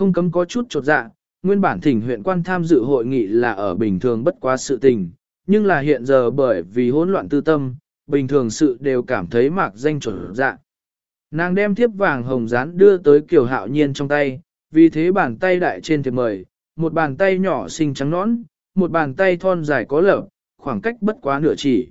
không cấm có chút trột dạ, nguyên bản thỉnh huyện quan tham dự hội nghị là ở bình thường bất quá sự tình, nhưng là hiện giờ bởi vì hỗn loạn tư tâm, bình thường sự đều cảm thấy mạc danh trột dạ. Nàng đem thiếp vàng hồng rán đưa tới kiểu hạo nhiên trong tay, vì thế bàn tay đại trên thiệp mời, một bàn tay nhỏ xinh trắng nõn, một bàn tay thon dài có lợp, khoảng cách bất quá nửa chỉ.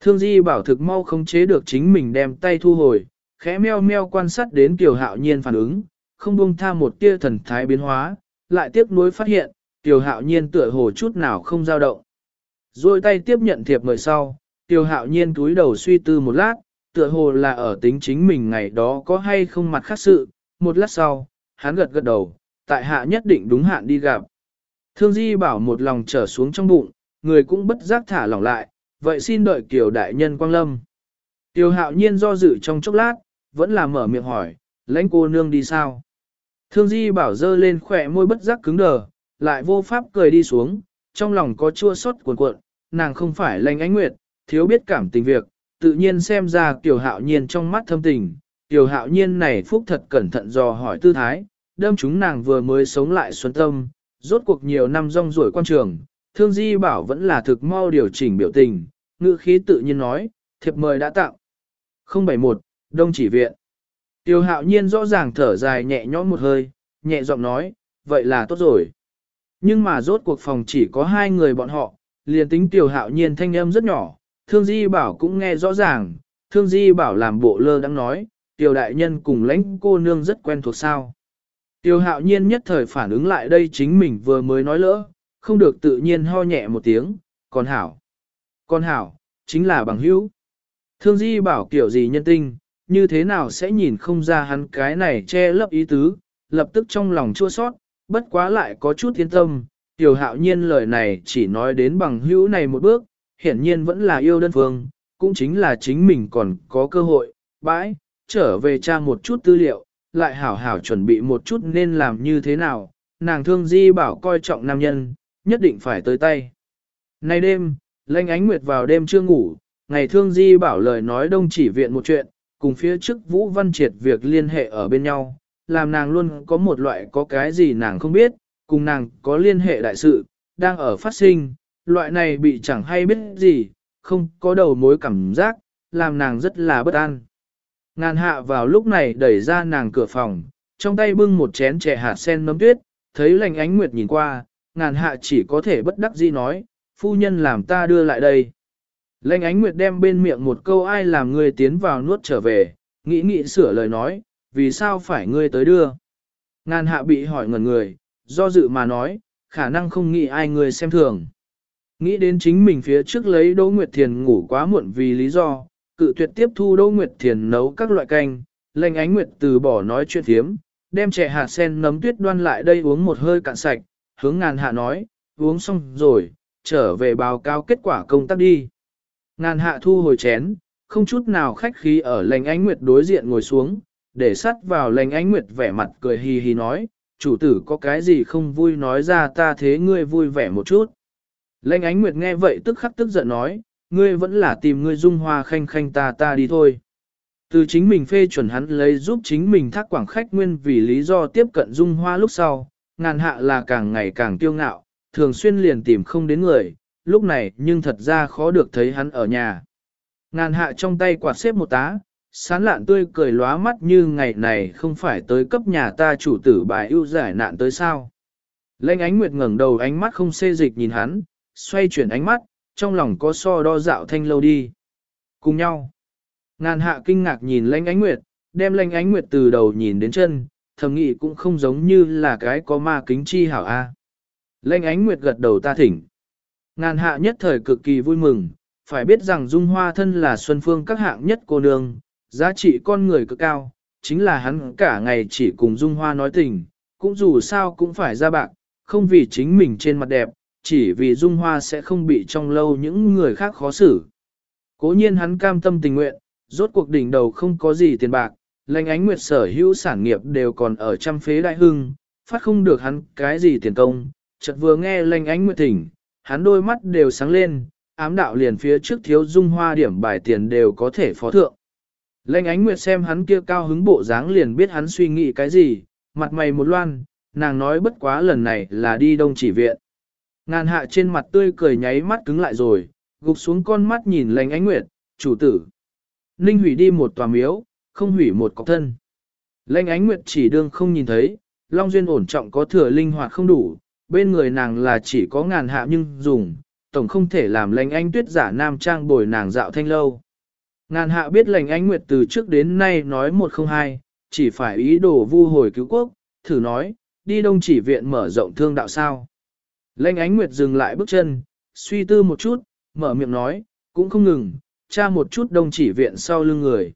Thương Di bảo thực mau không chế được chính mình đem tay thu hồi, khẽ meo meo quan sát đến Kiều Hạo Nhiên phản ứng, không buông tha một tia thần thái biến hóa, lại tiếc nuối phát hiện, tiểu Hạo Nhiên tựa hồ chút nào không dao động. Rồi tay tiếp nhận thiệp mời sau, tiểu Hạo Nhiên túi đầu suy tư một lát, tựa hồ là ở tính chính mình ngày đó có hay không mặt khác sự, một lát sau, hắn gật gật đầu, tại hạ nhất định đúng hạn đi gặp. Thương Di bảo một lòng trở xuống trong bụng, người cũng bất giác thả lỏng lại, vậy xin đợi Kiều Đại Nhân Quang Lâm. Tiêu hạo nhiên do dự trong chốc lát, vẫn là mở miệng hỏi, lãnh cô nương đi sao? Thương Di bảo dơ lên khỏe môi bất giác cứng đờ, lại vô pháp cười đi xuống, trong lòng có chua xót cuộn cuộn, nàng không phải lành ánh nguyệt, thiếu biết cảm tình việc, tự nhiên xem ra Kiều Hạo Nhiên trong mắt thâm tình, Kiều Hạo Nhiên này phúc thật cẩn thận dò hỏi tư thái, đâm chúng nàng vừa mới sống lại xuân tâm, rốt cuộc nhiều năm rong ruổi quan trường, Thương Di bảo vẫn là thực mau điều chỉnh biểu tình, ngữ khí tự nhiên nói, thiệp mời đã tặng. 071, Đông Chỉ Viện. Tiêu hạo nhiên rõ ràng thở dài nhẹ nhõm một hơi, nhẹ giọng nói, vậy là tốt rồi. Nhưng mà rốt cuộc phòng chỉ có hai người bọn họ, liền tính tiêu hạo nhiên thanh âm rất nhỏ, thương di bảo cũng nghe rõ ràng, thương di bảo làm bộ lơ đang nói, tiêu đại nhân cùng lãnh cô nương rất quen thuộc sao. Tiêu hạo nhiên nhất thời phản ứng lại đây chính mình vừa mới nói lỡ, không được tự nhiên ho nhẹ một tiếng, còn hảo. Còn hảo, chính là bằng hữu. Thương Di bảo kiểu gì nhân tinh, như thế nào sẽ nhìn không ra hắn cái này che lấp ý tứ, lập tức trong lòng chua sót, bất quá lại có chút yên tâm. Tiểu hạo nhiên lời này chỉ nói đến bằng hữu này một bước, hiển nhiên vẫn là yêu đơn phương, cũng chính là chính mình còn có cơ hội, bãi, trở về tra một chút tư liệu, lại hảo hảo chuẩn bị một chút nên làm như thế nào, nàng thương di bảo coi trọng nam nhân, nhất định phải tới tay. Nay đêm, lanh ánh nguyệt vào đêm chưa ngủ, ngày thương di bảo lời nói đông chỉ viện một chuyện, cùng phía trước Vũ Văn Triệt việc liên hệ ở bên nhau, làm nàng luôn có một loại có cái gì nàng không biết, cùng nàng có liên hệ đại sự, đang ở phát sinh, loại này bị chẳng hay biết gì, không có đầu mối cảm giác, làm nàng rất là bất an. Ngàn hạ vào lúc này đẩy ra nàng cửa phòng, trong tay bưng một chén chè hạt sen nấm tuyết, thấy lành ánh nguyệt nhìn qua, ngàn hạ chỉ có thể bất đắc dĩ nói, phu nhân làm ta đưa lại đây. Lệnh ánh nguyệt đem bên miệng một câu ai làm ngươi tiến vào nuốt trở về, nghĩ nghĩ sửa lời nói, vì sao phải ngươi tới đưa. Ngàn hạ bị hỏi ngẩn người, do dự mà nói, khả năng không nghĩ ai ngươi xem thường. Nghĩ đến chính mình phía trước lấy Đỗ Nguyệt Thiền ngủ quá muộn vì lý do, cự tuyệt tiếp thu Đỗ Nguyệt Thiền nấu các loại canh, lệnh ánh nguyệt từ bỏ nói chuyện thiếm, đem trẻ hạt sen nấm tuyết đoan lại đây uống một hơi cạn sạch, hướng ngàn hạ nói, uống xong rồi, trở về báo cáo kết quả công tác đi. Ngàn hạ thu hồi chén, không chút nào khách khí ở lành ánh nguyệt đối diện ngồi xuống, để sắt vào lành ánh nguyệt vẻ mặt cười hì hì nói, chủ tử có cái gì không vui nói ra ta thế ngươi vui vẻ một chút. Lệnh ánh nguyệt nghe vậy tức khắc tức giận nói, ngươi vẫn là tìm ngươi dung hoa khanh khanh ta ta đi thôi. Từ chính mình phê chuẩn hắn lấy giúp chính mình thác quảng khách nguyên vì lý do tiếp cận dung hoa lúc sau, ngàn hạ là càng ngày càng kiêu ngạo, thường xuyên liền tìm không đến người, lúc này nhưng thật ra khó được thấy hắn ở nhà. Ngàn hạ trong tay quạt xếp một tá, sán lạn tươi cười lóa mắt như ngày này không phải tới cấp nhà ta chủ tử bài ưu giải nạn tới sao. Lênh ánh nguyệt ngẩng đầu ánh mắt không xê dịch nhìn hắn, xoay chuyển ánh mắt, trong lòng có so đo dạo thanh lâu đi. Cùng nhau. Ngàn hạ kinh ngạc nhìn lênh ánh nguyệt, đem lênh ánh nguyệt từ đầu nhìn đến chân, thầm nghĩ cũng không giống như là cái có ma kính chi hảo a. À. Lênh ánh nguyệt gật đầu ta thỉnh. Ngàn hạ nhất thời cực kỳ vui mừng, phải biết rằng Dung Hoa thân là Xuân Phương các hạng nhất cô nương, giá trị con người cực cao, chính là hắn cả ngày chỉ cùng Dung Hoa nói tình, cũng dù sao cũng phải ra bạc, không vì chính mình trên mặt đẹp, chỉ vì Dung Hoa sẽ không bị trong lâu những người khác khó xử. Cố nhiên hắn cam tâm tình nguyện, rốt cuộc đỉnh đầu không có gì tiền bạc, lãnh ánh nguyệt sở hữu sản nghiệp đều còn ở trăm phế đại hưng, phát không được hắn cái gì tiền công, chợt vừa nghe lãnh ánh nguyệt thỉnh, hắn đôi mắt đều sáng lên, ám đạo liền phía trước thiếu dung hoa điểm bài tiền đều có thể phó thượng. Lệnh ánh nguyệt xem hắn kia cao hứng bộ dáng liền biết hắn suy nghĩ cái gì, mặt mày một loan, nàng nói bất quá lần này là đi đông chỉ viện. Ngàn hạ trên mặt tươi cười nháy mắt cứng lại rồi, gục xuống con mắt nhìn Lệnh ánh nguyệt, chủ tử. Ninh hủy đi một tòa miếu, không hủy một cọc thân. Lệnh ánh nguyệt chỉ đương không nhìn thấy, Long Duyên ổn trọng có thừa linh hoạt không đủ, bên người nàng là chỉ có ngàn hạ nhưng dùng, tổng không thể làm lệnh anh tuyết giả nam trang bồi nàng dạo thanh lâu. Ngàn hạ biết lệnh anh nguyệt từ trước đến nay nói một không hai, chỉ phải ý đồ vu hồi cứu quốc, thử nói, đi đông chỉ viện mở rộng thương đạo sao. Lệnh ánh nguyệt dừng lại bước chân, suy tư một chút, mở miệng nói, cũng không ngừng, tra một chút đông chỉ viện sau lưng người.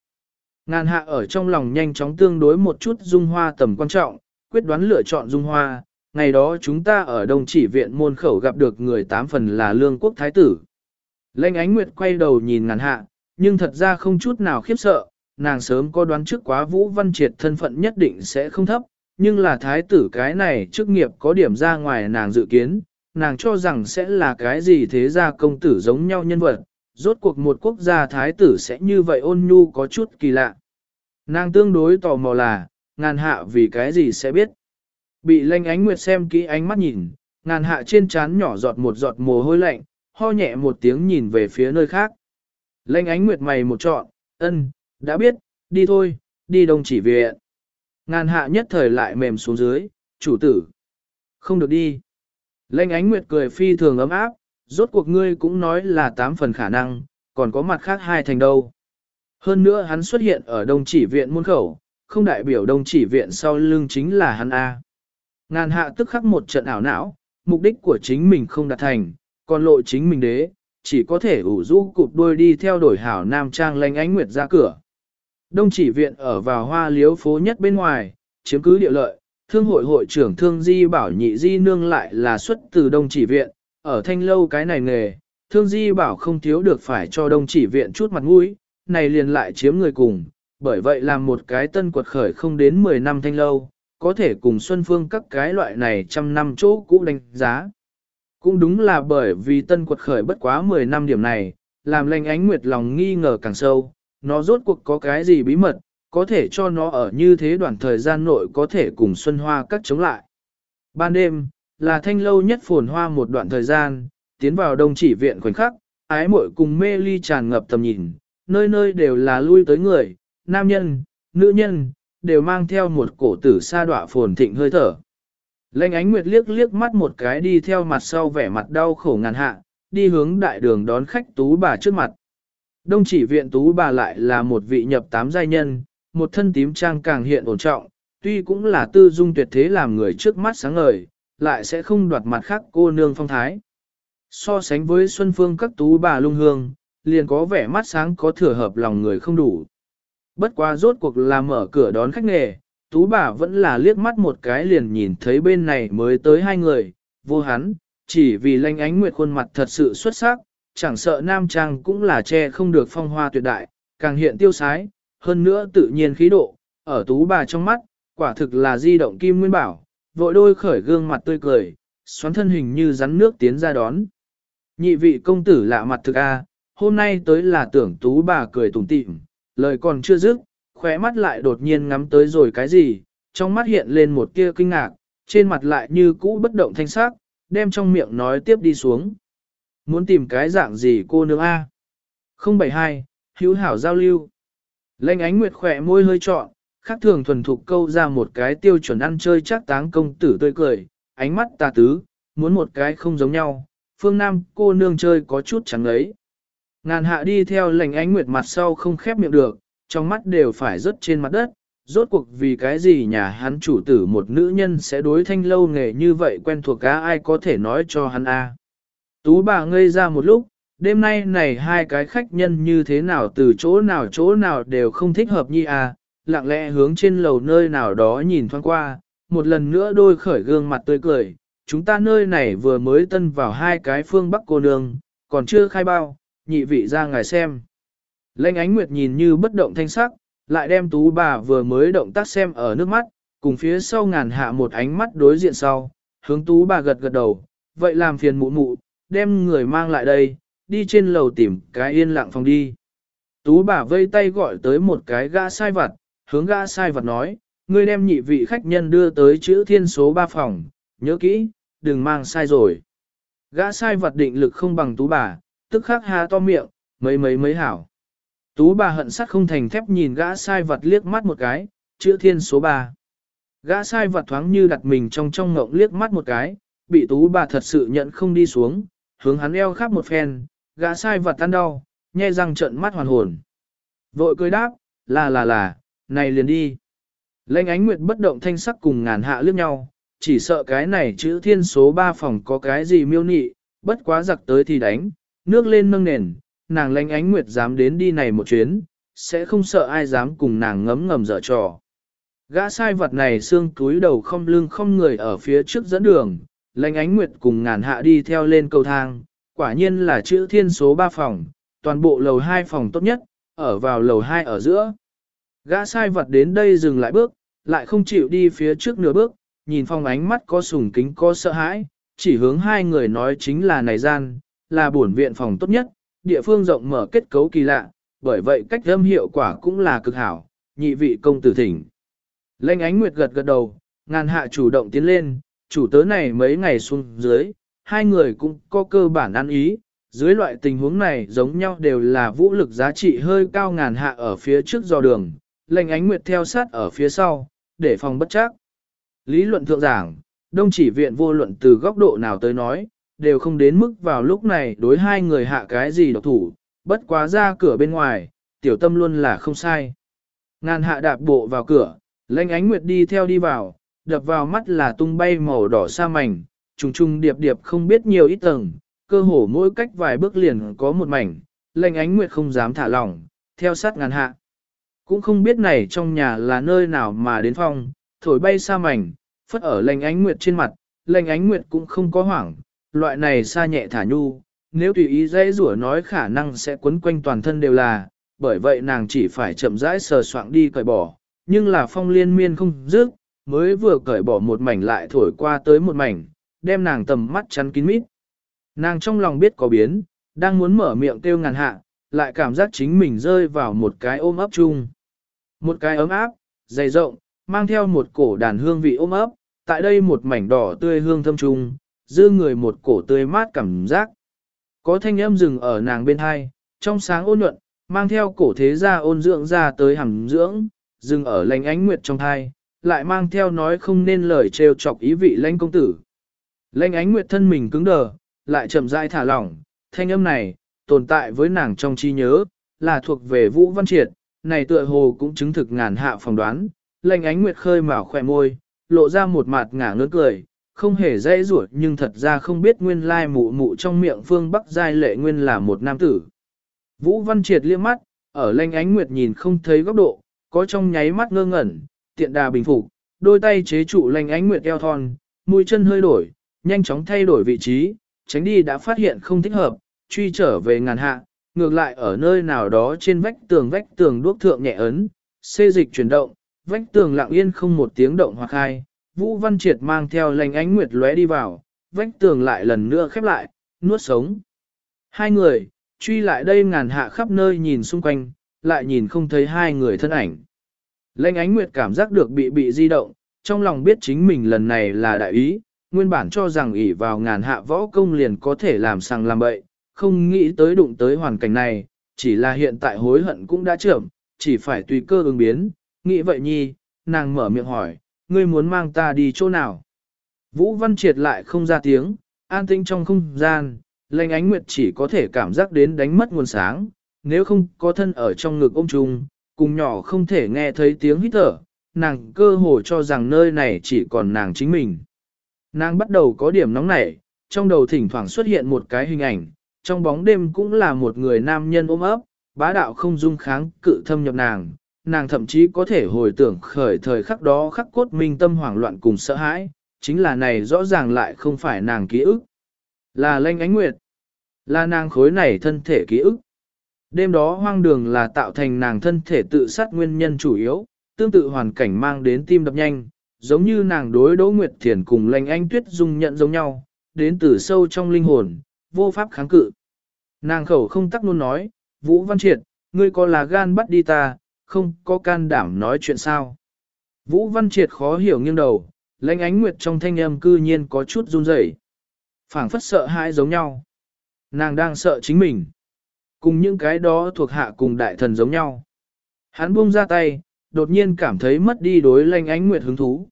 Ngàn hạ ở trong lòng nhanh chóng tương đối một chút dung hoa tầm quan trọng, quyết đoán lựa chọn dung hoa. Ngày đó chúng ta ở đông chỉ viện môn khẩu gặp được người tám phần là lương quốc thái tử. Lênh ánh nguyệt quay đầu nhìn ngàn hạ, nhưng thật ra không chút nào khiếp sợ, nàng sớm có đoán trước quá vũ văn triệt thân phận nhất định sẽ không thấp, nhưng là thái tử cái này chức nghiệp có điểm ra ngoài nàng dự kiến, nàng cho rằng sẽ là cái gì thế ra công tử giống nhau nhân vật, rốt cuộc một quốc gia thái tử sẽ như vậy ôn nhu có chút kỳ lạ. Nàng tương đối tò mò là, ngàn hạ vì cái gì sẽ biết. Bị lanh ánh nguyệt xem kỹ ánh mắt nhìn, ngàn hạ trên trán nhỏ giọt một giọt mồ hôi lạnh, ho nhẹ một tiếng nhìn về phía nơi khác. Lanh ánh nguyệt mày một trọn, ân, đã biết, đi thôi, đi đông chỉ viện. Ngàn hạ nhất thời lại mềm xuống dưới, chủ tử. Không được đi. Lanh ánh nguyệt cười phi thường ấm áp, rốt cuộc ngươi cũng nói là tám phần khả năng, còn có mặt khác hai thành đâu. Hơn nữa hắn xuất hiện ở đông chỉ viện môn khẩu, không đại biểu đông chỉ viện sau lưng chính là hắn A. Ngàn hạ tức khắc một trận ảo não, mục đích của chính mình không đạt thành, còn lộ chính mình đế, chỉ có thể ủ rũ cụp đuôi đi theo đổi hảo nam trang lanh ánh nguyệt ra cửa. Đông chỉ viện ở vào hoa liếu phố nhất bên ngoài, chiếm cứ địa lợi, thương hội hội trưởng thương di bảo nhị di nương lại là xuất từ đông chỉ viện, ở thanh lâu cái này nghề, thương di bảo không thiếu được phải cho đông chỉ viện chút mặt mũi, này liền lại chiếm người cùng, bởi vậy làm một cái tân quật khởi không đến 10 năm thanh lâu, có thể cùng Xuân Phương các cái loại này trăm năm chỗ cũ đánh giá. Cũng đúng là bởi vì tân quật khởi bất quá 10 năm điểm này, làm lệnh ánh nguyệt lòng nghi ngờ càng sâu, nó rốt cuộc có cái gì bí mật, có thể cho nó ở như thế đoạn thời gian nội có thể cùng Xuân Hoa các chống lại. Ban đêm, là thanh lâu nhất phồn hoa một đoạn thời gian, tiến vào đông chỉ viện khoảnh khắc, ái muội cùng mê ly tràn ngập tầm nhìn, nơi nơi đều là lui tới người, nam nhân, nữ nhân, đều mang theo một cổ tử sa đọa phồn thịnh hơi thở. Lệnh ánh nguyệt liếc liếc mắt một cái đi theo mặt sau vẻ mặt đau khổ ngàn hạ, đi hướng đại đường đón khách tú bà trước mặt. Đông chỉ viện tú bà lại là một vị nhập tám giai nhân, một thân tím trang càng hiện ổn trọng, tuy cũng là tư dung tuyệt thế làm người trước mắt sáng ngời, lại sẽ không đoạt mặt khác cô nương phong thái. So sánh với Xuân Phương các tú bà lung hương, liền có vẻ mắt sáng có thừa hợp lòng người không đủ. Bất quá rốt cuộc là mở cửa đón khách nghề, tú bà vẫn là liếc mắt một cái liền nhìn thấy bên này mới tới hai người, vô hắn, chỉ vì lanh ánh nguyệt khuôn mặt thật sự xuất sắc, chẳng sợ nam trang cũng là che không được phong hoa tuyệt đại, càng hiện tiêu sái, hơn nữa tự nhiên khí độ, ở tú bà trong mắt, quả thực là di động kim nguyên bảo, vội đôi khởi gương mặt tươi cười, xoắn thân hình như rắn nước tiến ra đón. Nhị vị công tử lạ mặt thực a, hôm nay tới là tưởng tú bà cười tủm tỉm, lời còn chưa dứt, khóe mắt lại đột nhiên ngắm tới rồi cái gì, trong mắt hiện lên một tia kinh ngạc, trên mặt lại như cũ bất động thanh sắc, đem trong miệng nói tiếp đi xuống. Muốn tìm cái dạng gì cô nương A? 072, hữu hảo giao lưu. Lênh ánh nguyệt khỏe môi hơi trọn, khác thường thuần thục câu ra một cái tiêu chuẩn ăn chơi chắc táng công tử tươi cười, ánh mắt tà tứ, muốn một cái không giống nhau, phương Nam cô nương chơi có chút chẳng lấy. Ngàn hạ đi theo lệnh ánh nguyệt mặt sau không khép miệng được, trong mắt đều phải rớt trên mặt đất, rốt cuộc vì cái gì nhà hắn chủ tử một nữ nhân sẽ đối thanh lâu nghề như vậy quen thuộc cá ai có thể nói cho hắn a Tú bà ngây ra một lúc, đêm nay này hai cái khách nhân như thế nào từ chỗ nào chỗ nào đều không thích hợp nhi à, lặng lẽ hướng trên lầu nơi nào đó nhìn thoáng qua, một lần nữa đôi khởi gương mặt tươi cười, chúng ta nơi này vừa mới tân vào hai cái phương bắc cô nương, còn chưa khai bao, nhị vị ra ngài xem. Lênh ánh nguyệt nhìn như bất động thanh sắc, lại đem tú bà vừa mới động tác xem ở nước mắt, cùng phía sau ngàn hạ một ánh mắt đối diện sau, hướng tú bà gật gật đầu, vậy làm phiền mụ mụ, đem người mang lại đây, đi trên lầu tìm cái yên lặng phòng đi. Tú bà vây tay gọi tới một cái gã sai vặt, hướng gã sai vặt nói, ngươi đem nhị vị khách nhân đưa tới chữ thiên số 3 phòng, nhớ kỹ, đừng mang sai rồi. Gã sai vật định lực không bằng tú bà, tức khắc há to miệng, mấy mấy mấy hảo. Tú bà hận sắt không thành thép nhìn gã sai vật liếc mắt một cái, chữ thiên số 3. Gã sai vật thoáng như đặt mình trong trong ngộng liếc mắt một cái, bị tú bà thật sự nhận không đi xuống, hướng hắn eo khắp một phen, gã sai vật tan đau, nhe răng trợn mắt hoàn hồn. Vội cười đáp, là là là, này liền đi. Lênh ánh nguyệt bất động thanh sắc cùng ngàn hạ liếc nhau, chỉ sợ cái này chữ thiên số 3 phòng có cái gì miêu nị, bất quá giặc tới thì đánh, nước lên nâng nền, nàng lánh ánh nguyệt dám đến đi này một chuyến, sẽ không sợ ai dám cùng nàng ngấm ngầm dở trò. Gã sai vật này xương túi đầu không lưng không người ở phía trước dẫn đường, lánh ánh nguyệt cùng ngàn hạ đi theo lên cầu thang, quả nhiên là chữ thiên số 3 phòng, toàn bộ lầu 2 phòng tốt nhất, ở vào lầu 2 ở giữa. Gã sai vật đến đây dừng lại bước, lại không chịu đi phía trước nửa bước, nhìn phong ánh mắt có sùng kính có sợ hãi, chỉ hướng hai người nói chính là này gian, là bổn viện phòng tốt nhất, địa phương rộng mở kết cấu kỳ lạ, bởi vậy cách âm hiệu quả cũng là cực hảo, nhị vị công tử thỉnh. Lênh ánh nguyệt gật gật đầu, ngàn hạ chủ động tiến lên, chủ tớ này mấy ngày xuống dưới, hai người cũng có cơ bản ăn ý, dưới loại tình huống này giống nhau đều là vũ lực giá trị hơi cao ngàn hạ ở phía trước do đường, lệnh ánh nguyệt theo sát ở phía sau, để phòng bất chắc. Lý luận thượng giảng, đông chỉ viện vô luận từ góc độ nào tới nói, đều không đến mức vào lúc này đối hai người hạ cái gì độc thủ, bất quá ra cửa bên ngoài, tiểu tâm luôn là không sai. Ngàn hạ đạp bộ vào cửa, lệnh ánh nguyệt đi theo đi vào, đập vào mắt là tung bay màu đỏ sa mảnh, trùng trùng điệp điệp không biết nhiều ít tầng, cơ hồ mỗi cách vài bước liền có một mảnh, lệnh ánh nguyệt không dám thả lỏng, theo sát ngàn hạ. Cũng không biết này trong nhà là nơi nào mà đến phong, thổi bay xa mảnh, phất ở lệnh ánh nguyệt trên mặt, lệnh ánh nguyệt cũng không có hoảng, loại này xa nhẹ thả nhu, nếu tùy ý dễ rủa nói khả năng sẽ quấn quanh toàn thân đều là, bởi vậy nàng chỉ phải chậm rãi sờ soạng đi cởi bỏ, nhưng là phong liên miên không dứt, mới vừa cởi bỏ một mảnh lại thổi qua tới một mảnh, đem nàng tầm mắt chắn kín mít. Nàng trong lòng biết có biến, đang muốn mở miệng kêu ngàn hạ, lại cảm giác chính mình rơi vào một cái ôm ấp chung. Một cái ấm áp, dày rộng, mang theo một cổ đàn hương vị ôm ấp, tại đây một mảnh đỏ tươi hương thâm trung, dư người một cổ tươi mát cảm giác. Có thanh âm rừng ở nàng bên hai, trong sáng ôn nhuận, mang theo cổ thế gia ôn dưỡng ra tới hầm dưỡng, dừng ở lành ánh nguyệt trong thai, lại mang theo nói không nên lời trêu chọc ý vị lãnh công tử. Lãnh ánh nguyệt thân mình cứng đờ, lại chậm rãi thả lỏng, thanh âm này, tồn tại với nàng trong trí nhớ, là thuộc về Vũ Văn Triệt, này tựa hồ cũng chứng thực ngàn hạ phỏng đoán, lệnh ánh nguyệt khơi mào khỏe môi, lộ ra một mặt ngả ngớt cười, không hề dễ ruột nhưng thật ra không biết nguyên lai mụ mụ trong miệng phương Bắc Giai lệ nguyên là một nam tử. Vũ Văn Triệt liếc mắt, ở Lanh ánh nguyệt nhìn không thấy góc độ, có trong nháy mắt ngơ ngẩn, tiện đà bình phục, đôi tay chế trụ Lanh ánh nguyệt eo thon, mũi chân hơi đổi, nhanh chóng thay đổi vị trí, tránh đi đã phát hiện không thích hợp, truy trở về ngàn hạ, ngược lại ở nơi nào đó trên vách tường vách tường đuốc thượng nhẹ ấn, xê dịch chuyển động, vách tường lặng yên không một tiếng động hoặc hai, Vũ Văn Triệt mang theo lành ánh nguyệt lóe đi vào, vách tường lại lần nữa khép lại, nuốt sống. Hai người, truy lại đây ngàn hạ khắp nơi nhìn xung quanh, lại nhìn không thấy hai người thân ảnh. Lệnh ánh nguyệt cảm giác được bị bị di động, trong lòng biết chính mình lần này là đại ý, nguyên bản cho rằng ỷ vào ngàn hạ võ công liền có thể làm sang làm bậy, không nghĩ tới đụng tới hoàn cảnh này, chỉ là hiện tại hối hận cũng đã trưởng, chỉ phải tùy cơ ứng biến, nghĩ vậy nhi, nàng mở miệng hỏi, ngươi muốn mang ta đi chỗ nào? Vũ Văn Triệt lại không ra tiếng, an tĩnh trong không gian, lệnh ánh nguyệt chỉ có thể cảm giác đến đánh mất nguồn sáng, nếu không có thân ở trong ngực ôm chung, cùng nhỏ không thể nghe thấy tiếng hít thở, nàng cơ hồ cho rằng nơi này chỉ còn nàng chính mình. Nàng bắt đầu có điểm nóng nảy, trong đầu thỉnh thoảng xuất hiện một cái hình ảnh, trong bóng đêm cũng là một người nam nhân ôm ấp, bá đạo không dung kháng cự thâm nhập nàng, nàng thậm chí có thể hồi tưởng khởi thời khắc đó khắc cốt minh tâm hoảng loạn cùng sợ hãi, chính là này rõ ràng lại không phải nàng ký ức. Là lanh ánh nguyệt, là nàng khối này thân thể ký ức. Đêm đó hoang đường là tạo thành nàng thân thể tự sát nguyên nhân chủ yếu, tương tự hoàn cảnh mang đến tim đập nhanh, giống như nàng đối Đỗ Nguyệt Thiền cùng lành anh tuyết dung nhận giống nhau, đến từ sâu trong linh hồn, vô pháp kháng cự. Nàng khẩu không tắc luôn nói, Vũ Văn Triệt, ngươi có là gan bắt đi ta, không có can đảm nói chuyện sao. Vũ Văn Triệt khó hiểu nghiêng đầu, lãnh ánh nguyệt trong thanh âm cư nhiên có chút run rẩy, phảng phất sợ hãi giống nhau. Nàng đang sợ chính mình. Cùng những cái đó thuộc hạ cùng đại thần giống nhau. Hắn buông ra tay, đột nhiên cảm thấy mất đi đối lãnh ánh nguyệt hứng thú.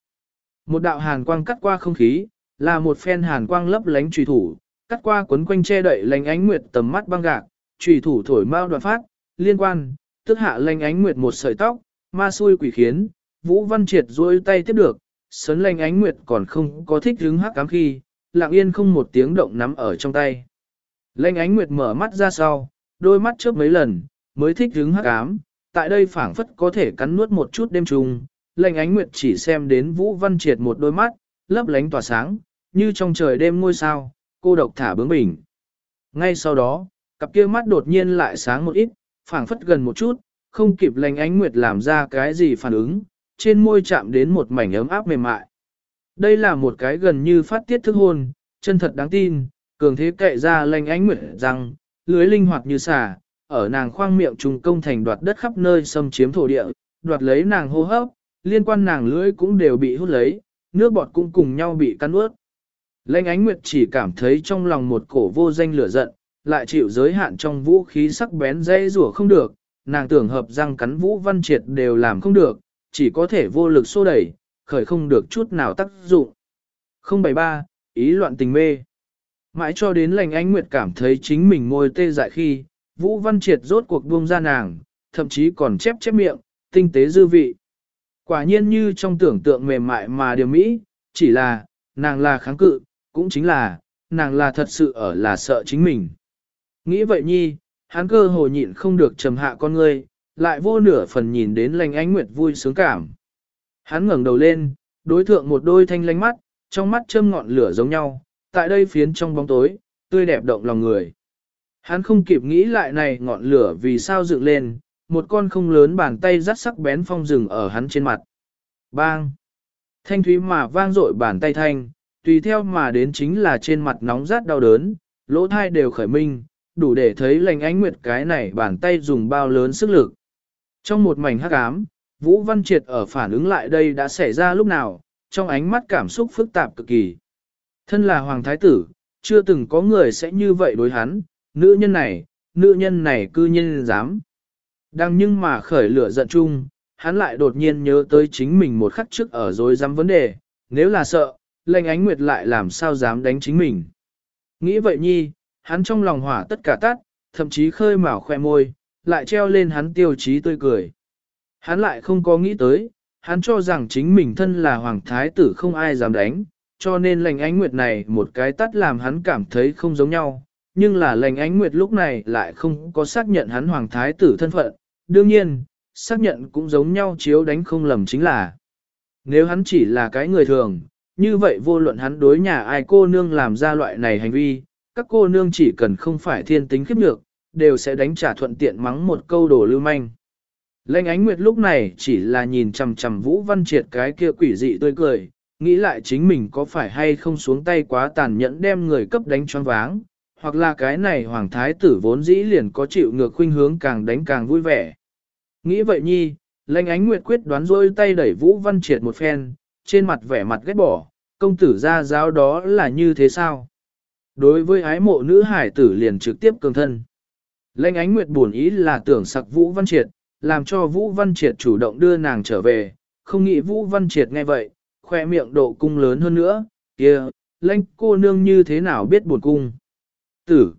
Một đạo hàn quang cắt qua không khí, là một phen hàn quang lấp lánh trùy thủ, cắt qua quấn quanh che đậy lãnh ánh nguyệt tầm mắt băng gạc, trùy thủ thổi mau đoạn phát, liên quan, tức hạ lanh ánh nguyệt một sợi tóc, ma xui quỷ khiến, Vũ Văn Triệt duỗi tay tiếp được, sấn lanh ánh nguyệt còn không có thích hứng hắc cám khi, lặng yên không một tiếng động nắm ở trong tay. lanh ánh nguyệt mở mắt ra sau, đôi mắt chớp mấy lần, mới thích hứng hắc ám, tại đây phảng phất có thể cắn nuốt một chút đêm trùng, lệnh ánh nguyệt chỉ xem đến Vũ Văn Triệt một đôi mắt, lấp lánh tỏa sáng, như trong trời đêm ngôi sao, cô độc thả bướng bỉnh. Ngay sau đó, cặp kia mắt đột nhiên lại sáng một ít, phảng phất gần một chút, không kịp lành ánh nguyệt làm ra cái gì phản ứng, trên môi chạm đến một mảnh ấm áp mềm mại. Đây là một cái gần như phát tiết thức hôn, chân thật đáng tin, cường thế kệ ra lành ánh nguyệt rằng, lưới linh hoạt như xà, ở nàng khoang miệng trùng công thành đoạt đất khắp nơi xâm chiếm thổ địa, đoạt lấy nàng hô hấp, liên quan nàng lưỡi cũng đều bị hút lấy, nước bọt cũng cùng nhau bị cắn ướt. Lênh ánh nguyệt chỉ cảm thấy trong lòng một cổ vô danh lửa giận, lại chịu giới hạn trong vũ khí sắc bén dây rủa không được, nàng tưởng hợp răng cắn vũ văn triệt đều làm không được, chỉ có thể vô lực xô đẩy, khởi không được chút nào tác dụng. 073, ý loạn tình mê. Mãi cho đến lành ánh nguyệt cảm thấy chính mình môi tê dại khi, vũ văn triệt rốt cuộc buông ra nàng, thậm chí còn chép chép miệng, tinh tế dư vị. Quả nhiên như trong tưởng tượng mềm mại mà điều mỹ, chỉ là, nàng là kháng cự, cũng chính là, nàng là thật sự ở là sợ chính mình. Nghĩ vậy nhi, hắn cơ hồ nhịn không được trầm hạ con ngươi, lại vô nửa phần nhìn đến lành ánh nguyệt vui sướng cảm. Hắn ngẩng đầu lên, đối thượng một đôi thanh lánh mắt, trong mắt châm ngọn lửa giống nhau, tại đây phiến trong bóng tối, tươi đẹp động lòng người. Hắn không kịp nghĩ lại này ngọn lửa vì sao dựng lên, một con không lớn bàn tay rắt sắc bén phong rừng ở hắn trên mặt. Bang! Thanh thúy mà vang dội bàn tay thanh, tùy theo mà đến chính là trên mặt nóng rát đau đớn, lỗ thai đều khởi minh, đủ để thấy lành ánh nguyệt cái này bàn tay dùng bao lớn sức lực. Trong một mảnh hắc ám, Vũ Văn Triệt ở phản ứng lại đây đã xảy ra lúc nào, trong ánh mắt cảm xúc phức tạp cực kỳ. Thân là Hoàng Thái Tử, chưa từng có người sẽ như vậy đối hắn, nữ nhân này, nữ nhân này cư nhiên dám. Đang nhưng mà khởi lửa giận chung, hắn lại đột nhiên nhớ tới chính mình một khắc trước ở dối dám vấn đề, nếu là sợ, lệnh ánh nguyệt lại làm sao dám đánh chính mình. Nghĩ vậy nhi, hắn trong lòng hỏa tất cả tắt, thậm chí khơi mào khoe môi, lại treo lên hắn tiêu chí tươi cười. Hắn lại không có nghĩ tới, hắn cho rằng chính mình thân là hoàng thái tử không ai dám đánh, cho nên lệnh ánh nguyệt này một cái tắt làm hắn cảm thấy không giống nhau, nhưng là lệnh ánh nguyệt lúc này lại không có xác nhận hắn hoàng thái tử thân phận, đương nhiên, xác nhận cũng giống nhau chiếu đánh không lầm chính là. Nếu hắn chỉ là cái người thường, như vậy vô luận hắn đối nhà ai cô nương làm ra loại này hành vi, các cô nương chỉ cần không phải thiên tính khiếp nhược, đều sẽ đánh trả thuận tiện mắng một câu đồ lưu manh. Lệnh ánh nguyệt lúc này chỉ là nhìn chằm chằm Vũ Văn Triệt cái kia quỷ dị tươi cười, nghĩ lại chính mình có phải hay không xuống tay quá tàn nhẫn đem người cấp đánh choáng váng, hoặc là cái này hoàng thái tử vốn dĩ liền có chịu ngược khuynh hướng càng đánh càng vui vẻ. Nghĩ vậy nhi, lệnh ánh nguyệt quyết đoán rôi tay đẩy Vũ Văn Triệt một phen, trên mặt vẻ mặt ghét bỏ, công tử ra giáo đó là như thế sao? Đối với ái mộ nữ hải tử liền trực tiếp cường thân. Lệnh ánh nguyệt buồn ý là tưởng sặc Vũ Văn Triệt, làm cho Vũ Văn Triệt chủ động đưa nàng trở về, không nghĩ Vũ Văn Triệt nghe vậy, khoe miệng độ cung lớn hơn nữa, kia, lệnh cô nương như thế nào biết buồn cung. Tử.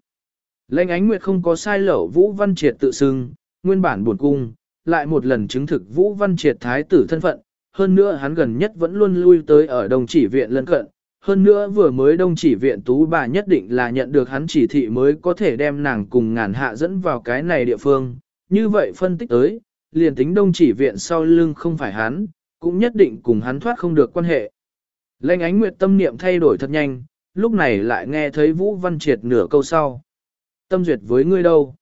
Lệnh ánh nguyệt không có sai lẩu Vũ Văn Triệt tự xưng, nguyên bản buồn cung, lại một lần chứng thực Vũ Văn Triệt thái tử thân phận, hơn nữa hắn gần nhất vẫn luôn lui tới ở đồng chỉ viện lân cận, hơn nữa vừa mới đông chỉ viện tú bà nhất định là nhận được hắn chỉ thị mới có thể đem nàng cùng ngàn hạ dẫn vào cái này địa phương, như vậy phân tích tới, liền tính đông chỉ viện sau lưng không phải hắn, cũng nhất định cùng hắn thoát không được quan hệ. Lênh ánh nguyệt tâm niệm thay đổi thật nhanh, lúc này lại nghe thấy Vũ Văn Triệt nửa câu sau. Tâm duyệt với ngươi đâu?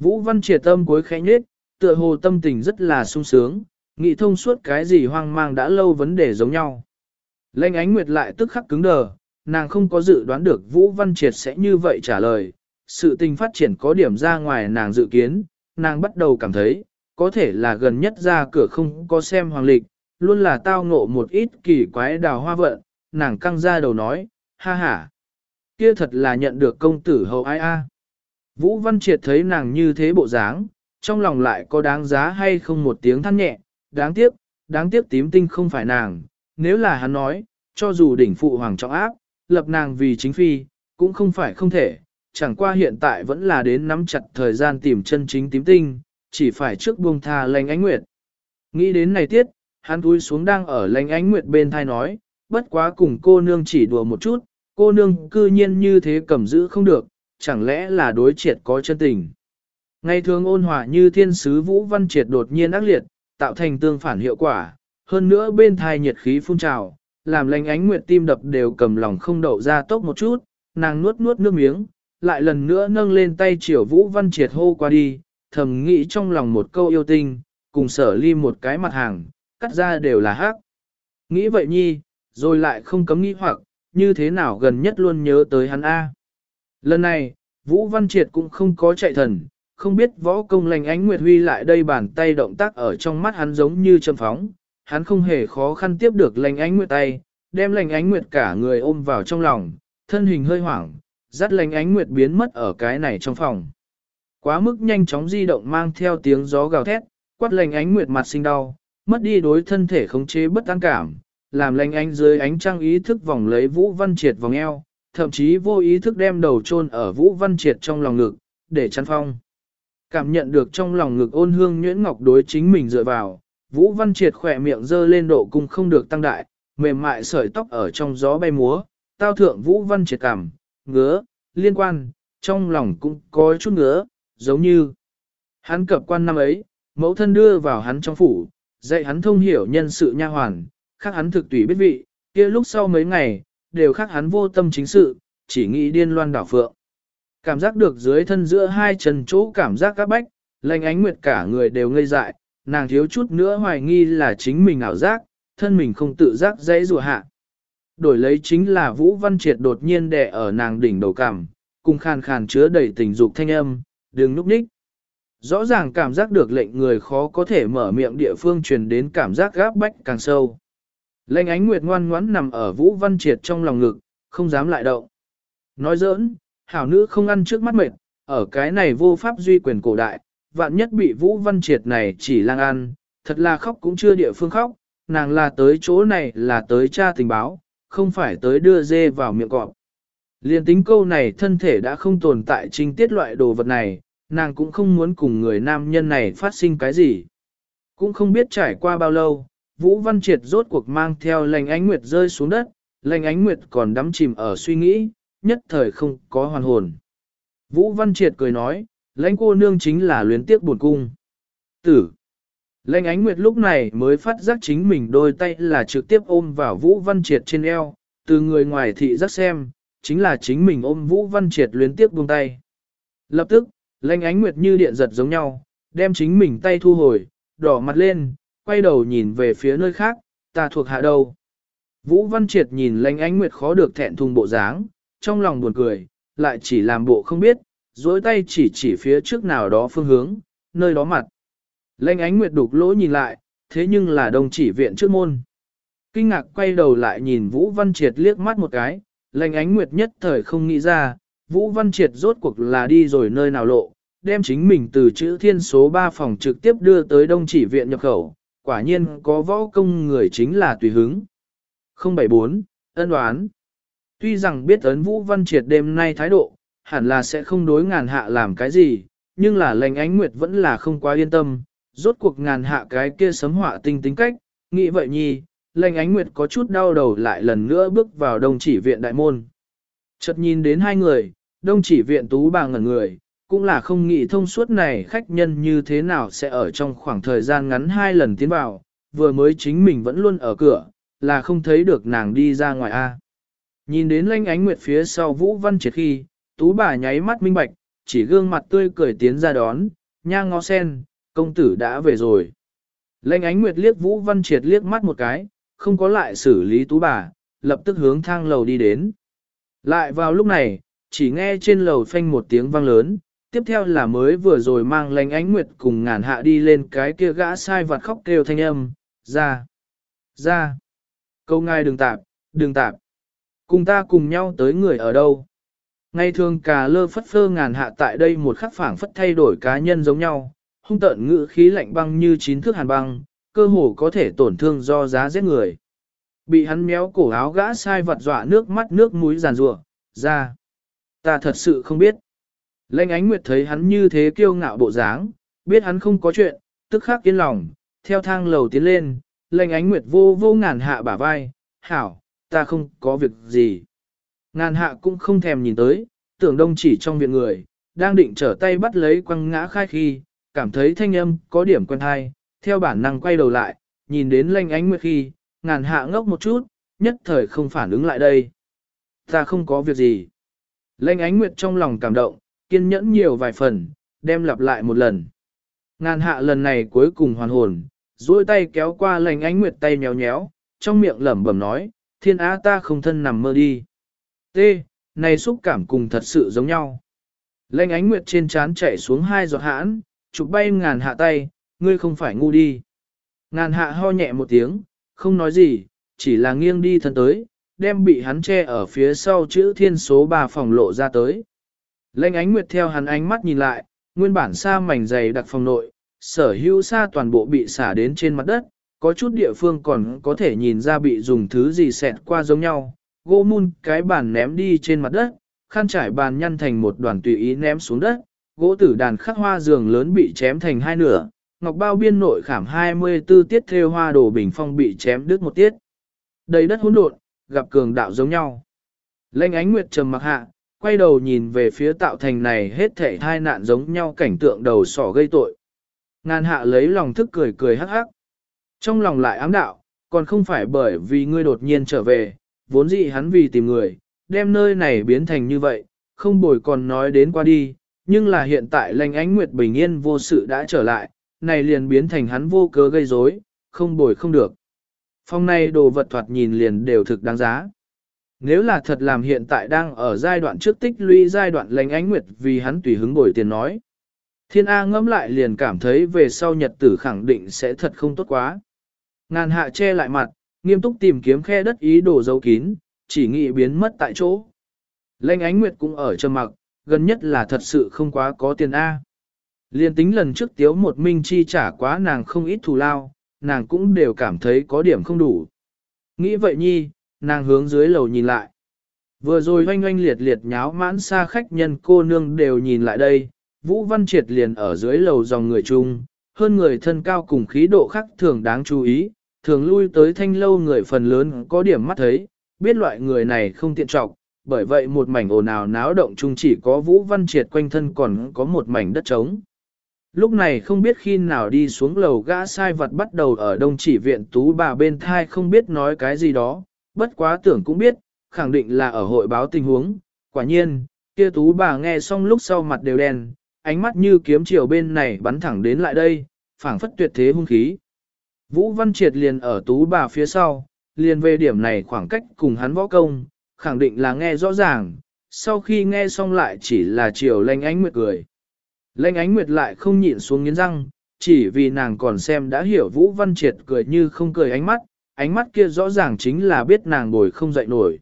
Vũ Văn Triệt tâm cuối khẽ nhết, tựa hồ tâm tình rất là sung sướng, nghĩ thông suốt cái gì hoang mang đã lâu vấn đề giống nhau. Lệnh ánh nguyệt lại tức khắc cứng đờ, nàng không có dự đoán được Vũ Văn Triệt sẽ như vậy trả lời. Sự tình phát triển có điểm ra ngoài nàng dự kiến, nàng bắt đầu cảm thấy, có thể là gần nhất ra cửa không có xem hoàng lịch, luôn là tao ngộ một ít kỳ quái đào hoa vận, nàng căng ra đầu nói, ha ha. Kia thật là nhận được công tử hậu ai a. Vũ Văn Triệt thấy nàng như thế bộ dáng, trong lòng lại có đáng giá hay không một tiếng than nhẹ, đáng tiếc, đáng tiếc tím tinh không phải nàng, nếu là hắn nói, cho dù đỉnh phụ hoàng trọng áp, lập nàng vì chính phi, cũng không phải không thể, chẳng qua hiện tại vẫn là đến nắm chặt thời gian tìm chân chính tím tinh, chỉ phải trước buông tha lành ánh nguyệt. Nghĩ đến này tiết, hắn túi xuống đang ở lành ánh nguyệt bên thai nói, bất quá cùng cô nương chỉ đùa một chút, cô nương cư nhiên như thế cầm giữ không được, chẳng lẽ là đối triệt có chân tình. Ngày thường ôn hòa như thiên sứ Vũ Văn Triệt đột nhiên ác liệt, tạo thành tương phản hiệu quả, hơn nữa bên thai nhiệt khí phun trào, làm lành ánh nguyệt tim đập đều cầm lòng không đậu ra tốc một chút, nàng nuốt nuốt nước miếng, lại lần nữa nâng lên tay chiều Vũ Văn Triệt hô qua đi, thầm nghĩ trong lòng một câu yêu tinh, cùng sở ly một cái mặt hàng, cắt ra đều là hắc. Nghĩ vậy nhi, rồi lại không cấm nghĩ hoặc, như thế nào gần nhất luôn nhớ tới hắn A. Lần này, Vũ Văn Triệt cũng không có chạy thần, không biết võ công lành ánh Nguyệt Huy lại đây bàn tay động tác ở trong mắt hắn giống như châm phóng, hắn không hề khó khăn tiếp được lành ánh Nguyệt tay, đem lành ánh Nguyệt cả người ôm vào trong lòng, thân hình hơi hoảng, dắt lành ánh Nguyệt biến mất ở cái này trong phòng. Quá mức nhanh chóng di động mang theo tiếng gió gào thét, quát lành ánh Nguyệt mặt sinh đau, mất đi đối thân thể khống chế bất an cảm, làm lành ánh dưới ánh trăng ý thức vòng lấy Vũ Văn Triệt vòng eo, thậm chí vô ý thức đem đầu chôn ở Vũ Văn Triệt trong lòng ngực, để chăn phong. Cảm nhận được trong lòng ngực ôn hương nhuyễn ngọc đối chính mình dựa vào, Vũ Văn Triệt khỏe miệng dơ lên độ cung không được tăng đại, mềm mại sợi tóc ở trong gió bay múa, tao thượng Vũ Văn Triệt cảm, ngứa, liên quan, trong lòng cũng có chút ngứa, giống như hắn cập quan năm ấy, mẫu thân đưa vào hắn trong phủ, dạy hắn thông hiểu nhân sự nha hoàn, khác hắn thực tùy biết vị, kia lúc sau mấy ngày, đều khác hắn vô tâm chính sự, chỉ nghĩ điên loan đảo phượng. Cảm giác được dưới thân giữa hai chân chỗ cảm giác các bách, lành ánh nguyệt cả người đều ngây dại, nàng thiếu chút nữa hoài nghi là chính mình ảo giác, thân mình không tự giác dãy rùa hạ. Đổi lấy chính là Vũ Văn Triệt đột nhiên đè ở nàng đỉnh đầu cảm, cùng khàn khàn chứa đầy tình dục thanh âm, đừng núp đích, Rõ ràng cảm giác được lệnh người khó có thể mở miệng địa phương truyền đến cảm giác gáp bách càng sâu. Lệnh ánh nguyệt ngoan ngoãn nằm ở Vũ Văn Triệt trong lòng ngực, không dám lại động. Nói giỡn, hảo nữ không ăn trước mắt mệt, ở cái này vô pháp duy quyền cổ đại, vạn nhất bị Vũ Văn Triệt này chỉ lang ăn, thật là khóc cũng chưa địa phương khóc, nàng là tới chỗ này là tới tra tình báo, không phải tới đưa dê vào miệng cọp. Liên tính câu này thân thể đã không tồn tại trinh tiết loại đồ vật này, nàng cũng không muốn cùng người nam nhân này phát sinh cái gì. Cũng không biết trải qua bao lâu, Vũ Văn Triệt rốt cuộc mang theo lành ánh nguyệt rơi xuống đất, lành ánh nguyệt còn đắm chìm ở suy nghĩ, nhất thời không có hoàn hồn. Vũ Văn Triệt cười nói, lãnh cô nương chính là luyến tiếc buồn cung. Tử. Lãnh ánh nguyệt lúc này mới phát giác chính mình đôi tay là trực tiếp ôm vào Vũ Văn Triệt trên eo, từ người ngoài thị giác xem, chính là chính mình ôm Vũ Văn Triệt luyến tiếc buông tay. Lập tức, lãnh ánh nguyệt như điện giật giống nhau, đem chính mình tay thu hồi, đỏ mặt lên, quay đầu nhìn về phía nơi khác, ta thuộc hạ đâu. Vũ Văn Triệt nhìn lãnh ánh nguyệt khó được thẹn thùng bộ dáng, trong lòng buồn cười, lại chỉ làm bộ không biết, duỗi tay chỉ chỉ phía trước nào đó phương hướng, nơi đó mặt. Lệnh ánh nguyệt đục lỗ nhìn lại, thế nhưng là đồng chỉ viện trước môn. Kinh ngạc quay đầu lại nhìn Vũ Văn Triệt liếc mắt một cái, lệnh ánh nguyệt nhất thời không nghĩ ra, Vũ Văn Triệt rốt cuộc là đi rồi nơi nào lộ, đem chính mình từ chữ thiên số 3 phòng trực tiếp đưa tới đông chỉ viện nhập khẩu, quả nhiên có võ công người chính là tùy hứng. 074, ân đoán. Tuy rằng biết ấn Vũ Văn Triệt đêm nay thái độ, hẳn là sẽ không đối ngàn hạ làm cái gì, nhưng là lệnh ánh nguyệt vẫn là không quá yên tâm, rốt cuộc ngàn hạ cái kia sấm họa tinh tính cách, nghĩ vậy nhi, lệnh ánh nguyệt có chút đau đầu lại lần nữa bước vào đông chỉ viện đại môn. Chợt nhìn đến hai người, đông chỉ viện tú bà ngẩn người, cũng là không nghĩ thông suốt này khách nhân như thế nào sẽ ở trong khoảng thời gian ngắn hai lần tiến vào, vừa mới chính mình vẫn luôn ở cửa, là không thấy được nàng đi ra ngoài a. Nhìn đến lanh ánh nguyệt phía sau Vũ Văn Triệt khi, tú bà nháy mắt minh bạch, chỉ gương mặt tươi cười tiến ra đón, nha ngó sen, công tử đã về rồi. Lệnh ánh nguyệt liếc Vũ Văn Triệt liếc mắt một cái, không có lại xử lý tú bà, lập tức hướng thang lầu đi đến. Lại vào lúc này, chỉ nghe trên lầu phanh một tiếng vang lớn, tiếp theo là mới vừa rồi mang Lệnh ánh nguyệt cùng ngàn hạ đi lên cái kia gã sai vặt khóc kêu thanh âm, ra. Ra. Câu ngài đừng tạp, đừng tạp. Cùng ta cùng nhau tới người ở đâu. Ngày thường cà lơ phất phơ ngàn hạ tại đây một khắc phảng phất thay đổi cá nhân giống nhau, hung tợn ngữ khí lạnh băng như chín thước hàn băng, cơ hồ có thể tổn thương do giá giết người. Bị hắn méo cổ áo gã sai vật dọa nước mắt nước mũi giàn rủa ra. Ta thật sự không biết. Lệnh ánh nguyệt thấy hắn như thế kiêu ngạo bộ dáng, biết hắn không có chuyện, tức khắc yên lòng, theo thang lầu tiến lên, lệnh ánh nguyệt vô vô ngàn hạ bả vai, hảo, ta không có việc gì. Ngàn hạ cũng không thèm nhìn tới, tưởng đông chỉ trong viện người, đang định trở tay bắt lấy quăng ngã khai khi, cảm thấy thanh âm có điểm quen hay, theo bản năng quay đầu lại, nhìn đến Lanh ánh nguyệt khi, ngàn hạ ngốc một chút, nhất thời không phản ứng lại đây. Ta không có việc gì. Lanh ánh nguyệt trong lòng cảm động, kiên nhẫn nhiều vài phần, đem lặp lại một lần. Ngàn hạ lần này cuối cùng hoàn hồn, duỗi tay kéo qua lành ánh nguyệt tay nhéo nhéo, trong miệng lẩm bẩm nói, thiên á ta không thân nằm mơ đi. T, này xúc cảm cùng thật sự giống nhau. Lệnh ánh nguyệt trên trán chảy xuống hai giọt hãn, chụp bay ngàn hạ tay, ngươi không phải ngu đi. Ngàn hạ ho nhẹ một tiếng, không nói gì, chỉ là nghiêng đi thân tới, đem bị hắn che ở phía sau chữ thiên số 3 phòng lộ ra tới. Lệnh ánh nguyệt theo hắn ánh mắt nhìn lại, nguyên bản xa mảnh dày đặc phòng nội, sở hữu xa toàn bộ bị xả đến trên mặt đất, có chút địa phương còn có thể nhìn ra bị dùng thứ gì xẹt qua giống nhau, gỗ mun cái bàn ném đi trên mặt đất, khăn trải bàn nhăn thành một đoàn tùy ý ném xuống đất, gỗ tử đàn khắc hoa giường lớn bị chém thành hai nửa, ngọc bao biên nội khảm 24 tiết thêu hoa đồ bình phong bị chém đứt một tiết. Đầy đất hỗn độn, gặp cường đạo giống nhau. Lệnh ánh nguyệt trầm mặc hạ, quay đầu nhìn về phía tạo thành này hết thể hai nạn giống nhau cảnh tượng đầu sỏ gây tội. Ngàn hạ lấy lòng thức cười cười hắc hắc. Trong lòng lại ám đạo, còn không phải bởi vì ngươi đột nhiên trở về, vốn dĩ hắn vì tìm người, đem nơi này biến thành như vậy, không bồi còn nói đến qua đi, nhưng là hiện tại lành ánh nguyệt bình yên vô sự đã trở lại, này liền biến thành hắn vô cớ gây rối, không bồi không được. Phong này đồ vật thoạt nhìn liền đều thực đáng giá. Nếu là thật làm hiện tại đang ở giai đoạn trước tích lũy giai đoạn lành ánh nguyệt vì hắn tùy hứng bồi tiền nói. Thiên A ngẫm lại liền cảm thấy về sau nhật tử khẳng định sẽ thật không tốt quá. Ngàn hạ che lại mặt, nghiêm túc tìm kiếm khe đất ý đồ dấu kín, chỉ nghĩ biến mất tại chỗ. Lệnh ánh nguyệt cũng ở trầm mặc, gần nhất là thật sự không quá có tiền A. Liên tính lần trước tiếu một minh chi trả quá nàng không ít thù lao, nàng cũng đều cảm thấy có điểm không đủ. Nghĩ vậy nhi, nàng hướng dưới lầu nhìn lại. Vừa rồi oanh oanh liệt liệt nháo mãn xa khách nhân cô nương đều nhìn lại đây, Vũ Văn Triệt liền ở dưới lầu dòng người chung, hơn người thân cao cùng khí độ khác thường đáng chú ý, thường lui tới thanh lâu người phần lớn có điểm mắt thấy, biết loại người này không tiện trọng, bởi vậy một mảnh ồn ào náo động chung chỉ có Vũ Văn Triệt quanh thân còn có một mảnh đất trống. Lúc này không biết khi nào đi xuống lầu gã sai vật bắt đầu ở đông chỉ viện tú bà bên thai không biết nói cái gì đó, bất quá tưởng cũng biết, khẳng định là ở hội báo tình huống. Quả nhiên, kia tú bà nghe xong lúc sau mặt đều đen, ánh mắt như kiếm chiều bên này bắn thẳng đến lại đây, phảng phất tuyệt thế hung khí. Vũ Văn Triệt liền ở tú bà phía sau, liền về điểm này khoảng cách cùng hắn võ công, khẳng định là nghe rõ ràng, sau khi nghe xong lại chỉ là chiều lanh ánh nguyệt cười. Lanh ánh nguyệt lại không nhịn xuống nghiến răng, chỉ vì nàng còn xem đã hiểu Vũ Văn Triệt cười như không cười ánh mắt, ánh mắt kia rõ ràng chính là biết nàng bồi không dậy nổi.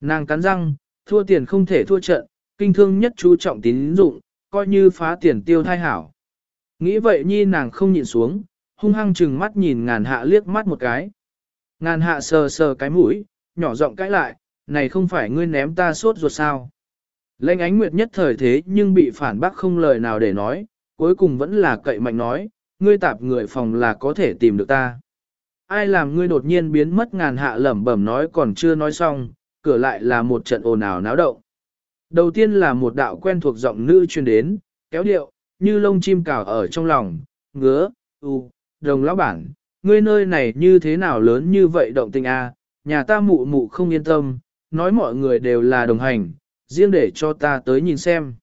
Nàng cắn răng, thua tiền không thể thua trận, kinh thương nhất chú trọng tín dụng, coi như phá tiền tiêu thai hảo. Nghĩ vậy nhi nàng không nhịn xuống, hung hăng chừng mắt nhìn ngàn hạ liếc mắt một cái. Ngàn hạ sờ sờ cái mũi, nhỏ giọng cãi lại, này không phải ngươi ném ta sốt ruột sao. Lệnh ánh nguyệt nhất thời thế nhưng bị phản bác không lời nào để nói, cuối cùng vẫn là cậy mạnh nói, ngươi tạp người phòng là có thể tìm được ta. Ai làm ngươi đột nhiên biến mất ngàn hạ lẩm bẩm nói còn chưa nói xong, cửa lại là một trận ồn ào náo động. Đầu tiên là một đạo quen thuộc giọng nữ truyền đến, kéo điệu, như lông chim cào ở trong lòng, ngứa, u, đồng lão bản, ngươi nơi này như thế nào lớn như vậy động tình a, nhà ta mụ mụ không yên tâm, nói mọi người đều là đồng hành, riêng để cho ta tới nhìn xem.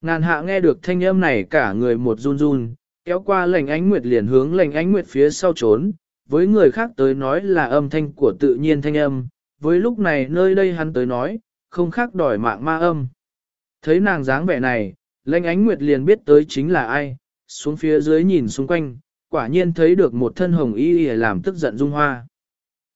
Ngàn hạ nghe được thanh âm này cả người một run run, kéo qua lệnh ánh nguyệt liền hướng lệnh ánh nguyệt phía sau trốn, với người khác tới nói là âm thanh của tự nhiên thanh âm, với lúc này nơi đây hắn tới nói, không khác đòi mạng ma âm. Thấy nàng dáng vẻ này, lệnh ánh nguyệt liền biết tới chính là ai, xuống phía dưới nhìn xung quanh, quả nhiên thấy được một thân hồng y làm tức giận dung hoa.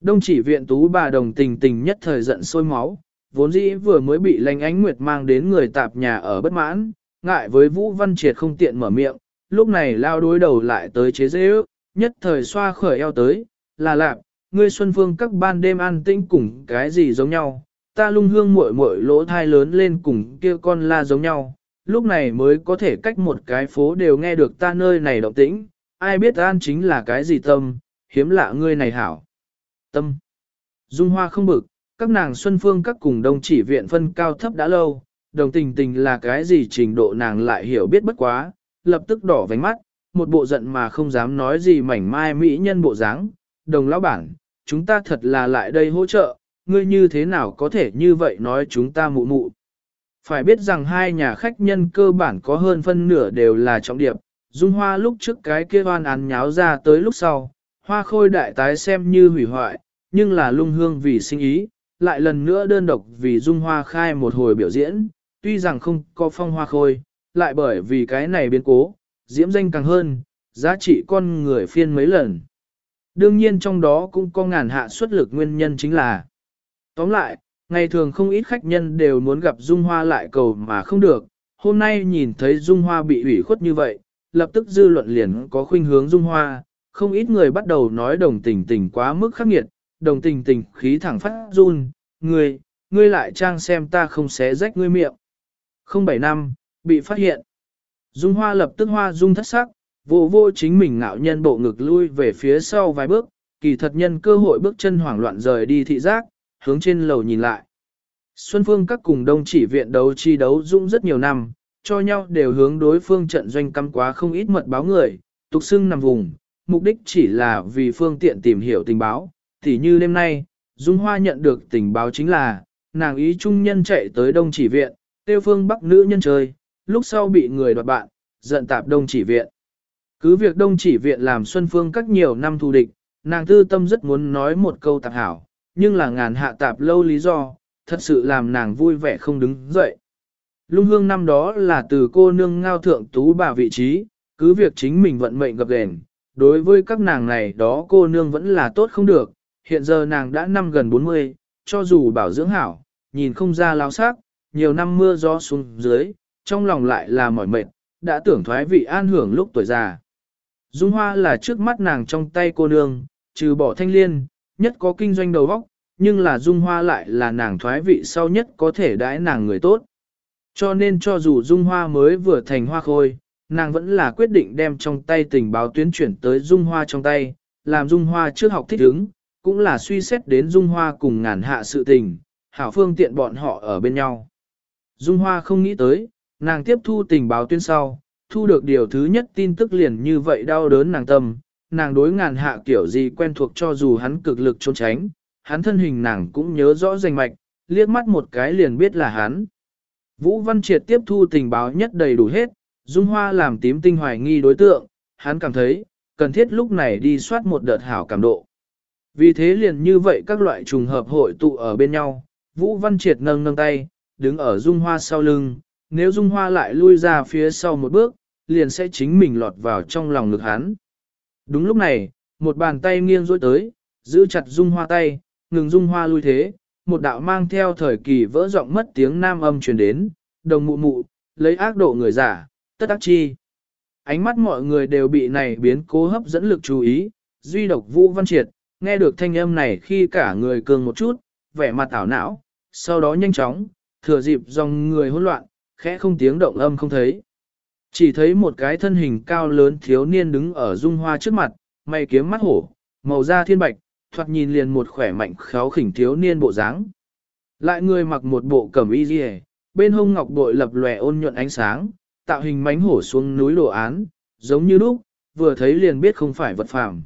Đông chỉ viện tú bà đồng tình tình nhất thời giận sôi máu, vốn dĩ vừa mới bị lành ánh nguyệt mang đến người tạp nhà ở bất mãn, ngại với Vũ Văn Triệt không tiện mở miệng, lúc này lao đối đầu lại tới chế dễ ước, nhất thời xoa khởi eo tới, là lạc, ngươi xuân phương các ban đêm an tĩnh cùng cái gì giống nhau, ta lung hương muội muội lỗ thai lớn lên cùng kia con la giống nhau, lúc này mới có thể cách một cái phố đều nghe được ta nơi này động tĩnh, ai biết an chính là cái gì tâm, hiếm lạ ngươi này hảo. Tâm. Dung hoa không bực, các nàng xuân phương các cùng đông chỉ viện phân cao thấp đã lâu, đồng tình tình là cái gì trình độ nàng lại hiểu biết bất quá, lập tức đỏ vánh mắt, một bộ giận mà không dám nói gì mảnh mai mỹ nhân bộ dáng. đồng lão bản, chúng ta thật là lại đây hỗ trợ, ngươi như thế nào có thể như vậy nói chúng ta mụ mụ. Phải biết rằng hai nhà khách nhân cơ bản có hơn phân nửa đều là trọng điệp, Dung Hoa lúc trước cái kia oan án nháo ra tới lúc sau, hoa khôi đại tái xem như hủy hoại, nhưng là lung hương vì sinh ý, lại lần nữa đơn độc vì Dung Hoa khai một hồi biểu diễn, tuy rằng không có phong hoa khôi, lại bởi vì cái này biến cố, diễm danh càng hơn, giá trị con người phiên mấy lần. Đương nhiên trong đó cũng có ngàn hạ xuất lực nguyên nhân chính là Tóm lại, ngày thường không ít khách nhân đều muốn gặp Dung Hoa lại cầu mà không được, hôm nay nhìn thấy Dung Hoa bị ủy khuất như vậy, lập tức dư luận liền có khuynh hướng Dung Hoa, không ít người bắt đầu nói đồng tình tình quá mức khắc nghiệt, đồng tình tình khí thẳng phát run, ngươi, ngươi lại trang xem ta không xé rách ngươi miệng. Không bảy năm, bị phát hiện. Dung Hoa lập tức hoa dung thất sắc, vô vô chính mình ngạo nhân bộ ngực lui về phía sau vài bước, kỳ thật nhân cơ hội bước chân hoảng loạn rời đi thị giác, hướng trên lầu nhìn lại. Xuân Phương các cùng đông chỉ viện đấu chi đấu dũng rất nhiều năm, cho nhau đều hướng đối phương trận doanh căm quá không ít mật báo người, tục xưng nằm vùng, mục đích chỉ là vì phương tiện tìm hiểu tình báo, tỉ như đêm nay, Dung Hoa nhận được tình báo chính là, nàng ý trung nhân chạy tới đông chỉ viện, tiêu phương bắc nữ nhân chơi, lúc sau bị người đoạt bạn, giận tạp đông chỉ viện. Cứ việc đông chỉ viện làm Xuân Phương các nhiều năm thù địch, nàng tư tâm rất muốn nói một câu tạp hảo, nhưng là ngàn hạ tạp lâu lý do, thật sự làm nàng vui vẻ không đứng dậy. Lung hương năm đó là từ cô nương ngao thượng tú bà vị trí, cứ việc chính mình vận mệnh gặp đèn, đối với các nàng này đó cô nương vẫn là tốt không được, hiện giờ nàng đã năm gần 40, cho dù bảo dưỡng hảo, nhìn không ra lao sắc, nhiều năm mưa gió xuống dưới, trong lòng lại là mỏi mệt, đã tưởng thoái vị an hưởng lúc tuổi già. Dung hoa là trước mắt nàng trong tay cô nương, trừ bỏ thanh liên, nhất có kinh doanh đầu vóc, nhưng là Dung Hoa lại là nàng thoái vị sau nhất có thể đãi nàng người tốt. Cho nên cho dù Dung Hoa mới vừa thành hoa khôi, nàng vẫn là quyết định đem trong tay tình báo tuyến chuyển tới Dung Hoa trong tay, làm Dung Hoa trước học thích ứng, cũng là suy xét đến Dung Hoa cùng ngàn hạ sự tình, hảo phương tiện bọn họ ở bên nhau. Dung Hoa không nghĩ tới, nàng tiếp thu tình báo tuyến sau, thu được điều thứ nhất tin tức liền như vậy đau đớn nàng tâm, nàng đối ngàn hạ kiểu gì quen thuộc cho dù hắn cực lực trốn tránh, hắn thân hình nàng cũng nhớ rõ danh mạch, liếc mắt một cái liền biết là hắn. Vũ Văn Triệt tiếp thu tình báo nhất đầy đủ hết, Dung Hoa làm tím tinh hoài nghi đối tượng, hắn cảm thấy, cần thiết lúc này đi soát một đợt hảo cảm độ. Vì thế liền như vậy các loại trùng hợp hội tụ ở bên nhau, Vũ Văn Triệt nâng nâng tay, đứng ở Dung Hoa sau lưng, nếu Dung Hoa lại lui ra phía sau một bước, liền sẽ chính mình lọt vào trong lòng ngực hắn. Đúng lúc này, một bàn tay nghiêng dối tới, giữ chặt dung hoa tay, ngừng dung hoa lui thế, một đạo mang theo thời kỳ vỡ giọng mất tiếng nam âm truyền đến, đồng mụ mụ, lấy ác độ người giả, tất ác chi. Ánh mắt mọi người đều bị này biến cố hấp dẫn lực chú ý, duy độc vũ văn triệt, nghe được thanh âm này khi cả người cường một chút, vẻ mặt ảo não, sau đó nhanh chóng, thừa dịp dòng người hỗn loạn, khẽ không tiếng động âm không thấy. Chỉ thấy một cái thân hình cao lớn thiếu niên đứng ở dung hoa trước mặt, mày kiếm mắt hổ, màu da thiên bạch, thoạt nhìn liền một khỏe mạnh khéo khỉnh thiếu niên bộ dáng. Lại người mặc một bộ cẩm y rìa, bên hông ngọc bội lập lòe ôn nhuận ánh sáng, tạo hình mánh hổ xuống núi đồ án, giống như lúc, vừa thấy liền biết không phải vật phàm.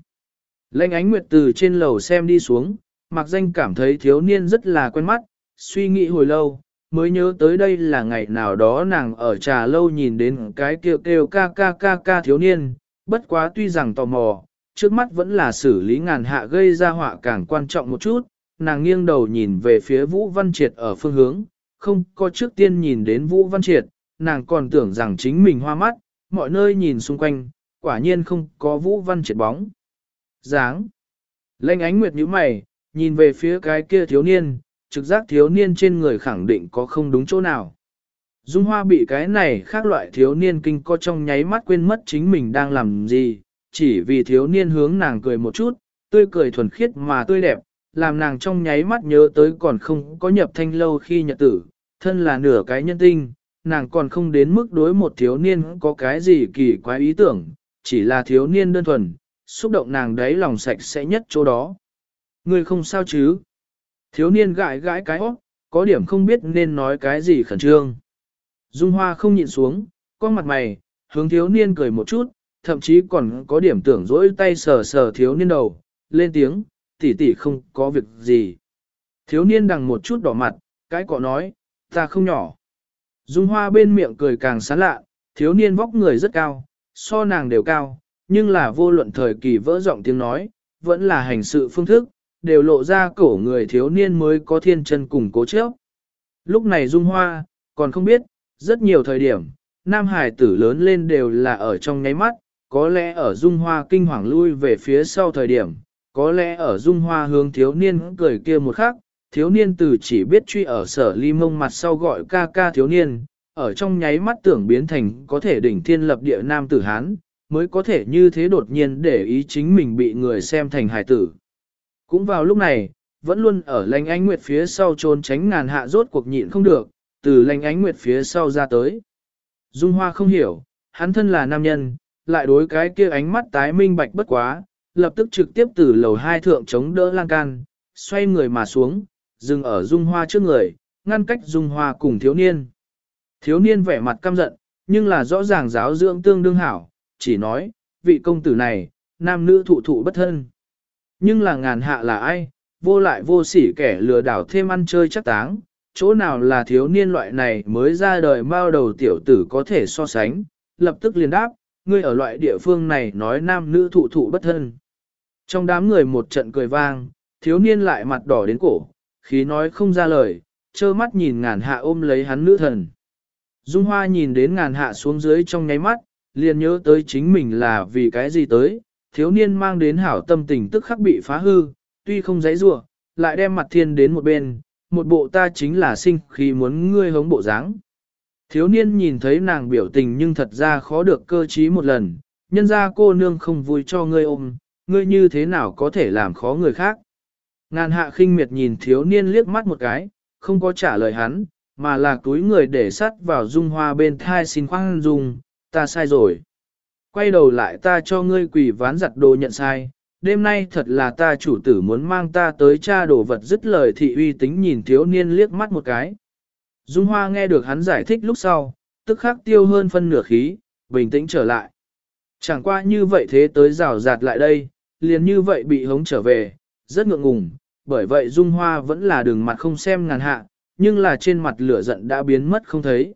Lệnh ánh nguyệt từ trên lầu xem đi xuống, mặc danh cảm thấy thiếu niên rất là quen mắt, suy nghĩ hồi lâu, mới nhớ tới đây là ngày nào đó nàng ở trà lâu nhìn đến cái kêu kêu ca ca ca ca thiếu niên, bất quá tuy rằng tò mò, trước mắt vẫn là xử lý ngàn hạ gây ra họa càng quan trọng một chút, nàng nghiêng đầu nhìn về phía Vũ Văn Triệt ở phương hướng, không có trước tiên nhìn đến Vũ Văn Triệt, nàng còn tưởng rằng chính mình hoa mắt, mọi nơi nhìn xung quanh, quả nhiên không có Vũ Văn Triệt bóng. Giáng, Lênh ánh nguyệt nhíu mày, nhìn về phía cái kia thiếu niên, trực giác thiếu niên trên người khẳng định có không đúng chỗ nào. Dung Hoa bị cái này khác loại thiếu niên kinh co trong nháy mắt quên mất chính mình đang làm gì, chỉ vì thiếu niên hướng nàng cười một chút, tươi cười thuần khiết mà tươi đẹp, làm nàng trong nháy mắt nhớ tới còn không có nhập thanh lâu khi nhật tử, thân là nửa cái nhân tinh, nàng còn không đến mức đối một thiếu niên có cái gì kỳ quái ý tưởng, chỉ là thiếu niên đơn thuần, xúc động nàng đấy lòng sạch sẽ nhất chỗ đó. Người không sao chứ? Thiếu niên gãi gãi cái óc, có điểm không biết nên nói cái gì khẩn trương. Dung Hoa không nhịn xuống, con mặt mày, hướng thiếu niên cười một chút, thậm chí còn có điểm tưởng dỗi tay sờ sờ thiếu niên đầu, lên tiếng, tỷ tỷ không có việc gì. Thiếu niên đằng một chút đỏ mặt, cái cọ nói, ta không nhỏ. Dung Hoa bên miệng cười càng sán lạ, thiếu niên vóc người rất cao, so nàng đều cao, nhưng là vô luận thời kỳ vỡ giọng tiếng nói, vẫn là hành sự phương thức, đều lộ ra cổ người thiếu niên mới có thiên chân cùng cố chấp. Lúc này Dung Hoa, còn không biết, rất nhiều thời điểm, nam hải tử lớn lên đều là ở trong nháy mắt, có lẽ ở dung hoa kinh hoàng lui về phía sau thời điểm, có lẽ ở dung hoa hướng thiếu niên cười kia một khắc, thiếu niên từ chỉ biết truy ở sở ly mông mặt sau gọi ca ca thiếu niên, ở trong nháy mắt tưởng biến thành có thể đỉnh thiên lập địa nam tử Hán, mới có thể như thế đột nhiên để ý chính mình bị người xem thành hải tử. Cũng vào lúc này, vẫn luôn ở lành ánh nguyệt phía sau trốn tránh ngàn hạ rốt cuộc nhịn không được, từ lành ánh nguyệt phía sau ra tới. Dung Hoa không hiểu, hắn thân là nam nhân, lại đối cái kia ánh mắt tái minh bạch bất quá, lập tức trực tiếp từ lầu hai thượng chống đỡ lan can, xoay người mà xuống, dừng ở Dung Hoa trước người, ngăn cách Dung Hoa cùng thiếu niên. Thiếu niên vẻ mặt căm giận, nhưng là rõ ràng giáo dưỡng tương đương hảo, chỉ nói, vị công tử này, nam nữ thụ thụ bất thân. Nhưng là ngàn hạ là ai, vô lại vô sỉ kẻ lừa đảo thêm ăn chơi chắc táng, chỗ nào là thiếu niên loại này mới ra đời bao đầu tiểu tử có thể so sánh, lập tức liền đáp, ngươi ở loại địa phương này nói nam nữ thụ thụ bất thân. Trong đám người một trận cười vang, thiếu niên lại mặt đỏ đến cổ, khí nói không ra lời, trơ mắt nhìn ngàn hạ ôm lấy hắn nữ thần. Dung Hoa nhìn đến ngàn hạ xuống dưới trong nháy mắt, liền nhớ tới chính mình là vì cái gì tới, thiếu niên mang đến hảo tâm tình tức khắc bị phá hư, tuy không dãy rủa lại đem mặt thiên đến một bên, một bộ ta chính là sinh khi muốn ngươi hống bộ dáng. Thiếu niên nhìn thấy nàng biểu tình nhưng thật ra khó được cơ trí một lần, nhân ra cô nương không vui cho ngươi ôm, ngươi như thế nào có thể làm khó người khác. Ngàn hạ khinh miệt nhìn thiếu niên liếc mắt một cái, không có trả lời hắn, mà là túi người để sắt vào dung hoa bên thai xin khoan dung, ta sai rồi. Quay đầu lại ta cho ngươi quỷ ván giặt đồ nhận sai, đêm nay thật là ta chủ tử muốn mang ta tới cha đồ vật dứt lời thị uy tính nhìn thiếu niên liếc mắt một cái. Dung Hoa nghe được hắn giải thích lúc sau, tức khắc tiêu hơn phân nửa khí, bình tĩnh trở lại. Chẳng qua như vậy thế tới rào rạt lại đây, liền như vậy bị hống trở về, rất ngượng ngùng, bởi vậy Dung Hoa vẫn là đường mặt không xem ngàn hạ, nhưng là trên mặt lửa giận đã biến mất không thấy.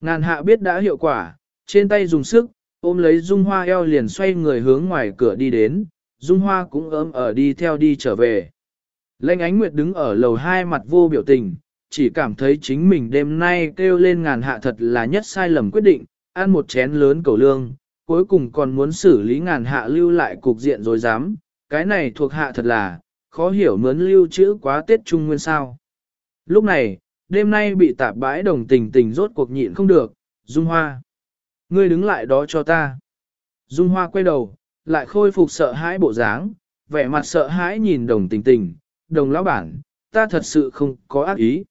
Ngàn hạ biết đã hiệu quả, trên tay dùng sức, ôm lấy Dung Hoa eo liền xoay người hướng ngoài cửa đi đến, Dung Hoa cũng ấm ở đi theo đi trở về. Lệnh ánh nguyệt đứng ở lầu hai mặt vô biểu tình, chỉ cảm thấy chính mình đêm nay kêu lên ngàn hạ thật là nhất sai lầm quyết định, ăn một chén lớn cầu lương, cuối cùng còn muốn xử lý ngàn hạ lưu lại cục diện rồi dám, cái này thuộc hạ thật là, khó hiểu mướn lưu chữ quá Tết Trung Nguyên sao. Lúc này, đêm nay bị tạp bãi đồng tình tình rốt cuộc nhịn không được, Dung Hoa. Ngươi đứng lại đó cho ta. Dung Hoa quay đầu, lại khôi phục sợ hãi bộ dáng, vẻ mặt sợ hãi nhìn đồng tình tình, đồng lão bản, ta thật sự không có ác ý.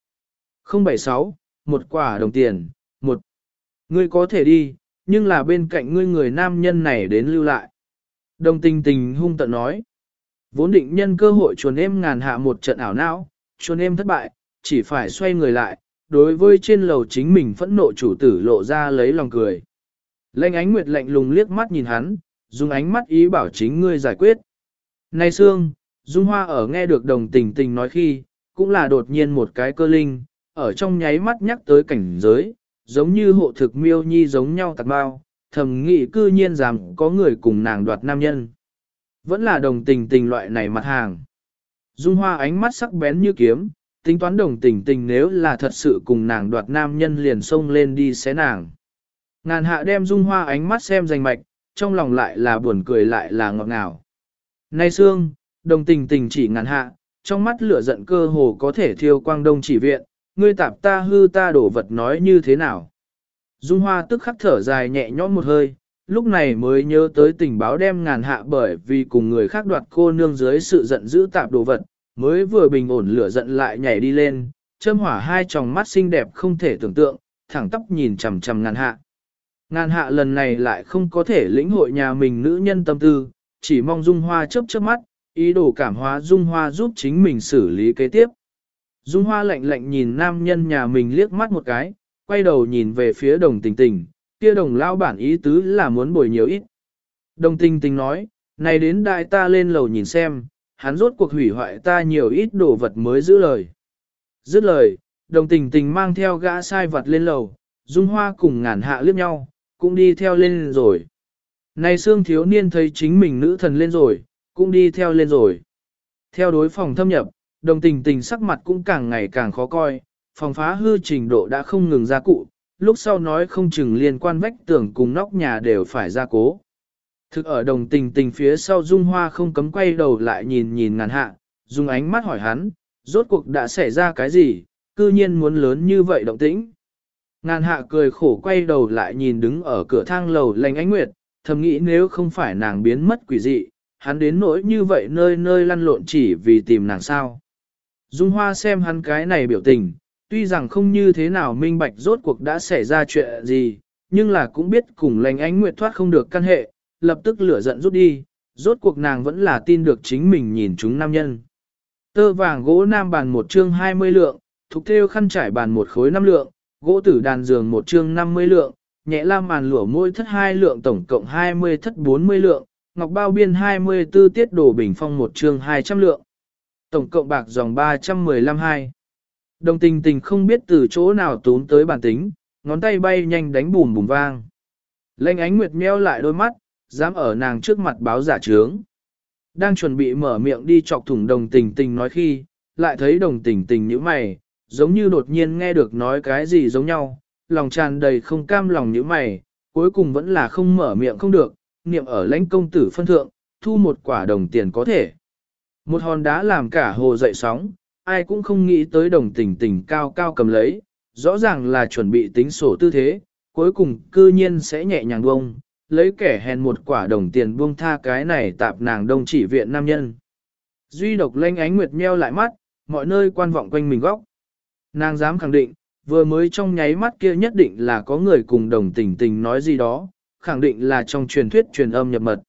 076, một quả đồng tiền, một. Ngươi có thể đi, nhưng là bên cạnh ngươi người nam nhân này đến lưu lại. Đồng tình tình hung tận nói. Vốn định nhân cơ hội chuồn em ngàn hạ một trận ảo não, chuồn em thất bại, chỉ phải xoay người lại, đối với trên lầu chính mình phẫn nộ chủ tử lộ ra lấy lòng cười. Lệnh ánh nguyệt lạnh lùng liếc mắt nhìn hắn, dùng ánh mắt ý bảo chính ngươi giải quyết. Này Sương, Dung Hoa ở nghe được đồng tình tình nói khi, cũng là đột nhiên một cái cơ linh, ở trong nháy mắt nhắc tới cảnh giới, giống như hộ thực miêu nhi giống nhau tạc bao, thầm nghĩ cư nhiên rằng có người cùng nàng đoạt nam nhân. Vẫn là đồng tình tình loại này mặt hàng. Dung Hoa ánh mắt sắc bén như kiếm, tính toán đồng tình tình nếu là thật sự cùng nàng đoạt nam nhân liền xông lên đi xé nàng. Ngàn hạ đem Dung Hoa ánh mắt xem danh mạch, trong lòng lại là buồn cười lại là ngọt ngào. Nay xương, đồng tình tình chỉ ngàn hạ, trong mắt lửa giận cơ hồ có thể thiêu quang đông chỉ viện, ngươi tạp ta hư ta đổ vật nói như thế nào. Dung Hoa tức khắc thở dài nhẹ nhõm một hơi, lúc này mới nhớ tới tình báo đem ngàn hạ bởi vì cùng người khác đoạt cô nương dưới sự giận dữ tạp đồ vật, mới vừa bình ổn lửa giận lại nhảy đi lên, châm hỏa hai tròng mắt xinh đẹp không thể tưởng tượng, thẳng tóc nhìn chằm chằm ngàn hạ. Ngàn hạ lần này lại không có thể lĩnh hội nhà mình nữ nhân tâm tư, chỉ mong Dung Hoa chớp chớp mắt, ý đồ cảm hóa Dung Hoa giúp chính mình xử lý kế tiếp. Dung Hoa lạnh lạnh nhìn nam nhân nhà mình liếc mắt một cái, quay đầu nhìn về phía đồng tình tình, kia đồng lao bản ý tứ là muốn bồi nhiều ít. Đồng tình tình nói, này đến đại ta lên lầu nhìn xem, hắn rốt cuộc hủy hoại ta nhiều ít đồ vật mới giữ lời. Dứt lời, đồng tình tình mang theo gã sai vật lên lầu, Dung Hoa cùng ngàn hạ liếc nhau, cũng đi theo lên rồi. Này xương thiếu niên thấy chính mình nữ thần lên rồi, cũng đi theo lên rồi. Theo đối phòng thâm nhập, đồng tình tình sắc mặt cũng càng ngày càng khó coi, phòng phá hư trình độ đã không ngừng ra cụ, lúc sau nói không chừng liên quan vách tường cùng nóc nhà đều phải ra cố. Thực ở đồng tình tình phía sau Dung Hoa không cấm quay đầu lại nhìn nhìn ngàn hạ, dùng ánh mắt hỏi hắn, rốt cuộc đã xảy ra cái gì, cư nhiên muốn lớn như vậy động tĩnh. Ngàn hạ cười khổ quay đầu lại nhìn đứng ở cửa thang lầu lành ánh nguyệt, thầm nghĩ nếu không phải nàng biến mất quỷ dị, hắn đến nỗi như vậy nơi nơi lăn lộn chỉ vì tìm nàng sao. Dung Hoa xem hắn cái này biểu tình, tuy rằng không như thế nào minh bạch rốt cuộc đã xảy ra chuyện gì, nhưng là cũng biết cùng lành ánh nguyệt thoát không được căn hệ, lập tức lửa giận rút đi, rốt cuộc nàng vẫn là tin được chính mình nhìn chúng nam nhân. Tơ vàng gỗ nam bàn một chương 20 lượng, thục theo khăn trải bàn một khối 5 lượng, gỗ tử đàn giường một chương 50 lượng, nhẹ lam màn lửa môi thất 2 lượng tổng cộng 20 thất 40 lượng, ngọc bao biên 24 tiết đồ bình phong một chương 200 lượng. Tổng cộng bạc dòng 315 hai. Đồng tình tình không biết từ chỗ nào tốn tới bản tính, ngón tay bay nhanh đánh bùm bùm vang. Lênh ánh nguyệt meo lại đôi mắt, dám ở nàng trước mặt báo giả trướng. Đang chuẩn bị mở miệng đi chọc thủng đồng tình tình nói khi, lại thấy đồng tình tình như mày, giống như đột nhiên nghe được nói cái gì giống nhau, lòng tràn đầy không cam lòng như mày, cuối cùng vẫn là không mở miệng không được, niệm ở lãnh công tử phân thượng, thu một quả đồng tiền có thể. Một hòn đá làm cả hồ dậy sóng, ai cũng không nghĩ tới đồng tình tình cao cao cầm lấy, rõ ràng là chuẩn bị tính sổ tư thế, cuối cùng cư nhiên sẽ nhẹ nhàng buông, lấy kẻ hèn một quả đồng tiền buông tha cái này tạp nàng đông chỉ viện nam nhân. Duy độc lanh ánh nguyệt meo lại mắt, mọi nơi quan vọng quanh mình góc. Nàng dám khẳng định, vừa mới trong nháy mắt kia nhất định là có người cùng đồng tình tình nói gì đó, khẳng định là trong truyền thuyết truyền âm nhập mật.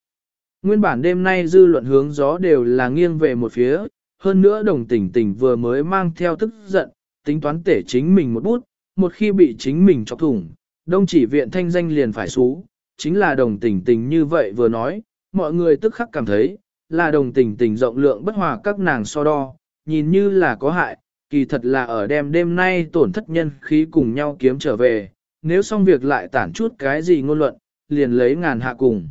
Nguyên bản đêm nay dư luận hướng gió đều là nghiêng về một phía, hơn nữa đồng tình tình vừa mới mang theo tức giận, tính toán tể chính mình một bút, một khi bị chính mình chọc thủng, đông chỉ viện thanh danh liền phải xú, chính là đồng tình tình như vậy vừa nói, mọi người tức khắc cảm thấy, là đồng tình tình rộng lượng bất hòa các nàng so đo, nhìn như là có hại, kỳ thật là ở đêm đêm nay tổn thất nhân khí cùng nhau kiếm trở về, nếu xong việc lại tản chút cái gì ngôn luận, liền lấy ngàn hạ cùng.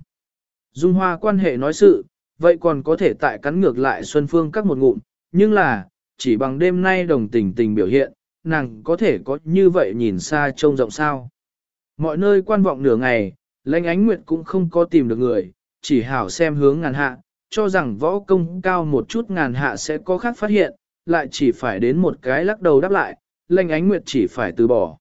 Dung Hoa quan hệ nói sự, vậy còn có thể tại cắn ngược lại Xuân Phương các một ngụm, nhưng là, chỉ bằng đêm nay đồng tình tình biểu hiện, nàng có thể có như vậy nhìn xa trông rộng sao. Mọi nơi quan vọng nửa ngày, lãnh ánh nguyệt cũng không có tìm được người, chỉ hảo xem hướng ngàn hạ, cho rằng võ công cao một chút ngàn hạ sẽ có khác phát hiện, lại chỉ phải đến một cái lắc đầu đáp lại, lãnh ánh nguyệt chỉ phải từ bỏ.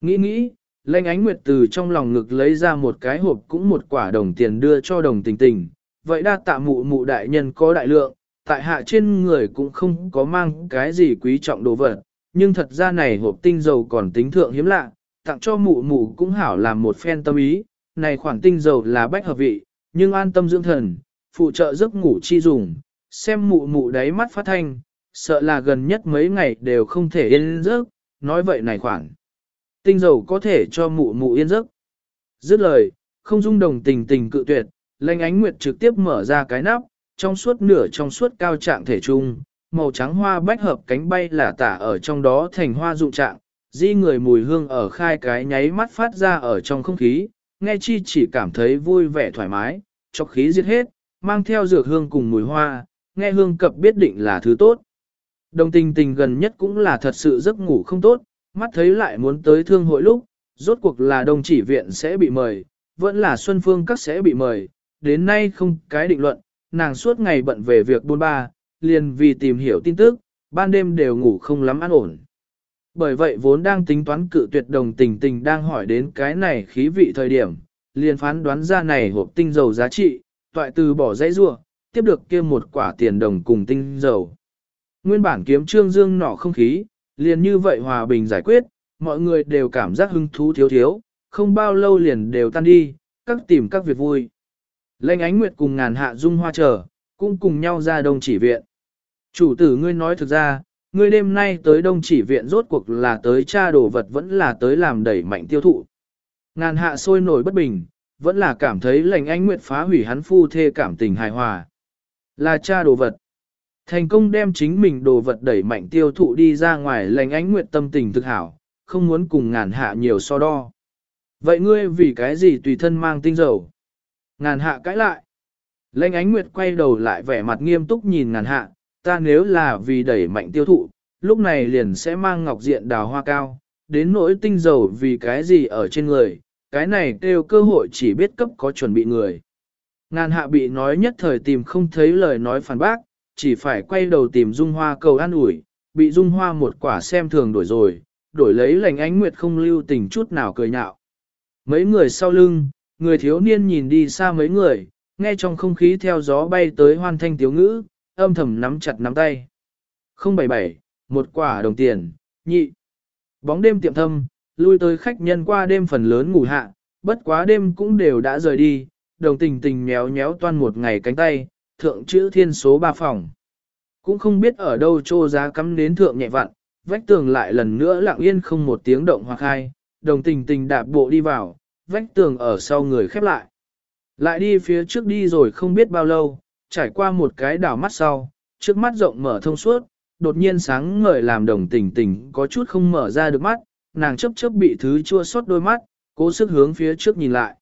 Nghĩ nghĩ, lãnh ánh nguyệt từ trong lòng ngực lấy ra một cái hộp cũng một quả đồng tiền đưa cho đồng tình tình, vậy đa tạ mụ mụ đại nhân có đại lượng, tại hạ trên người cũng không có mang cái gì quý trọng đồ vật, nhưng thật ra này hộp tinh dầu còn tính thượng hiếm lạ, tặng cho mụ mụ cũng hảo làm một phen tâm ý, này khoản tinh dầu là bách hợp vị, nhưng an tâm dưỡng thần, phụ trợ giấc ngủ chi dùng, xem mụ mụ đáy mắt phát thanh, sợ là gần nhất mấy ngày đều không thể yên giấc, nói vậy này khoản. Tinh dầu có thể cho mụ mụ yên giấc. Dứt lời, không dung đồng tình tình cự tuyệt, lanh ánh nguyệt trực tiếp mở ra cái nắp, trong suốt nửa trong suốt cao trạng thể trung, màu trắng hoa bách hợp cánh bay là tả ở trong đó thành hoa dụng trạng, di người mùi hương ở khai cái nháy mắt phát ra ở trong không khí, nghe chi chỉ cảm thấy vui vẻ thoải mái, cho khí giết hết, mang theo dược hương cùng mùi hoa, nghe hương cập biết định là thứ tốt. Đồng tình tình gần nhất cũng là thật sự giấc ngủ không tốt, mắt thấy lại muốn tới thương hội lúc, rốt cuộc là đồng chỉ viện sẽ bị mời, vẫn là Xuân Phương các sẽ bị mời, đến nay không cái định luận, nàng suốt ngày bận về việc buôn ba, liền vì tìm hiểu tin tức, ban đêm đều ngủ không lắm an ổn. Bởi vậy vốn đang tính toán cự tuyệt đồng tình tình đang hỏi đến cái này khí vị thời điểm, liền phán đoán ra này hộp tinh dầu giá trị, toại từ bỏ dãy rua, tiếp được kia một quả tiền đồng cùng tinh dầu. Nguyên bản kiếm trương dương nọ không khí, liền như vậy hòa bình giải quyết, mọi người đều cảm giác hứng thú thiếu thiếu, không bao lâu liền đều tan đi, các tìm các việc vui. Lệnh ánh nguyệt cùng ngàn hạ dung hoa chờ, cũng cùng nhau ra đông chỉ viện. Chủ tử ngươi nói thực ra, ngươi đêm nay tới đông chỉ viện rốt cuộc là tới tra đồ vật vẫn là tới làm đẩy mạnh tiêu thụ. Ngàn hạ sôi nổi bất bình, vẫn là cảm thấy lệnh ánh nguyệt phá hủy hắn phu thê cảm tình hài hòa. Là cha đồ vật. Thành công đem chính mình đồ vật đẩy mạnh tiêu thụ đi ra ngoài lệnh ánh nguyệt tâm tình thực hảo, không muốn cùng ngàn hạ nhiều so đo. Vậy ngươi vì cái gì tùy thân mang tinh dầu? Ngàn hạ cãi lại. Lệnh ánh nguyệt quay đầu lại vẻ mặt nghiêm túc nhìn ngàn hạ, ta nếu là vì đẩy mạnh tiêu thụ, lúc này liền sẽ mang ngọc diện đào hoa cao, đến nỗi tinh dầu vì cái gì ở trên người, cái này kêu cơ hội chỉ biết cấp có chuẩn bị người. Ngàn hạ bị nói nhất thời tìm không thấy lời nói phản bác, chỉ phải quay đầu tìm Dung Hoa cầu an ủi, bị Dung Hoa một quả xem thường đổi rồi, đổi lấy lành ánh nguyệt không lưu tình chút nào cười nhạo. Mấy người sau lưng, người thiếu niên nhìn đi xa mấy người, nghe trong không khí theo gió bay tới hoan thanh tiếu ngữ, âm thầm nắm chặt nắm tay. 077, một quả đồng tiền, nhị. Bóng đêm tiệm thâm, lui tới khách nhân qua đêm phần lớn ngủ hạ, bất quá đêm cũng đều đã rời đi, đồng tình tình méo méo toan một ngày cánh tay, thượng chữ thiên số ba phòng. Cũng không biết ở đâu trô giá cắm đến thượng nhẹ vặn, vách tường lại lần nữa lặng yên không một tiếng động hoặc hai, đồng tình tình đạp bộ đi vào, vách tường ở sau người khép lại. Lại đi phía trước đi rồi không biết bao lâu, trải qua một cái đảo mắt sau, trước mắt rộng mở thông suốt, đột nhiên sáng ngời làm đồng tình tình có chút không mở ra được mắt, nàng chấp chấp bị thứ chua xót đôi mắt, cố sức hướng phía trước nhìn lại.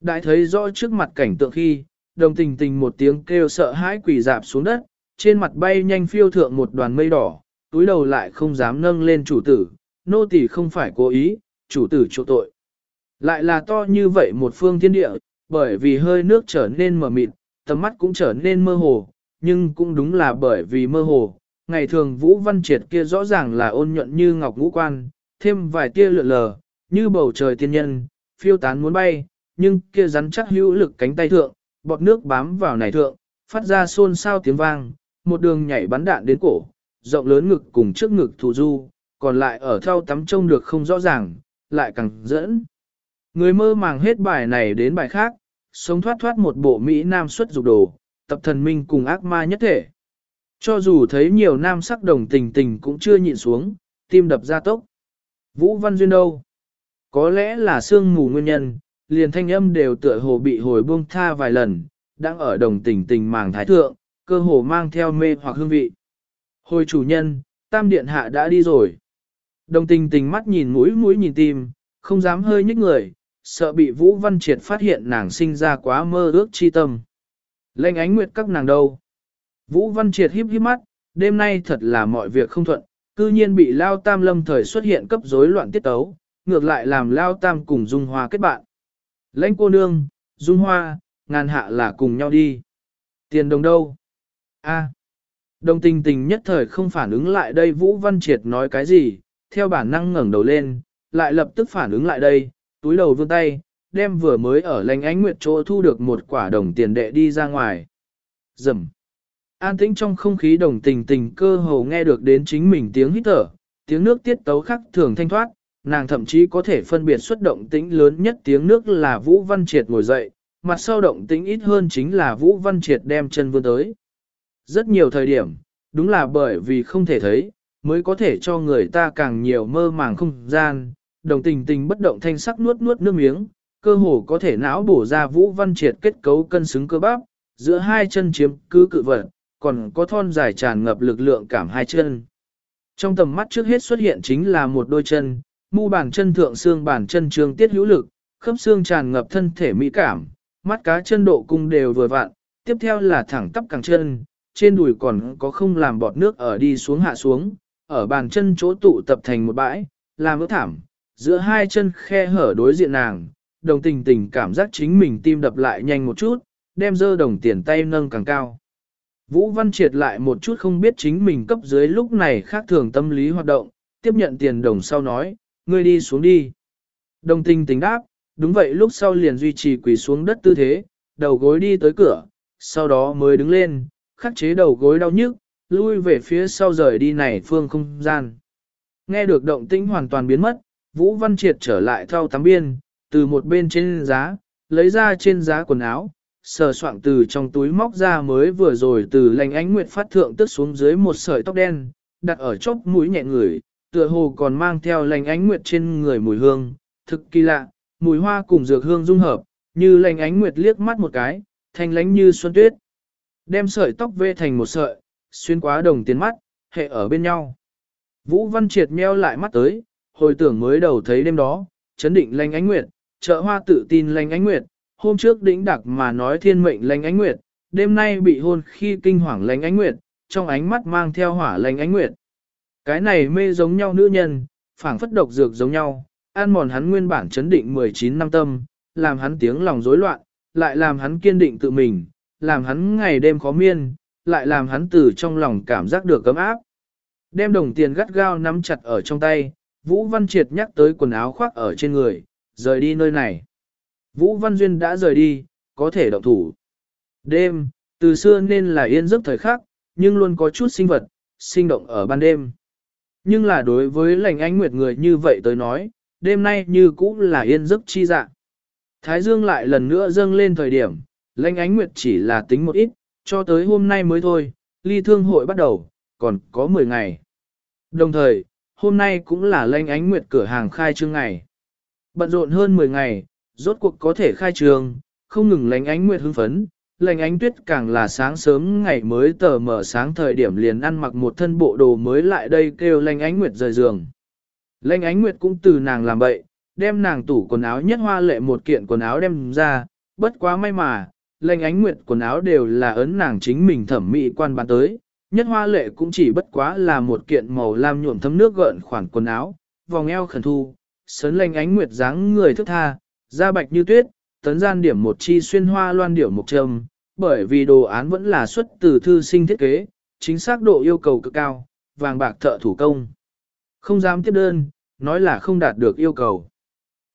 Đại thấy rõ trước mặt cảnh tượng khi, đồng tình tình một tiếng kêu sợ hãi quỷ dạp xuống đất, trên mặt bay nhanh phiêu thượng một đoàn mây đỏ, túi đầu lại không dám nâng lên chủ tử, nô tỳ không phải cố ý, chủ tử chỗ tội. Lại là to như vậy một phương thiên địa, bởi vì hơi nước trở nên mờ mịt, tầm mắt cũng trở nên mơ hồ, nhưng cũng đúng là bởi vì mơ hồ. Ngày thường Vũ Văn Triệt kia rõ ràng là ôn nhuận như ngọc ngũ quan, thêm vài tia lượn lờ, như bầu trời tiên nhân, phiêu tán muốn bay, nhưng kia rắn chắc hữu lực cánh tay thượng, bọt nước bám vào này thượng, phát ra xôn xao tiếng vang, một đường nhảy bắn đạn đến cổ, rộng lớn ngực cùng trước ngực thủ du, còn lại ở thao tắm trông được không rõ ràng, lại càng dẫn. Người mơ màng hết bài này đến bài khác, sống thoát thoát một bộ Mỹ Nam xuất dục đồ, tập thần minh cùng ác ma nhất thể. Cho dù thấy nhiều nam sắc đồng tình tình cũng chưa nhịn xuống, tim đập ra tốc. Vũ Văn Duyên đâu? Có lẽ là sương mù nguyên nhân, liền thanh âm đều tựa hồ bị hồi buông tha vài lần, đang ở đồng tình tình màng thái thượng, cơ hồ mang theo mê hoặc hương vị. Hồi chủ nhân, tam điện hạ đã đi rồi. Đồng tình tình mắt nhìn mũi mũi nhìn tim, không dám hơi nhích người, sợ bị Vũ Văn Triệt phát hiện nàng sinh ra quá mơ ước chi tâm. Lệnh ánh nguyệt các nàng đâu? Vũ Văn Triệt híp híp mắt, đêm nay thật là mọi việc không thuận, cư nhiên bị Lao Tam lâm thời xuất hiện cấp rối loạn tiết tấu, ngược lại làm Lao Tam cùng Dung Hoa kết bạn. Lãnh cô nương, Dung Hoa, ngàn hạ là cùng nhau đi. Tiền đồng đâu? A. Đồng tình tình nhất thời không phản ứng lại đây Vũ Văn Triệt nói cái gì, theo bản năng ngẩng đầu lên, lại lập tức phản ứng lại đây, túi đầu vươn tay, đem vừa mới ở lành ánh nguyệt chỗ thu được một quả đồng tiền đệ đi ra ngoài. Dầm. An tĩnh trong không khí đồng tình tình cơ hồ nghe được đến chính mình tiếng hít thở, tiếng nước tiết tấu khắc thường thanh thoát, nàng thậm chí có thể phân biệt xuất động tĩnh lớn nhất tiếng nước là Vũ Văn Triệt ngồi dậy, mặt sau động tĩnh ít hơn chính là Vũ Văn Triệt đem chân vươn tới. Rất nhiều thời điểm, đúng là bởi vì không thể thấy, mới có thể cho người ta càng nhiều mơ màng không gian, đồng tình tình bất động thanh sắc nuốt nuốt nước miếng, cơ hồ có thể não bổ ra Vũ Văn Triệt kết cấu cân xứng cơ bắp, giữa hai chân chiếm cứ cự vật, còn có thon dài tràn ngập lực lượng cảm hai chân. Trong tầm mắt trước hết xuất hiện chính là một đôi chân, mu bàn chân thượng xương bàn chân trường tiết hữu lực, khớp xương tràn ngập thân thể mỹ cảm, mắt cá chân độ cung đều vừa vặn, tiếp theo là thẳng tắp càng chân, trên đùi còn có không làm bọt nước ở đi xuống hạ xuống, ở bàn chân chỗ tụ tập thành một bãi, làm ước thảm, giữa hai chân khe hở đối diện nàng, đồng tình tình cảm giác chính mình tim đập lại nhanh một chút, đem dơ đồng tiền tay nâng càng cao. Vũ Văn Triệt lại một chút không biết chính mình cấp dưới lúc này khác thường tâm lý hoạt động, tiếp nhận tiền đồng sau nói, ngươi đi xuống đi. Đồng tình tính đáp, đúng vậy lúc sau liền duy trì quỳ xuống đất tư thế, đầu gối đi tới cửa, sau đó mới đứng lên, khắc chế đầu gối đau nhức, lui về phía sau rời đi này phương không gian. Nghe được động tĩnh hoàn toàn biến mất, Vũ Văn Triệt trở lại theo tắm biên, từ một bên trên giá, lấy ra trên giá quần áo, sờ soạng từ trong túi móc ra mới vừa rồi từ lành ánh nguyệt phát thượng tức xuống dưới một sợi tóc đen, đặt ở chốc mũi nhẹ người, tựa hồ còn mang theo lành ánh nguyệt trên người mùi hương, thực kỳ lạ, mùi hoa cùng dược hương dung hợp, như lành ánh nguyệt liếc mắt một cái, thanh lánh như xuân tuyết. Đem sợi tóc vê thành một sợi, xuyên quá đồng tiền mắt, hệ ở bên nhau. Vũ Văn Triệt meo lại mắt tới, hồi tưởng mới đầu thấy đêm đó, chấn định lành ánh nguyệt, chợ hoa tự tin lành ánh nguyệt, hôm trước đỉnh đặc mà nói thiên mệnh lành ánh nguyệt, đêm nay bị hôn khi kinh hoàng lành ánh nguyệt, trong ánh mắt mang theo hỏa lành ánh nguyệt. Cái này mê giống nhau nữ nhân, phảng phất độc dược giống nhau, an mòn hắn nguyên bản chấn định 19 năm tâm, làm hắn tiếng lòng rối loạn, lại làm hắn kiên định tự mình, làm hắn ngày đêm khó miên, lại làm hắn từ trong lòng cảm giác được cấm áp. Đem đồng tiền gắt gao nắm chặt ở trong tay, Vũ Văn Triệt nhắc tới quần áo khoác ở trên người, rời đi nơi này. Vũ Văn Duyên đã rời đi, có thể động thủ. Đêm, từ xưa nên là yên giấc thời khắc, nhưng luôn có chút sinh vật, sinh động ở ban đêm. Nhưng là đối với lành ánh nguyệt người như vậy tới nói, đêm nay như cũ là yên giấc chi dạng. Thái dương lại lần nữa dâng lên thời điểm, lành ánh nguyệt chỉ là tính một ít, cho tới hôm nay mới thôi, ly thương hội bắt đầu, còn có 10 ngày. Đồng thời, hôm nay cũng là lanh ánh nguyệt cửa hàng khai trương ngày. Bận rộn hơn 10 ngày, rốt cuộc có thể khai trương, không ngừng lanh ánh nguyệt hưng phấn, lành ánh tuyết càng là sáng sớm ngày mới tờ mở sáng thời điểm liền ăn mặc một thân bộ đồ mới lại đây kêu Lệnh ánh nguyệt rời giường. Lệnh ánh nguyệt cũng từ nàng làm bậy, đem nàng tủ quần áo nhất hoa lệ một kiện quần áo đem ra, bất quá may mà, Lệnh ánh nguyệt quần áo đều là ấn nàng chính mình thẩm mỹ quan bán tới, nhất hoa lệ cũng chỉ bất quá là một kiện màu lam nhuộm thấm nước gợn khoản quần áo, vòng eo khẩn thu, sớn Lệnh ánh nguyệt dáng người thức tha, da bạch như tuyết, tấn gian điểm một chi xuyên hoa loan điểu mục trâm, bởi vì đồ án vẫn là xuất từ thư sinh thiết kế, chính xác độ yêu cầu cực cao, vàng bạc thợ thủ công. Không dám tiếp đơn, nói là không đạt được yêu cầu.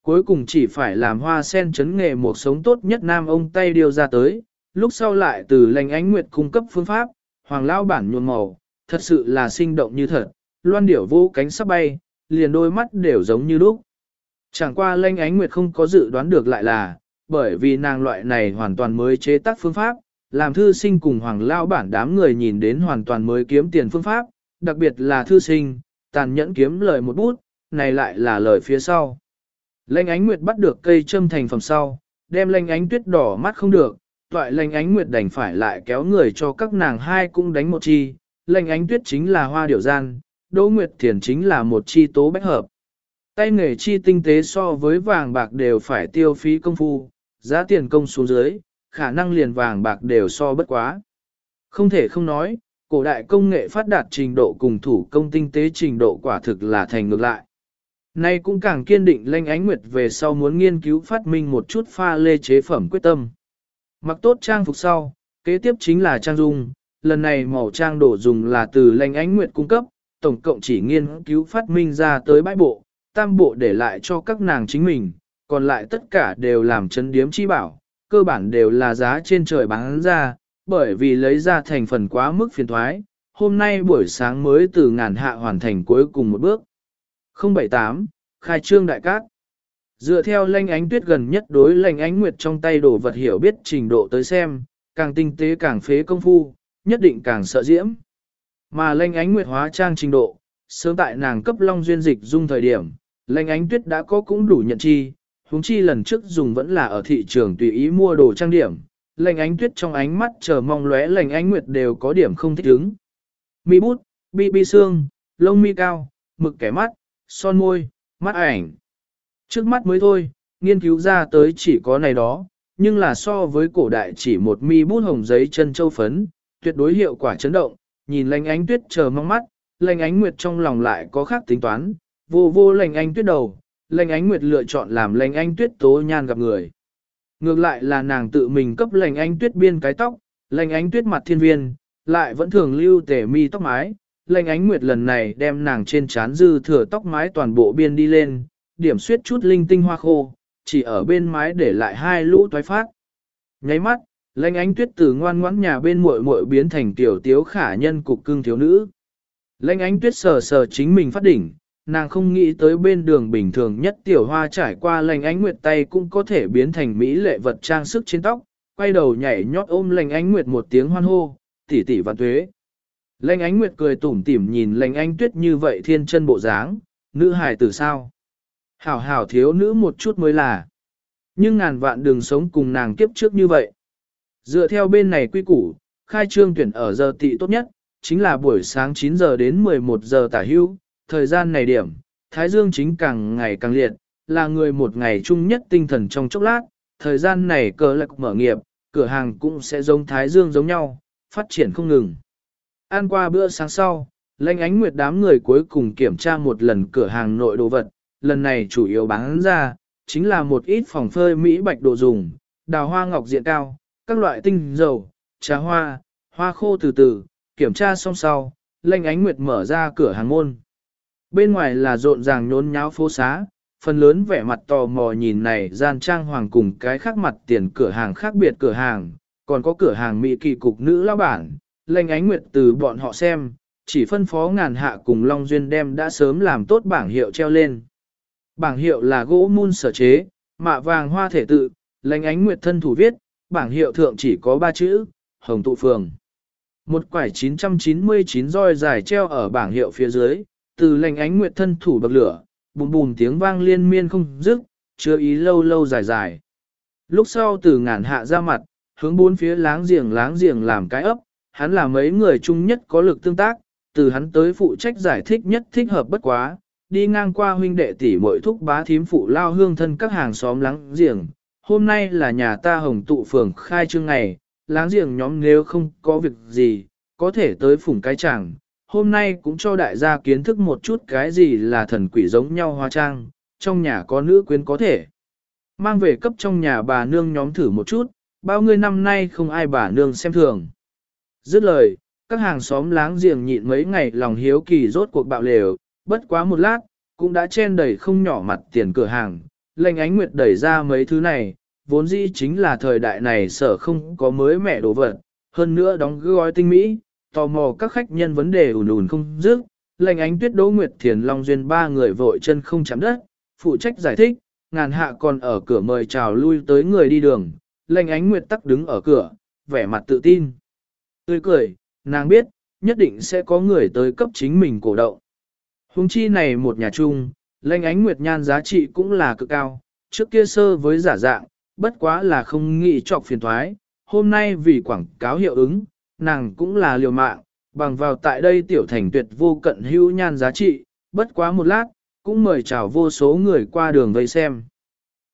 Cuối cùng chỉ phải làm hoa sen chấn nghề một sống tốt nhất nam ông tay điều ra tới, lúc sau lại từ lành ánh nguyệt cung cấp phương pháp, hoàng lao bản nhuộm màu, thật sự là sinh động như thật, loan điểu vô cánh sắp bay, liền đôi mắt đều giống như lúc. Chẳng qua lanh ánh nguyệt không có dự đoán được lại là, bởi vì nàng loại này hoàn toàn mới chế tác phương pháp, làm thư sinh cùng hoàng lao bản đám người nhìn đến hoàn toàn mới kiếm tiền phương pháp, đặc biệt là thư sinh, tàn nhẫn kiếm lời một bút, này lại là lời phía sau. Lanh ánh nguyệt bắt được cây châm thành phẩm sau, đem lanh ánh tuyết đỏ mắt không được, toại lanh ánh nguyệt đành phải lại kéo người cho các nàng hai cũng đánh một chi, lanh ánh tuyết chính là hoa điểu gian, đỗ nguyệt thiền chính là một chi tố bách hợp. Tay nghề chi tinh tế so với vàng bạc đều phải tiêu phí công phu, giá tiền công xuống dưới, khả năng liền vàng bạc đều so bất quá. Không thể không nói, cổ đại công nghệ phát đạt trình độ cùng thủ công tinh tế trình độ quả thực là thành ngược lại. Nay cũng càng kiên định lanh ánh nguyệt về sau muốn nghiên cứu phát minh một chút pha lê chế phẩm quyết tâm. Mặc tốt trang phục sau, kế tiếp chính là trang dung, lần này màu trang đổ dùng là từ lanh ánh nguyệt cung cấp, tổng cộng chỉ nghiên cứu phát minh ra tới bãi bộ, tam bộ để lại cho các nàng chính mình, còn lại tất cả đều làm chấn điếm chi bảo, cơ bản đều là giá trên trời bán ra, bởi vì lấy ra thành phần quá mức phiền thoái, hôm nay buổi sáng mới từ ngàn hạ hoàn thành cuối cùng một bước. 078, Khai trương đại cát. Dựa theo lanh ánh tuyết gần nhất đối lanh ánh nguyệt trong tay đồ vật hiểu biết trình độ tới xem, càng tinh tế càng phế công phu, nhất định càng sợ diễm. Mà lanh ánh nguyệt hóa trang trình độ, sớm tại nàng cấp long duyên dịch dung thời điểm, lanh ánh tuyết đã có cũng đủ nhận chi, huống chi lần trước dùng vẫn là ở thị trường tùy ý mua đồ trang điểm, lanh ánh tuyết trong ánh mắt chờ mong lóe lanh ánh nguyệt đều có điểm không thích ứng. Mi bút, bi bi xương, lông mi cao, mực kẻ mắt, son môi, mắt ảnh. Trước mắt mới thôi, nghiên cứu ra tới chỉ có này đó, nhưng là so với cổ đại chỉ một mi bút hồng giấy chân châu phấn, tuyệt đối hiệu quả chấn động, nhìn lanh ánh tuyết chờ mong mắt, lanh ánh nguyệt trong lòng lại có khác tính toán, vô vô lanh ánh tuyết đầu, Lệnh ánh nguyệt lựa chọn làm Lệnh ánh tuyết tố nhan gặp người. Ngược lại là nàng tự mình cấp Lệnh ánh tuyết biên cái tóc, Lệnh ánh tuyết mặt thiên viên, Lại vẫn thường lưu tể mi tóc mái, lệnh ánh nguyệt lần này đem nàng trên trán dư thừa tóc mái toàn bộ biên đi lên, điểm suyết chút linh tinh hoa khô, chỉ ở bên mái để lại hai lũ toái phát. Nháy mắt, lệnh ánh tuyết từ ngoan ngoãn nhà bên muội muội biến thành tiểu tiếu khả nhân cục cưng thiếu nữ. Lệnh ánh tuyết sờ sờ chính mình phát đỉnh, nàng không nghĩ tới bên đường bình thường nhất tiểu hoa trải qua lệnh ánh nguyệt tay cũng có thể biến thành mỹ lệ vật trang sức trên tóc, quay đầu nhảy nhót ôm lệnh ánh nguyệt một tiếng hoan hô, tỷ tỷ vạn tuế. Lệnh ánh nguyệt cười tủm tỉm nhìn lệnh ánh tuyết như vậy thiên chân bộ dáng, nữ hài tử sao. Hảo hảo thiếu nữ một chút mới là. Nhưng ngàn vạn đường sống cùng nàng kiếp trước như vậy. Dựa theo bên này quy củ, khai trương tuyển ở giờ tị tốt nhất, chính là buổi sáng 9 giờ đến 11 giờ tả hưu, thời gian này điểm, Thái Dương chính càng ngày càng liệt, là người một ngày chung nhất tinh thần trong chốc lát, thời gian này cờ lạc mở nghiệp, cửa hàng cũng sẽ giống Thái Dương giống nhau, phát triển không ngừng. Ăn qua bữa sáng sau, lãnh ánh nguyệt đám người cuối cùng kiểm tra một lần cửa hàng nội đồ vật, lần này chủ yếu bán ra, chính là một ít phòng phơi Mỹ bạch đồ dùng, đào hoa ngọc diện cao, các loại tinh dầu, trà hoa, hoa khô từ từ, kiểm tra xong sau, lãnh ánh nguyệt mở ra cửa hàng môn. Bên ngoài là rộn ràng nhốn nháo phố xá, phần lớn vẻ mặt tò mò nhìn này gian trang hoàng cùng cái khác mặt tiền cửa hàng khác biệt cửa hàng, còn có cửa hàng mỹ kỳ cục nữ lao bản, lệnh ánh nguyệt từ bọn họ xem, chỉ phân phó ngàn hạ cùng Long Duyên đem đã sớm làm tốt bảng hiệu treo lên. Bảng hiệu là gỗ mun sở chế, mạ vàng hoa thể tự, lệnh ánh nguyệt thân thủ viết, bảng hiệu thượng chỉ có ba chữ, hồng tụ phường. Một quải 999 roi dài treo ở bảng hiệu phía dưới, từ lệnh ánh nguyệt thân thủ bậc lửa, bùm bùm tiếng vang liên miên không dứt, chưa ý lâu lâu dài dài. Lúc sau từ ngàn hạ ra mặt, hướng bốn phía láng giềng láng giềng làm cái ấp, hắn là mấy người chung nhất có lực tương tác, từ hắn tới phụ trách giải thích nhất thích hợp bất quá, đi ngang qua huynh đệ tỷ muội thúc bá thím phụ lao hương thân các hàng xóm láng giềng. Hôm nay là nhà ta hồng tụ phường khai trương ngày, láng giềng nhóm nếu không có việc gì, có thể tới phủng cái chẳng. Hôm nay cũng cho đại gia kiến thức một chút cái gì là thần quỷ giống nhau hoa trang, trong nhà có nữ quyến có thể. Mang về cấp trong nhà bà nương nhóm thử một chút, bao người năm nay không ai bà nương xem thường. Dứt lời, các hàng xóm láng giềng nhịn mấy ngày lòng hiếu kỳ rốt cuộc bạo lều, bất quá một lát, cũng đã chen đầy không nhỏ mặt tiền cửa hàng. Lệnh ánh nguyệt đẩy ra mấy thứ này, vốn dĩ chính là thời đại này sở không có mới mẻ đồ vật, hơn nữa đóng gói tinh mỹ, tò mò các khách nhân vấn đề ùn ùn không dứt. Lệnh ánh tuyết đỗ nguyệt thiền long duyên ba người vội chân không chạm đất, phụ trách giải thích, ngàn hạ còn ở cửa mời chào lui tới người đi đường, lệnh ánh nguyệt tắc đứng ở cửa, vẻ mặt tự tin. Tươi cười, nàng biết, nhất định sẽ có người tới cấp chính mình cổ động. Hùng chi này một nhà chung, lệnh ánh nguyệt nhan giá trị cũng là cực cao, trước kia sơ với giả dạng, bất quá là không nghĩ trọc phiền thoái, hôm nay vì quảng cáo hiệu ứng, nàng cũng là liều mạng, bằng vào tại đây tiểu thành tuyệt vô cận hữu nhan giá trị, bất quá một lát, cũng mời chào vô số người qua đường vây xem.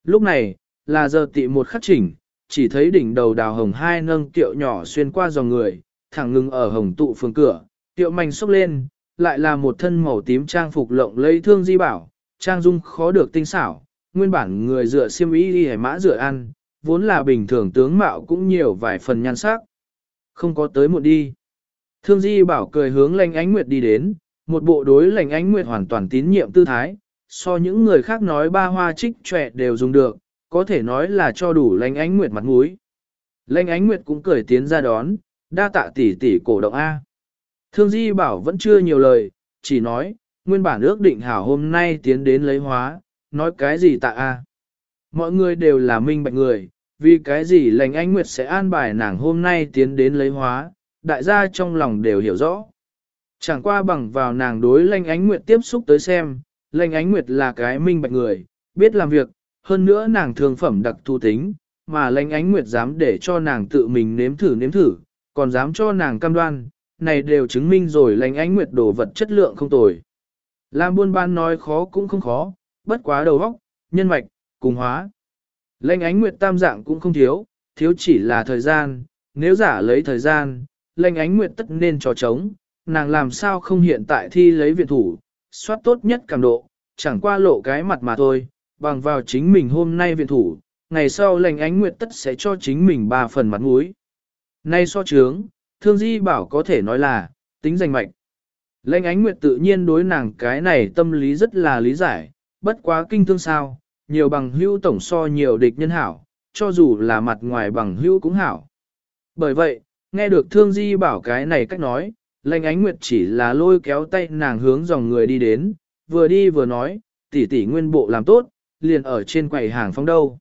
Lúc này, là giờ tị một khắc chỉnh, chỉ thấy đỉnh đầu đào hồng hai nâng tiệu nhỏ xuyên qua dòng người, thẳng ngừng ở hồng tụ phường cửa, tiệu mảnh xốc lên, lại là một thân màu tím trang phục lộng lấy thương di bảo, trang dung khó được tinh xảo, nguyên bản người dựa xiêm y đi hải mã dựa ăn, vốn là bình thường tướng mạo cũng nhiều vài phần nhan sắc. Không có tới muộn đi. Thương di bảo cười hướng lành ánh nguyệt đi đến, một bộ đối lành ánh nguyệt hoàn toàn tín nhiệm tư thái, so những người khác nói ba hoa trích trẻ đều dùng được, có thể nói là cho đủ lành ánh nguyệt mặt mũi. Lành ánh nguyệt cũng cười tiến ra đón, đa tạ tỷ tỷ cổ động A. Thương Di bảo vẫn chưa nhiều lời, chỉ nói, nguyên bản ước định hảo hôm nay tiến đến lấy hóa, nói cái gì tạ A. Mọi người đều là minh bạch người, vì cái gì lành ánh nguyệt sẽ an bài nàng hôm nay tiến đến lấy hóa, đại gia trong lòng đều hiểu rõ. Chẳng qua bằng vào nàng đối lành ánh nguyệt tiếp xúc tới xem, lành ánh nguyệt là cái minh bạch người, biết làm việc, hơn nữa nàng thường phẩm đặc thu tính, mà lành ánh nguyệt dám để cho nàng tự mình nếm thử nếm thử, còn dám cho nàng cam đoan, này đều chứng minh rồi lành ánh nguyệt đồ vật chất lượng không tồi. Làm buôn bán nói khó cũng không khó, bất quá đầu óc, nhân mạch, cùng hóa. Lệnh ánh nguyệt tam dạng cũng không thiếu, thiếu chỉ là thời gian, nếu giả lấy thời gian, lệnh ánh nguyệt tất nên trò trống, nàng làm sao không hiện tại thi lấy viện thủ, soát tốt nhất cảm độ, chẳng qua lộ cái mặt mà thôi, bằng vào chính mình hôm nay viện thủ, ngày sau lệnh ánh nguyệt tất sẽ cho chính mình ba phần mặt mũi. Nay so trướng, thương di bảo có thể nói là, tính danh mạch. Lệnh ánh nguyệt tự nhiên đối nàng cái này tâm lý rất là lý giải, bất quá kinh thương sao, nhiều bằng hữu tổng so nhiều địch nhân hảo, cho dù là mặt ngoài bằng hữu cũng hảo. Bởi vậy, nghe được thương di bảo cái này cách nói, lệnh ánh nguyệt chỉ là lôi kéo tay nàng hướng dòng người đi đến, vừa đi vừa nói, tỷ tỷ nguyên bộ làm tốt, liền ở trên quầy hàng phong đâu.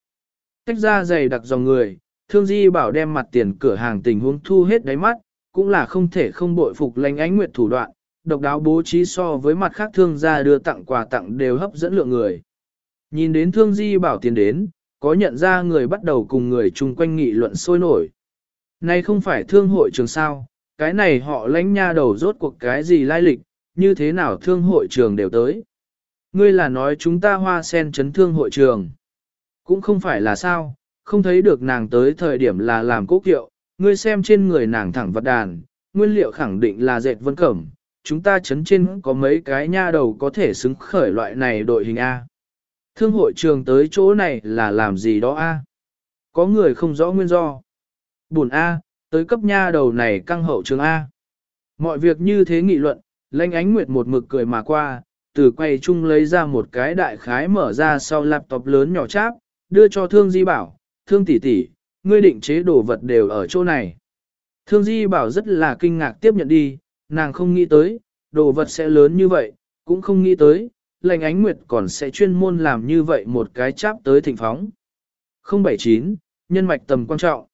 Tách ra giày đặc dòng người, thương di bảo đem mặt tiền cửa hàng tình huống thu hết đáy mắt, cũng là không thể không bội phục lệnh ánh nguyệt thủ đoạn, độc đáo bố trí so với mặt khác thương gia đưa tặng quà tặng đều hấp dẫn lượng người. Nhìn đến thương di bảo tiền đến, có nhận ra người bắt đầu cùng người chung quanh nghị luận sôi nổi. Này không phải thương hội trường sao, cái này họ lãnh nha đầu rốt cuộc cái gì lai lịch, như thế nào thương hội trường đều tới. Ngươi là nói chúng ta hoa sen chấn thương hội trường. Cũng không phải là sao, không thấy được nàng tới thời điểm là làm cố kiệu, ngươi xem trên người nàng thẳng vật đàn, nguyên liệu khẳng định là dệt vân cẩm, chúng ta chấn trên có mấy cái nha đầu có thể xứng khởi loại này đội hình A. Thương hội trường tới chỗ này là làm gì đó A? Có người không rõ nguyên do. Buồn A, tới cấp nha đầu này căng hậu trường A. Mọi việc như thế nghị luận, lãnh ánh nguyệt một mực cười mà qua, từ quay chung lấy ra một cái đại khái mở ra sau laptop lớn nhỏ cháp, đưa cho thương di bảo, thương tỷ tỷ, ngươi định chế đồ vật đều ở chỗ này. Thương di bảo rất là kinh ngạc tiếp nhận đi, nàng không nghĩ tới, đồ vật sẽ lớn như vậy, cũng không nghĩ tới, lệnh ánh nguyệt còn sẽ chuyên môn làm như vậy một cái cháp tới thịnh phóng. 079, nhân mạch tầm quan trọng.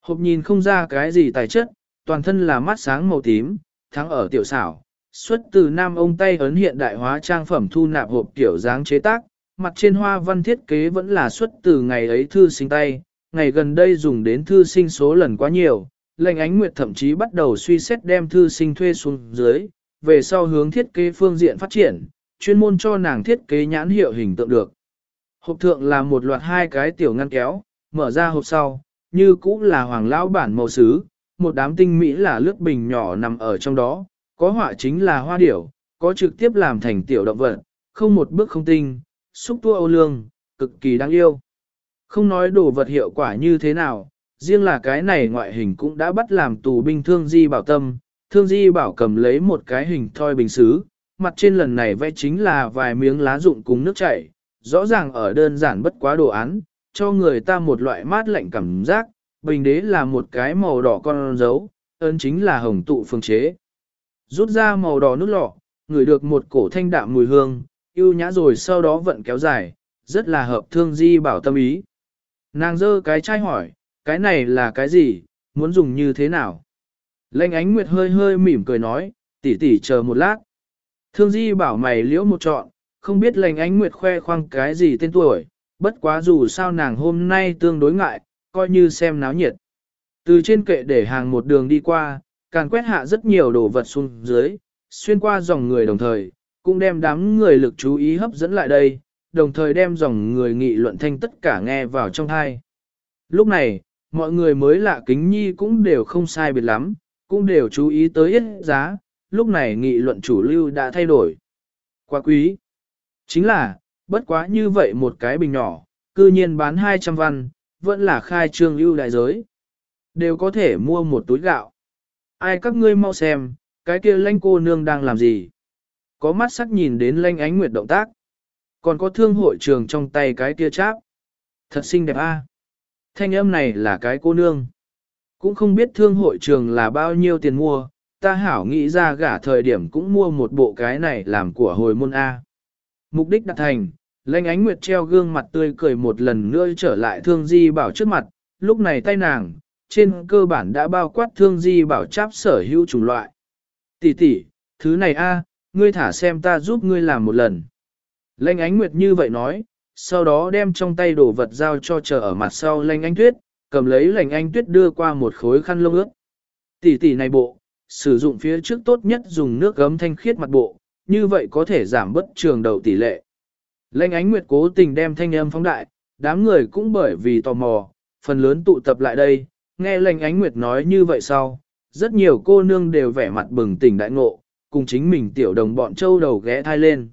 Hộp nhìn không ra cái gì tài chất, toàn thân là mắt sáng màu tím, thắng ở tiểu xảo, xuất từ nam ông tay ấn hiện đại hóa trang phẩm thu nạp hộp kiểu dáng chế tác, mặt trên hoa văn thiết kế vẫn là xuất từ ngày ấy thư sinh tay, ngày gần đây dùng đến thư sinh số lần quá nhiều, lệnh ánh nguyệt thậm chí bắt đầu suy xét đem thư sinh thuê xuống dưới, về sau hướng thiết kế phương diện phát triển, chuyên môn cho nàng thiết kế nhãn hiệu hình tượng được. Hộp thượng là một loạt hai cái tiểu ngăn kéo, mở ra hộp sau, như cũ là hoàng lão bản màu sứ, một đám tinh mỹ là lướt bình nhỏ nằm ở trong đó, có họa chính là hoa điểu, có trực tiếp làm thành tiểu động vật, không một bước không tinh, xúc tua ô lương, cực kỳ đáng yêu. Không nói đồ vật hiệu quả như thế nào, riêng là cái này ngoại hình cũng đã bắt làm tù binh thương di bảo tâm, thương di bảo cầm lấy một cái hình thoi bình xứ, mặt trên lần này vẽ chính là vài miếng lá rụng cùng nước chảy, rõ ràng ở đơn giản bất quá đồ án, cho người ta một loại mát lạnh cảm giác, bình đế là một cái màu đỏ con dấu, ơn chính là hồng tụ phương chế. Rút ra màu đỏ nước lọ, ngửi được một cổ thanh đạm mùi hương, yêu nhã rồi sau đó vận kéo dài, rất là hợp thương di bảo tâm ý. Nàng dơ cái chai hỏi, cái này là cái gì, muốn dùng như thế nào? Lệnh ánh nguyệt hơi hơi mỉm cười nói, tỷ tỷ chờ một lát. Thương di bảo mày liễu một trọn, không biết lệnh ánh nguyệt khoe khoang cái gì tên tuổi, bất quá dù sao nàng hôm nay tương đối ngại, coi như xem náo nhiệt. Từ trên kệ để hàng một đường đi qua, càng quét hạ rất nhiều đồ vật xuống dưới, xuyên qua dòng người đồng thời, cũng đem đám người lực chú ý hấp dẫn lại đây, đồng thời đem dòng người nghị luận thanh tất cả nghe vào trong thai. Lúc này, mọi người mới lạ kính nhi cũng đều không sai biệt lắm, cũng đều chú ý tới ít giá, lúc này nghị luận chủ lưu đã thay đổi. Quá quý. Chính là, bất quá như vậy một cái bình nhỏ, cư nhiên bán 200 văn, vẫn là khai trương lưu đại giới. Đều có thể mua một túi gạo. Ai các ngươi mau xem, cái kia lanh cô nương đang làm gì? Có mắt sắc nhìn đến lanh ánh nguyệt động tác. Còn có thương hội trường trong tay cái kia cháp. Thật xinh đẹp a. Thanh âm này là cái cô nương. Cũng không biết thương hội trường là bao nhiêu tiền mua, ta hảo nghĩ ra gả thời điểm cũng mua một bộ cái này làm của hồi môn A. Mục đích đạt thành, lãnh ánh nguyệt treo gương mặt tươi cười một lần nữa trở lại thương di bảo trước mặt, lúc này tay nàng, trên cơ bản đã bao quát thương di bảo cháp sở hữu chủng loại. Tỷ tỷ, thứ này a, ngươi thả xem ta giúp ngươi làm một lần. Lanh ánh nguyệt như vậy nói, sau đó đem trong tay đồ vật giao cho chờ ở mặt sau lanh Ánh tuyết, cầm lấy lành Ánh tuyết đưa qua một khối khăn lông ướt. Tỷ tỷ này bộ, sử dụng phía trước tốt nhất dùng nước gấm thanh khiết mặt bộ, như vậy có thể giảm bất trường đầu tỷ lệ. Lệnh ánh nguyệt cố tình đem thanh âm phóng đại, đám người cũng bởi vì tò mò, phần lớn tụ tập lại đây, nghe lệnh ánh nguyệt nói như vậy sau, rất nhiều cô nương đều vẻ mặt bừng tỉnh đại ngộ, cùng chính mình tiểu đồng bọn châu đầu ghé thai lên.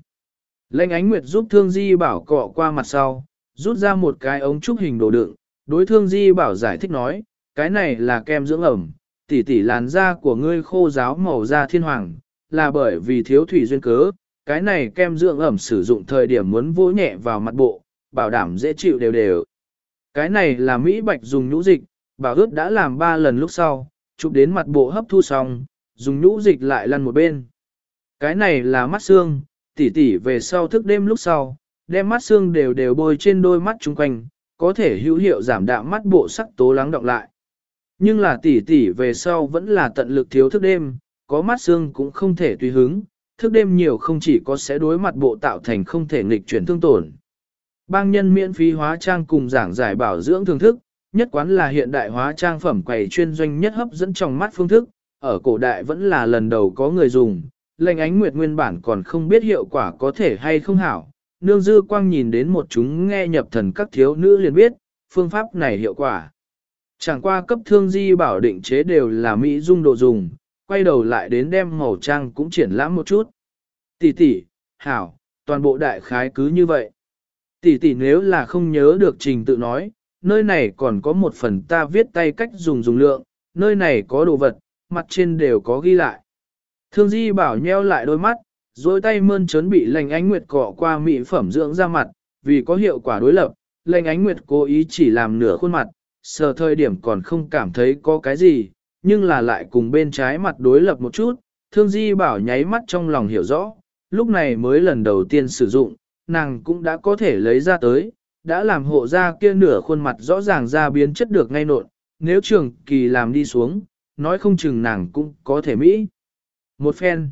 Lệnh ánh nguyệt giúp thương di bảo cọ qua mặt sau, rút ra một cái ống trúc hình đồ đựng, đối thương di bảo giải thích nói, cái này là kem dưỡng ẩm, tỷ tỷ làn da của ngươi khô giáo màu da thiên hoàng, là bởi vì thiếu thủy duyên cớ, cái này kem dưỡng ẩm sử dụng thời điểm muốn vỗ nhẹ vào mặt bộ, bảo đảm dễ chịu đều đều. Cái này là Mỹ Bạch dùng nhũ dịch, bảo ướt đã làm 3 lần lúc sau, chụp đến mặt bộ hấp thu xong, dùng nhũ dịch lại lăn một bên. Cái này là mắt xương, tỉ tỉ về sau thức đêm lúc sau, đem mắt xương đều đều bôi trên đôi mắt chung quanh, có thể hữu hiệu giảm đạm mắt bộ sắc tố lắng động lại. Nhưng là tỷ tỷ về sau vẫn là tận lực thiếu thức đêm, có mắt xương cũng không thể tùy hứng, thức đêm nhiều không chỉ có sẽ đối mặt bộ tạo thành không thể nghịch chuyển thương tổn. Bang nhân miễn phí hóa trang cùng giảng giải bảo dưỡng thưởng thức, nhất quán là hiện đại hóa trang phẩm quầy chuyên doanh nhất hấp dẫn trong mắt phương thức, ở cổ đại vẫn là lần đầu có người dùng, lệnh ánh nguyệt nguyên bản còn không biết hiệu quả có thể hay không hảo. Nương dư quang nhìn đến một chúng nghe nhập thần các thiếu nữ liền biết, phương pháp này hiệu quả. Chẳng qua cấp thương di bảo định chế đều là Mỹ dung đồ dùng, quay đầu lại đến đem màu trang cũng triển lãm một chút. Tỷ tỷ, hảo, toàn bộ đại khái cứ như vậy. Tỷ tỷ nếu là không nhớ được trình tự nói, nơi này còn có một phần ta viết tay cách dùng dùng lượng, nơi này có đồ vật, mặt trên đều có ghi lại. Thương Di bảo nheo lại đôi mắt, dối tay mơn trớn bị lành ánh nguyệt cọ qua mỹ phẩm dưỡng ra mặt, vì có hiệu quả đối lập, lành ánh nguyệt cố ý chỉ làm nửa khuôn mặt, sờ thời điểm còn không cảm thấy có cái gì, nhưng là lại cùng bên trái mặt đối lập một chút, thương Di bảo nháy mắt trong lòng hiểu rõ, lúc này mới lần đầu tiên sử dụng, nàng cũng đã có thể lấy ra tới, đã làm hộ ra kia nửa khuôn mặt rõ ràng ra biến chất được ngay nộn, nếu trường kỳ làm đi xuống, nói không chừng nàng cũng có thể mỹ. Một phen.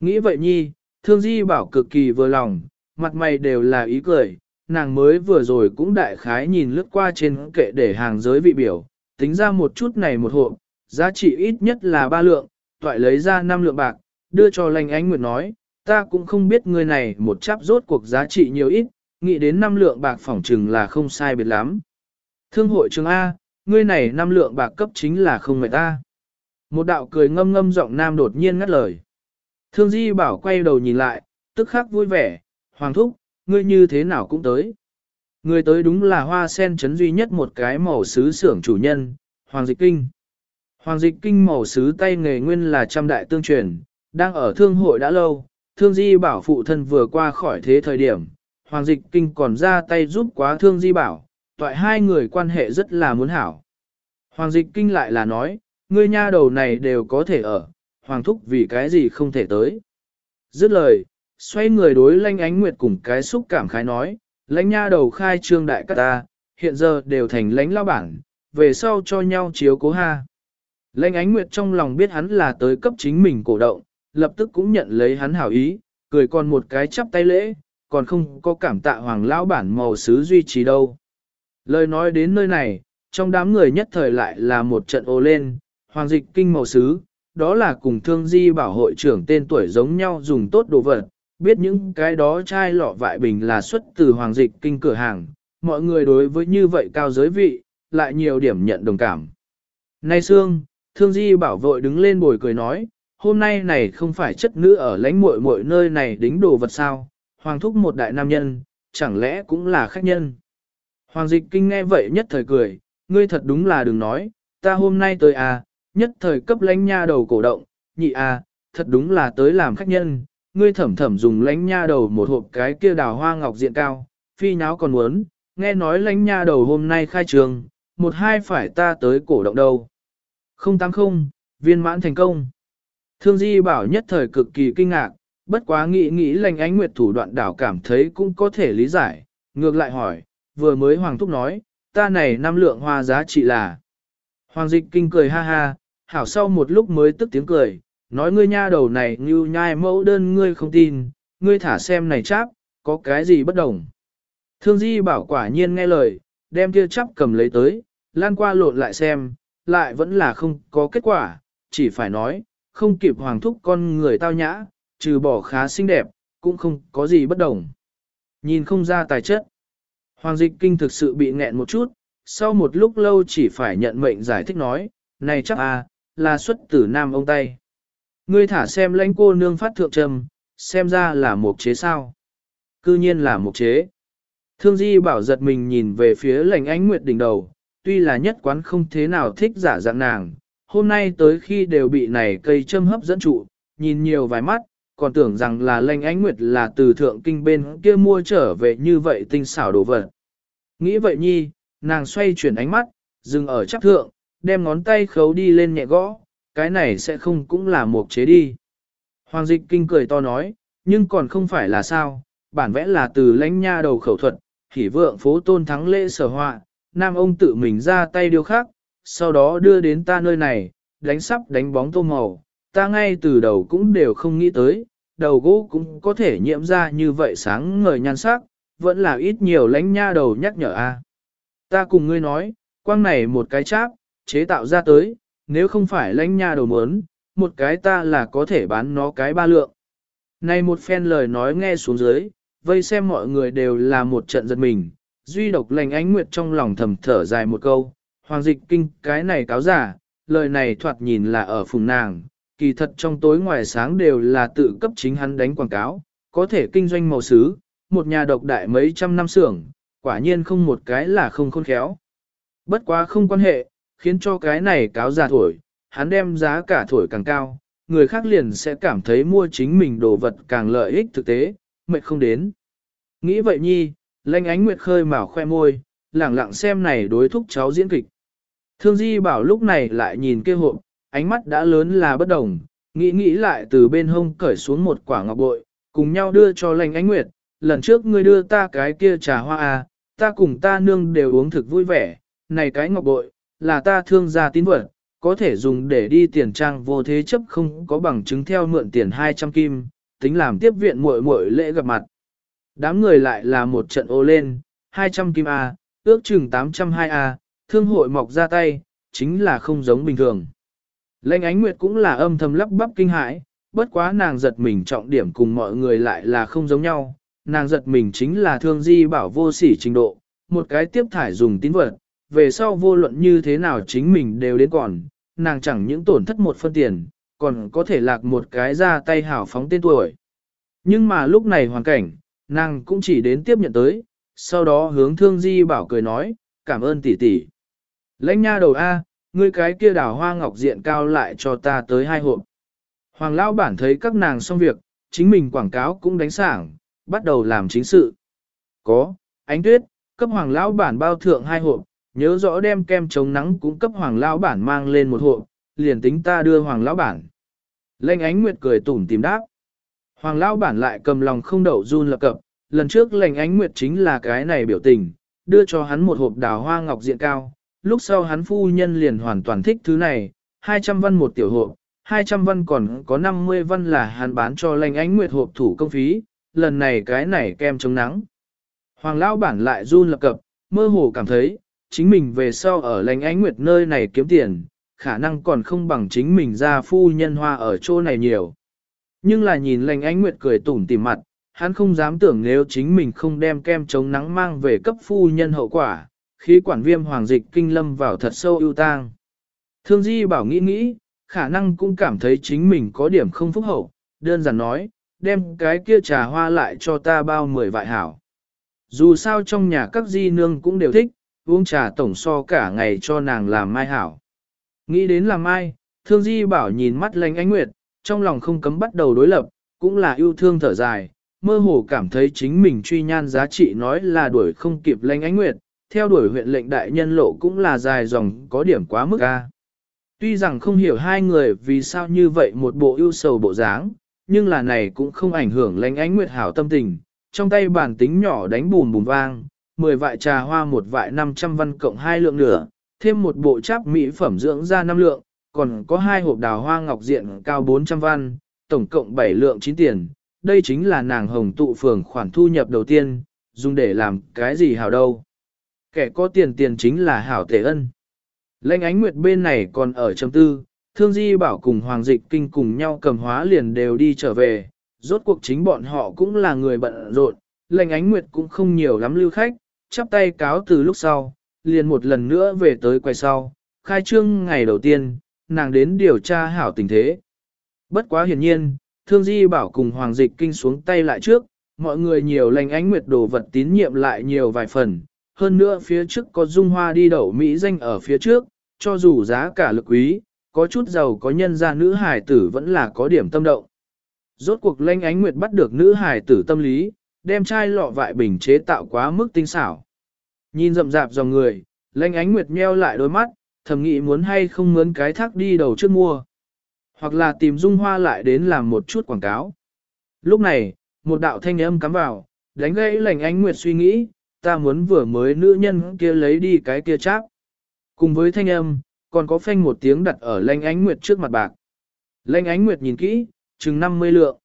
Nghĩ vậy nhi, thương di bảo cực kỳ vừa lòng, mặt mày đều là ý cười, nàng mới vừa rồi cũng đại khái nhìn lướt qua trên kệ để hàng giới vị biểu, tính ra một chút này một hộp, giá trị ít nhất là ba lượng, toại lấy ra năm lượng bạc, đưa cho lành ánh nguyệt nói, ta cũng không biết người này một chắp rốt cuộc giá trị nhiều ít, nghĩ đến năm lượng bạc phỏng trừng là không sai biệt lắm. Thương hội trường A, ngươi này năm lượng bạc cấp chính là không mệt ta. Một đạo cười ngâm ngâm giọng nam đột nhiên ngắt lời. Thương Di bảo quay đầu nhìn lại, tức khắc vui vẻ, Hoàng Thúc, ngươi như thế nào cũng tới. Người tới đúng là hoa sen chấn duy nhất một cái màu sứ xưởng chủ nhân, Hoàng Dịch Kinh. Hoàng Dịch Kinh màu sứ tay nghề nguyên là trăm đại tương truyền, đang ở thương hội đã lâu, thương di bảo phụ thân vừa qua khỏi thế thời điểm, Hoàng Dịch Kinh còn ra tay giúp quá thương di bảo, toại hai người quan hệ rất là muốn hảo. Hoàng Dịch Kinh lại là nói, ngươi nha đầu này đều có thể ở, Hoàng Thúc vì cái gì không thể tới. Dứt lời, xoay người đối lanh ánh nguyệt cùng cái xúc cảm khái nói, lãnh nha đầu khai trương đại cắt ta, hiện giờ đều thành lãnh lao bản, về sau cho nhau chiếu cố ha. Lãnh ánh nguyệt trong lòng biết hắn là tới cấp chính mình cổ động, lập tức cũng nhận lấy hắn hảo ý, cười còn một cái chắp tay lễ, còn không có cảm tạ hoàng lão bản màu sứ duy trì đâu. Lời nói đến nơi này, trong đám người nhất thời lại là một trận ô lên, hoàng dịch kinh màu sứ, đó là cùng thương di bảo hội trưởng tên tuổi giống nhau dùng tốt đồ vật, biết những cái đó chai lọ vại bình là xuất từ hoàng dịch kinh cửa hàng, mọi người đối với như vậy cao giới vị, lại nhiều điểm nhận đồng cảm. Nay Sương, thương di bảo vội đứng lên bồi cười nói, hôm nay này không phải chất nữ ở lãnh muội muội nơi này đính đồ vật sao, hoàng thúc một đại nam nhân, chẳng lẽ cũng là khách nhân. Hoàng dịch kinh nghe vậy nhất thời cười, ngươi thật đúng là đừng nói, ta hôm nay tới à, nhất thời cấp lãnh nha đầu cổ động, nhị à, thật đúng là tới làm khách nhân, ngươi thẩm thẩm dùng lãnh nha đầu một hộp cái kia đào hoa ngọc diện cao, phi nháo còn muốn, nghe nói lãnh nha đầu hôm nay khai trường, một hai phải ta tới cổ động đâu. Không tăng không, viên mãn thành công. Thương Di bảo nhất thời cực kỳ kinh ngạc, bất quá nghĩ nghĩ lành ánh nguyệt thủ đoạn đảo cảm thấy cũng có thể lý giải, ngược lại hỏi, vừa mới Hoàng Thúc nói, ta này năm lượng hoa giá trị là. Hoàng dịch kinh cười ha ha, hảo sau một lúc mới tức tiếng cười, nói ngươi nha đầu này như nhai mẫu đơn ngươi không tin, ngươi thả xem này cháp, có cái gì bất đồng. Thương Di bảo quả nhiên nghe lời, đem kia chắp cầm lấy tới, lan qua lộn lại xem, lại vẫn là không có kết quả, chỉ phải nói, không kịp hoàng thúc con người tao nhã, trừ bỏ khá xinh đẹp, cũng không có gì bất đồng. Nhìn không ra tài chất. Hoàng dịch kinh thực sự bị nghẹn một chút, sau một lúc lâu chỉ phải nhận mệnh giải thích nói, này chắc à, là xuất tử nam ông tay. Ngươi thả xem lãnh cô nương phát thượng trầm, xem ra là một chế sao. Cư nhiên là một chế. Thương Di bảo giật mình nhìn về phía lãnh ánh nguyệt đỉnh đầu, tuy là nhất quán không thế nào thích giả dạng nàng, hôm nay tới khi đều bị này cây châm hấp dẫn trụ, nhìn nhiều vài mắt, còn tưởng rằng là lãnh ánh nguyệt là từ thượng kinh bên kia mua trở về như vậy tinh xảo đồ vật. Nghĩ vậy nhi, nàng xoay chuyển ánh mắt, dừng ở chắc thượng, đem ngón tay khấu đi lên nhẹ gõ, cái này sẽ không cũng là một chế đi. Hoàng dịch kinh cười to nói, nhưng còn không phải là sao, bản vẽ là từ lãnh nha đầu khẩu thuật, hỉ vượng phố tôn thắng lễ sở họa, nam ông tự mình ra tay điều khác, sau đó đưa đến ta nơi này, đánh sắp đánh bóng tô màu, ta ngay từ đầu cũng đều không nghĩ tới, đầu gỗ cũng có thể nhiễm ra như vậy sáng ngời nhan sắc, vẫn là ít nhiều lãnh nha đầu nhắc nhở a. Ta cùng ngươi nói, quang này một cái cháp, chế tạo ra tới, nếu không phải lãnh nha đầu mớn, một cái ta là có thể bán nó cái ba lượng. Này một phen lời nói nghe xuống dưới, vây xem mọi người đều là một trận giật mình, duy độc lành ánh nguyệt trong lòng thầm thở dài một câu, hoàng dịch kinh cái này cáo giả, lời này thoạt nhìn là ở phùng nàng, kỳ thật trong tối ngoài sáng đều là tự cấp chính hắn đánh quảng cáo, có thể kinh doanh màu xứ, một nhà độc đại mấy trăm năm xưởng, quả nhiên không một cái là không khôn khéo. Bất quá không quan hệ, khiến cho cái này cáo giả thổi, hắn đem giá cả thổi càng cao, người khác liền sẽ cảm thấy mua chính mình đồ vật càng lợi ích thực tế, mệt không đến. Nghĩ vậy nhi, lanh ánh nguyệt khơi mào khoe môi, lẳng lặng xem này đối thúc cháu diễn kịch. Thương Di bảo lúc này lại nhìn kia hộp, ánh mắt đã lớn là bất đồng, nghĩ nghĩ lại từ bên hông cởi xuống một quả ngọc bội, cùng nhau đưa cho lanh ánh nguyệt, lần trước ngươi đưa ta cái kia trà hoa à, ta cùng ta nương đều uống thực vui vẻ, này cái ngọc bội, là ta thương gia tín vật, có thể dùng để đi tiền trang vô thế chấp không có bằng chứng theo mượn tiền 200 kim, tính làm tiếp viện muội muội lễ gặp mặt. Đám người lại là một trận ô lên, 200 kim A, ước chừng 802 A, thương hội mọc ra tay, chính là không giống bình thường. Lệnh ánh nguyệt cũng là âm thầm lắp bắp kinh hãi, bất quá nàng giật mình trọng điểm cùng mọi người lại là không giống nhau. Nàng giật mình chính là thương di bảo vô sỉ trình độ, một cái tiếp thải dùng tín vật, về sau vô luận như thế nào chính mình đều đến còn, nàng chẳng những tổn thất một phân tiền, còn có thể lạc một cái ra tay hảo phóng tên tuổi. Nhưng mà lúc này hoàn cảnh, nàng cũng chỉ đến tiếp nhận tới, sau đó hướng thương di bảo cười nói, cảm ơn tỷ tỷ. Lãnh nha đầu A, ngươi cái kia đảo hoa ngọc diện cao lại cho ta tới hai hộp. Hoàng lão bản thấy các nàng xong việc, chính mình quảng cáo cũng đánh sảng, bắt đầu làm chính sự. Có, ánh tuyết, cấp hoàng lão bản bao thượng hai hộp, nhớ rõ đem kem chống nắng cũng cấp hoàng lão bản mang lên một hộp, liền tính ta đưa hoàng lão bản. Lệnh ánh nguyệt cười tủm tìm đáp. Hoàng lão bản lại cầm lòng không đậu run lập cập, lần trước lệnh ánh nguyệt chính là cái này biểu tình, đưa cho hắn một hộp đào hoa ngọc diện cao, lúc sau hắn phu nhân liền hoàn toàn thích thứ này, 200 văn một tiểu hộp, 200 văn còn có 50 văn là hắn bán cho lệnh ánh nguyệt hộp thủ công phí, lần này cái này kem chống nắng. Hoàng lão bản lại run lập cập, mơ hồ cảm thấy, chính mình về sau ở lành ánh nguyệt nơi này kiếm tiền, khả năng còn không bằng chính mình ra phu nhân hoa ở chỗ này nhiều. Nhưng là nhìn lành ánh nguyệt cười tủm tỉm mặt, hắn không dám tưởng nếu chính mình không đem kem chống nắng mang về cấp phu nhân hậu quả, khí quản viêm hoàng dịch kinh lâm vào thật sâu ưu tang. Thương Di bảo nghĩ nghĩ, khả năng cũng cảm thấy chính mình có điểm không phúc hậu, đơn giản nói, đem cái kia trà hoa lại cho ta bao mười vại hảo. Dù sao trong nhà các di nương cũng đều thích, uống trà tổng so cả ngày cho nàng làm mai hảo. Nghĩ đến làm mai, thương di bảo nhìn mắt lành ánh nguyệt, trong lòng không cấm bắt đầu đối lập, cũng là yêu thương thở dài, mơ hồ cảm thấy chính mình truy nhan giá trị nói là đuổi không kịp lành ánh nguyệt, theo đuổi huyện lệnh đại nhân lộ cũng là dài dòng có điểm quá mức a. Tuy rằng không hiểu hai người vì sao như vậy một bộ ưu sầu bộ dáng, nhưng là này cũng không ảnh hưởng lánh ánh nguyệt hảo tâm tình, trong tay bản tính nhỏ đánh bùm bùm vang, 10 vại trà hoa một vại 500 văn cộng hai lượng nửa, thêm một bộ cháp mỹ phẩm dưỡng da năm lượng, còn có hai hộp đào hoa ngọc diện cao 400 văn, tổng cộng 7 lượng 9 tiền. Đây chính là nàng hồng tụ phường khoản thu nhập đầu tiên, dùng để làm cái gì hảo đâu. Kẻ có tiền tiền chính là hảo tể ân. Lệnh ánh nguyệt bên này còn ở trong tư, thương di bảo cùng hoàng dịch kinh cùng nhau cầm hóa liền đều đi trở về, rốt cuộc chính bọn họ cũng là người bận rộn, lệnh ánh nguyệt cũng không nhiều lắm lưu khách, chắp tay cáo từ lúc sau, liền một lần nữa về tới quay sau, khai trương ngày đầu tiên, nàng đến điều tra hảo tình thế. Bất quá hiển nhiên, thương di bảo cùng hoàng dịch kinh xuống tay lại trước, mọi người nhiều lành ánh nguyệt đồ vật tín nhiệm lại nhiều vài phần, hơn nữa phía trước có dung hoa đi đậu Mỹ danh ở phía trước, cho dù giá cả lực quý, có chút giàu có nhân gia nữ hài tử vẫn là có điểm tâm động. Rốt cuộc lanh ánh nguyệt bắt được nữ hài tử tâm lý, đem chai lọ vại bình chế tạo quá mức tinh xảo. Nhìn rậm rạp dòng người, lanh ánh nguyệt nheo lại đôi mắt, thầm nghĩ muốn hay không mướn cái thác đi đầu trước mua. Hoặc là tìm dung hoa lại đến làm một chút quảng cáo. Lúc này, một đạo thanh âm cắm vào, đánh gãy lành ánh nguyệt suy nghĩ, ta muốn vừa mới nữ nhân kia lấy đi cái kia cháp. Cùng với thanh âm, còn có phanh một tiếng đặt ở lanh ánh nguyệt trước mặt bạc. Lanh ánh nguyệt nhìn kỹ, chừng 50 lượng.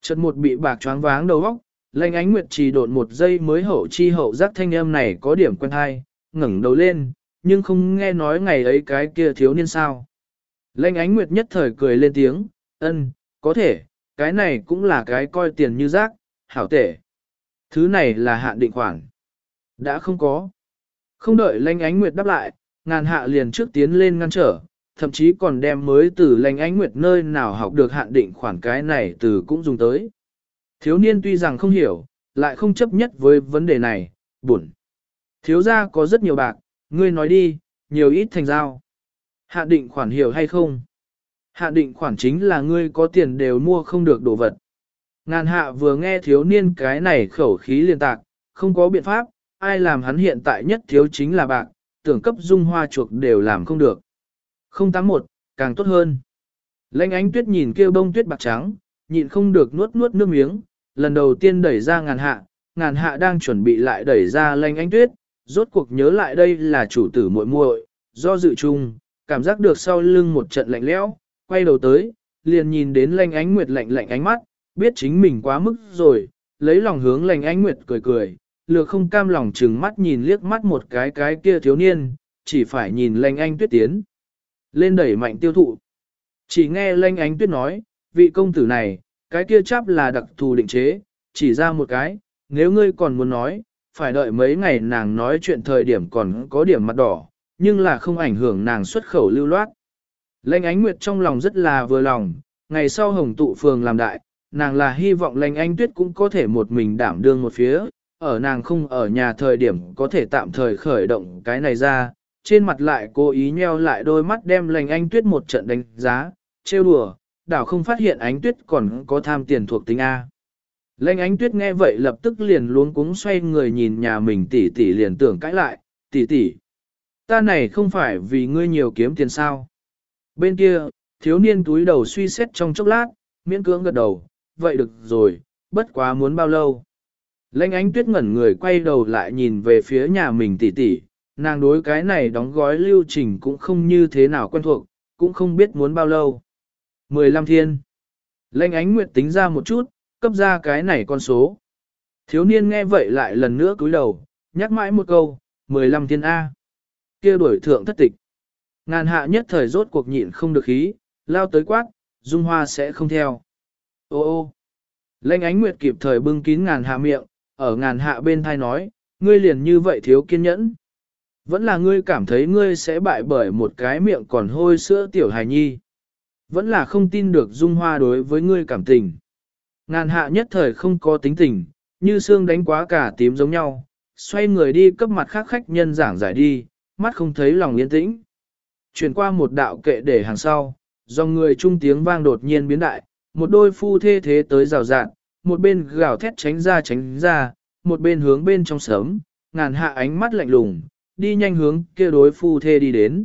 Chợt một bị bạc choáng váng đầu óc, Lệnh ánh nguyệt trì độn một giây mới hậu chi hậu giác thanh âm này có điểm quen hay, ngẩng đầu lên, nhưng không nghe nói ngày ấy cái kia thiếu niên sao. Lệnh ánh nguyệt nhất thời cười lên tiếng, ân, có thể, cái này cũng là cái coi tiền như rác, hảo tể. Thứ này là hạn định khoản. Đã không có. Không đợi lanh ánh nguyệt đáp lại, ngàn hạ liền trước tiến lên ngăn trở, thậm chí còn đem mới từ lanh ánh nguyệt nơi nào học được hạn định khoản cái này từ cũng dùng tới. Thiếu niên tuy rằng không hiểu, lại không chấp nhất với vấn đề này, buồn. Thiếu gia có rất nhiều bạc, ngươi nói đi, nhiều ít thành giao. hạ định khoản hiểu hay không? hạ định khoản chính là ngươi có tiền đều mua không được đồ vật. Ngàn hạ vừa nghe thiếu niên cái này khẩu khí liên tạc, không có biện pháp, ai làm hắn hiện tại nhất thiếu chính là bạc, tưởng cấp dung hoa chuộc đều làm không được. 081, càng tốt hơn. Lênh ánh tuyết nhìn kêu bông tuyết bạc trắng, nhịn không được nuốt nuốt nước miếng, lần đầu tiên đẩy ra ngàn hạ, ngàn hạ đang chuẩn bị lại đẩy ra lanh ánh tuyết, rốt cuộc nhớ lại đây là chủ tử muội muội, do dự chung, cảm giác được sau lưng một trận lạnh lẽo, quay đầu tới, liền nhìn đến lanh ánh nguyệt lạnh lạnh ánh mắt, biết chính mình quá mức rồi, lấy lòng hướng lanh ánh nguyệt cười cười, lược không cam lòng chừng mắt nhìn liếc mắt một cái cái kia thiếu niên, chỉ phải nhìn lanh anh tuyết tiến. Lên đẩy mạnh tiêu thụ. Chỉ nghe lanh ánh tuyết nói, vị công tử này, cái kia chắp là đặc thù định chế, chỉ ra một cái, nếu ngươi còn muốn nói, phải đợi mấy ngày nàng nói chuyện thời điểm còn có điểm mặt đỏ, nhưng là không ảnh hưởng nàng xuất khẩu lưu loát. Lênh ánh nguyệt trong lòng rất là vừa lòng, ngày sau hồng tụ phường làm đại, nàng là hy vọng lênh Ánh tuyết cũng có thể một mình đảm đương một phía, ở nàng không ở nhà thời điểm có thể tạm thời khởi động cái này ra, trên mặt lại cố ý nheo lại đôi mắt đem lành anh tuyết một trận đánh giá, trêu đùa, đảo không phát hiện ánh tuyết còn có tham tiền thuộc tính A. Lênh ánh tuyết nghe vậy lập tức liền luống cuống xoay người nhìn nhà mình tỷ tỷ liền tưởng cãi lại, tỷ tỷ, ta này không phải vì ngươi nhiều kiếm tiền sao. Bên kia, thiếu niên túi đầu suy xét trong chốc lát, miễn cưỡng gật đầu, vậy được rồi, bất quá muốn bao lâu. Lênh ánh tuyết ngẩn người quay đầu lại nhìn về phía nhà mình tỷ tỷ, nàng đối cái này đóng gói lưu trình cũng không như thế nào quen thuộc, cũng không biết muốn bao lâu. 15 thiên. Lệnh ánh nguyệt tính ra một chút, cấp ra cái này con số. Thiếu niên nghe vậy lại lần nữa cúi đầu, nhắc mãi một câu, 15 thiên A. kia đuổi thượng thất tịch. Ngàn hạ nhất thời rốt cuộc nhịn không được khí, lao tới quát, dung hoa sẽ không theo. Ô ô. Lệnh ánh nguyệt kịp thời bưng kín ngàn hạ miệng, ở ngàn hạ bên thai nói, ngươi liền như vậy thiếu kiên nhẫn. Vẫn là ngươi cảm thấy ngươi sẽ bại bởi một cái miệng còn hôi sữa tiểu hài nhi. Vẫn là không tin được dung hoa đối với ngươi cảm tình. Ngàn hạ nhất thời không có tính tình, như xương đánh quá cả tím giống nhau, xoay người đi cấp mặt khác khách nhân giảng giải đi, mắt không thấy lòng yên tĩnh. Chuyển qua một đạo kệ để hàng sau, do người trung tiếng vang đột nhiên biến đại, một đôi phu thê thế tới rào rạn, một bên gào thét tránh ra tránh ra, một bên hướng bên trong sớm, ngàn hạ ánh mắt lạnh lùng, đi nhanh hướng kia đối phu thê đi đến.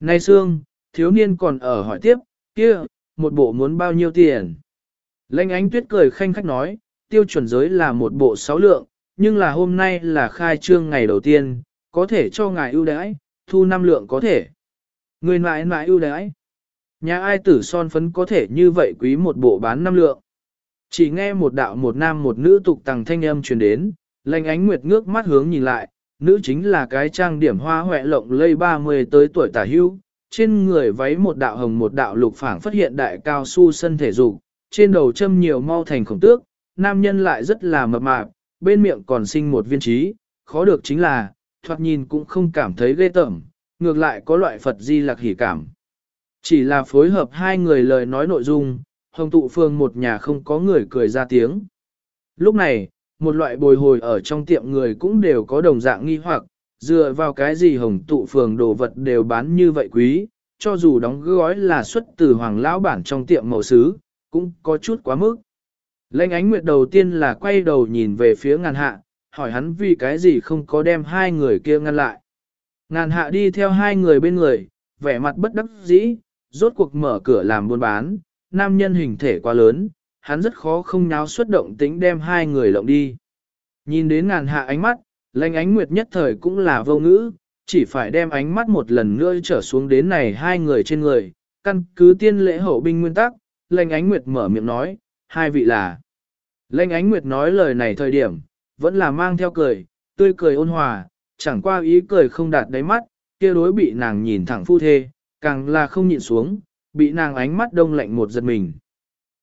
Nay Sương, thiếu niên còn ở hỏi tiếp, kia, một bộ muốn bao nhiêu tiền? Lênh ánh tuyết cười khanh khách nói, tiêu chuẩn giới là một bộ sáu lượng, nhưng là hôm nay là khai trương ngày đầu tiên, có thể cho ngài ưu đãi, thu năm lượng có thể. Người mãi mãi ưu đãi. Nhà ai tử son phấn có thể như vậy quý một bộ bán năm lượng. Chỉ nghe một đạo một nam một nữ tục tằng thanh âm truyền đến, lành ánh nguyệt ngước mắt hướng nhìn lại, nữ chính là cái trang điểm hoa hoẹ lộng lây 30 tới tuổi tả hưu, trên người váy một đạo hồng một đạo lục phảng phát hiện đại cao su sân thể dục, trên đầu châm nhiều mau thành khổng tước, nam nhân lại rất là mập mạp, bên miệng còn sinh một viên trí, khó được chính là, thoạt nhìn cũng không cảm thấy ghê tởm, ngược lại có loại Phật di lạc hỉ cảm. Chỉ là phối hợp hai người lời nói nội dung, hồng tụ phương một nhà không có người cười ra tiếng. Lúc này, một loại bồi hồi ở trong tiệm người cũng đều có đồng dạng nghi hoặc, dựa vào cái gì hồng tụ phường đồ vật đều bán như vậy quý, cho dù đóng gói là xuất từ hoàng lão bản trong tiệm màu xứ cũng có chút quá mức. Lệnh ánh nguyệt đầu tiên là quay đầu nhìn về phía ngàn hạ, hỏi hắn vì cái gì không có đem hai người kia ngăn lại. Ngàn hạ đi theo hai người bên người, vẻ mặt bất đắc dĩ, rốt cuộc mở cửa làm buôn bán, nam nhân hình thể quá lớn, hắn rất khó không nháo xuất động tính đem hai người lộng đi. Nhìn đến ngàn hạ ánh mắt, Lanh ánh nguyệt nhất thời cũng là vô ngữ, chỉ phải đem ánh mắt một lần nữa trở xuống đến này hai người trên người, căn cứ tiên lễ hậu binh nguyên tắc, lanh ánh nguyệt mở miệng nói, hai vị là. Lanh ánh nguyệt nói lời này thời điểm, vẫn là mang theo cười, tươi cười ôn hòa, chẳng qua ý cười không đạt đáy mắt, kia đối bị nàng nhìn thẳng phu thê, càng là không nhịn xuống, bị nàng ánh mắt đông lạnh một giật mình.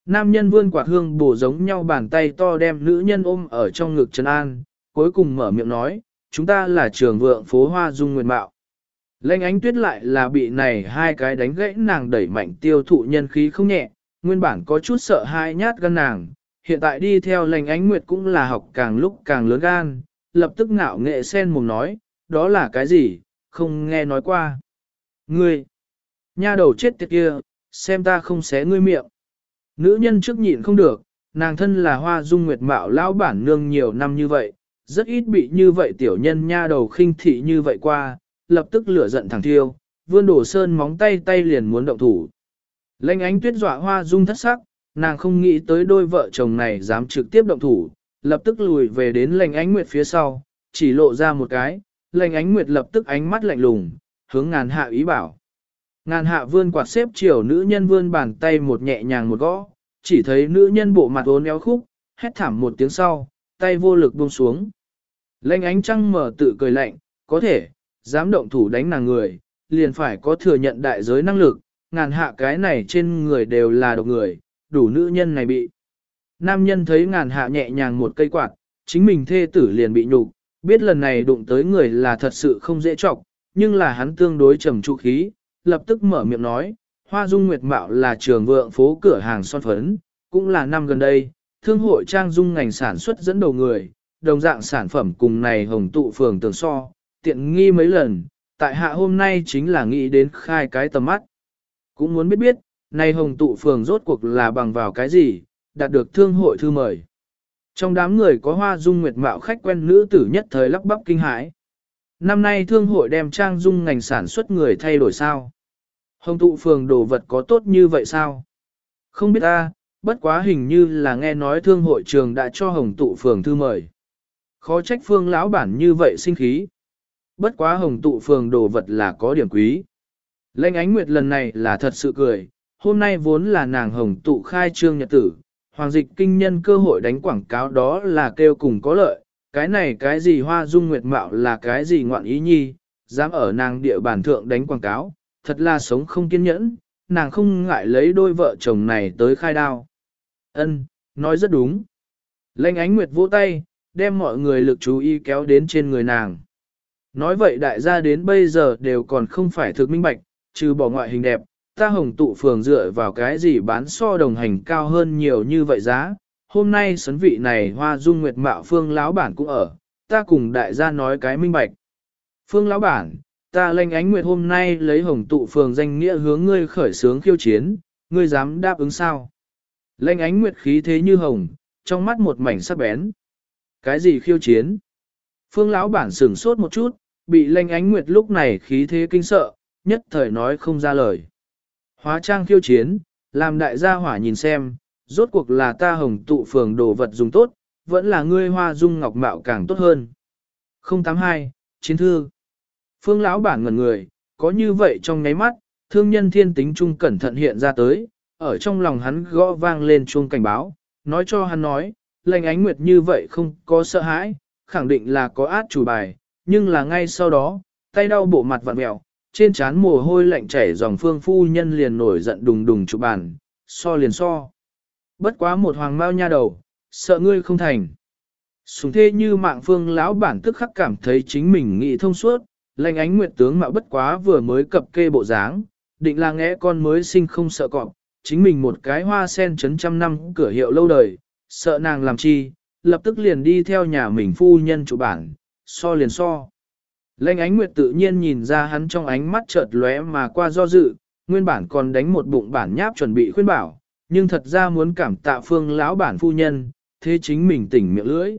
Nam nhân vươn quạt hương bổ giống nhau bàn tay to đem nữ nhân ôm ở trong ngực Trần An, cuối cùng mở miệng nói, chúng ta là trường vượng phố hoa dung Nguyên mạo. Lênh ánh tuyết lại là bị này hai cái đánh gãy nàng đẩy mạnh tiêu thụ nhân khí không nhẹ, nguyên bản có chút sợ hai nhát gan nàng, hiện tại đi theo lênh ánh nguyệt cũng là học càng lúc càng lớn gan, lập tức ngạo nghệ sen mồm nói, đó là cái gì, không nghe nói qua. Ngươi, nha đầu chết tiệt kia, xem ta không xé ngươi miệng. Nữ nhân trước nhịn không được, nàng thân là hoa dung nguyệt mạo lão bản nương nhiều năm như vậy, rất ít bị như vậy tiểu nhân nha đầu khinh thị như vậy qua, lập tức lửa giận thẳng thiêu, vươn đổ sơn móng tay tay liền muốn động thủ. Lênh ánh tuyết dọa hoa dung thất sắc, nàng không nghĩ tới đôi vợ chồng này dám trực tiếp động thủ, lập tức lùi về đến lệnh ánh nguyệt phía sau, chỉ lộ ra một cái, lệnh ánh nguyệt lập tức ánh mắt lạnh lùng, hướng ngàn hạ ý bảo. Ngàn hạ vươn quạt xếp chiều nữ nhân vươn bàn tay một nhẹ nhàng một gõ, chỉ thấy nữ nhân bộ mặt ốn éo khúc, hét thảm một tiếng sau, tay vô lực buông xuống. Lệnh ánh trăng mở tự cười lạnh, có thể, dám động thủ đánh nàng người, liền phải có thừa nhận đại giới năng lực, ngàn hạ cái này trên người đều là độc người, đủ nữ nhân này bị. Nam nhân thấy ngàn hạ nhẹ nhàng một cây quạt, chính mình thê tử liền bị nhục, biết lần này đụng tới người là thật sự không dễ trọng, nhưng là hắn tương đối trầm trụ khí, lập tức mở miệng nói, Hoa Dung Nguyệt Mạo là trường vượng phố cửa hàng son phấn, cũng là năm gần đây, thương hội trang dung ngành sản xuất dẫn đầu người, đồng dạng sản phẩm cùng này hồng tụ phường tường so, tiện nghi mấy lần, tại hạ hôm nay chính là nghĩ đến khai cái tầm mắt. Cũng muốn biết biết, này hồng tụ phường rốt cuộc là bằng vào cái gì, đạt được thương hội thư mời. Trong đám người có hoa dung nguyệt mạo khách quen nữ tử nhất thời lắc bắp kinh hãi. Năm nay thương hội đem trang dung ngành sản xuất người thay đổi sao? Hồng tụ phường đồ vật có tốt như vậy sao? Không biết ta, bất quá hình như là nghe nói thương hội trường đã cho hồng tụ phường thư mời. Khó trách phương lão bản như vậy sinh khí. Bất quá hồng tụ phường đồ vật là có điểm quý. Lệnh ánh nguyệt lần này là thật sự cười, hôm nay vốn là nàng hồng tụ khai trương nhật tử, hoàng dịch kinh nhân cơ hội đánh quảng cáo đó là kêu cùng có lợi, cái này cái gì hoa dung nguyệt mạo là cái gì ngoạn ý nhi, dám ở nàng địa bàn thượng đánh quảng cáo, thật là sống không kiên nhẫn, nàng không ngại lấy đôi vợ chồng này tới khai đao. Ân, nói rất đúng. Lệnh ánh nguyệt vỗ tay, đem mọi người lực chú ý kéo đến trên người nàng. Nói vậy đại gia đến bây giờ đều còn không phải thực minh bạch, trừ bỏ ngoại hình đẹp, ta hồng tụ phường dựa vào cái gì bán so đồng hành cao hơn nhiều như vậy giá. Hôm nay sấn vị này hoa dung nguyệt mạo phương lão bản cũng ở, ta cùng đại gia nói cái minh bạch. Phương lão bản, ta lệnh ánh nguyệt hôm nay lấy hồng tụ phường danh nghĩa hướng ngươi khởi sướng khiêu chiến, ngươi dám đáp ứng sao? Lệnh ánh nguyệt khí thế như hồng, trong mắt một mảnh sắc bén. Cái gì khiêu chiến? Phương lão bản sửng sốt một chút, bị lanh ánh nguyệt lúc này khí thế kinh sợ, nhất thời nói không ra lời. Hóa trang khiêu chiến, làm đại gia hỏa nhìn xem, rốt cuộc là ta hồng tụ phường đồ vật dùng tốt, vẫn là ngươi hoa dung ngọc mạo càng tốt hơn. 082, Chiến thư Phương lão bản ngẩn người, có như vậy trong nháy mắt, thương nhân thiên tính trung cẩn thận hiện ra tới, ở trong lòng hắn gõ vang lên chuông cảnh báo, nói cho hắn nói, lệnh ánh nguyệt như vậy không có sợ hãi, khẳng định là có át chủ bài, nhưng là ngay sau đó, tay đau bộ mặt vặn mẹo, trên trán mồ hôi lạnh chảy dòng phương phu nhân liền nổi giận đùng đùng chụp bàn, so liền so. Bất quá một hoàng mao nha đầu, sợ ngươi không thành. Sùng thê như mạng phương lão bản tức khắc cảm thấy chính mình nghĩ thông suốt, lệnh ánh nguyệt tướng mạo bất quá vừa mới cập kê bộ dáng, định là ngẽ con mới sinh không sợ cọp, chính mình một cái hoa sen chấn trăm năm cửa hiệu lâu đời, sợ nàng làm chi, lập tức liền đi theo nhà mình phu nhân chủ bản, so liền so. Lênh ánh nguyệt tự nhiên nhìn ra hắn trong ánh mắt chợt lóe mà qua do dự, nguyên bản còn đánh một bụng bản nháp chuẩn bị khuyên bảo, nhưng thật ra muốn cảm tạ phương lão bản phu nhân, thế chính mình tỉnh miệng lưỡi.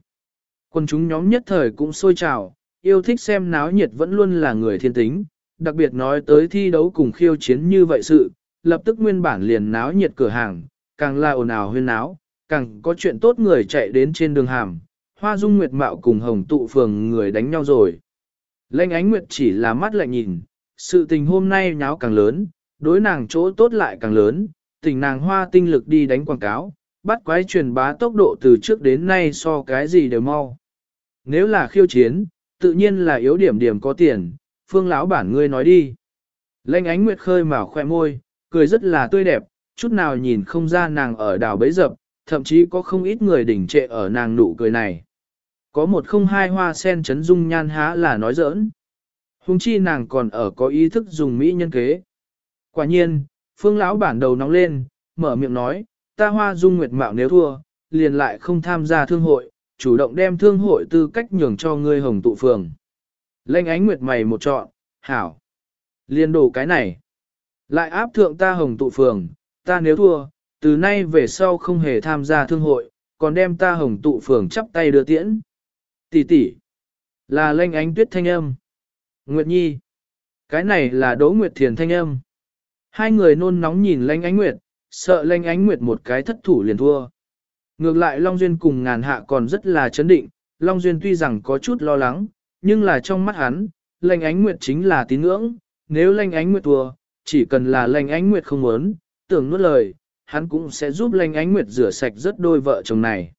Quân chúng nhóm nhất thời cũng sôi trào, yêu thích xem náo nhiệt vẫn luôn là người thiên tính, đặc biệt nói tới thi đấu cùng khiêu chiến như vậy sự, lập tức nguyên bản liền náo nhiệt cửa hàng, càng là ồn ào huyên náo, càng có chuyện tốt người chạy đến trên đường hàm, hoa dung nguyệt mạo cùng hồng tụ phường người đánh nhau rồi. Lệnh ánh nguyệt chỉ là mắt lại nhìn, sự tình hôm nay nháo càng lớn, đối nàng chỗ tốt lại càng lớn, tình nàng hoa tinh lực đi đánh quảng cáo, bắt quái truyền bá tốc độ từ trước đến nay so cái gì đều mau. Nếu là khiêu chiến, tự nhiên là yếu điểm điểm có tiền, phương lão bản ngươi nói đi. Lệnh ánh nguyệt khơi mào khoe môi, cười rất là tươi đẹp, chút nào nhìn không ra nàng ở đảo bấy dập, thậm chí có không ít người đỉnh trệ ở nàng nụ cười này. Có một không hai hoa sen chấn dung nhan há là nói giỡn. Hùng chi nàng còn ở có ý thức dùng mỹ nhân kế. Quả nhiên, phương lão bản đầu nóng lên, mở miệng nói, ta hoa dung nguyệt mạo nếu thua, liền lại không tham gia thương hội, chủ động đem thương hội tư cách nhường cho ngươi hồng tụ phường. Lệnh ánh nguyệt mày một trọn, hảo. Liên đổ cái này. Lại áp thượng ta hồng tụ phường, ta nếu thua, từ nay về sau không hề tham gia thương hội, còn đem ta hồng tụ phường chắp tay đưa tiễn. Tỷ tỷ, là Lanh ánh tuyết thanh âm. Nguyệt Nhi, cái này là Đỗ Nguyệt Thiền thanh âm. Hai người nôn nóng nhìn Lanh ánh Nguyệt, sợ Lanh ánh Nguyệt một cái thất thủ liền thua. Ngược lại Long Duyên cùng ngàn hạ còn rất là chấn định, Long Duyên tuy rằng có chút lo lắng, nhưng là trong mắt hắn, Lanh ánh Nguyệt chính là tín ngưỡng, nếu Lanh ánh Nguyệt thua, chỉ cần là Lanh ánh Nguyệt không muốn, tưởng nuốt lời, hắn cũng sẽ giúp lệnh ánh Nguyệt rửa sạch rất đôi vợ chồng này.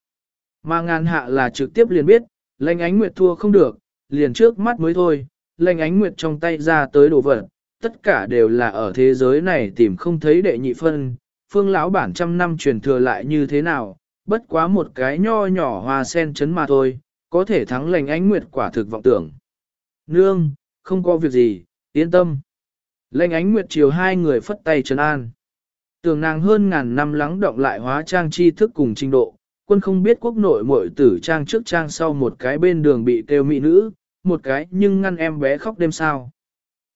Mà ngàn hạ là trực tiếp liền biết, lệnh ánh Nguyệt thua không được, liền trước mắt mới thôi, lệnh ánh Nguyệt trong tay ra tới đồ vật, tất cả đều là ở thế giới này tìm không thấy đệ nhị phân, phương lão bản trăm năm truyền thừa lại như thế nào, bất quá một cái nho nhỏ hoa sen chấn mà thôi, có thể thắng lệnh ánh nguyệt quả thực vọng tưởng. Nương, không có việc gì, yên tâm. Lệnh ánh nguyệt chiều hai người phất tay trấn an. Tưởng nàng hơn ngàn năm lắng động lại hóa trang tri thức cùng trình độ, quân không biết quốc nội mội tử trang trước trang sau một cái bên đường bị kêu mỹ nữ, một cái nhưng ngăn em bé khóc đêm sao.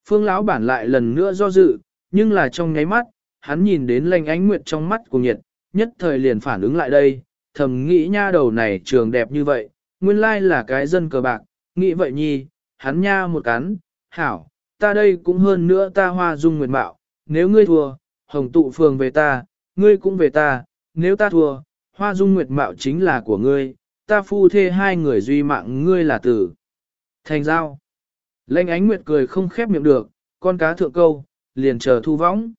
Phương lão bản lại lần nữa do dự, nhưng là trong nháy mắt, hắn nhìn đến lành ánh nguyệt trong mắt của nhiệt, nhất thời liền phản ứng lại đây, thầm nghĩ nha đầu này trường đẹp như vậy, nguyên lai là cái dân cờ bạc, nghĩ vậy nhi, hắn nha một cắn, hảo, ta đây cũng hơn nữa ta hoa dung nguyệt bạo, nếu ngươi thua, hồng tụ phường về ta, ngươi cũng về ta, nếu ta thua, hoa dung nguyệt mạo chính là của ngươi, ta phu thê hai người duy mạng ngươi là tử. Thành giao. Lệnh ánh nguyệt cười không khép miệng được, con cá thượng câu, liền chờ thu võng.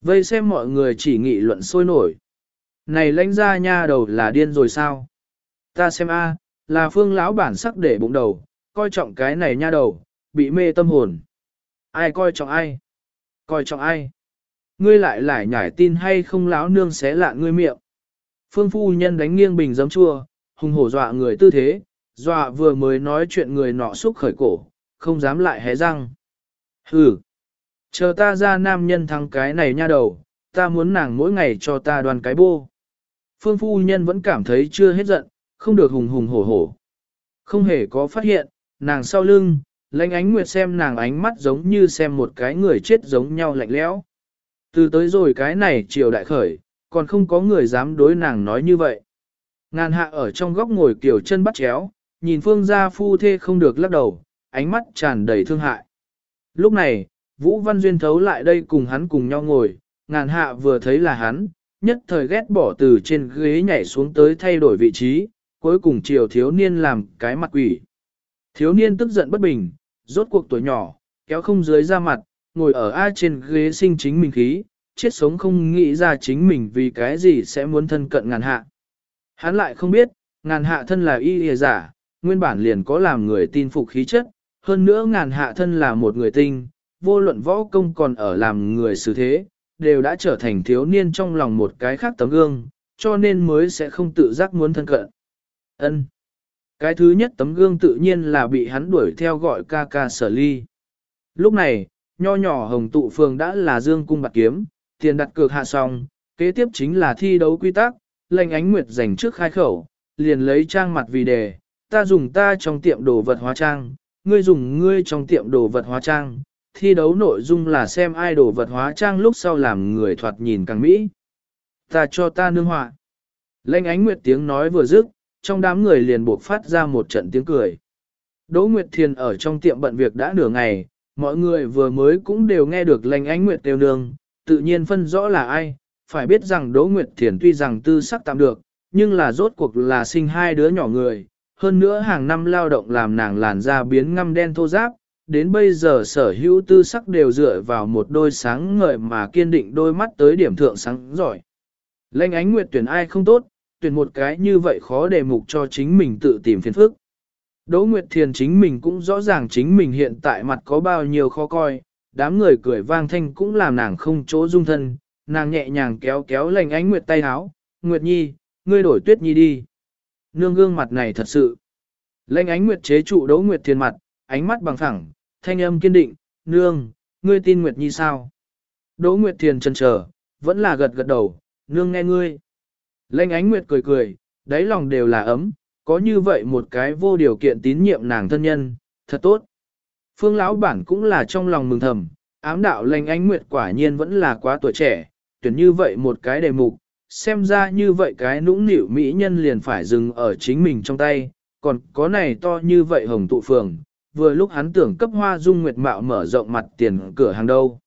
Vây xem mọi người chỉ nghị luận sôi nổi. Này lãnh ra nha đầu là điên rồi sao? Ta xem a, là phương lão bản sắc để bụng đầu, coi trọng cái này nha đầu, bị mê tâm hồn. Ai coi trọng ai? Coi trọng ai? Ngươi lại lại nhảy tin hay không láo nương xé lạ ngươi miệng. Phương phu nhân đánh nghiêng bình giấm chua, hùng hổ dọa người tư thế, dọa vừa mới nói chuyện người nọ xúc khởi cổ, không dám lại hé răng. Hừ, chờ ta ra nam nhân thắng cái này nha đầu, ta muốn nàng mỗi ngày cho ta đoàn cái bô. Phương phu nhân vẫn cảm thấy chưa hết giận, không được hùng hùng hổ hổ. Không hề có phát hiện, nàng sau lưng, lãnh ánh nguyệt xem nàng ánh mắt giống như xem một cái người chết giống nhau lạnh lẽo. Từ tới rồi cái này triều đại khởi, còn không có người dám đối nàng nói như vậy. Ngàn hạ ở trong góc ngồi kiểu chân bắt chéo, nhìn phương gia phu thê không được lắc đầu, ánh mắt tràn đầy thương hại. Lúc này, Vũ Văn Duyên thấu lại đây cùng hắn cùng nhau ngồi, ngàn hạ vừa thấy là hắn, nhất thời ghét bỏ từ trên ghế nhảy xuống tới thay đổi vị trí, cuối cùng chiều thiếu niên làm cái mặt quỷ. Thiếu niên tức giận bất bình, rốt cuộc tuổi nhỏ, kéo không dưới ra mặt, ngồi ở ai trên ghế sinh chính mình khí, chết sống không nghĩ ra chính mình vì cái gì sẽ muốn thân cận ngàn hạ. Hắn lại không biết, ngàn hạ thân là y lìa giả, nguyên bản liền có làm người tin phục khí chất, hơn nữa ngàn hạ thân là một người tinh, vô luận võ công còn ở làm người xử thế, đều đã trở thành thiếu niên trong lòng một cái khác tấm gương, cho nên mới sẽ không tự giác muốn thân cận. Ân. Cái thứ nhất tấm gương tự nhiên là bị hắn đuổi theo gọi ca ca sở ly. Lúc này, nho nhỏ hồng tụ phường đã là dương cung bạc kiếm, tiền đặt cược hạ xong, kế tiếp chính là thi đấu quy tắc, lệnh ánh nguyệt dành trước khai khẩu, liền lấy trang mặt vì đề, ta dùng ta trong tiệm đồ vật hóa trang, ngươi dùng ngươi trong tiệm đồ vật hóa trang, thi đấu nội dung là xem ai đồ vật hóa trang lúc sau làm người thoạt nhìn càng mỹ. Ta cho ta nương họa. Lệnh ánh nguyệt tiếng nói vừa dứt, trong đám người liền buộc phát ra một trận tiếng cười. Đỗ Nguyệt Thiền ở trong tiệm bận việc đã nửa ngày, mọi người vừa mới cũng đều nghe được lệnh ánh nguyệt tiêu nương, tự nhiên phân rõ là ai, phải biết rằng Đỗ Nguyệt Thiền tuy rằng tư sắc tạm được, nhưng là rốt cuộc là sinh hai đứa nhỏ người, hơn nữa hàng năm lao động làm nàng làn da biến ngăm đen thô giáp, đến bây giờ sở hữu tư sắc đều dựa vào một đôi sáng ngời mà kiên định đôi mắt tới điểm thượng sáng giỏi. Lệnh ánh nguyệt tuyển ai không tốt, tuyển một cái như vậy khó đề mục cho chính mình tự tìm phiền phức. Đỗ Nguyệt Thiền chính mình cũng rõ ràng chính mình hiện tại mặt có bao nhiêu khó coi, đám người cười vang thanh cũng làm nàng không chỗ dung thân, nàng nhẹ nhàng kéo kéo lệnh ánh Nguyệt tay háo, Nguyệt Nhi, ngươi đổi tuyết nhi đi. Nương gương mặt này thật sự. Lệnh ánh Nguyệt chế trụ Đỗ Nguyệt Thiền mặt, ánh mắt bằng thẳng, thanh âm kiên định, nương, ngươi tin Nguyệt Nhi sao? Đỗ Nguyệt Thiền chần chờ, vẫn là gật gật đầu, nương nghe ngươi. Lệnh ánh Nguyệt cười cười, đáy lòng đều là ấm, có như vậy một cái vô điều kiện tín nhiệm nàng thân nhân, thật tốt. Phương lão bản cũng là trong lòng mừng thầm, ám đạo lành ánh Nguyệt quả nhiên vẫn là quá tuổi trẻ, tuyển như vậy một cái đề mục, xem ra như vậy cái nũng nịu mỹ nhân liền phải dừng ở chính mình trong tay, còn có này to như vậy hồng tụ phường, vừa lúc hắn tưởng cấp hoa dung nguyệt mạo mở rộng mặt tiền cửa hàng đâu.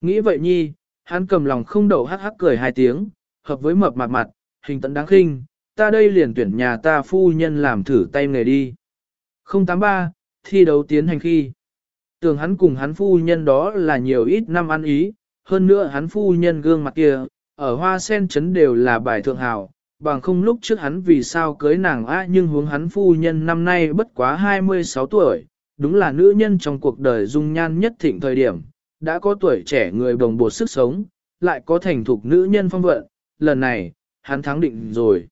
Nghĩ vậy nhi, hắn cầm lòng không đầu hắc hắc cười hai tiếng, hợp với mập mặt mặt, hình tận đáng khinh, ta đây liền tuyển nhà ta phu nhân làm thử tay nghề đi. 083, thi đấu tiến hành khi. Tưởng hắn cùng hắn phu nhân đó là nhiều ít năm ăn ý, hơn nữa hắn phu nhân gương mặt kia, ở hoa sen chấn đều là bài thượng hào, bằng không lúc trước hắn vì sao cưới nàng á nhưng hướng hắn phu nhân năm nay bất quá 26 tuổi, đúng là nữ nhân trong cuộc đời dung nhan nhất thịnh thời điểm, đã có tuổi trẻ người đồng bột sức sống, lại có thành thục nữ nhân phong vận, lần này, hắn thắng định rồi.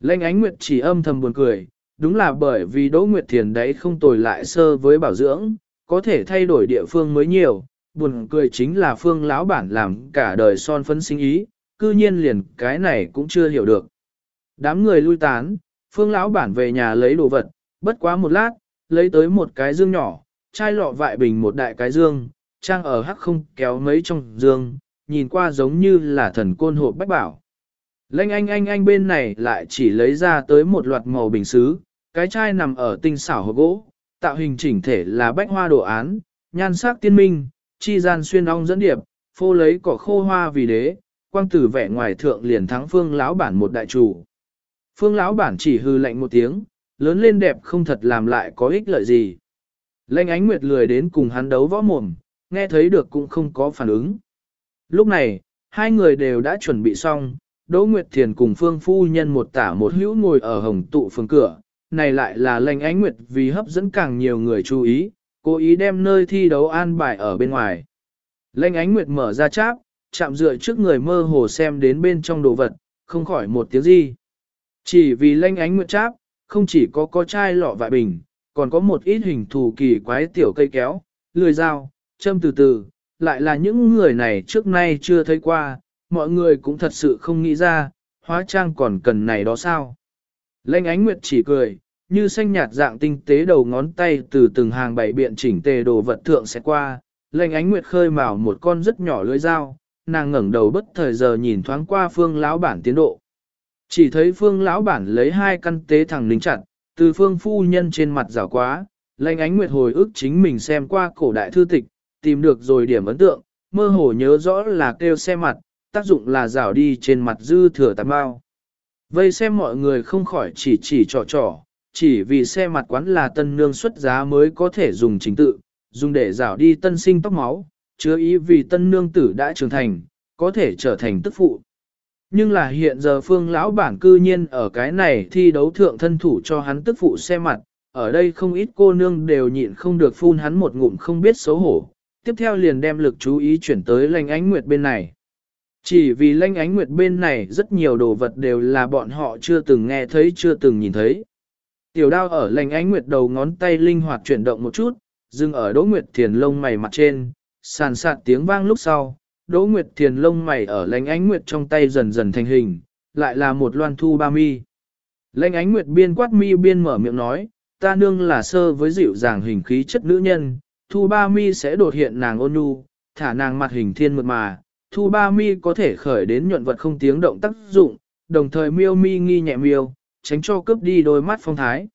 Lênh ánh nguyệt chỉ âm thầm buồn cười, đúng là bởi vì Đỗ Nguyệt Thiền đấy không tồi lại sơ với bảo dưỡng, có thể thay đổi địa phương mới nhiều, buồn cười chính là phương lão bản làm cả đời son phấn sinh ý, cư nhiên liền cái này cũng chưa hiểu được. Đám người lui tán, phương lão bản về nhà lấy đồ vật, bất quá một lát, lấy tới một cái dương nhỏ, chai lọ vại bình một đại cái dương, trang ở hắc không kéo mấy trong dương, nhìn qua giống như là thần côn hộp bách bảo. Lênh anh anh anh bên này lại chỉ lấy ra tới một loạt màu bình xứ, cái chai nằm ở tinh xảo hộp gỗ, tạo hình chỉnh thể là bách hoa đồ án, nhan sắc tiên minh, chi gian xuyên ong dẫn điệp, phô lấy cỏ khô hoa vì đế, quang tử vẻ ngoài thượng liền thắng phương lão bản một đại chủ. Phương lão bản chỉ hư lạnh một tiếng, lớn lên đẹp không thật làm lại có ích lợi gì. Lênh ánh nguyệt lười đến cùng hắn đấu võ mồm, nghe thấy được cũng không có phản ứng. Lúc này, hai người đều đã chuẩn bị xong, Đỗ Nguyệt Thiền cùng Phương Phu Nhân một tả một hữu ngồi ở hồng tụ phương cửa, này lại là lệnh ánh nguyệt vì hấp dẫn càng nhiều người chú ý, cố ý đem nơi thi đấu an bài ở bên ngoài. Lệnh ánh nguyệt mở ra cháp, chạm dựa trước người mơ hồ xem đến bên trong đồ vật, không khỏi một tiếng gì. Chỉ vì lệnh ánh nguyệt cháp, không chỉ có có chai lọ vại bình, còn có một ít hình thù kỳ quái tiểu cây kéo, lười dao, châm từ từ, lại là những người này trước nay chưa thấy qua, mọi người cũng thật sự không nghĩ ra, hóa trang còn cần này đó sao. Lệnh ánh nguyệt chỉ cười, như xanh nhạt dạng tinh tế đầu ngón tay từ từng hàng bảy biện chỉnh tề đồ vật thượng sẽ qua, lệnh ánh nguyệt khơi mào một con rất nhỏ lưỡi dao, nàng ngẩng đầu bất thời giờ nhìn thoáng qua phương lão bản tiến độ. Chỉ thấy phương lão bản lấy hai căn tế thẳng lính chặt, từ phương phu nhân trên mặt rào quá, lệnh ánh nguyệt hồi ức chính mình xem qua cổ đại thư tịch, tìm được rồi điểm ấn tượng, mơ hồ nhớ rõ là kêu xe mặt, tác dụng là rào đi trên mặt dư thừa tạp bao. Vây xem mọi người không khỏi chỉ chỉ trò trò, chỉ vì xe mặt quán là tân nương xuất giá mới có thể dùng chính tự, dùng để rào đi tân sinh tóc máu, chứa ý vì tân nương tử đã trưởng thành, có thể trở thành tức phụ. Nhưng là hiện giờ phương lão bản cư nhiên ở cái này thi đấu thượng thân thủ cho hắn tức phụ xe mặt, ở đây không ít cô nương đều nhịn không được phun hắn một ngụm không biết xấu hổ, tiếp theo liền đem lực chú ý chuyển tới lanh ánh nguyệt bên này. Chỉ vì lanh ánh nguyệt bên này rất nhiều đồ vật đều là bọn họ chưa từng nghe thấy chưa từng nhìn thấy. Tiểu đao ở lanh ánh nguyệt đầu ngón tay linh hoạt chuyển động một chút, dừng ở đỗ nguyệt thiền lông mày mặt trên, sàn sạt tiếng vang lúc sau, Đỗ Nguyệt Thiền lông mày ở lanh ánh nguyệt trong tay dần dần thành hình, lại là một loan thu ba mi. lanh ánh nguyệt biên quát mi biên mở miệng nói, ta nương là sơ với dịu dàng hình khí chất nữ nhân, thu ba mi sẽ đột hiện nàng ôn nhu, thả nàng mặt hình thiên mượt mà, thu ba mi có thể khởi đến nhuận vật không tiếng động tác dụng, đồng thời miêu mi nghi nhẹ miêu, tránh cho cướp đi đôi mắt phong thái.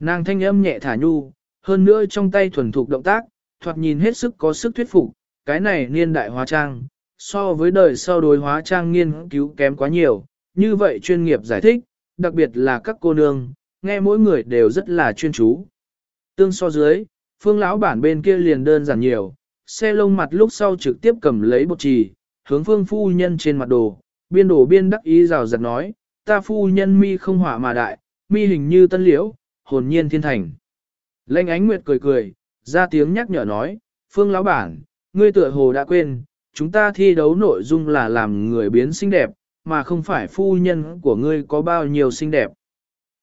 Nàng thanh âm nhẹ thả nhu, hơn nữa trong tay thuần thục động tác, thoạt nhìn hết sức có sức thuyết phục, cái này niên đại hóa trang, so với đời sau đối hóa trang nghiên cứu kém quá nhiều, như vậy chuyên nghiệp giải thích, đặc biệt là các cô nương, nghe mỗi người đều rất là chuyên chú. Tương so dưới, phương lão bản bên kia liền đơn giản nhiều, xe lông mặt lúc sau trực tiếp cầm lấy bột trì, hướng phương phu nhân trên mặt đồ, biên đồ biên đắc ý rào giật nói, ta phu nhân mi không hỏa mà đại, mi hình như tân liễu, hồn nhiên thiên thành. Lệnh ánh nguyệt cười cười, ra tiếng nhắc nhở nói, phương lão bản, ngươi tựa hồ đã quên, chúng ta thi đấu nội dung là làm người biến xinh đẹp, mà không phải phu nhân của ngươi có bao nhiêu xinh đẹp.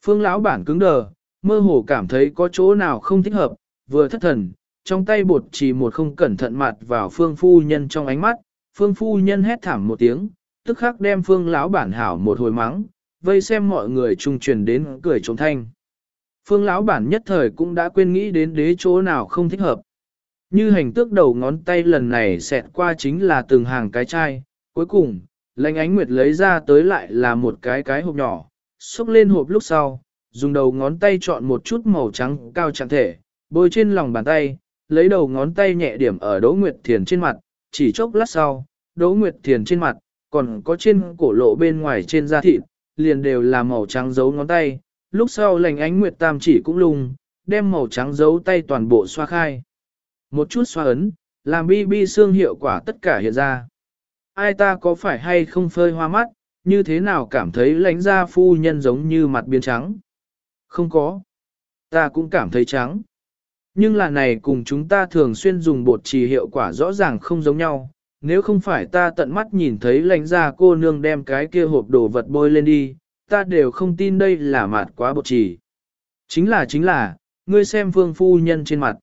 Phương lão bản cứng đờ, mơ hồ cảm thấy có chỗ nào không thích hợp, vừa thất thần, trong tay bột chỉ một không cẩn thận mặt vào phương phu nhân trong ánh mắt, phương phu nhân hét thảm một tiếng, tức khắc đem phương lão bản hảo một hồi mắng, vây xem mọi người trung truyền đến cười trống thanh. Phương lão bản nhất thời cũng đã quên nghĩ đến đế chỗ nào không thích hợp. Như hành tước đầu ngón tay lần này xẹt qua chính là từng hàng cái chai, cuối cùng, lãnh ánh nguyệt lấy ra tới lại là một cái cái hộp nhỏ, xúc lên hộp lúc sau, dùng đầu ngón tay chọn một chút màu trắng cao trạng thể, bôi trên lòng bàn tay, lấy đầu ngón tay nhẹ điểm ở Đỗ Nguyệt Thiền trên mặt, chỉ chốc lát sau, Đỗ Nguyệt Thiền trên mặt, còn có trên cổ lộ bên ngoài trên da thịt, liền đều là màu trắng dấu ngón tay, lúc sau lành ánh Nguyệt Tam chỉ cũng lung, đem màu trắng dấu tay toàn bộ xoa khai. Một chút xoa ấn, làm bi bi xương hiệu quả tất cả hiện ra. Ai ta có phải hay không phơi hoa mắt, như thế nào cảm thấy lãnh da phu nhân giống như mặt biến trắng? Không có. Ta cũng cảm thấy trắng. Nhưng là này cùng chúng ta thường xuyên dùng bột trì hiệu quả rõ ràng không giống nhau. Nếu không phải ta tận mắt nhìn thấy lãnh gia cô nương đem cái kia hộp đồ vật bôi lên đi, ta đều không tin đây là mạt quá bột trì. Chính là chính là, ngươi xem phương phu nhân trên mặt.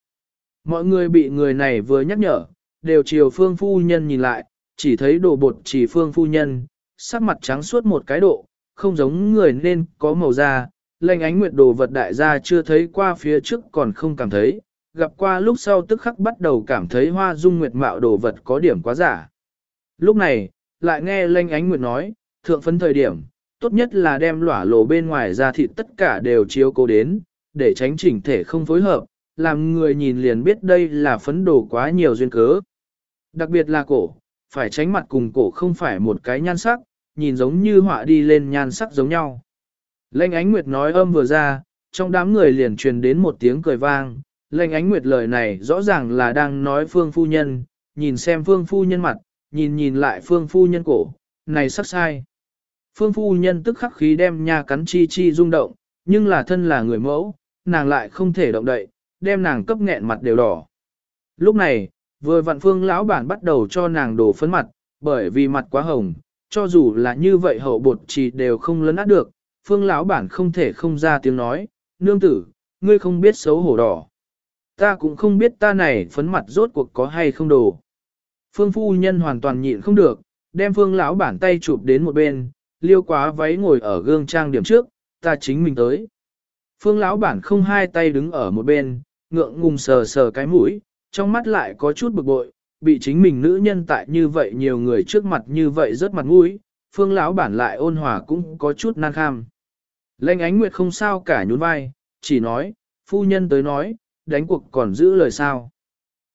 Mọi người bị người này vừa nhắc nhở, đều chiều phương phu nhân nhìn lại, chỉ thấy đồ bột chỉ phương phu nhân, sắc mặt trắng suốt một cái độ, không giống người nên có màu da, lệnh ánh nguyệt đồ vật đại gia chưa thấy qua phía trước còn không cảm thấy, gặp qua lúc sau tức khắc bắt đầu cảm thấy hoa dung nguyệt mạo đồ vật có điểm quá giả. Lúc này, lại nghe lanh ánh nguyệt nói, thượng phấn thời điểm, tốt nhất là đem lỏa lộ bên ngoài ra thịt tất cả đều chiếu cố đến, để tránh chỉnh thể không phối hợp, làm người nhìn liền biết đây là phấn đồ quá nhiều duyên cớ. Đặc biệt là cổ, phải tránh mặt cùng cổ không phải một cái nhan sắc, nhìn giống như họa đi lên nhan sắc giống nhau. lanh ánh nguyệt nói âm vừa ra, trong đám người liền truyền đến một tiếng cười vang. Lệnh ánh nguyệt lời này rõ ràng là đang nói phương phu nhân, nhìn xem phương phu nhân mặt, nhìn nhìn lại phương phu nhân cổ, này sắc sai. Phương phu nhân tức khắc khí đem nha cắn chi chi rung động, nhưng là thân là người mẫu, nàng lại không thể động đậy, đem nàng cấp nghẹn mặt đều đỏ. Lúc này, vừa vặn phương lão bản bắt đầu cho nàng đổ phấn mặt, bởi vì mặt quá hồng, cho dù là như vậy hậu bột chỉ đều không lấn át được, phương lão bản không thể không ra tiếng nói, nương tử, ngươi không biết xấu hổ đỏ. Ta cũng không biết ta này phấn mặt rốt cuộc có hay không đồ. Phương phu nhân hoàn toàn nhịn không được, đem phương lão bản tay chụp đến một bên, liêu quá váy ngồi ở gương trang điểm trước, ta chính mình tới. Phương lão bản không hai tay đứng ở một bên, ngượng ngùng sờ sờ cái mũi, trong mắt lại có chút bực bội, bị chính mình nữ nhân tại như vậy nhiều người trước mặt như vậy rất mặt mũi, phương lão bản lại ôn hòa cũng có chút nan kham. Lệnh ánh nguyệt không sao cả nhún vai, chỉ nói, phu nhân tới nói, đánh cuộc còn giữ lời sao.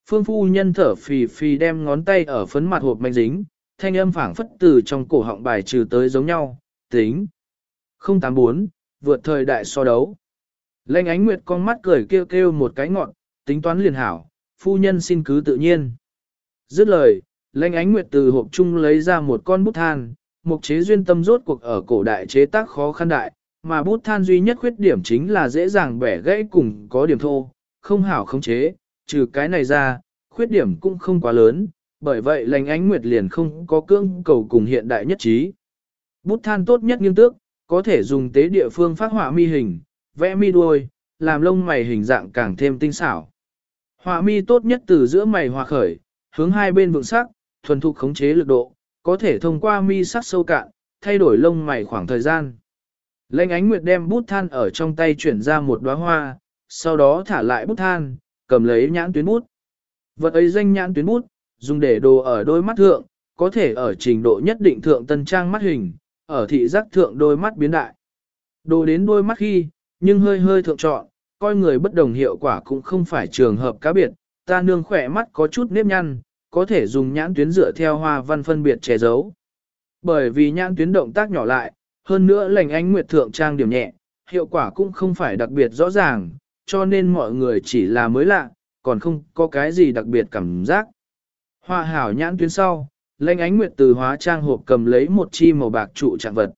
Phương phu nhân thở phì phì đem ngón tay ở phấn mặt hộp manh dính, thanh âm phảng phất từ trong cổ họng bài trừ tới giống nhau, tính. 084, vượt thời đại so đấu. Lệnh ánh nguyệt con mắt cười kêu kêu một cái ngọn, tính toán liền hảo, phu nhân xin cứ tự nhiên. Dứt lời, lệnh ánh nguyệt từ hộp chung lấy ra một con bút than, mục chế duyên tâm rốt cuộc ở cổ đại chế tác khó khăn đại, mà bút than duy nhất khuyết điểm chính là dễ dàng bẻ gãy cùng có điểm thô, không hảo không chế, trừ cái này ra, khuyết điểm cũng không quá lớn, bởi vậy lệnh ánh nguyệt liền không có cương cầu cùng hiện đại nhất trí. Bút than tốt nhất nghiêm tước, có thể dùng tế địa phương phát họa mi hình, vẽ mi đuôi, làm lông mày hình dạng càng thêm tinh xảo. Họa mi tốt nhất từ giữa mày hòa khởi, hướng hai bên vượng sắc, thuần thục khống chế lực độ, có thể thông qua mi sắc sâu cạn, thay đổi lông mày khoảng thời gian. Lệnh ánh nguyệt đem bút than ở trong tay chuyển ra một đóa hoa, sau đó thả lại bút than, cầm lấy nhãn tuyến bút, Vật ấy danh nhãn tuyến bút, dùng để đồ ở đôi mắt thượng, có thể ở trình độ nhất định thượng tân trang mắt hình, ở thị giác thượng đôi mắt biến đại. Đồ đến đôi mắt khi, nhưng hơi hơi thượng trọn, coi người bất đồng hiệu quả cũng không phải trường hợp cá biệt, ta nương khỏe mắt có chút nếp nhăn, có thể dùng nhãn tuyến dựa theo hoa văn phân biệt che giấu. Bởi vì nhãn tuyến động tác nhỏ lại, hơn nữa lành ánh nguyệt thượng trang điểm nhẹ, hiệu quả cũng không phải đặc biệt rõ ràng, cho nên mọi người chỉ là mới lạ, còn không có cái gì đặc biệt cảm giác. Hoa hảo nhãn tuyến sau, lãnh ánh nguyệt từ hóa trang hộp cầm lấy một chi màu bạc trụ trạng vật.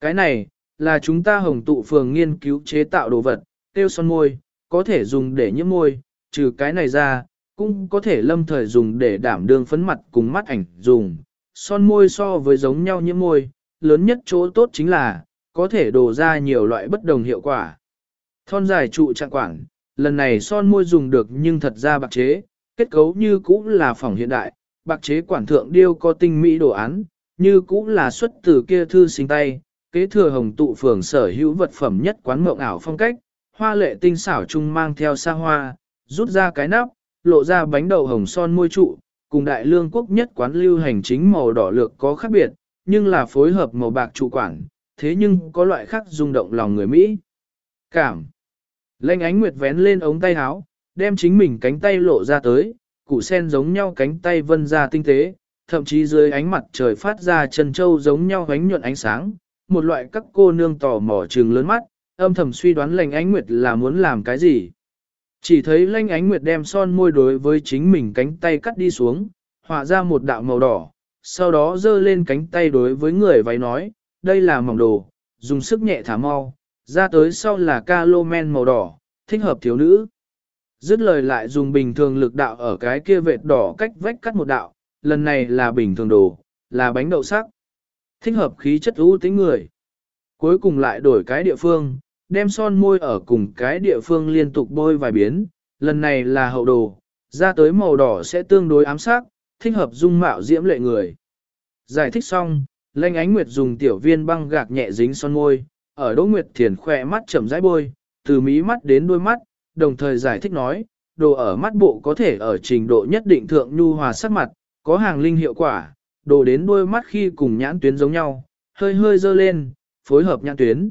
Cái này, là chúng ta hồng tụ phường nghiên cứu chế tạo đồ vật, tiêu son môi, có thể dùng để nhiễm môi, trừ cái này ra, cũng có thể lâm thời dùng để đảm đương phấn mặt cùng mắt ảnh dùng. Son môi so với giống nhau nhiễm môi, lớn nhất chỗ tốt chính là, có thể đổ ra nhiều loại bất đồng hiệu quả. Thon dài trụ trạng quảng lần này son môi dùng được nhưng thật ra bạc chế, kết cấu như cũ là phòng hiện đại, bạc chế quản thượng điêu có tinh mỹ đồ án, như cũ là xuất từ kia thư sinh tay, kế thừa hồng tụ phường sở hữu vật phẩm nhất quán mộng ảo phong cách, hoa lệ tinh xảo chung mang theo xa hoa, rút ra cái nắp, lộ ra bánh đậu hồng son môi trụ, cùng đại lương quốc nhất quán lưu hành chính màu đỏ lược có khác biệt, nhưng là phối hợp màu bạc trụ quản, thế nhưng có loại khác rung động lòng người Mỹ. Cảm. Lênh ánh nguyệt vén lên ống tay áo, đem chính mình cánh tay lộ ra tới, củ sen giống nhau cánh tay vân ra tinh tế, thậm chí dưới ánh mặt trời phát ra chân châu giống nhau ánh nhuận ánh sáng, một loại các cô nương tò mò trừng lớn mắt, âm thầm suy đoán Lanh ánh nguyệt là muốn làm cái gì. Chỉ thấy lanh ánh nguyệt đem son môi đối với chính mình cánh tay cắt đi xuống, họa ra một đạo màu đỏ, sau đó dơ lên cánh tay đối với người váy nói, đây là mỏng đồ, dùng sức nhẹ thả mau, ra tới sau là ca lô men màu đỏ, thích hợp thiếu nữ. Dứt lời lại dùng bình thường lực đạo ở cái kia vệt đỏ cách vách cắt một đạo, lần này là bình thường đồ, là bánh đậu sắc. Thích hợp khí chất ưu tính người. Cuối cùng lại đổi cái địa phương, đem son môi ở cùng cái địa phương liên tục bôi vài biến, lần này là hậu đồ, ra tới màu đỏ sẽ tương đối ám sắc, thích hợp dung mạo diễm lệ người. Giải thích xong, Lanh Ánh Nguyệt dùng tiểu viên băng gạc nhẹ dính son môi, ở Đỗ Nguyệt Thiền khỏe mắt chậm rãi bôi, từ mí mắt đến đôi mắt, đồng thời giải thích nói, đồ ở mắt bộ có thể ở trình độ nhất định thượng nhu hòa sắc mặt, có hàng linh hiệu quả, đồ đến đôi mắt khi cùng nhãn tuyến giống nhau, hơi hơi dơ lên, phối hợp nhãn tuyến.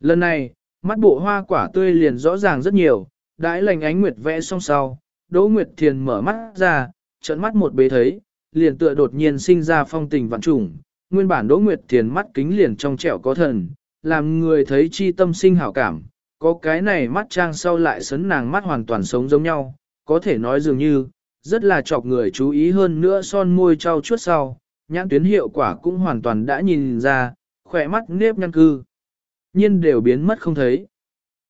Lần này, mắt bộ hoa quả tươi liền rõ ràng rất nhiều, đãi lành ánh nguyệt vẽ xong sau, Đỗ Nguyệt Thiền mở mắt ra, trận mắt một bế thấy, liền tựa đột nhiên sinh ra phong tình vạn trùng, nguyên bản Đỗ Nguyệt Thiền mắt kính liền trong trẻo có thần, làm người thấy chi tâm sinh hảo cảm, có cái này mắt trang sau lại sấn nàng mắt hoàn toàn sống giống nhau, có thể nói dường như, rất là chọc người chú ý hơn nữa son môi trao chuốt sau, nhãn tuyến hiệu quả cũng hoàn toàn đã nhìn ra, khỏe mắt nếp nhăn cư nhiên đều biến mất không thấy.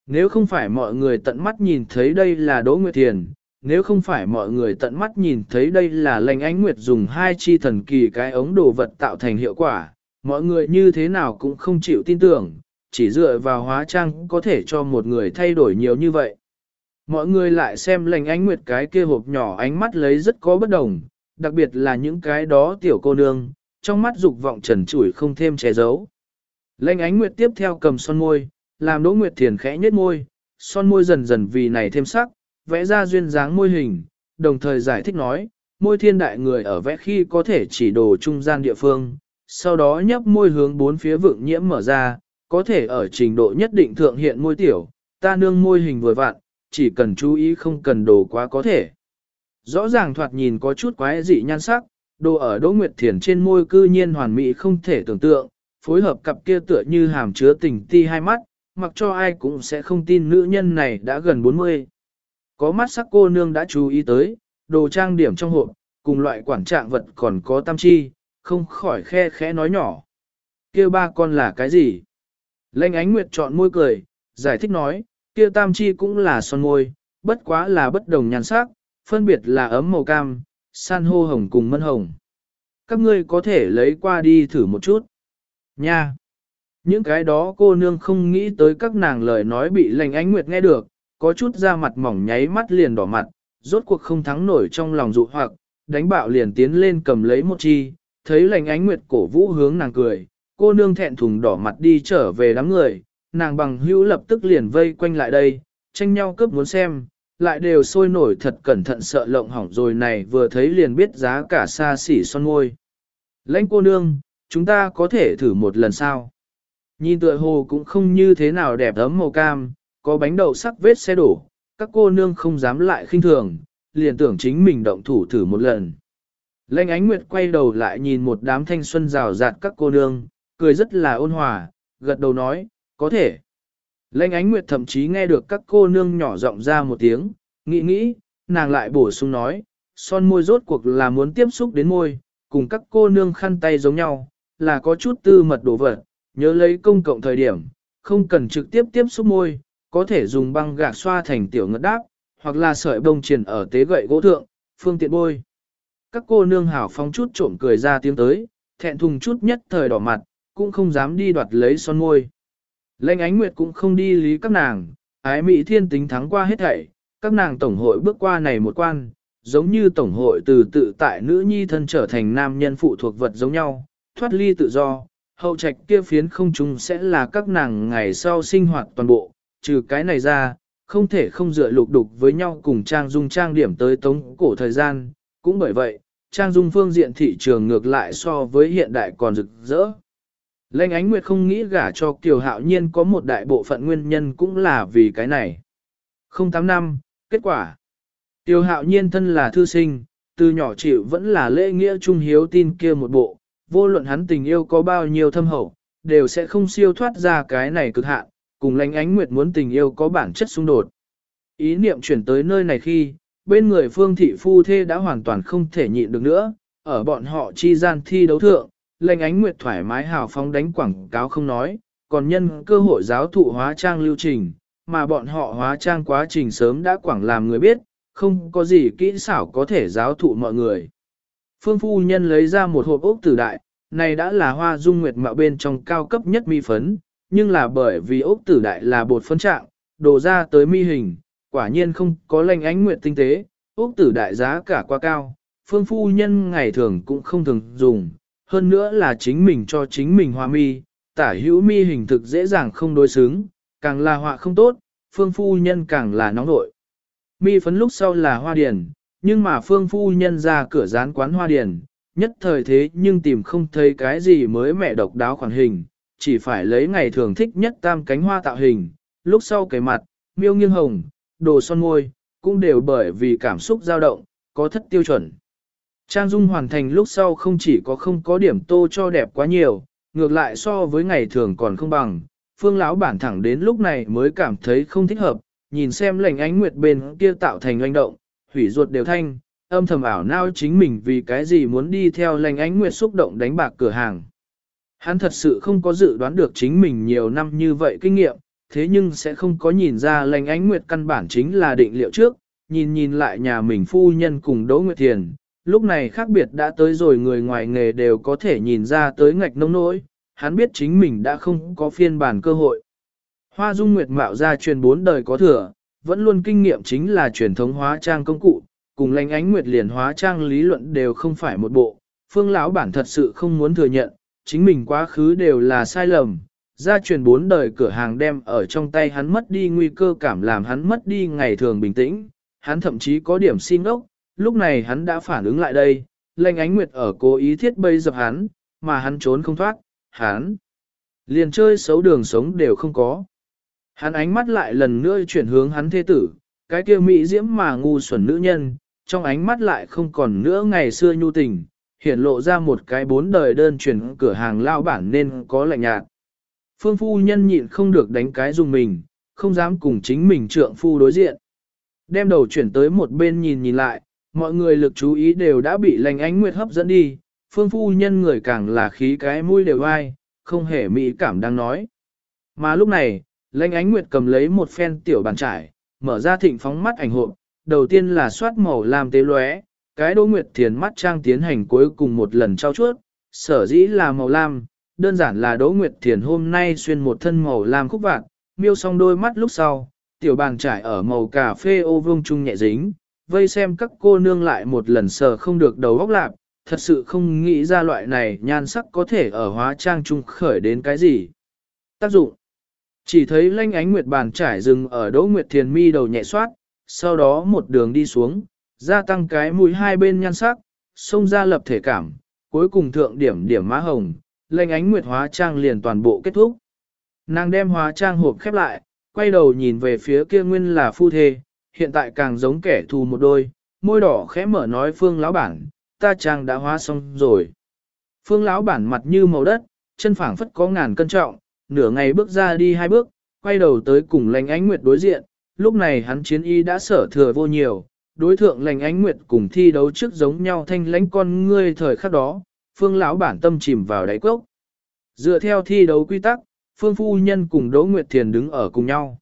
Nếu không phải mọi người tận mắt nhìn thấy đây là Đỗ Nguyệt Thiền, nếu không phải mọi người tận mắt nhìn thấy đây là lệnh ánh nguyệt dùng hai chi thần kỳ cái ống đồ vật tạo thành hiệu quả, mọi người như thế nào cũng không chịu tin tưởng, chỉ dựa vào hóa trang có thể cho một người thay đổi nhiều như vậy. Mọi người lại xem lệnh ánh nguyệt cái kia hộp nhỏ ánh mắt lấy rất có bất đồng, đặc biệt là những cái đó tiểu cô nương, trong mắt dục vọng trần trụi không thêm che giấu. Lệnh ánh nguyệt tiếp theo cầm son môi, làm đỗ nguyệt thiền khẽ nhếch môi, son môi dần dần vì này thêm sắc, vẽ ra duyên dáng môi hình, đồng thời giải thích nói, môi thiên đại người ở vẽ khi có thể chỉ đồ trung gian địa phương, sau đó nhấp môi hướng bốn phía vượng nhiễm mở ra, có thể ở trình độ nhất định thượng hiện môi tiểu, ta nương môi hình vừa vặn, chỉ cần chú ý không cần đồ quá có thể. Rõ ràng thoạt nhìn có chút quái dị nhan sắc, đồ ở Đỗ Nguyệt Thiền trên môi cư nhiên hoàn mỹ không thể tưởng tượng, phối hợp cặp kia tựa như hàm chứa tình ti hai mắt, mặc cho ai cũng sẽ không tin nữ nhân này đã gần 40. Có mắt sắc cô nương đã chú ý tới, đồ trang điểm trong hộp, cùng loại quản trạng vật còn có tam chi, không khỏi khe khẽ nói nhỏ. kia ba con là cái gì? Lênh ánh nguyệt chọn môi cười, giải thích nói, kia tam chi cũng là son môi, bất quá là bất đồng nhan sắc, phân biệt là ấm màu cam, san hô hồng cùng mân hồng. Các ngươi có thể lấy qua đi thử một chút. Nha! Những cái đó cô nương không nghĩ tới các nàng lời nói bị lành ánh nguyệt nghe được, có chút da mặt mỏng nháy mắt liền đỏ mặt, rốt cuộc không thắng nổi trong lòng dụ hoặc, đánh bạo liền tiến lên cầm lấy một chi, thấy lành ánh nguyệt cổ vũ hướng nàng cười, cô nương thẹn thùng đỏ mặt đi trở về đám người, nàng bằng hữu lập tức liền vây quanh lại đây, tranh nhau cướp muốn xem, lại đều sôi nổi thật cẩn thận sợ lộng hỏng rồi này vừa thấy liền biết giá cả xa xỉ son môi. Lãnh cô nương, chúng ta có thể thử một lần sao? Nhìn tựa hồ cũng không như thế nào đẹp ấm màu cam, có bánh đậu sắc vết xe đổ, các cô nương không dám lại khinh thường, liền tưởng chính mình động thủ thử một lần. Lệnh ánh nguyệt quay đầu lại nhìn một đám thanh xuân rào rạt các cô nương, cười rất là ôn hòa, gật đầu nói, có thể. Lệnh ánh nguyệt thậm chí nghe được các cô nương nhỏ giọng ra một tiếng, nghĩ nghĩ, nàng lại bổ sung nói, son môi rốt cuộc là muốn tiếp xúc đến môi, cùng các cô nương khăn tay giống nhau, là có chút tư mật đồ vật, nhớ lấy công cộng thời điểm, không cần trực tiếp tiếp xúc môi, có thể dùng băng gạc xoa thành tiểu ngất đáp, hoặc là sợi bông triển ở tế gậy gỗ thượng, phương tiện bôi. Các cô nương hảo phóng chút trộm cười ra tiếng tới, thẹn thùng chút nhất thời đỏ mặt, cũng không dám đi đoạt lấy son môi. Lệnh ánh nguyệt cũng không đi lý các nàng, ái mỹ thiên tính thắng qua hết thảy, các nàng tổng hội bước qua này một quan, giống như tổng hội từ tự tại nữ nhi thân trở thành nam nhân phụ thuộc vật giống nhau, thoát ly tự do, hậu trạch kia phiến không chung sẽ là các nàng ngày sau sinh hoạt toàn bộ, trừ cái này ra, không thể không dựa lục đục với nhau cùng trang dung trang điểm tới tống cổ thời gian, cũng bởi vậy, trang dung phương diện thị trường ngược lại so với hiện đại còn rực rỡ. Lệnh ánh nguyệt không nghĩ gả cho Kiều Hạo Nhiên có một đại bộ phận nguyên nhân cũng là vì cái này. 08 năm, kết quả. Kiều Hạo Nhiên thân là thư sinh, từ nhỏ chịu vẫn là lễ nghĩa trung hiếu tin kia một bộ, vô luận hắn tình yêu có bao nhiêu thâm hậu, đều sẽ không siêu thoát ra cái này cực hạn, cùng lãnh ánh nguyệt muốn tình yêu có bản chất xung đột. Ý niệm chuyển tới nơi này khi, bên người phương thị phu thê đã hoàn toàn không thể nhịn được nữa, ở bọn họ chi gian thi đấu thượng, lệnh ánh nguyệt thoải mái hào phóng đánh quảng cáo không nói, còn nhân cơ hội giáo thụ hóa trang lưu trình, mà bọn họ hóa trang quá trình sớm đã quảng làm người biết, không có gì kỹ xảo có thể giáo thụ mọi người. Phương phu nhân lấy ra một hộp ốc tử đại, này đã là hoa dung nguyệt mạo bên trong cao cấp nhất mi phấn, nhưng là bởi vì ốc tử đại là bột phân trạng, đổ ra tới mi hình, quả nhiên không có lành ánh nguyện tinh tế, ốc tử đại giá cả quá cao, phương phu nhân ngày thường cũng không thường dùng, hơn nữa là chính mình cho chính mình hoa mi, tả hữu mi hình thực dễ dàng không đối xứng, càng là họa không tốt, phương phu nhân càng là nóng nội. Mi phấn lúc sau là hoa điển, nhưng mà phương phu nhân ra cửa dán quán hoa điển, nhất thời thế nhưng tìm không thấy cái gì mới mẹ độc đáo khoản hình, chỉ phải lấy ngày thường thích nhất tam cánh hoa tạo hình, lúc sau cái mặt, miêu nghiêng hồng, đồ son môi, cũng đều bởi vì cảm xúc dao động, có thất tiêu chuẩn. Trang dung hoàn thành lúc sau không chỉ có không có điểm tô cho đẹp quá nhiều, ngược lại so với ngày thường còn không bằng, phương lão bản thẳng đến lúc này mới cảm thấy không thích hợp, nhìn xem lệnh ánh nguyệt bên kia tạo thành oanh động, hủy ruột đều thanh, âm thầm ảo nao chính mình vì cái gì muốn đi theo lệnh ánh nguyệt xúc động đánh bạc cửa hàng. Hắn thật sự không có dự đoán được chính mình nhiều năm như vậy kinh nghiệm, thế nhưng sẽ không có nhìn ra lành ánh nguyệt căn bản chính là định liệu trước, nhìn nhìn lại nhà mình phu nhân cùng Đỗ Nguyệt Thiền, lúc này khác biệt đã tới rồi người ngoài nghề đều có thể nhìn ra tới ngạch nông nỗi, hắn biết chính mình đã không có phiên bản cơ hội. Hoa Dung Nguyệt mạo ra truyền bốn đời có thừa, vẫn luôn kinh nghiệm chính là truyền thống hóa trang công cụ, cùng lành ánh nguyệt liền hóa trang lý luận đều không phải một bộ, phương lão bản thật sự không muốn thừa nhận, chính mình quá khứ đều là sai lầm. Gia truyền bốn đời cửa hàng đem ở trong tay hắn mất đi nguy cơ cảm làm hắn mất đi ngày thường bình tĩnh, hắn thậm chí có điểm xin ốc, lúc này hắn đã phản ứng lại đây, lệnh ánh nguyệt ở cố ý thiết bây dập hắn, mà hắn trốn không thoát, hắn liền chơi xấu đường sống đều không có. Hắn ánh mắt lại lần nữa chuyển hướng hắn thế tử, cái kia mỹ diễm mà ngu xuẩn nữ nhân, trong ánh mắt lại không còn nữa ngày xưa nhu tình, hiện lộ ra một cái bốn đời đơn chuyển cửa hàng lao bản nên có lạnh nhạt. Phương phu nhân nhịn không được đánh cái dùng mình, không dám cùng chính mình trượng phu đối diện. Đem đầu chuyển tới một bên nhìn nhìn lại, mọi người lực chú ý đều đã bị lành ánh nguyệt hấp dẫn đi, phương phu nhân người càng là khí cái mũi đều ai, không hề mỹ cảm đang nói. Mà lúc này, lành ánh nguyệt cầm lấy một phen tiểu bàn trải, mở ra thịnh phóng mắt ảnh hộp, đầu tiên là soát màu làm tế lóe, cái Đỗ Nguyệt Thiền mắt trang tiến hành cuối cùng một lần trao chuốt, sở dĩ là màu lam, đơn giản là Đỗ Nguyệt Thiền hôm nay xuyên một thân màu lam khúc vạn, miêu xong đôi mắt lúc sau, tiểu bàn trải ở màu cà phê ô vương trung nhẹ dính, vây xem các cô nương lại một lần sờ không được đầu óc lạp, thật sự không nghĩ ra loại này nhan sắc có thể ở hóa trang trung khởi đến cái gì. Tác dụng Chỉ thấy lanh ánh nguyệt bàn trải dừng ở Đỗ Nguyệt Thiền mi đầu nhẹ soát, sau đó một đường đi xuống, gia tăng cái mũi hai bên nhan sắc, xông ra lập thể cảm, cuối cùng thượng điểm điểm má hồng, lệnh ánh nguyệt hóa trang liền toàn bộ kết thúc. Nàng đem hóa trang hộp khép lại, quay đầu nhìn về phía kia nguyên là phu thê, hiện tại càng giống kẻ thù một đôi, môi đỏ khẽ mở nói phương lão bản, ta trang đã hóa xong rồi. Phương lão bản mặt như màu đất, chân phảng phất có ngàn cân trọng, nửa ngày bước ra đi hai bước, quay đầu tới cùng lành ánh nguyệt đối diện, lúc này hắn chiến y đã sở thừa vô nhiều, đối thượng lành ánh nguyệt cùng thi đấu trước giống nhau thanh lãnh con ngươi thời khắc đó, phương lão bản tâm chìm vào đáy cốc. Dựa theo thi đấu quy tắc, phương phu nhân cùng Đỗ Nguyệt Thiền đứng ở cùng nhau.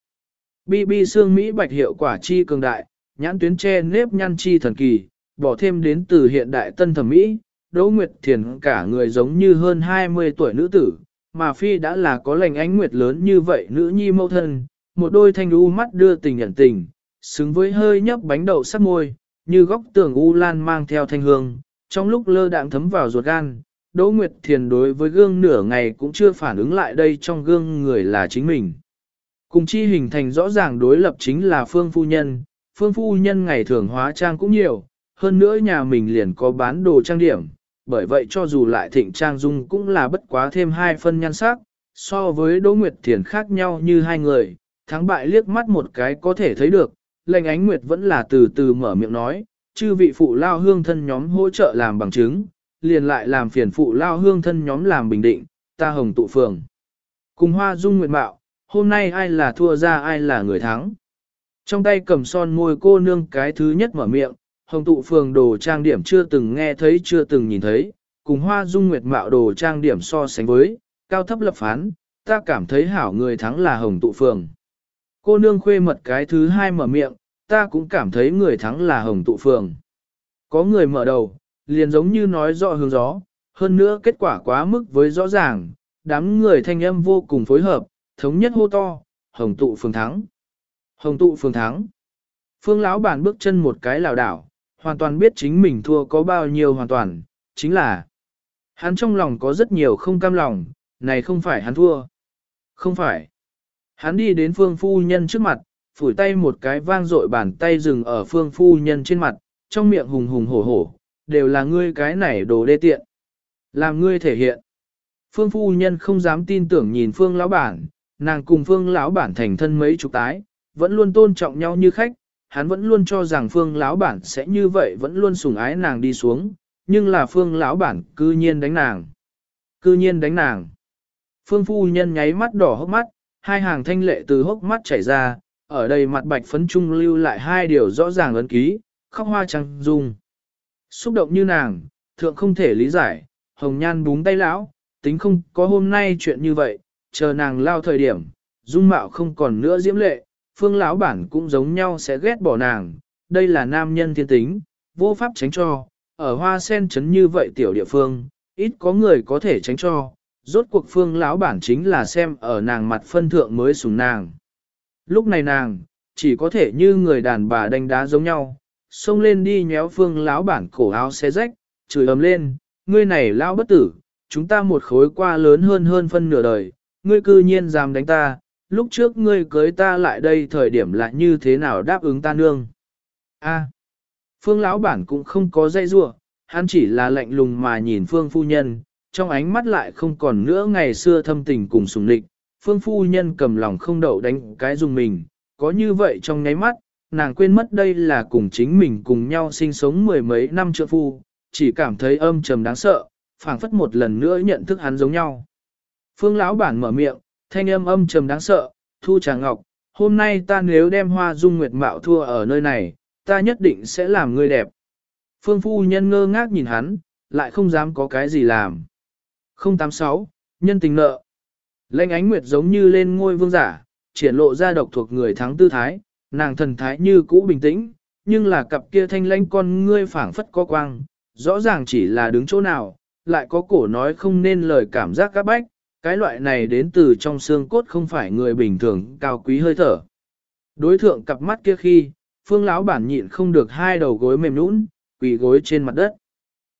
BB xương Mỹ bạch hiệu quả chi cường đại, nhãn tuyến che nếp nhăn chi thần kỳ, bỏ thêm đến từ hiện đại tân thẩm Mỹ, Đỗ Nguyệt Thiền cả người giống như hơn 20 tuổi nữ tử, mà Phi đã là có lành ánh nguyệt lớn như vậy nữ nhi mâu thân, một đôi thanh u mắt đưa tình nhận tình, xứng với hơi nhấp bánh đậu sắc môi, như góc tường u lan mang theo thanh hương, trong lúc lơ đạng thấm vào ruột gan. Đỗ Nguyệt Thiền đối với gương nửa ngày cũng chưa phản ứng lại đây trong gương người là chính mình. Cùng chi hình thành rõ ràng đối lập chính là Phương Phu Nhân, Phương Phu Nhân ngày thường hóa trang cũng nhiều, hơn nữa nhà mình liền có bán đồ trang điểm, bởi vậy cho dù lại thịnh trang dung cũng là bất quá thêm hai phân nhan sắc, so với Đỗ Nguyệt Thiền khác nhau như hai người, thắng bại liếc mắt một cái có thể thấy được, lệnh ánh Nguyệt vẫn là từ từ mở miệng nói, chư vị phụ lao hương thân nhóm hỗ trợ làm bằng chứng, liền lại làm phiền phụ lao hương thân nhóm làm bình định, ta hồng tụ phường. Cùng hoa dung nguyệt mạo, hôm nay ai là thua ra ai là người thắng. Trong tay cầm son môi cô nương cái thứ nhất mở miệng, hồng tụ phường đồ trang điểm chưa từng nghe thấy chưa từng nhìn thấy, cùng hoa dung nguyệt mạo đồ trang điểm so sánh với, cao thấp lập phán, ta cảm thấy hảo người thắng là hồng tụ phường. Cô nương khuê mật cái thứ hai mở miệng, ta cũng cảm thấy người thắng là hồng tụ phường. Có người mở đầu, liền giống như nói rõ hướng gió, hơn nữa kết quả quá mức với rõ ràng, đám người thanh âm vô cùng phối hợp, thống nhất hô to, hồng tụ phường thắng. Hồng tụ phường thắng. Phương lão bản bước chân một cái lảo đảo, hoàn toàn biết chính mình thua có bao nhiêu hoàn toàn, chính là hắn trong lòng có rất nhiều không cam lòng, này không phải hắn thua. Không phải. Hắn đi đến phương phu nhân trước mặt, phủi tay một cái vang dội bàn tay dừng ở phương phu nhân trên mặt, trong miệng hùng hùng hổ hổ, đều là ngươi cái này đồ đê tiện. Làm ngươi thể hiện. Phương phu nhân không dám tin tưởng nhìn phương lão bản, nàng cùng phương lão bản thành thân mấy chục tái, vẫn luôn tôn trọng nhau như khách, hắn vẫn luôn cho rằng phương lão bản sẽ như vậy vẫn luôn sủng ái nàng đi xuống, nhưng là phương lão bản cư nhiên đánh nàng. Cư nhiên đánh nàng. Phương phu nhân nháy mắt đỏ hốc mắt, hai hàng thanh lệ từ hốc mắt chảy ra, ở đây mặt bạch phấn trung lưu lại hai điều rõ ràng ấn ký, khóc hoa trăng dung. Xúc động như nàng, thượng không thể lý giải, hồng nhan búng tay lão, tính không có hôm nay chuyện như vậy, chờ nàng lao thời điểm, dung mạo không còn nữa diễm lệ, phương lão bản cũng giống nhau sẽ ghét bỏ nàng, đây là nam nhân thiên tính, vô pháp tránh cho, ở hoa sen chấn như vậy tiểu địa phương, ít có người có thể tránh cho, rốt cuộc phương lão bản chính là xem ở nàng mặt phân thượng mới sùng nàng. Lúc này nàng, chỉ có thể như người đàn bà đánh đá giống nhau, xông lên đi nhéo phương lão bản cổ áo xé rách, chửi ầm lên, ngươi này lão bất tử, chúng ta một khối qua lớn hơn hơn phân nửa đời, ngươi cư nhiên dám đánh ta, lúc trước ngươi cưới ta lại đây thời điểm lại như thế nào đáp ứng ta nương. A. phương lão bản cũng không có dây rua, hắn chỉ là lạnh lùng mà nhìn phương phu nhân, trong ánh mắt lại không còn nữa ngày xưa thâm tình cùng sùng lịch, phương phu nhân cầm lòng không đậu đánh cái dùng mình, có như vậy trong nháy mắt, nàng quên mất đây là cùng chính mình cùng nhau sinh sống mười mấy năm trượng phu, chỉ cảm thấy âm trầm đáng sợ, phảng phất một lần nữa nhận thức hắn giống nhau. Phương lão bản mở miệng, thanh âm âm trầm đáng sợ, thu trà ngọc, hôm nay ta nếu đem hoa dung nguyệt mạo thua ở nơi này, ta nhất định sẽ làm ngươi đẹp. Phương phu nhân ngơ ngác nhìn hắn, lại không dám có cái gì làm. 086, nhân tình nợ. Lệnh ánh nguyệt giống như lên ngôi vương giả, triển lộ ra độc thuộc người thắng tư thái, nàng thần thái như cũ bình tĩnh, nhưng là cặp kia thanh lãnh con ngươi phảng phất có quang, rõ ràng chỉ là đứng chỗ nào, lại có cổ nói không nên lời cảm giác các bách, cái loại này đến từ trong xương cốt không phải người bình thường cao quý hơi thở. Đối thượng cặp mắt kia khi, phương lão bản nhịn không được hai đầu gối mềm nũng, quỳ gối trên mặt đất.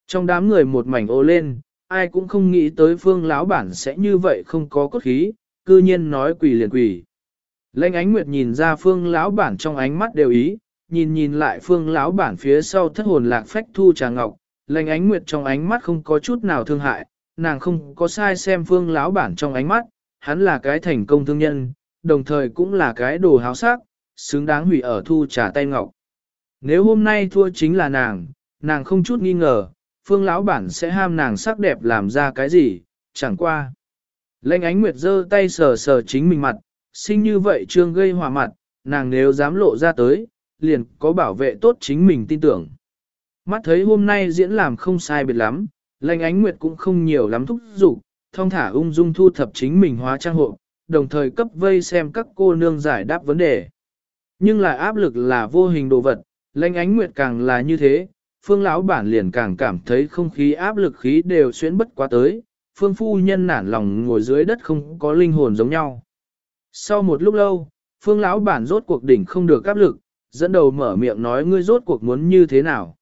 Trong đám người một mảnh ô lên, ai cũng không nghĩ tới phương lão bản sẽ như vậy không có cốt khí, cư nhiên nói quỳ liền quỳ. Lệnh ánh nguyệt nhìn ra phương lão bản trong ánh mắt đều ý, nhìn nhìn lại phương lão bản phía sau thất hồn lạc phách thu trà ngọc, Lệnh ánh nguyệt trong ánh mắt không có chút nào thương hại, nàng không có sai xem phương lão bản trong ánh mắt, hắn là cái thành công thương nhân, đồng thời cũng là cái đồ háo sắc, xứng đáng hủy ở thu trà tay ngọc. Nếu hôm nay thua chính là nàng, nàng không chút nghi ngờ, phương lão bản sẽ ham nàng sắc đẹp làm ra cái gì, chẳng qua. Lệnh ánh nguyệt giơ tay sờ sờ chính mình mặt, sinh như vậy trương gây hòa mặt, nàng nếu dám lộ ra tới, liền có bảo vệ tốt chính mình tin tưởng. Mắt thấy hôm nay diễn làm không sai biệt lắm, lệnh ánh nguyệt cũng không nhiều lắm thúc giục, thông thả ung dung thu thập chính mình hóa trang hộ, đồng thời cấp vây xem các cô nương giải đáp vấn đề. Nhưng lại áp lực là vô hình đồ vật, lệnh ánh nguyệt càng là như thế, phương lão bản liền càng cảm thấy không khí áp lực khí đều xuyến bất quá tới, phương phu nhân nản lòng ngồi dưới đất không có linh hồn giống nhau. Sau một lúc lâu, phương lão bản rốt cuộc đỉnh không được áp lực, dẫn đầu mở miệng nói ngươi rốt cuộc muốn như thế nào.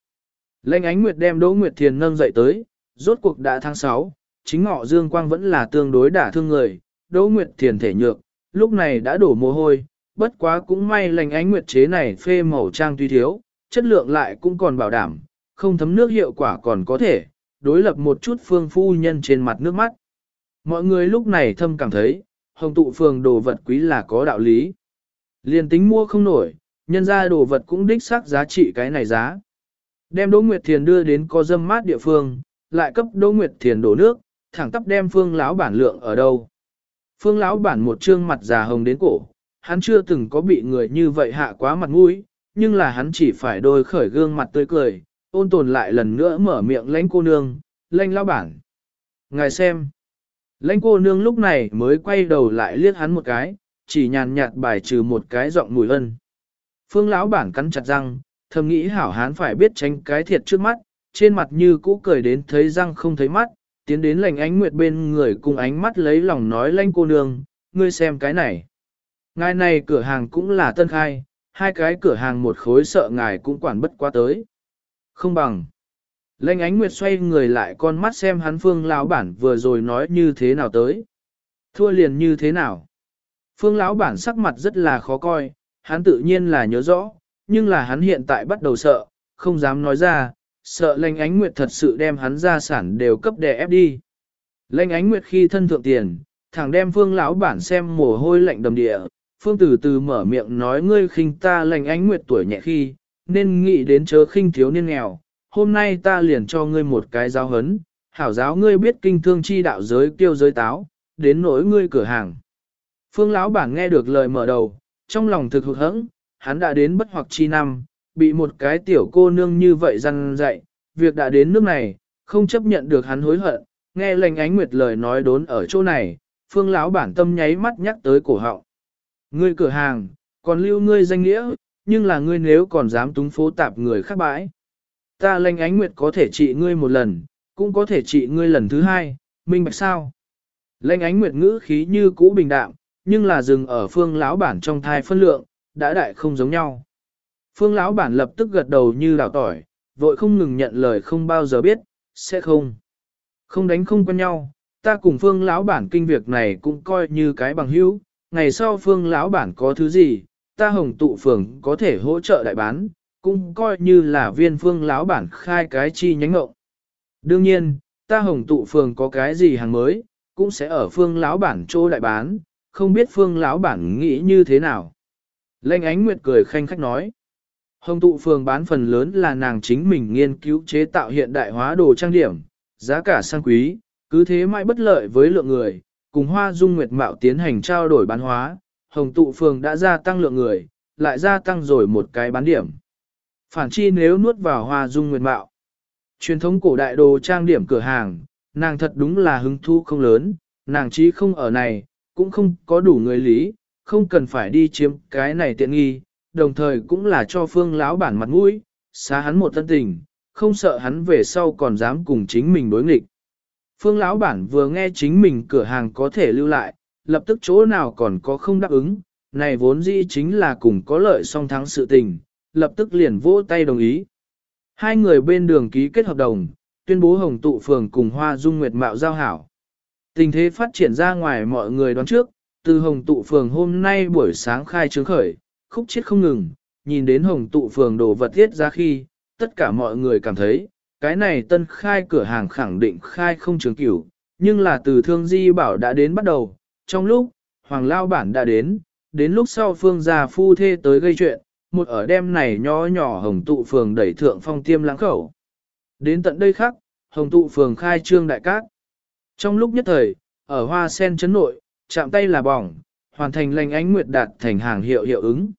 Lệnh ánh nguyệt đem Đỗ Nguyệt Thiền nâng dậy tới, rốt cuộc đã tháng 6, chính ngọ dương quang vẫn là tương đối đả thương người, Đỗ Nguyệt Thiền thể nhược, lúc này đã đổ mồ hôi, bất quá cũng may lệnh ánh nguyệt chế này phê màu trang tuy thiếu, chất lượng lại cũng còn bảo đảm, không thấm nước hiệu quả còn có thể, đối lập một chút phương phu nhân trên mặt nước mắt. Mọi người lúc này thâm cảm thấy, hồng tụ phường đồ vật quý là có đạo lý. Liền tính mua không nổi, nhân ra đồ vật cũng đích xác giá trị cái này giá. Đem Đỗ Nguyệt Thiền đưa đến có dâm mát địa phương, lại cấp Đỗ Nguyệt Thiền đổ nước, thẳng tắp đem phương lão bản lượng ở đâu. Phương lão bản một trương mặt già hồng đến cổ, hắn chưa từng có bị người như vậy hạ quá mặt mũi, nhưng là hắn chỉ phải đôi khởi gương mặt tươi cười, ôn tồn lại lần nữa mở miệng lãnh cô nương, lãnh lão bản. Ngài xem. Lãnh cô nương lúc này mới quay đầu lại liếc hắn một cái, chỉ nhàn nhạt bài trừ một cái giọng mùi ân. Phương lão bản cắn chặt răng, thầm nghĩ hảo hán phải biết tránh cái thiệt trước mắt, trên mặt như cũ cười đến thấy răng không thấy mắt, tiến đến lành ánh nguyệt bên người cùng ánh mắt lấy lòng nói lãnh cô nương, ngươi xem cái này. Ngài này cửa hàng cũng là tân khai, hai cái cửa hàng một khối sợ ngài cũng quản bất quá tới. Không bằng. Lệnh ánh nguyệt xoay người lại con mắt xem hắn phương lão bản vừa rồi nói như thế nào tới. Thua liền như thế nào. Phương lão bản sắc mặt rất là khó coi, hắn tự nhiên là nhớ rõ, nhưng là hắn hiện tại bắt đầu sợ, không dám nói ra, sợ lệnh ánh nguyệt thật sự đem hắn gia sản đều cấp đè ép đi. Lệnh ánh nguyệt khi thân thượng tiền, thẳng đem phương lão bản xem mồ hôi lạnh đầm địa, phương từ từ mở miệng nói ngươi khinh ta lệnh ánh nguyệt tuổi nhẹ khi, nên nghĩ đến chớ khinh thiếu niên nghèo, hôm nay ta liền cho ngươi một cái giáo hấn, hảo giáo ngươi biết kinh thương chi đạo giới tiêu giới táo, đến nỗi ngươi cửa hàng. Phương lão bản nghe được lời mở đầu, trong lòng thực hụt hẫng, hắn đã đến bất hoặc chi năm, bị một cái tiểu cô nương như vậy răn dạy, việc đã đến nước này, không chấp nhận được hắn hối hận, nghe lệnh ánh nguyệt lời nói đốn ở chỗ này, phương lão bản tâm nháy mắt nhắc tới cổ họng. Ngươi cửa hàng, còn lưu ngươi danh nghĩa, nhưng là ngươi nếu còn dám túng phố tạp người khác bãi. Ta lệnh ánh nguyệt có thể trị ngươi một lần, cũng có thể trị ngươi lần thứ hai, minh bạch sao? Lệnh ánh nguyệt ngữ khí như cũ bình đạm, nhưng là dừng ở phương lão bản trong thai phân lượng, đã đại không giống nhau. Phương lão bản lập tức gật đầu như đào tỏi, vội không ngừng nhận lời không bao giờ biết, sẽ không. Không đánh không quen nhau, ta cùng phương lão bản kinh việc này cũng coi như cái bằng hữu, ngày sau phương lão bản có thứ gì, ta hồng tụ phường có thể hỗ trợ đại bán, cũng coi như là viên phương lão bản khai cái chi nhánh ngộng. Đương nhiên, ta hồng tụ phường có cái gì hàng mới, cũng sẽ ở phương lão bản chỗ đại bán, không biết phương lão bản nghĩ như thế nào. Lệnh ánh nguyệt cười khanh khách nói. Hồng tụ phường bán phần lớn là nàng chính mình nghiên cứu chế tạo hiện đại hóa đồ trang điểm, giá cả sang quý, cứ thế mãi bất lợi với lượng người, cùng hoa dung nguyệt mạo tiến hành trao đổi bán hóa, hồng tụ phường đã gia tăng lượng người, lại gia tăng rồi một cái bán điểm. Phản chi nếu nuốt vào hoa dung nguyệt mạo. Truyền thống cổ đại đồ trang điểm cửa hàng, nàng thật đúng là hứng thu không lớn, nàng chí không ở này, cũng không có đủ người lý, không cần phải đi chiếm cái này tiện nghi, đồng thời cũng là cho phương lão bản mặt mũi, xá hắn một tân tình, không sợ hắn về sau còn dám cùng chính mình đối nghịch. Phương lão bản vừa nghe chính mình cửa hàng có thể lưu lại, lập tức chỗ nào còn có không đáp ứng, này vốn dĩ chính là cùng có lợi song thắng sự tình, lập tức liền vỗ tay đồng ý. Hai người bên đường ký kết hợp đồng, tuyên bố hồng tụ phường cùng hoa dung nguyệt mạo giao hảo. Tình thế phát triển ra ngoài mọi người đoán trước, từ hồng tụ phường hôm nay buổi sáng khai trướng khởi, khúc chết không ngừng, nhìn đến hồng tụ phường đồ vật thiết ra khi, tất cả mọi người cảm thấy, cái này tân khai cửa hàng khẳng định khai không trường cửu, nhưng là từ thương di bảo đã đến bắt đầu, trong lúc, hoàng lao bản đã đến, đến lúc sau phương gia phu thê tới gây chuyện, một ở đêm này nhỏ nhỏ hồng tụ phường đẩy thượng phong tiêm lãng khẩu. Đến tận đây khác, hồng tụ phường khai trương đại cát. Trong lúc nhất thời, ở hoa sen chấn nội, chạm tay là bỏng, hoàn thành lành ánh nguyệt đạt thành hàng hiệu hiệu ứng.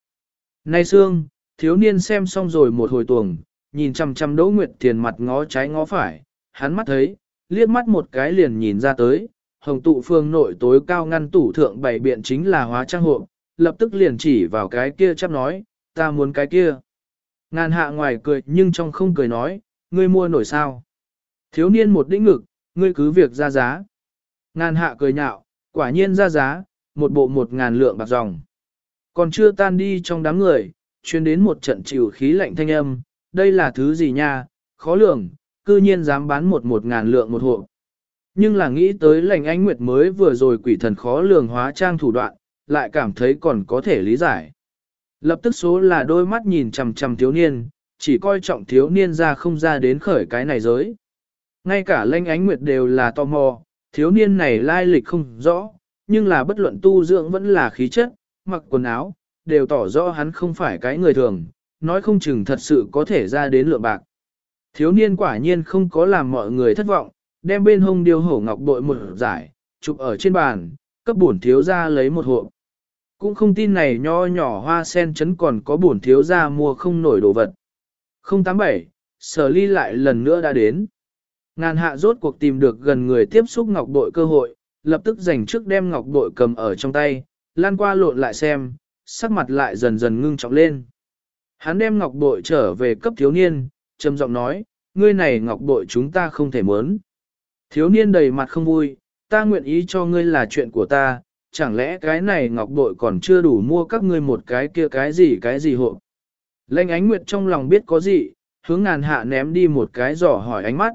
Nay xương, thiếu niên xem xong rồi một hồi tuồng, nhìn chăm chăm đỗ nguyệt tiền mặt ngó trái ngó phải, hắn mắt thấy, liếc mắt một cái liền nhìn ra tới, hồng tụ phương nội tối cao ngăn tủ thượng bảy biện chính là hóa trang hộ, lập tức liền chỉ vào cái kia chắp nói, ta muốn cái kia. Ngàn hạ ngoài cười nhưng trong không cười nói, ngươi mua nổi sao. Thiếu niên một đĩnh ngực, ngươi cứ việc ra giá. Ngàn hạ cười nhạo, quả nhiên ra giá, một bộ một ngàn lượng bạc dòng. Còn chưa tan đi trong đám người, chuyên đến một trận chịu khí lạnh thanh âm, đây là thứ gì nha, khó lường, cư nhiên dám bán một một ngàn lượng một hộ. Nhưng là nghĩ tới lành ánh nguyệt mới vừa rồi quỷ thần khó lường hóa trang thủ đoạn, lại cảm thấy còn có thể lý giải. Lập tức số là đôi mắt nhìn chằm chằm thiếu niên, chỉ coi trọng thiếu niên ra không ra đến khởi cái này giới. Ngay cả lanh ánh nguyệt đều là tò mò, thiếu niên này lai lịch không rõ, nhưng là bất luận tu dưỡng vẫn là khí chất, mặc quần áo, đều tỏ rõ hắn không phải cái người thường, nói không chừng thật sự có thể ra đến lượng bạc. Thiếu niên quả nhiên không có làm mọi người thất vọng, đem bên hông điêu hổ ngọc bội một giải, chụp ở trên bàn, cấp bổn thiếu ra lấy một hộp. Cũng không tin này nho nhỏ hoa sen chấn còn có bổn thiếu ra mua không nổi đồ vật. 087, sở ly lại lần nữa đã đến. Ngàn hạ rốt cuộc tìm được gần người tiếp xúc ngọc bội cơ hội, lập tức dành trước đem ngọc bội cầm ở trong tay, lan qua lộn lại xem, sắc mặt lại dần dần ngưng trọng lên. Hắn đem ngọc bội trở về cấp thiếu niên, trầm giọng nói, ngươi này ngọc bội chúng ta không thể muốn. Thiếu niên đầy mặt không vui, ta nguyện ý cho ngươi là chuyện của ta, chẳng lẽ cái này ngọc bội còn chưa đủ mua các ngươi một cái kia cái gì cái gì hộ. Lệnh ánh nguyệt trong lòng biết có gì, hướng ngàn hạ ném đi một cái giỏ hỏi ánh mắt.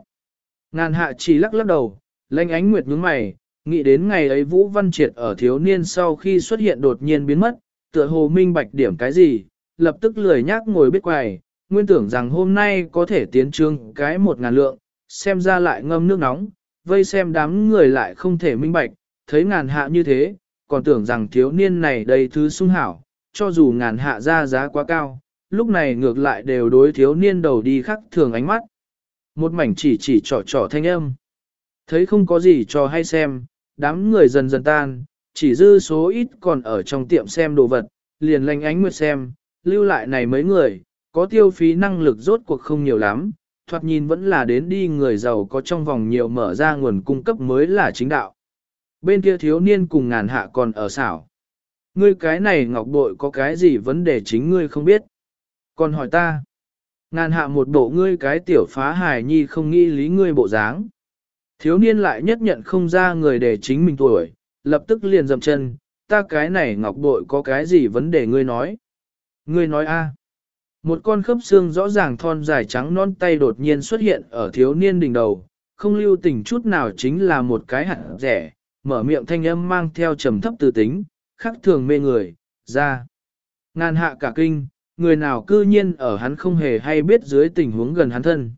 Ngàn hạ chỉ lắc lắc đầu, lệnh ánh nguyệt nhướng mày, nghĩ đến ngày ấy Vũ Văn Triệt ở thiếu niên sau khi xuất hiện đột nhiên biến mất, tựa hồ minh bạch điểm cái gì, lập tức lười nhác ngồi biết quài, nguyên tưởng rằng hôm nay có thể tiến trương cái một ngàn lượng, xem ra lại ngâm nước nóng, vây xem đám người lại không thể minh bạch, thấy ngàn hạ như thế, còn tưởng rằng thiếu niên này đầy thứ sung hảo, cho dù ngàn hạ ra giá quá cao, lúc này ngược lại đều đối thiếu niên đầu đi khắc thường ánh mắt. Một mảnh chỉ chỉ trỏ trỏ thanh âm. Thấy không có gì cho hay xem, đám người dần dần tan, chỉ dư số ít còn ở trong tiệm xem đồ vật, liền lành ánh nguyệt xem, lưu lại này mấy người, có tiêu phí năng lực rốt cuộc không nhiều lắm, thoạt nhìn vẫn là đến đi người giàu có trong vòng nhiều mở ra nguồn cung cấp mới là chính đạo. Bên kia thiếu niên cùng ngàn hạ còn ở xảo. Ngươi cái này ngọc bội có cái gì vấn đề chính ngươi không biết. Còn hỏi ta. Ngàn hạ một bộ ngươi cái tiểu phá hài nhi không nghĩ lý ngươi bộ dáng. Thiếu niên lại nhất nhận không ra người để chính mình tuổi, lập tức liền dầm chân, ta cái này ngọc bội có cái gì vấn đề ngươi nói. Ngươi nói a một con khớp xương rõ ràng thon dài trắng non tay đột nhiên xuất hiện ở thiếu niên đỉnh đầu, không lưu tình chút nào chính là một cái hạt rẻ, mở miệng thanh âm mang theo trầm thấp từ tính, khắc thường mê người, ra. Ngàn hạ cả kinh, người nào cư nhiên ở hắn không hề hay biết dưới tình huống gần hắn thân.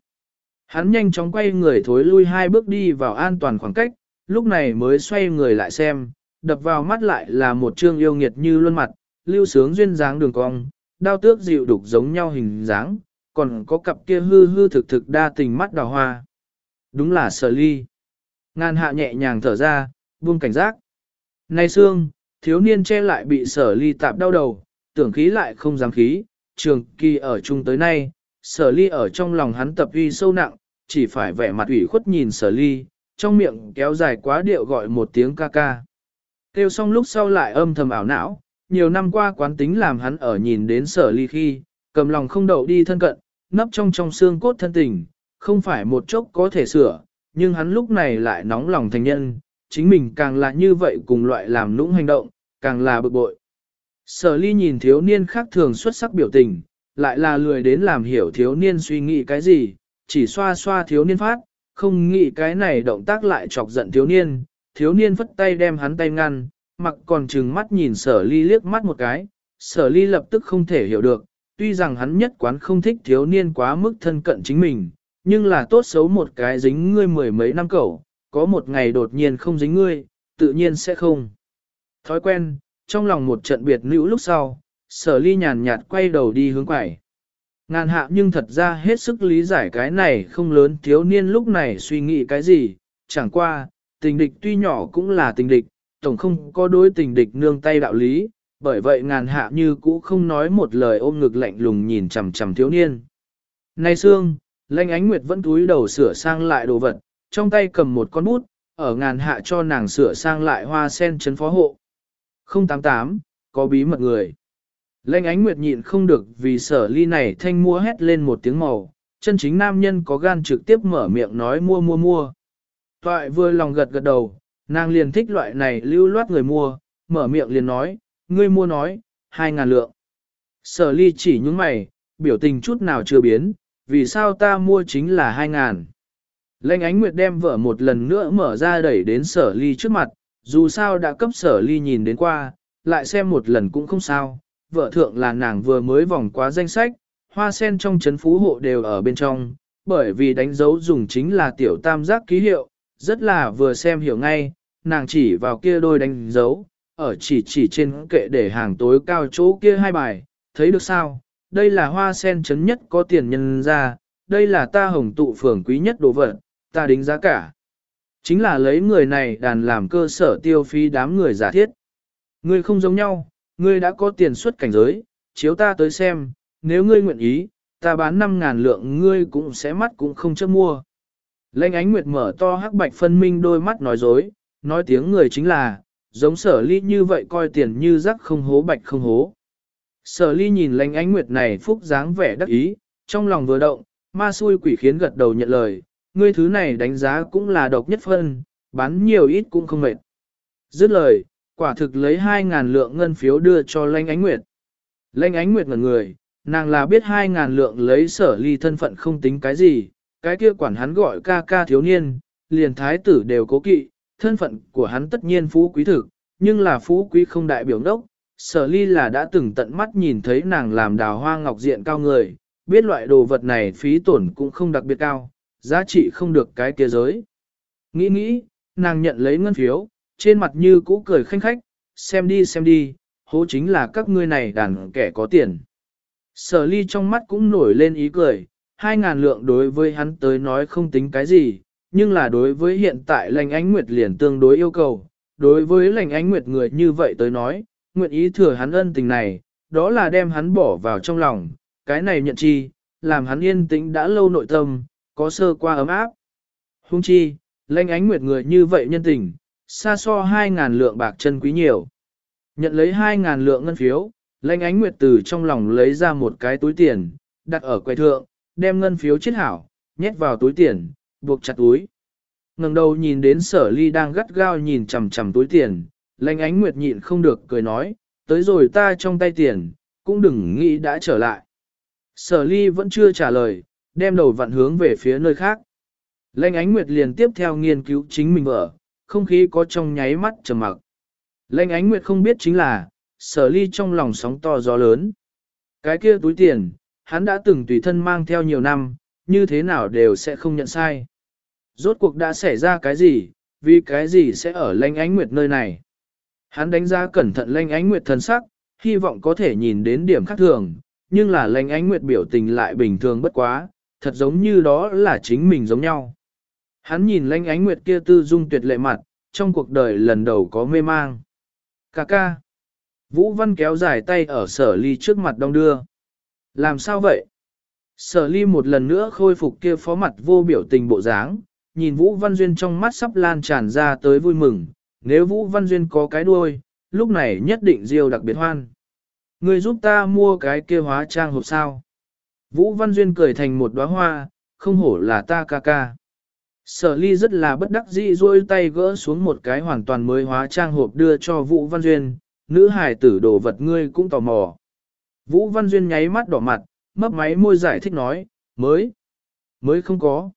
Hắn nhanh chóng quay người thối lui hai bước đi vào an toàn khoảng cách, lúc này mới xoay người lại xem, đập vào mắt lại là một trương yêu nghiệt như luân mặt, lưu sướng duyên dáng đường cong, đao tước dịu đục giống nhau hình dáng, còn có cặp kia hư hư thực thực đa tình mắt đào hoa. Đúng là sở ly. Ngàn hạ nhẹ nhàng thở ra, buông cảnh giác. nay xương, thiếu niên che lại bị sở ly tạp đau đầu, tưởng khí lại không dám khí, trường kỳ ở chung tới nay, sở ly ở trong lòng hắn tập uy sâu nặng, chỉ phải vẻ mặt ủy khuất nhìn sở ly, trong miệng kéo dài quá điệu gọi một tiếng ca ca. Kêu xong lúc sau lại âm thầm ảo não, nhiều năm qua quán tính làm hắn ở nhìn đến sở ly khi, cầm lòng không đậu đi thân cận, nấp trong trong xương cốt thân tình, không phải một chốc có thể sửa, nhưng hắn lúc này lại nóng lòng thành nhân, chính mình càng là như vậy cùng loại làm nũng hành động, càng là bực bội. Sở ly nhìn thiếu niên khác thường xuất sắc biểu tình, lại là lười đến làm hiểu thiếu niên suy nghĩ cái gì, chỉ xoa xoa thiếu niên phát, không nghĩ cái này động tác lại chọc giận thiếu niên, thiếu niên vất tay đem hắn tay ngăn, mặc còn trừng mắt nhìn sở ly liếc mắt một cái, sở ly lập tức không thể hiểu được, tuy rằng hắn nhất quán không thích thiếu niên quá mức thân cận chính mình, nhưng là tốt xấu một cái dính ngươi mười mấy năm cẩu, có một ngày đột nhiên không dính ngươi, tự nhiên sẽ không. Thói quen, trong lòng một trận biệt nữ lúc sau, sở ly nhàn nhạt quay đầu đi hướng quải. Ngàn hạ nhưng thật ra hết sức lý giải cái này không lớn thiếu niên lúc này suy nghĩ cái gì, chẳng qua, tình địch tuy nhỏ cũng là tình địch, tổng không có đối tình địch nương tay đạo lý, bởi vậy ngàn hạ như cũ không nói một lời ôm ngực lạnh lùng nhìn chằm chằm thiếu niên. nay Sương, Lanh ánh nguyệt vẫn túi đầu sửa sang lại đồ vật, trong tay cầm một con bút, ở ngàn hạ cho nàng sửa sang lại hoa sen chấn phó hộ. 088, có bí mật người. Lanh ánh nguyệt nhịn không được vì sở ly này thanh mua hét lên một tiếng màu, chân chính nam nhân có gan trực tiếp mở miệng nói mua mua mua. Toại vừa lòng gật gật đầu, nàng liền thích loại này lưu loát người mua, mở miệng liền nói, ngươi mua nói, hai ngàn lượng. Sở ly chỉ những mày, biểu tình chút nào chưa biến, vì sao ta mua chính là hai ngàn. Lênh ánh nguyệt đem vợ một lần nữa mở ra đẩy đến sở ly trước mặt, dù sao đã cấp sở ly nhìn đến qua, lại xem một lần cũng không sao, vợ thượng là nàng vừa mới vòng qua danh sách, hoa sen trong chấn phú hộ đều ở bên trong, bởi vì đánh dấu dùng chính là tiểu tam giác ký hiệu, rất là vừa xem hiểu ngay, nàng chỉ vào kia đôi đánh dấu, ở chỉ chỉ trên kệ để hàng tối cao chỗ kia hai bài, thấy được sao, đây là hoa sen chấn nhất có tiền nhân ra, đây là ta hồng tụ phường quý nhất đồ vật, ta đính giá cả. Chính là lấy người này đàn làm cơ sở tiêu phí đám người giả thiết. Ngươi không giống nhau, ngươi đã có tiền xuất cảnh giới, chiếu ta tới xem, nếu ngươi nguyện ý, ta bán 5.000 lượng ngươi cũng sẽ mắt cũng không chấp mua. Lênh ánh nguyệt mở to hắc bạch phân minh đôi mắt nói dối, nói tiếng người chính là, giống sở ly như vậy coi tiền như rắc không hố bạch không hố. Sở ly nhìn lênh ánh nguyệt này phúc dáng vẻ đắc ý, trong lòng vừa động, ma xui quỷ khiến gật đầu nhận lời, ngươi thứ này đánh giá cũng là độc nhất phân, bán nhiều ít cũng không mệt. Dứt lời, quả thực lấy 2.000 lượng ngân phiếu đưa cho lênh ánh nguyệt. Lênh ánh nguyệt ngẩn người, nàng là biết 2.000 lượng lấy sở ly thân phận không tính cái gì, cái kia quản hắn gọi ca ca thiếu niên, liền thái tử đều cố kỵ, thân phận của hắn tất nhiên phú quý thực, nhưng là phú quý không đại biểu đốc. Sở ly là đã từng tận mắt nhìn thấy nàng làm đào hoa ngọc diện cao người, biết loại đồ vật này phí tổn cũng không đặc biệt cao, giá trị không được cái kia giới. Nghĩ nghĩ, nàng nhận lấy ngân phiếu, trên mặt như cũ cười khanh khách, xem đi xem đi, hố chính là các ngươi này đàn kẻ có tiền. Sở ly trong mắt cũng nổi lên ý cười, hai ngàn lượng đối với hắn tới nói không tính cái gì, nhưng là đối với hiện tại lành ánh nguyệt liền tương đối yêu cầu, đối với lành ánh nguyệt người như vậy tới nói, nguyện ý thừa hắn ân tình này, đó là đem hắn bỏ vào trong lòng, cái này nhận chi, làm hắn yên tĩnh đã lâu nội tâm, có sơ qua ấm áp. Hung chi, lành ánh nguyệt người như vậy nhân tình, xa so hai ngàn lượng bạc chân quý nhiều. Nhận lấy hai ngàn lượng ngân phiếu, lành ánh nguyệt từ trong lòng lấy ra một cái túi tiền, đặt ở quầy thượng, đem ngân phiếu chết hảo, nhét vào túi tiền, buộc chặt túi. ngẩng đầu nhìn đến sở ly đang gắt gao nhìn chằm chằm túi tiền, lanh ánh nguyệt nhịn không được cười nói, tới rồi ta trong tay tiền, cũng đừng nghĩ đã trở lại. Sở ly vẫn chưa trả lời, đem đầu vặn hướng về phía nơi khác. Lanh ánh nguyệt liền tiếp theo nghiên cứu chính mình vợ, không khí có trong nháy mắt trầm mặc. Lanh ánh nguyệt không biết chính là, sở ly trong lòng sóng to gió lớn. Cái kia túi tiền, hắn đã từng tùy thân mang theo nhiều năm, như thế nào đều sẽ không nhận sai. Rốt cuộc đã xảy ra cái gì, vì cái gì sẽ ở lanh ánh nguyệt nơi này. Hắn đánh giá cẩn thận lanh ánh nguyệt thần sắc, hy vọng có thể nhìn đến điểm khác thường, nhưng là lanh ánh nguyệt biểu tình lại bình thường bất quá, thật giống như đó là chính mình giống nhau. Hắn nhìn lanh ánh nguyệt kia tư dung tuyệt lệ mặt, trong cuộc đời lần đầu có mê mang. Cà ca. Vũ Văn kéo dài tay ở sở ly trước mặt đông đưa. Làm sao vậy? Sở ly một lần nữa khôi phục kia phó mặt vô biểu tình bộ dáng, nhìn Vũ Văn Duyên trong mắt sắp lan tràn ra tới vui mừng, nếu Vũ Văn Duyên có cái đuôi, lúc này nhất định diêu đặc biệt hoan. Người giúp ta mua cái kia hóa trang hộp sao. Vũ Văn Duyên cười thành một đóa hoa, không hổ là ta ca ca. Sở ly rất là bất đắc dĩ duỗi tay gỡ xuống một cái hoàn toàn mới hóa trang hộp đưa cho Vũ Văn Duyên, nữ hải tử đồ vật ngươi cũng tò mò. Vũ Văn Duyên nháy mắt đỏ mặt, mấp máy môi giải thích nói, mới, mới không có.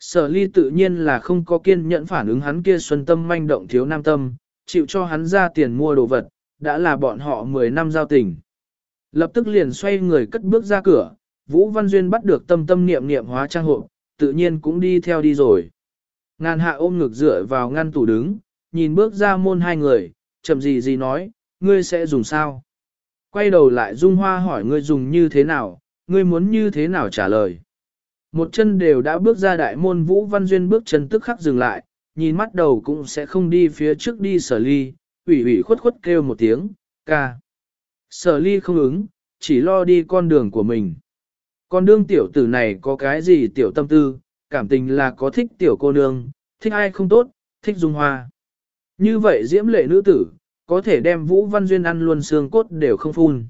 Sở ly tự nhiên là không có kiên nhẫn phản ứng hắn kia xuân tâm manh động thiếu nam tâm, chịu cho hắn ra tiền mua đồ vật, đã là bọn họ 10 năm giao tình. Lập tức liền xoay người cất bước ra cửa, Vũ Văn Duyên bắt được tâm tâm niệm niệm hóa trang hộ, tự nhiên cũng đi theo đi rồi. Ngàn hạ ôm ngực dựa vào ngăn tủ đứng, nhìn bước ra môn hai người, chậm gì gì nói, ngươi sẽ dùng sao? Quay đầu lại Dung Hoa hỏi ngươi dùng như thế nào, ngươi muốn như thế nào trả lời. Một chân đều đã bước ra đại môn Vũ Văn Duyên bước chân tức khắc dừng lại, nhìn mắt đầu cũng sẽ không đi phía trước đi sở ly, ủy ủy khuất khuất kêu một tiếng, ca. Sở ly không ứng, chỉ lo đi con đường của mình. Con đương tiểu tử này có cái gì tiểu tâm tư, cảm tình là có thích tiểu cô nương, thích ai không tốt, thích dung hoa. Như vậy diễm lệ nữ tử, có thể đem Vũ Văn Duyên ăn luôn xương cốt đều không phun.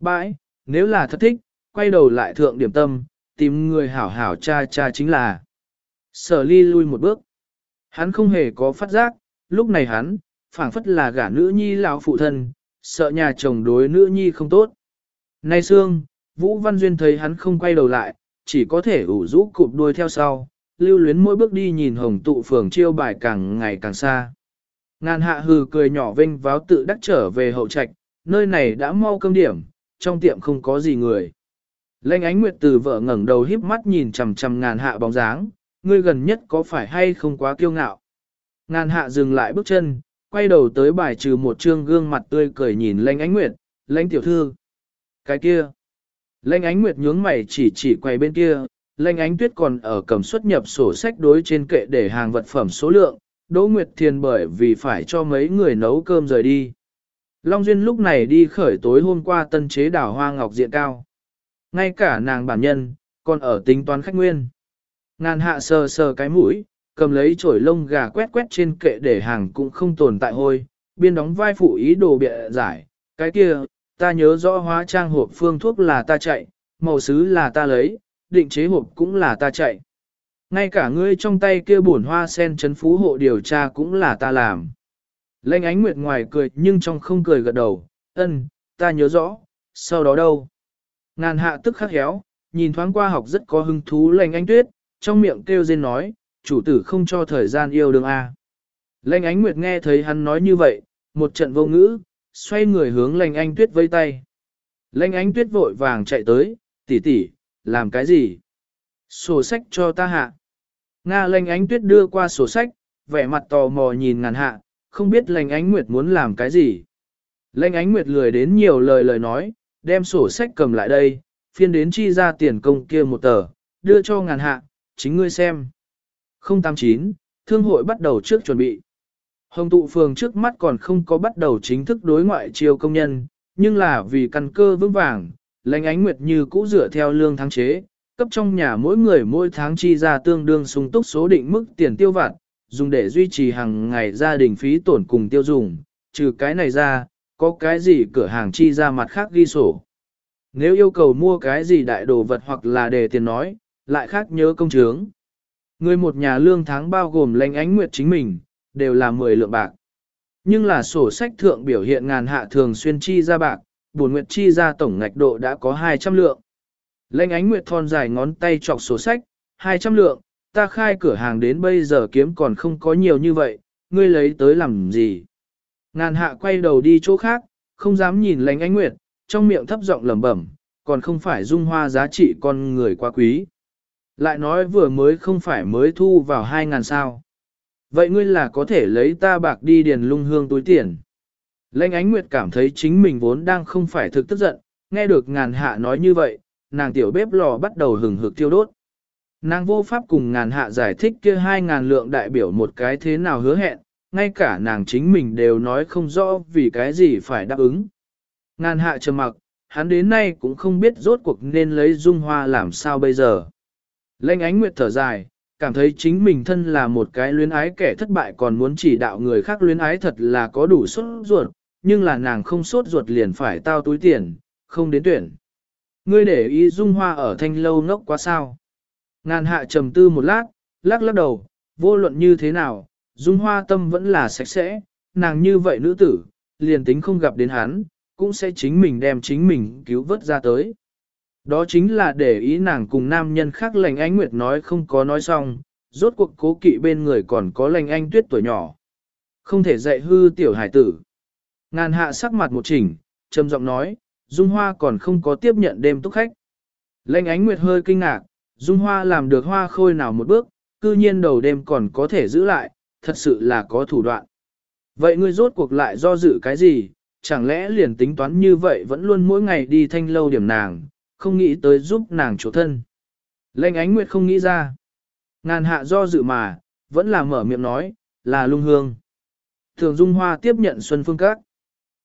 Bãi, nếu là thật thích, quay đầu lại thượng điểm tâm, tìm người hảo hảo cha cha chính là. Sở ly lui một bước. Hắn không hề có phát giác, lúc này hắn, phảng phất là gả nữ nhi lão phụ thân, sợ nhà chồng đối nữ nhi không tốt. Nay xương, Vũ Văn Duyên thấy hắn không quay đầu lại, chỉ có thể ủ rũ cụp đuôi theo sau, lưu luyến mỗi bước đi nhìn hồng tụ phường chiêu bài càng ngày càng xa. Ngàn hạ hừ cười nhỏ vinh váo tự đắc trở về hậu trạch, nơi này đã mau cơm điểm, trong tiệm không có gì người. Lênh ánh nguyệt từ vợ ngẩng đầu híp mắt nhìn chằm chằm ngàn hạ bóng dáng, ngươi gần nhất có phải hay không quá kiêu ngạo. Ngàn hạ dừng lại bước chân, quay đầu tới bài trừ một trương gương mặt tươi cười nhìn lênh ánh nguyệt, lênh tiểu thư. Cái kia. Lênh ánh nguyệt nhướng mày chỉ chỉ quay bên kia, lênh ánh tuyết còn ở cầm xuất nhập sổ sách đối trên kệ để hàng vật phẩm số lượng, Đỗ Nguyệt Thiền bởi vì phải cho mấy người nấu cơm rời đi. Long Duyên lúc này đi khởi tối hôm qua tân chế đảo hoa ngọc diện cao. Ngay cả nàng bản nhân, còn ở tính toán khách nguyên. Ngàn hạ sờ sờ cái mũi, cầm lấy chổi lông gà quét quét trên kệ để hàng cũng không tồn tại hôi, biên đóng vai phụ ý đồ bịa giải. Cái kia, ta nhớ rõ hóa trang hộp phương thuốc là ta chạy, màu xứ là ta lấy, định chế hộp cũng là ta chạy. Ngay cả ngươi trong tay kia bổn hoa sen chấn phú hộ điều tra cũng là ta làm. Lênh ánh nguyệt ngoài cười nhưng trong không cười gật đầu, ân, ta nhớ rõ, sau đó đâu. Ngàn hạ tức khắc héo, nhìn thoáng qua học rất có hứng thú lênh ánh tuyết, trong miệng kêu rên nói, chủ tử không cho thời gian yêu đương a. À. Lênh ánh nguyệt nghe thấy hắn nói như vậy, một trận vô ngữ, xoay người hướng lênh ánh tuyết vây tay. Lênh ánh tuyết vội vàng chạy tới, tỷ tỷ, làm cái gì? Sổ sách cho ta hạ. Nga lệnh ánh tuyết đưa qua sổ sách, vẻ mặt tò mò nhìn ngàn hạ, không biết lệnh ánh nguyệt muốn làm cái gì. Lệnh ánh nguyệt lười đến nhiều lời lời nói, đem sổ sách cầm lại đây, phiên đến chi ra tiền công kia một tờ, đưa cho ngàn hạ, chính ngươi xem. 089, thương hội bắt đầu trước chuẩn bị. Hồng tụ phường trước mắt còn không có bắt đầu chính thức đối ngoại chiêu công nhân, nhưng là vì căn cơ vững vàng, lãnh ánh nguyệt như cũ dựa theo lương tháng chế, cấp trong nhà mỗi người mỗi tháng chi ra tương đương sung túc số định mức tiền tiêu vặt, dùng để duy trì hàng ngày gia đình phí tổn cùng tiêu dùng, trừ cái này ra, có cái gì cửa hàng chi ra mặt khác ghi sổ. Nếu yêu cầu mua cái gì đại đồ vật hoặc là để tiền nói, lại khác nhớ công chướng. Người một nhà lương tháng bao gồm lãnh ánh nguyệt chính mình, đều là 10 lượng bạc. Nhưng là sổ sách thượng biểu hiện ngàn hạ thường xuyên chi ra bạc, buồn nguyệt chi ra tổng ngạch độ đã có 200 lượng. Lệnh ánh nguyệt thon dài ngón tay chọc sổ sách, 200 lượng, ta khai cửa hàng đến bây giờ kiếm còn không có nhiều như vậy, ngươi lấy tới làm gì? Ngàn hạ quay đầu đi chỗ khác, không dám nhìn lệnh ánh nguyệt, trong miệng thấp giọng lẩm bẩm, còn không phải dung hoa giá trị con người quá quý. Lại nói vừa mới không phải mới thu vào 2 ngàn sao. Vậy ngươi là có thể lấy ta bạc đi điền lung hương túi tiền. Lệnh ánh nguyệt cảm thấy chính mình vốn đang không phải thực tức giận, nghe được ngàn hạ nói như vậy, nàng tiểu bếp lò bắt đầu hừng hực tiêu đốt. Nàng vô pháp cùng ngàn hạ giải thích kia hai ngàn lượng đại biểu một cái thế nào hứa hẹn, ngay cả nàng chính mình đều nói không rõ vì cái gì phải đáp ứng. Ngàn hạ trầm mặc, hắn đến nay cũng không biết rốt cuộc nên lấy dung hoa làm sao bây giờ. Lênh ánh nguyệt thở dài, cảm thấy chính mình thân là một cái luyến ái kẻ thất bại còn muốn chỉ đạo người khác luyến ái thật là có đủ sốt ruột, nhưng là nàng không sốt ruột liền phải tao túi tiền, không đến tuyển. Ngươi để ý dung hoa ở thanh lâu ngốc quá sao. Ngàn hạ trầm tư một lát, lắc lắc đầu, vô luận như thế nào, dung hoa tâm vẫn là sạch sẽ, nàng như vậy nữ tử, liền tính không gặp đến hắn, cũng sẽ chính mình đem chính mình cứu vớt ra tới. Đó chính là để ý nàng cùng nam nhân khác lành ánh nguyệt nói không có nói xong, rốt cuộc cố kỵ bên người còn có lành anh tuyết tuổi nhỏ. Không thể dạy hư tiểu hải tử. Ngàn hạ sắc mặt một chỉnh, trầm giọng nói, Dung Hoa còn không có tiếp nhận đêm túc khách. Lệnh ánh nguyệt hơi kinh ngạc, Dung Hoa làm được hoa khôi nào một bước, cư nhiên đầu đêm còn có thể giữ lại, thật sự là có thủ đoạn. Vậy ngươi rốt cuộc lại do dự cái gì, chẳng lẽ liền tính toán như vậy vẫn luôn mỗi ngày đi thanh lâu điểm nàng, không nghĩ tới giúp nàng chỗ thân. Lệnh ánh nguyệt không nghĩ ra. Ngàn hạ do dự mà, vẫn là mở miệng nói, là lung hương. Thường Dung Hoa tiếp nhận Xuân Phương Các.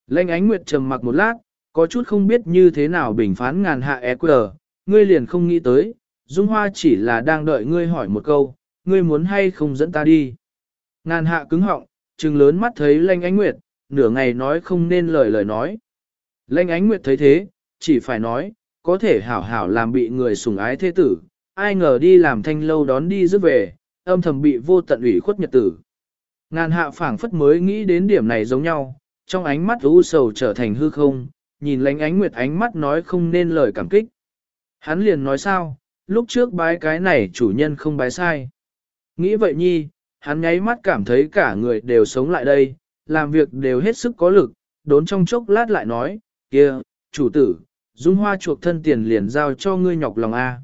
Lệnh ánh nguyệt trầm mặc một lát, có chút không biết như thế nào bình phán ngàn hạ EQ, ngươi liền không nghĩ tới, Dung Hoa chỉ là đang đợi ngươi hỏi một câu, ngươi muốn hay không dẫn ta đi. Ngàn hạ cứng họng, trừng lớn mắt thấy lanh ánh nguyệt, nửa ngày nói không nên lời lời nói. Lanh ánh nguyệt thấy thế, chỉ phải nói, có thể hảo hảo làm bị người sủng ái thế tử, ai ngờ đi làm thanh lâu đón đi rước về, âm thầm bị vô tận ủy khuất nhật tử. Ngàn hạ phảng phất mới nghĩ đến điểm này giống nhau, trong ánh mắt u sầu trở thành hư không, nhìn lánh ánh nguyệt ánh mắt nói không nên lời cảm kích. Hắn liền nói sao, lúc trước bái cái này chủ nhân không bái sai. Nghĩ vậy nhi, hắn nháy mắt cảm thấy cả người đều sống lại đây, làm việc đều hết sức có lực, đốn trong chốc lát lại nói, kia, chủ tử, dung hoa chuộc thân tiền liền giao cho ngươi nhọc lòng A.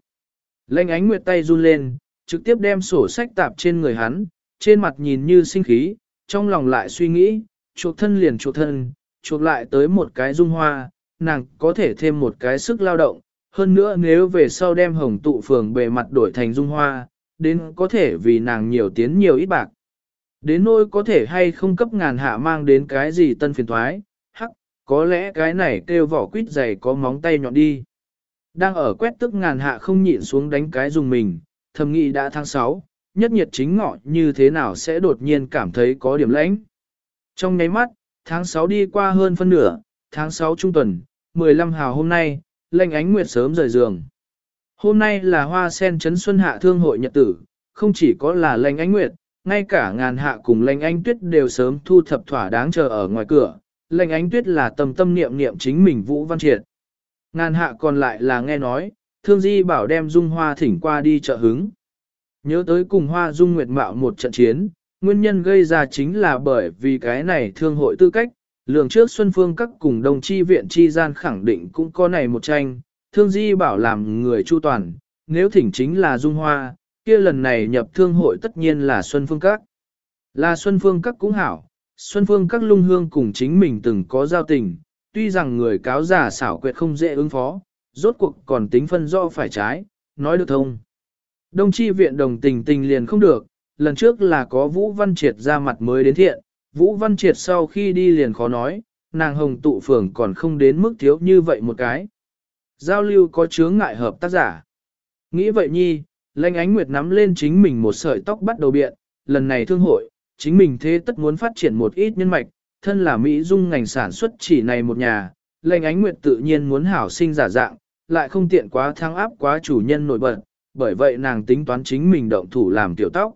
Lênh ánh nguyệt tay run lên, trực tiếp đem sổ sách tạp trên người hắn, trên mặt nhìn như sinh khí, trong lòng lại suy nghĩ, chuộc thân liền chuộc thân, chuộc lại tới một cái dung hoa, nàng có thể thêm một cái sức lao động, hơn nữa nếu về sau đem hồng tụ phường bề mặt đổi thành dung hoa, đến có thể vì nàng nhiều tiến nhiều ít bạc. Đến nỗi có thể hay không cấp ngàn hạ mang đến cái gì tân phiền thoái, hắc, có lẽ cái này kêu vỏ quýt dày có móng tay nhọn đi. Đang ở quét tức ngàn hạ không nhịn xuống đánh cái dùng mình, thầm nghĩ đã tháng 6, nhất nhiệt chính ngọ như thế nào sẽ đột nhiên cảm thấy có điểm lãnh. Trong nháy mắt, tháng 6 đi qua hơn phân nửa, tháng 6 trung tuần, 15 hào hôm nay, lệnh ánh nguyệt sớm rời giường. Hôm nay là hoa sen chấn xuân hạ thương hội nhật tử, không chỉ có là lệnh ánh nguyệt, ngay cả ngàn hạ cùng lệnh ánh tuyết đều sớm thu thập thỏa đáng chờ ở ngoài cửa. Lệnh ánh tuyết là tâm tâm niệm niệm chính mình Vũ Văn Triệt. Ngàn hạ còn lại là nghe nói, thương di bảo đem dung hoa thỉnh qua đi chợ hứng. Nhớ tới cùng hoa dung nguyệt mạo một trận chiến, nguyên nhân gây ra chính là bởi vì cái này thương hội tư cách, lường trước Xuân Phương các cùng đồng chi viện chi gian khẳng định cũng có này một tranh, thương di bảo làm người chu toàn, nếu thỉnh chính là dung hoa, kia lần này nhập thương hội tất nhiên là Xuân Phương các. Là Xuân Phương các cũng hảo, Xuân Phương các lung hương cùng chính mình từng có giao tình, tuy rằng người cáo giả xảo quyệt không dễ ứng phó, rốt cuộc còn tính phân do phải trái, nói được thông. Đông chi viện đồng tình tình liền không được, lần trước là có Vũ Văn Triệt ra mặt mới đến thiện, Vũ Văn Triệt sau khi đi liền khó nói, nàng hồng tụ phường còn không đến mức thiếu như vậy một cái. Giao lưu có chướng ngại hợp tác giả. Nghĩ vậy nhi, lãnh Ánh Nguyệt nắm lên chính mình một sợi tóc bắt đầu biện, lần này thương hội, chính mình thế tất muốn phát triển một ít nhân mạch, thân là Mỹ dung ngành sản xuất chỉ này một nhà, lãnh Ánh Nguyệt tự nhiên muốn hảo sinh giả dạng, lại không tiện quá thăng áp quá chủ nhân nổi bật, bởi vậy nàng tính toán chính mình động thủ làm tiểu tóc.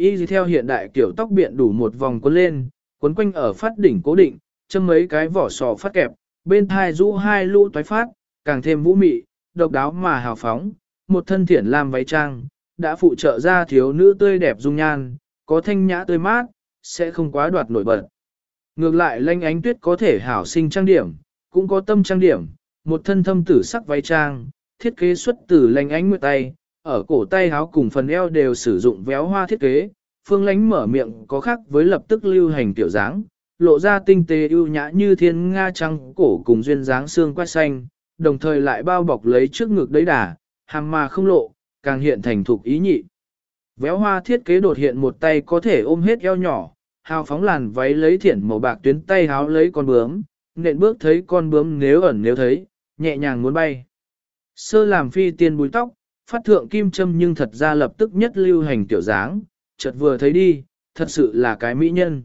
Y theo hiện đại kiểu tóc biện đủ một vòng cuốn lên, cuốn quanh ở phát đỉnh cố định, châm mấy cái vỏ sò phát kẹp, bên thai rũ hai lũ toái phát, càng thêm vũ mị, độc đáo mà hào phóng, một thân thiển làm váy trang, đã phụ trợ ra thiếu nữ tươi đẹp dung nhan, có thanh nhã tươi mát, sẽ không quá đoạt nổi bật. Ngược lại lanh ánh tuyết có thể hảo sinh trang điểm, cũng có tâm trang điểm, một thân thâm tử sắc váy trang, thiết kế xuất từ lanh ánh nguyệt tay, ở cổ tay áo cùng phần eo đều sử dụng véo hoa thiết kế, phương lánh mở miệng có khác với lập tức lưu hành tiểu dáng, lộ ra tinh tế ưu nhã như thiên nga trăng cổ cùng duyên dáng xương quai xanh, đồng thời lại bao bọc lấy trước ngực đấy đà, hàm mà không lộ, càng hiện thành thục ý nhị. Véo hoa thiết kế đột hiện một tay có thể ôm hết eo nhỏ, hào phóng làn váy lấy thiển màu bạc tuyến tay háo lấy con bướm, nện bước thấy con bướm nếu ẩn nếu thấy, nhẹ nhàng muốn bay. Sơ làm phi tiên bùi tóc, phát thượng kim châm nhưng thật ra lập tức nhất lưu hành tiểu dáng, chợt vừa thấy đi, thật sự là cái mỹ nhân.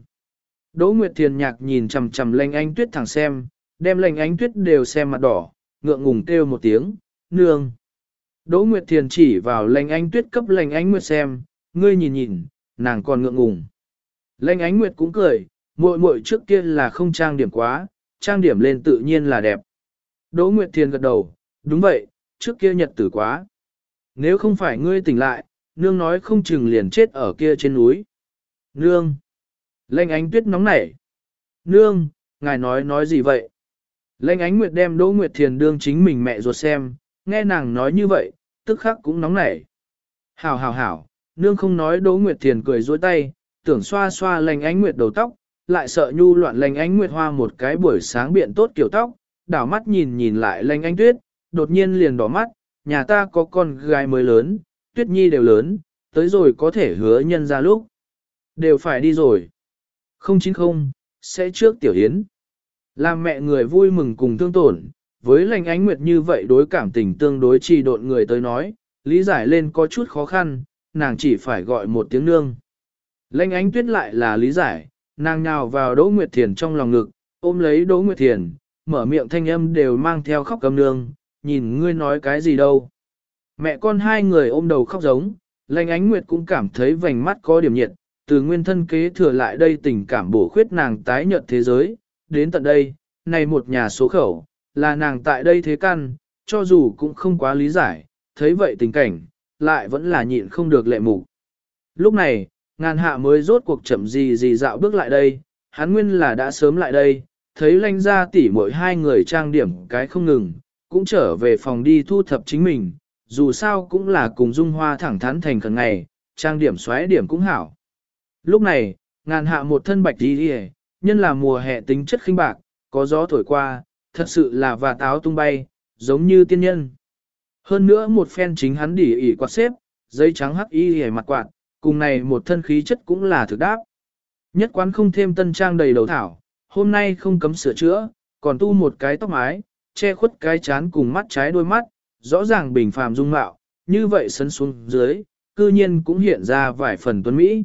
Đỗ Nguyệt Thiền nhạc nhìn chằm chằm lệnh ánh tuyết thẳng xem, đem lệnh ánh tuyết đều xem mặt đỏ, ngượng ngùng kêu một tiếng, nương. Đỗ Nguyệt Thiền chỉ vào lệnh ánh tuyết cấp lệnh ánh nguyệt xem, ngươi nhìn nhìn, nàng còn ngượng ngùng. Lệnh ánh nguyệt cũng cười, muội muội trước kia là không trang điểm quá, trang điểm lên tự nhiên là đẹp. Đỗ Nguyệt Thiền gật đầu, đúng vậy, trước kia nhật tử quá. Nếu không phải ngươi tỉnh lại, nương nói không chừng liền chết ở kia trên núi. Nương! Lệnh ánh tuyết nóng nảy. Nương, ngài nói nói gì vậy? Lệnh ánh nguyệt đem Đỗ Nguyệt Thiền đương chính mình mẹ ruột xem, nghe nàng nói như vậy, tức khắc cũng nóng nảy. Hảo hảo hảo, nương không nói Đỗ Nguyệt Thiền cười dối tay, tưởng xoa xoa lệnh ánh nguyệt đầu tóc, lại sợ nhu loạn lệnh ánh nguyệt hoa một cái buổi sáng biện tốt kiểu tóc, đảo mắt nhìn nhìn lại lệnh ánh tuyết, đột nhiên liền đỏ mắt, nhà ta có con gái mới lớn, tuyết nhi đều lớn, tới rồi có thể hứa nhân ra lúc. Đều phải đi rồi. Không chính không, sẽ trước tiểu hiến. Làm mẹ người vui mừng cùng thương tổn, với lành ánh nguyệt như vậy đối cảm tình tương đối trì độn người tới nói, lý giải lên có chút khó khăn, nàng chỉ phải gọi một tiếng nương. Lanh ánh tuyết lại là lý giải, nàng nhào vào Đỗ Nguyệt Thiền trong lòng ngực, ôm lấy Đỗ Nguyệt Thiền, mở miệng thanh âm đều mang theo khóc cầm nương, nhìn ngươi nói cái gì đâu. Mẹ con hai người ôm đầu khóc giống, lành ánh Nguyệt cũng cảm thấy vành mắt có điểm nhiệt, từ nguyên thân kế thừa lại đây tình cảm bổ khuyết nàng tái nhợt thế giới, đến tận đây, này một nhà số khẩu, là nàng tại đây thế căn, cho dù cũng không quá lý giải, thấy vậy tình cảnh, lại vẫn là nhịn không được lệ mục. Lúc này, ngàn hạ mới rốt cuộc chậm gì gì dạo bước lại đây, hắn nguyên là đã sớm lại đây, thấy lanh ra tỉ mỗi hai người trang điểm cái không ngừng, cũng trở về phòng đi thu thập chính mình, dù sao cũng là cùng dung hoa thẳng thắn thành khẩn ngày, trang điểm xoáy điểm cũng hảo. Lúc này, ngàn hạ một thân bạch đi đi nhân là mùa hè tính chất khinh bạc, có gió thổi qua, thật sự là và táo tung bay, giống như tiên nhân. Hơn nữa một phen chính hắn đỉ ỉ quạt xếp, dây trắng hắc y hề mặt quạt, cùng này một thân khí chất cũng là thực đáp. Nhất quán không thêm tân trang đầy đầu thảo, hôm nay không cấm sửa chữa, còn tu một cái tóc mái, che khuất cái chán cùng mắt trái đôi mắt, rõ ràng bình phàm dung mạo, như vậy sân xuống dưới, cư nhiên cũng hiện ra vài phần tuấn Mỹ.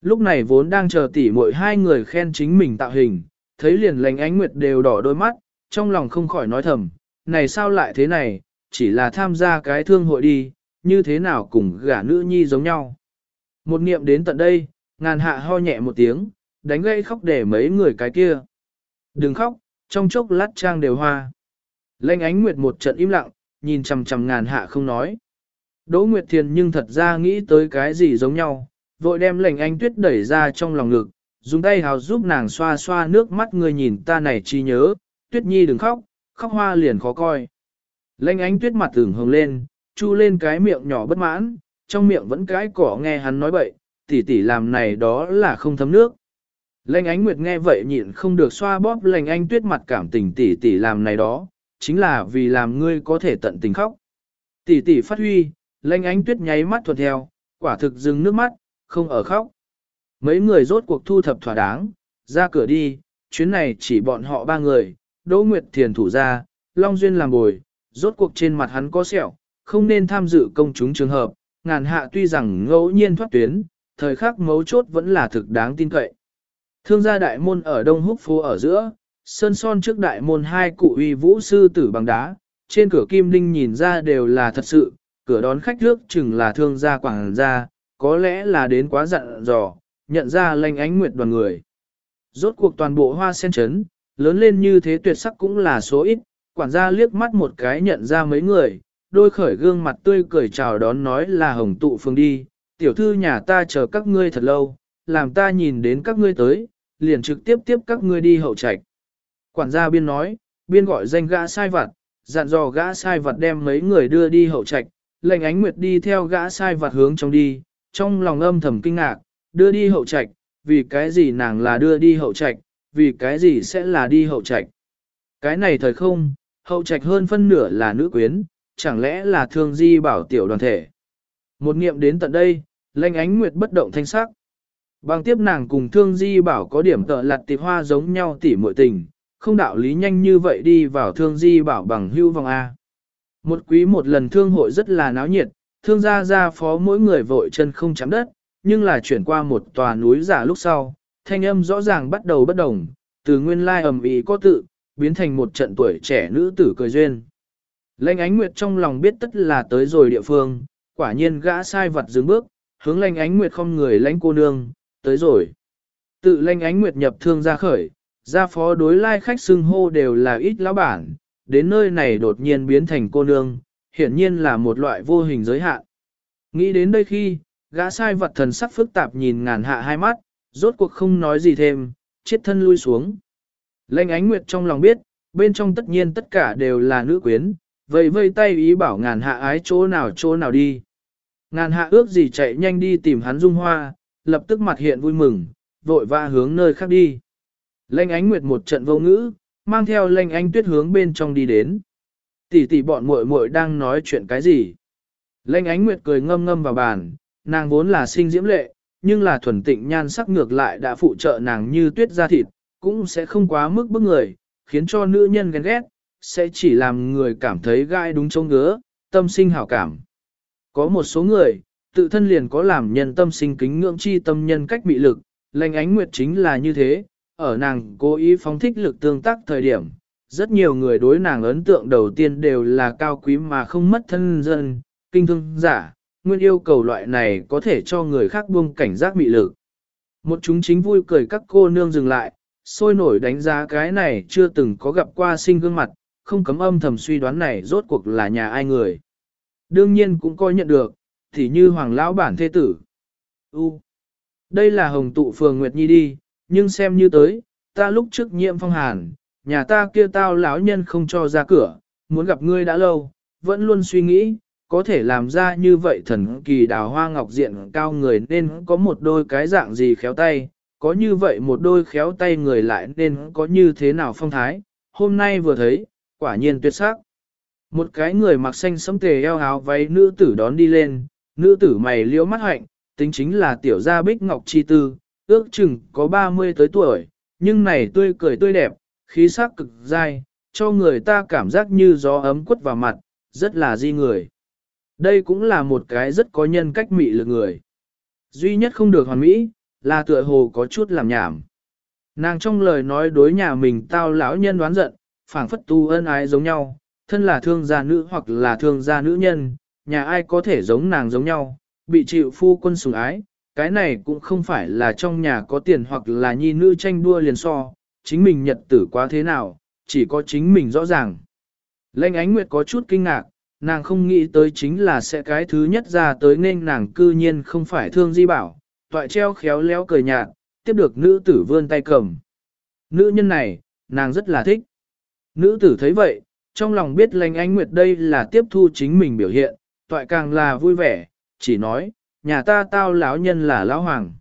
Lúc này vốn đang chờ tỉ mỗi hai người khen chính mình tạo hình, thấy liền lành ánh nguyệt đều đỏ đôi mắt, trong lòng không khỏi nói thầm, này sao lại thế này, chỉ là tham gia cái thương hội đi, như thế nào cùng gả nữ nhi giống nhau. Một niệm đến tận đây, ngàn hạ ho nhẹ một tiếng, đánh gây khóc để mấy người cái kia. Đừng khóc, trong chốc lát trang đều hoa. Lệnh ánh nguyệt một trận im lặng, nhìn chằm chằm ngàn hạ không nói. Đỗ Nguyệt Thiền nhưng thật ra nghĩ tới cái gì giống nhau, vội đem lệnh anh tuyết đẩy ra trong lòng ngực, dùng tay hào giúp nàng xoa xoa nước mắt người nhìn ta này chi nhớ, tuyết nhi đừng khóc, khóc hoa liền khó coi. Lệnh Ánh tuyết mặt tưởng hồng lên, chu lên cái miệng nhỏ bất mãn, trong miệng vẫn cái cỏ nghe hắn nói bậy, tỷ tỷ làm này đó là không thấm nước. Lệnh ánh nguyệt nghe vậy nhịn không được xoa bóp lệnh anh tuyết mặt cảm tình tỷ tỷ làm này đó, chính là vì làm ngươi có thể tận tình khóc. Tỷ tỷ phát huy, lanh ánh tuyết nháy mắt thuận theo, quả thực dừng nước mắt, không ở khóc. Mấy người rốt cuộc thu thập thỏa đáng, ra cửa đi, chuyến này chỉ bọn họ ba người, Đỗ Nguyệt Thiền thủ ra, Long Duyên làm bồi, rốt cuộc trên mặt hắn có sẹo, không nên tham dự công chúng trường hợp, ngàn hạ tuy rằng ngẫu nhiên thoát tuyến, thời khắc mấu chốt vẫn là thực đáng tin cậy. Thương gia đại môn ở Đông Húc phố ở giữa, sơn son trước đại môn hai cụ uy vũ sư tử bằng đá, trên cửa kim linh nhìn ra đều là thật sự, cửa đón khách trước chừng là thương gia quảng gia, có lẽ là đến quá dặn dò, nhận ra lanh ánh nguyệt đoàn người. Rốt cuộc toàn bộ hoa sen chấn, lớn lên như thế tuyệt sắc cũng là số ít, quản gia liếc mắt một cái nhận ra mấy người, đôi khởi gương mặt tươi cười chào đón nói là hồng tụ phương đi, tiểu thư nhà ta chờ các ngươi thật lâu, làm ta nhìn đến các ngươi tới, liền trực tiếp tiếp các ngươi đi hậu trạch. Quản gia biên nói, biên gọi danh gã sai vặt, dặn dò gã sai vặt đem mấy người đưa đi hậu trạch, lệnh ánh nguyệt đi theo gã sai vặt hướng trong đi, trong lòng âm thầm kinh ngạc, đưa đi hậu trạch, vì cái gì nàng là đưa đi hậu trạch, vì cái gì sẽ là đi hậu trạch. Cái này thời không, hậu trạch hơn phân nửa là nữ quyến, chẳng lẽ là thương di bảo tiểu đoàn thể. Một nghiệm đến tận đây, lệnh ánh nguyệt bất động thanh sắc. Bằng tiếp nàng cùng thương di bảo có điểm tợ lặt tịp hoa giống nhau tỉ muội tình, không đạo lý nhanh như vậy đi vào thương di bảo bằng hưu vòng A. Một quý một lần thương hội rất là náo nhiệt, thương gia gia phó mỗi người vội chân không chạm đất, nhưng là chuyển qua một tòa núi giả lúc sau, thanh âm rõ ràng bắt đầu bất đồng, từ nguyên lai ầm ĩ có tự, biến thành một trận tuổi trẻ nữ tử cười duyên. Lệnh ánh nguyệt trong lòng biết tất là tới rồi địa phương, quả nhiên gã sai vật dừng bước, hướng lệnh ánh nguyệt không người lãnh cô nương, tới rồi. Tự lệnh ánh nguyệt nhập thương ra khởi, gia phó đối lai khách xưng hô đều là ít lão bản, đến nơi này đột nhiên biến thành cô nương, hiển nhiên là một loại vô hình giới hạn. Nghĩ đến đây khi, gã sai vật thần sắc phức tạp nhìn ngàn hạ hai mắt, rốt cuộc không nói gì thêm, chết thân lui xuống. Lệnh ánh nguyệt trong lòng biết, bên trong tất nhiên tất cả đều là nữ quyến, vậy vây tay ý bảo ngàn hạ ái chỗ nào chỗ nào đi. Ngàn hạ ước gì chạy nhanh đi tìm hắn dung hoa, lập tức mặt hiện vui mừng, vội vã hướng nơi khác đi. Lệnh ánh nguyệt một trận vô ngữ, mang theo lệnh ánh tuyết hướng bên trong đi đến. Tỷ tỷ bọn muội muội đang nói chuyện cái gì? Lệnh ánh nguyệt cười ngâm ngâm vào bàn, nàng vốn là sinh diễm lệ, nhưng là thuần tịnh nhan sắc ngược lại đã phụ trợ nàng như tuyết da thịt, cũng sẽ không quá mức bức người, khiến cho nữ nhân ghen ghét, sẽ chỉ làm người cảm thấy gai đúng trông ngứa, tâm sinh hảo cảm. Có một số người, tự thân liền có làm nhân tâm sinh kính ngưỡng chi tâm nhân cách bị lực, lệnh ánh nguyệt chính là như thế, ở nàng cố ý phóng thích lực tương tác thời điểm. Rất nhiều người đối nàng ấn tượng đầu tiên đều là cao quý mà không mất thân dân, kinh thương giả, nguyên yêu cầu loại này có thể cho người khác buông cảnh giác bị lực. Một chúng chính vui cười các cô nương dừng lại, sôi nổi đánh giá cái này chưa từng có gặp qua sinh gương mặt, không cấm âm thầm suy đoán này rốt cuộc là nhà ai người. Đương nhiên cũng coi nhận được, thì như hoàng lão bản thế tử. U. Đây là hồng tụ phường Nguyệt Nhi đi, nhưng xem như tới, ta lúc trước nhiễm phong hàn, nhà ta kia tao lão nhân không cho ra cửa, muốn gặp ngươi đã lâu, vẫn luôn suy nghĩ, có thể làm ra như vậy thần kỳ đào hoa ngọc diện cao người nên có một đôi cái dạng gì khéo tay, có như vậy một đôi khéo tay người lại nên có như thế nào phong thái, hôm nay vừa thấy, quả nhiên tuyệt sắc. Một cái người mặc xanh sẫm tề eo áo váy nữ tử đón đi lên, nữ tử mày liễu mắt hạnh, tính chính là tiểu gia bích ngọc chi tư, ước chừng có 30 tới tuổi, nhưng này tươi cười tươi đẹp, khí sắc cực dai, cho người ta cảm giác như gió ấm quất vào mặt, rất là di người. Đây cũng là một cái rất có nhân cách mị lực người. Duy nhất không được hoàn mỹ, là tựa hồ có chút làm nhảm. Nàng trong lời nói đối nhà mình tao lão nhân đoán giận, phảng phất tu ân ái giống nhau, thân là thương gia nữ hoặc là thương gia nữ nhân, nhà ai có thể giống nàng giống nhau, bị chịu phu quân sủng ái, cái này cũng không phải là trong nhà có tiền hoặc là nhi nữ tranh đua liền so, chính mình nhật tử quá thế nào, chỉ có chính mình rõ ràng. Lệnh ánh nguyệt có chút kinh ngạc, nàng không nghĩ tới chính là sẽ cái thứ nhất ra tới nên nàng cư nhiên không phải thương di bảo, toại treo khéo léo cười nhạt, tiếp được nữ tử vươn tay cầm. Nữ nhân này, nàng rất là thích. Nữ tử thấy vậy, trong lòng biết lành ánh nguyệt đây là tiếp thu chính mình biểu hiện, toại càng là vui vẻ, chỉ nói, nhà ta tao lão nhân là lão hoàng.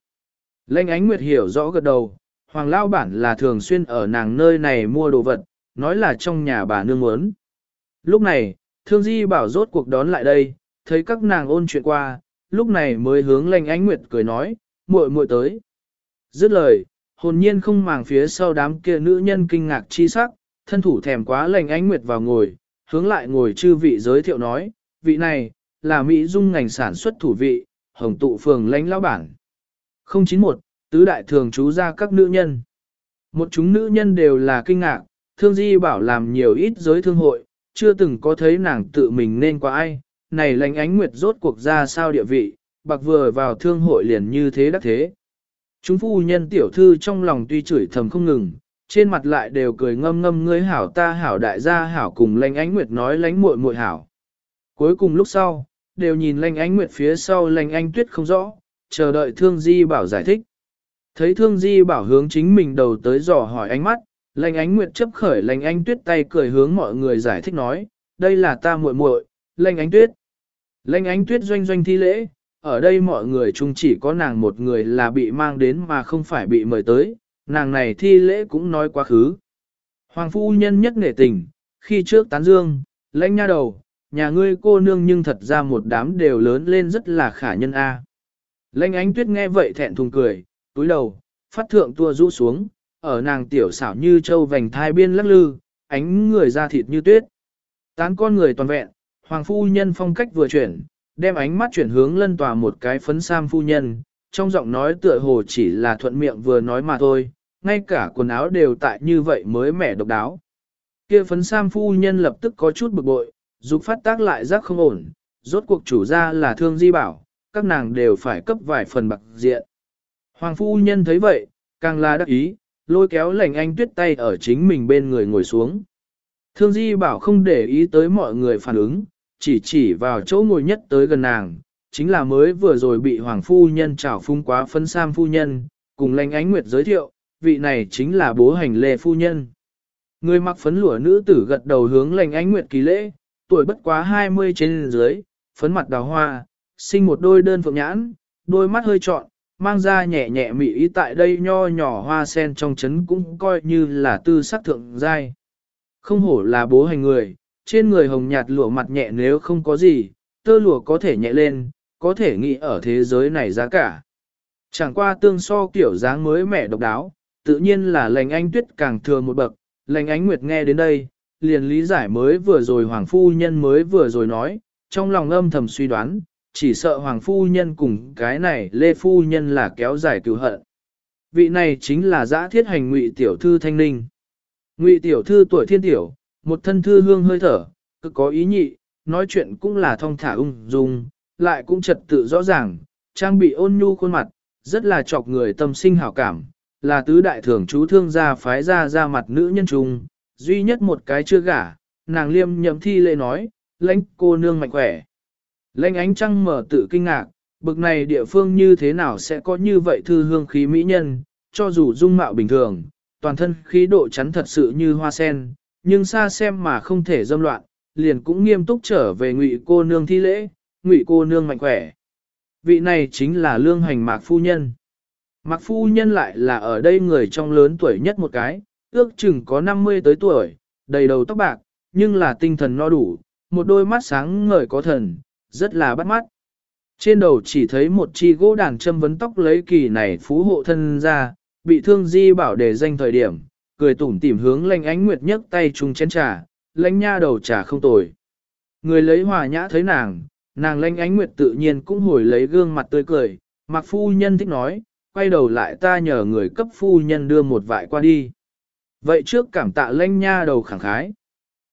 Lệnh ánh nguyệt hiểu rõ gật đầu, hoàng lão bản là thường xuyên ở nàng nơi này mua đồ vật, nói là trong nhà bà nương muốn. Lúc này, thương di bảo rốt cuộc đón lại đây, thấy các nàng ôn chuyện qua, lúc này mới hướng lệnh ánh nguyệt cười nói, muội muội tới. Dứt lời, hồn nhiên không màng phía sau đám kia nữ nhân kinh ngạc chi sắc, thân thủ thèm quá lệnh ánh nguyệt vào ngồi, hướng lại ngồi chư vị giới thiệu nói, vị này, là Mỹ dung ngành sản xuất thủ vị, hồng tụ phường lãnh lão bản. 091, tứ đại thường chú ra các nữ nhân. Một chúng nữ nhân đều là kinh ngạc, thương di bảo làm nhiều ít giới thương hội, chưa từng có thấy nàng tự mình nên qua ai, này lãnh ánh nguyệt rốt cuộc ra sao địa vị, bạc vừa vào thương hội liền như thế đắc thế. Chúng phu nhân tiểu thư trong lòng tuy chửi thầm không ngừng, trên mặt lại đều cười ngâm ngâm ngươi hảo ta hảo đại gia hảo cùng lãnh ánh nguyệt nói lãnh muội muội hảo. Cuối cùng lúc sau, đều nhìn lanh ánh nguyệt phía sau lanh anh tuyết không rõ, chờ đợi thương di bảo giải thích. Thấy thương di bảo hướng chính mình đầu tới dò hỏi ánh mắt, lanh ánh nguyệt chấp khởi lanh anh tuyết tay cười hướng mọi người giải thích nói, đây là ta muội muội, lanh ánh tuyết. lanh ánh tuyết doanh doanh thi lễ, ở đây mọi người chung chỉ có nàng một người là bị mang đến mà không phải bị mời tới, nàng này thi lễ cũng nói quá khứ. Hoàng phu nhân nhất nể tình, khi trước tán dương, lãnh nha đầu, nhà ngươi cô nương nhưng thật ra một đám đều lớn lên rất là khả nhân a. À. Ánh tuyết nghe vậy thẹn thùng cười, túi đầu, phát thượng tua rũ xuống, ở nàng tiểu xảo như châu vành thai biên lắc lư, ánh người da thịt như tuyết. Tán con người toàn vẹn, hoàng phu nhân phong cách vừa chuyển, đem ánh mắt chuyển hướng lân tòa một cái phấn sam phu nhân, trong giọng nói tựa hồ chỉ là thuận miệng vừa nói mà thôi, ngay cả quần áo đều tại như vậy mới mẻ độc đáo. Kia phấn sam phu nhân lập tức có chút bực bội, dục phát tác lại giác không ổn, rốt cuộc chủ ra là thương di bảo, các nàng đều phải cấp vài phần bạc diện. Hoàng phu nhân thấy vậy, càng là đắc ý, lôi kéo lành anh tuyết tay ở chính mình bên người ngồi xuống. Thương di bảo không để ý tới mọi người phản ứng, chỉ chỉ vào chỗ ngồi nhất tới gần nàng, chính là mới vừa rồi bị hoàng phu nhân trào phung quá phân sam phu nhân, cùng lành ánh nguyệt giới thiệu, vị này chính là bố hành lê phu nhân. Người mặc phấn lụa nữ tử gật đầu hướng lành ánh nguyệt kỳ lễ, tuổi bất quá 20 trên dưới, phấn mặt đào hoa, sinh một đôi đơn phượng nhãn, đôi mắt hơi trọn, mang ra nhẹ nhẹ mị ý tại đây nho nhỏ hoa sen trong chấn cũng coi như là tư sắc thượng giai. Không hổ là bố hành người, trên người hồng nhạt lụa mặt nhẹ nếu không có gì, tơ lụa có thể nhẹ lên, có thể nghĩ ở thế giới này giá cả. Chẳng qua tương so kiểu dáng mới mẻ độc đáo, tự nhiên là lành anh tuyết càng thừa một bậc, lành ánh nguyệt nghe đến đây, liền lý giải mới vừa rồi hoàng phu nhân mới vừa rồi nói, trong lòng âm thầm suy đoán, chỉ sợ hoàng phu nhân cùng cái này lê phu nhân là kéo dài cứu hận. Vị này chính là giã thiết hành ngụy tiểu thư thanh ninh. Ngụy tiểu thư tuổi thiên tiểu, một thân thư hương hơi thở, cực có ý nhị, nói chuyện cũng là thong thả ung dung, lại cũng trật tự rõ ràng, trang bị ôn nhu khuôn mặt, rất là chọc người tâm sinh hảo cảm, là tứ đại thưởng chú thương gia phái ra ra mặt nữ nhân trung, duy nhất một cái chưa gả, nàng liêm nhậm thi lệ nói, lãnh cô nương mạnh khỏe. Lãnh ánh trăng mở tự kinh ngạc, bực này địa phương như thế nào sẽ có như vậy thư hương khí mỹ nhân, cho dù dung mạo bình thường, toàn thân khí độ chắn thật sự như hoa sen, nhưng xa xem mà không thể dâm loạn, liền cũng nghiêm túc trở về ngụy cô nương thi lễ, ngụy cô nương mạnh khỏe. Vị này chính là lương hành mạc phu nhân. Mạc phu nhân lại là ở đây người trong lớn tuổi nhất một cái, ước chừng có 50 tới tuổi, đầy đầu tóc bạc, nhưng là tinh thần no đủ, một đôi mắt sáng ngời có thần, rất là bắt mắt. Trên đầu chỉ thấy một chi gỗ đàn châm vấn tóc lấy kỳ này phú hộ thân ra, bị thương di bảo để danh thời điểm, cười tủm tỉm hướng lanh ánh nguyệt nhấc tay chung chén trà, lãnh nha đầu trà không tồi. Người lấy hòa nhã thấy nàng, nàng lanh ánh nguyệt tự nhiên cũng hồi lấy gương mặt tươi cười, mặc phu nhân thích nói, quay đầu lại ta nhờ người cấp phu nhân đưa một vại qua đi. Vậy trước cảm tạ lanh nha đầu khẳng khái.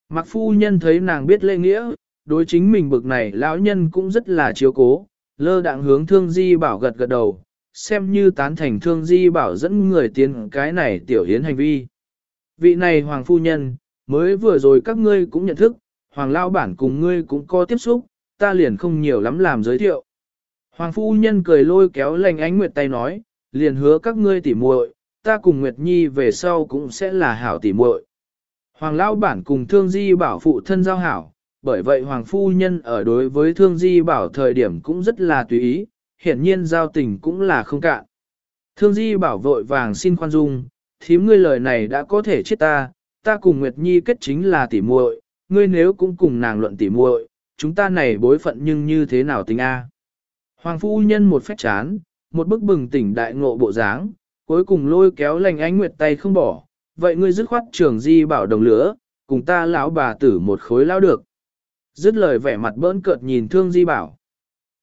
Mặc phu nhân thấy nàng biết lễ nghĩa, đối chính mình bực này lão nhân cũng rất là chiếu cố, lơ đạng hướng thương di bảo gật gật đầu, xem như tán thành thương di bảo dẫn người tiến cái này tiểu hiến hành vi. Vị này hoàng phu nhân, mới vừa rồi các ngươi cũng nhận thức, hoàng lao bản cùng ngươi cũng có tiếp xúc, ta liền không nhiều lắm làm giới thiệu. Hoàng phu nhân cười lôi kéo lành ánh nguyệt tay nói, liền hứa các ngươi tỉ muội, ta cùng Nguyệt Nhi về sau cũng sẽ là hảo tỉ muội. Hoàng lão bản cùng Thương Di bảo phụ thân giao hảo, bởi vậy Hoàng phu nhân ở đối với Thương Di bảo thời điểm cũng rất là tùy ý, hiển nhiên giao tình cũng là không cạn. Thương Di bảo vội vàng xin khoan dung, thím ngươi lời này đã có thể chết ta, ta cùng Nguyệt Nhi kết chính là tỉ muội, ngươi nếu cũng cùng nàng luận tỉ muội, chúng ta này bối phận nhưng như thế nào tính a? Hoàng phu nhân một phép chán, một bức bừng tỉnh đại ngộ bộ dáng, cuối cùng lôi kéo lành ánh nguyệt tay không bỏ, vậy ngươi dứt khoát trường di bảo đồng lửa, cùng ta lão bà tử một khối lao được. Dứt lời vẻ mặt bỡn cợt nhìn thương di bảo.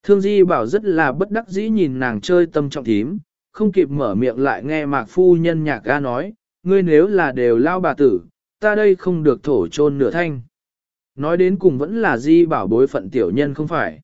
Thương di bảo rất là bất đắc dĩ nhìn nàng chơi tâm trọng thím, không kịp mở miệng lại nghe mạc phu nhân nhạc ga nói, ngươi nếu là đều lao bà tử, ta đây không được thổ chôn nửa thanh. Nói đến cùng vẫn là di bảo bối phận tiểu nhân không phải.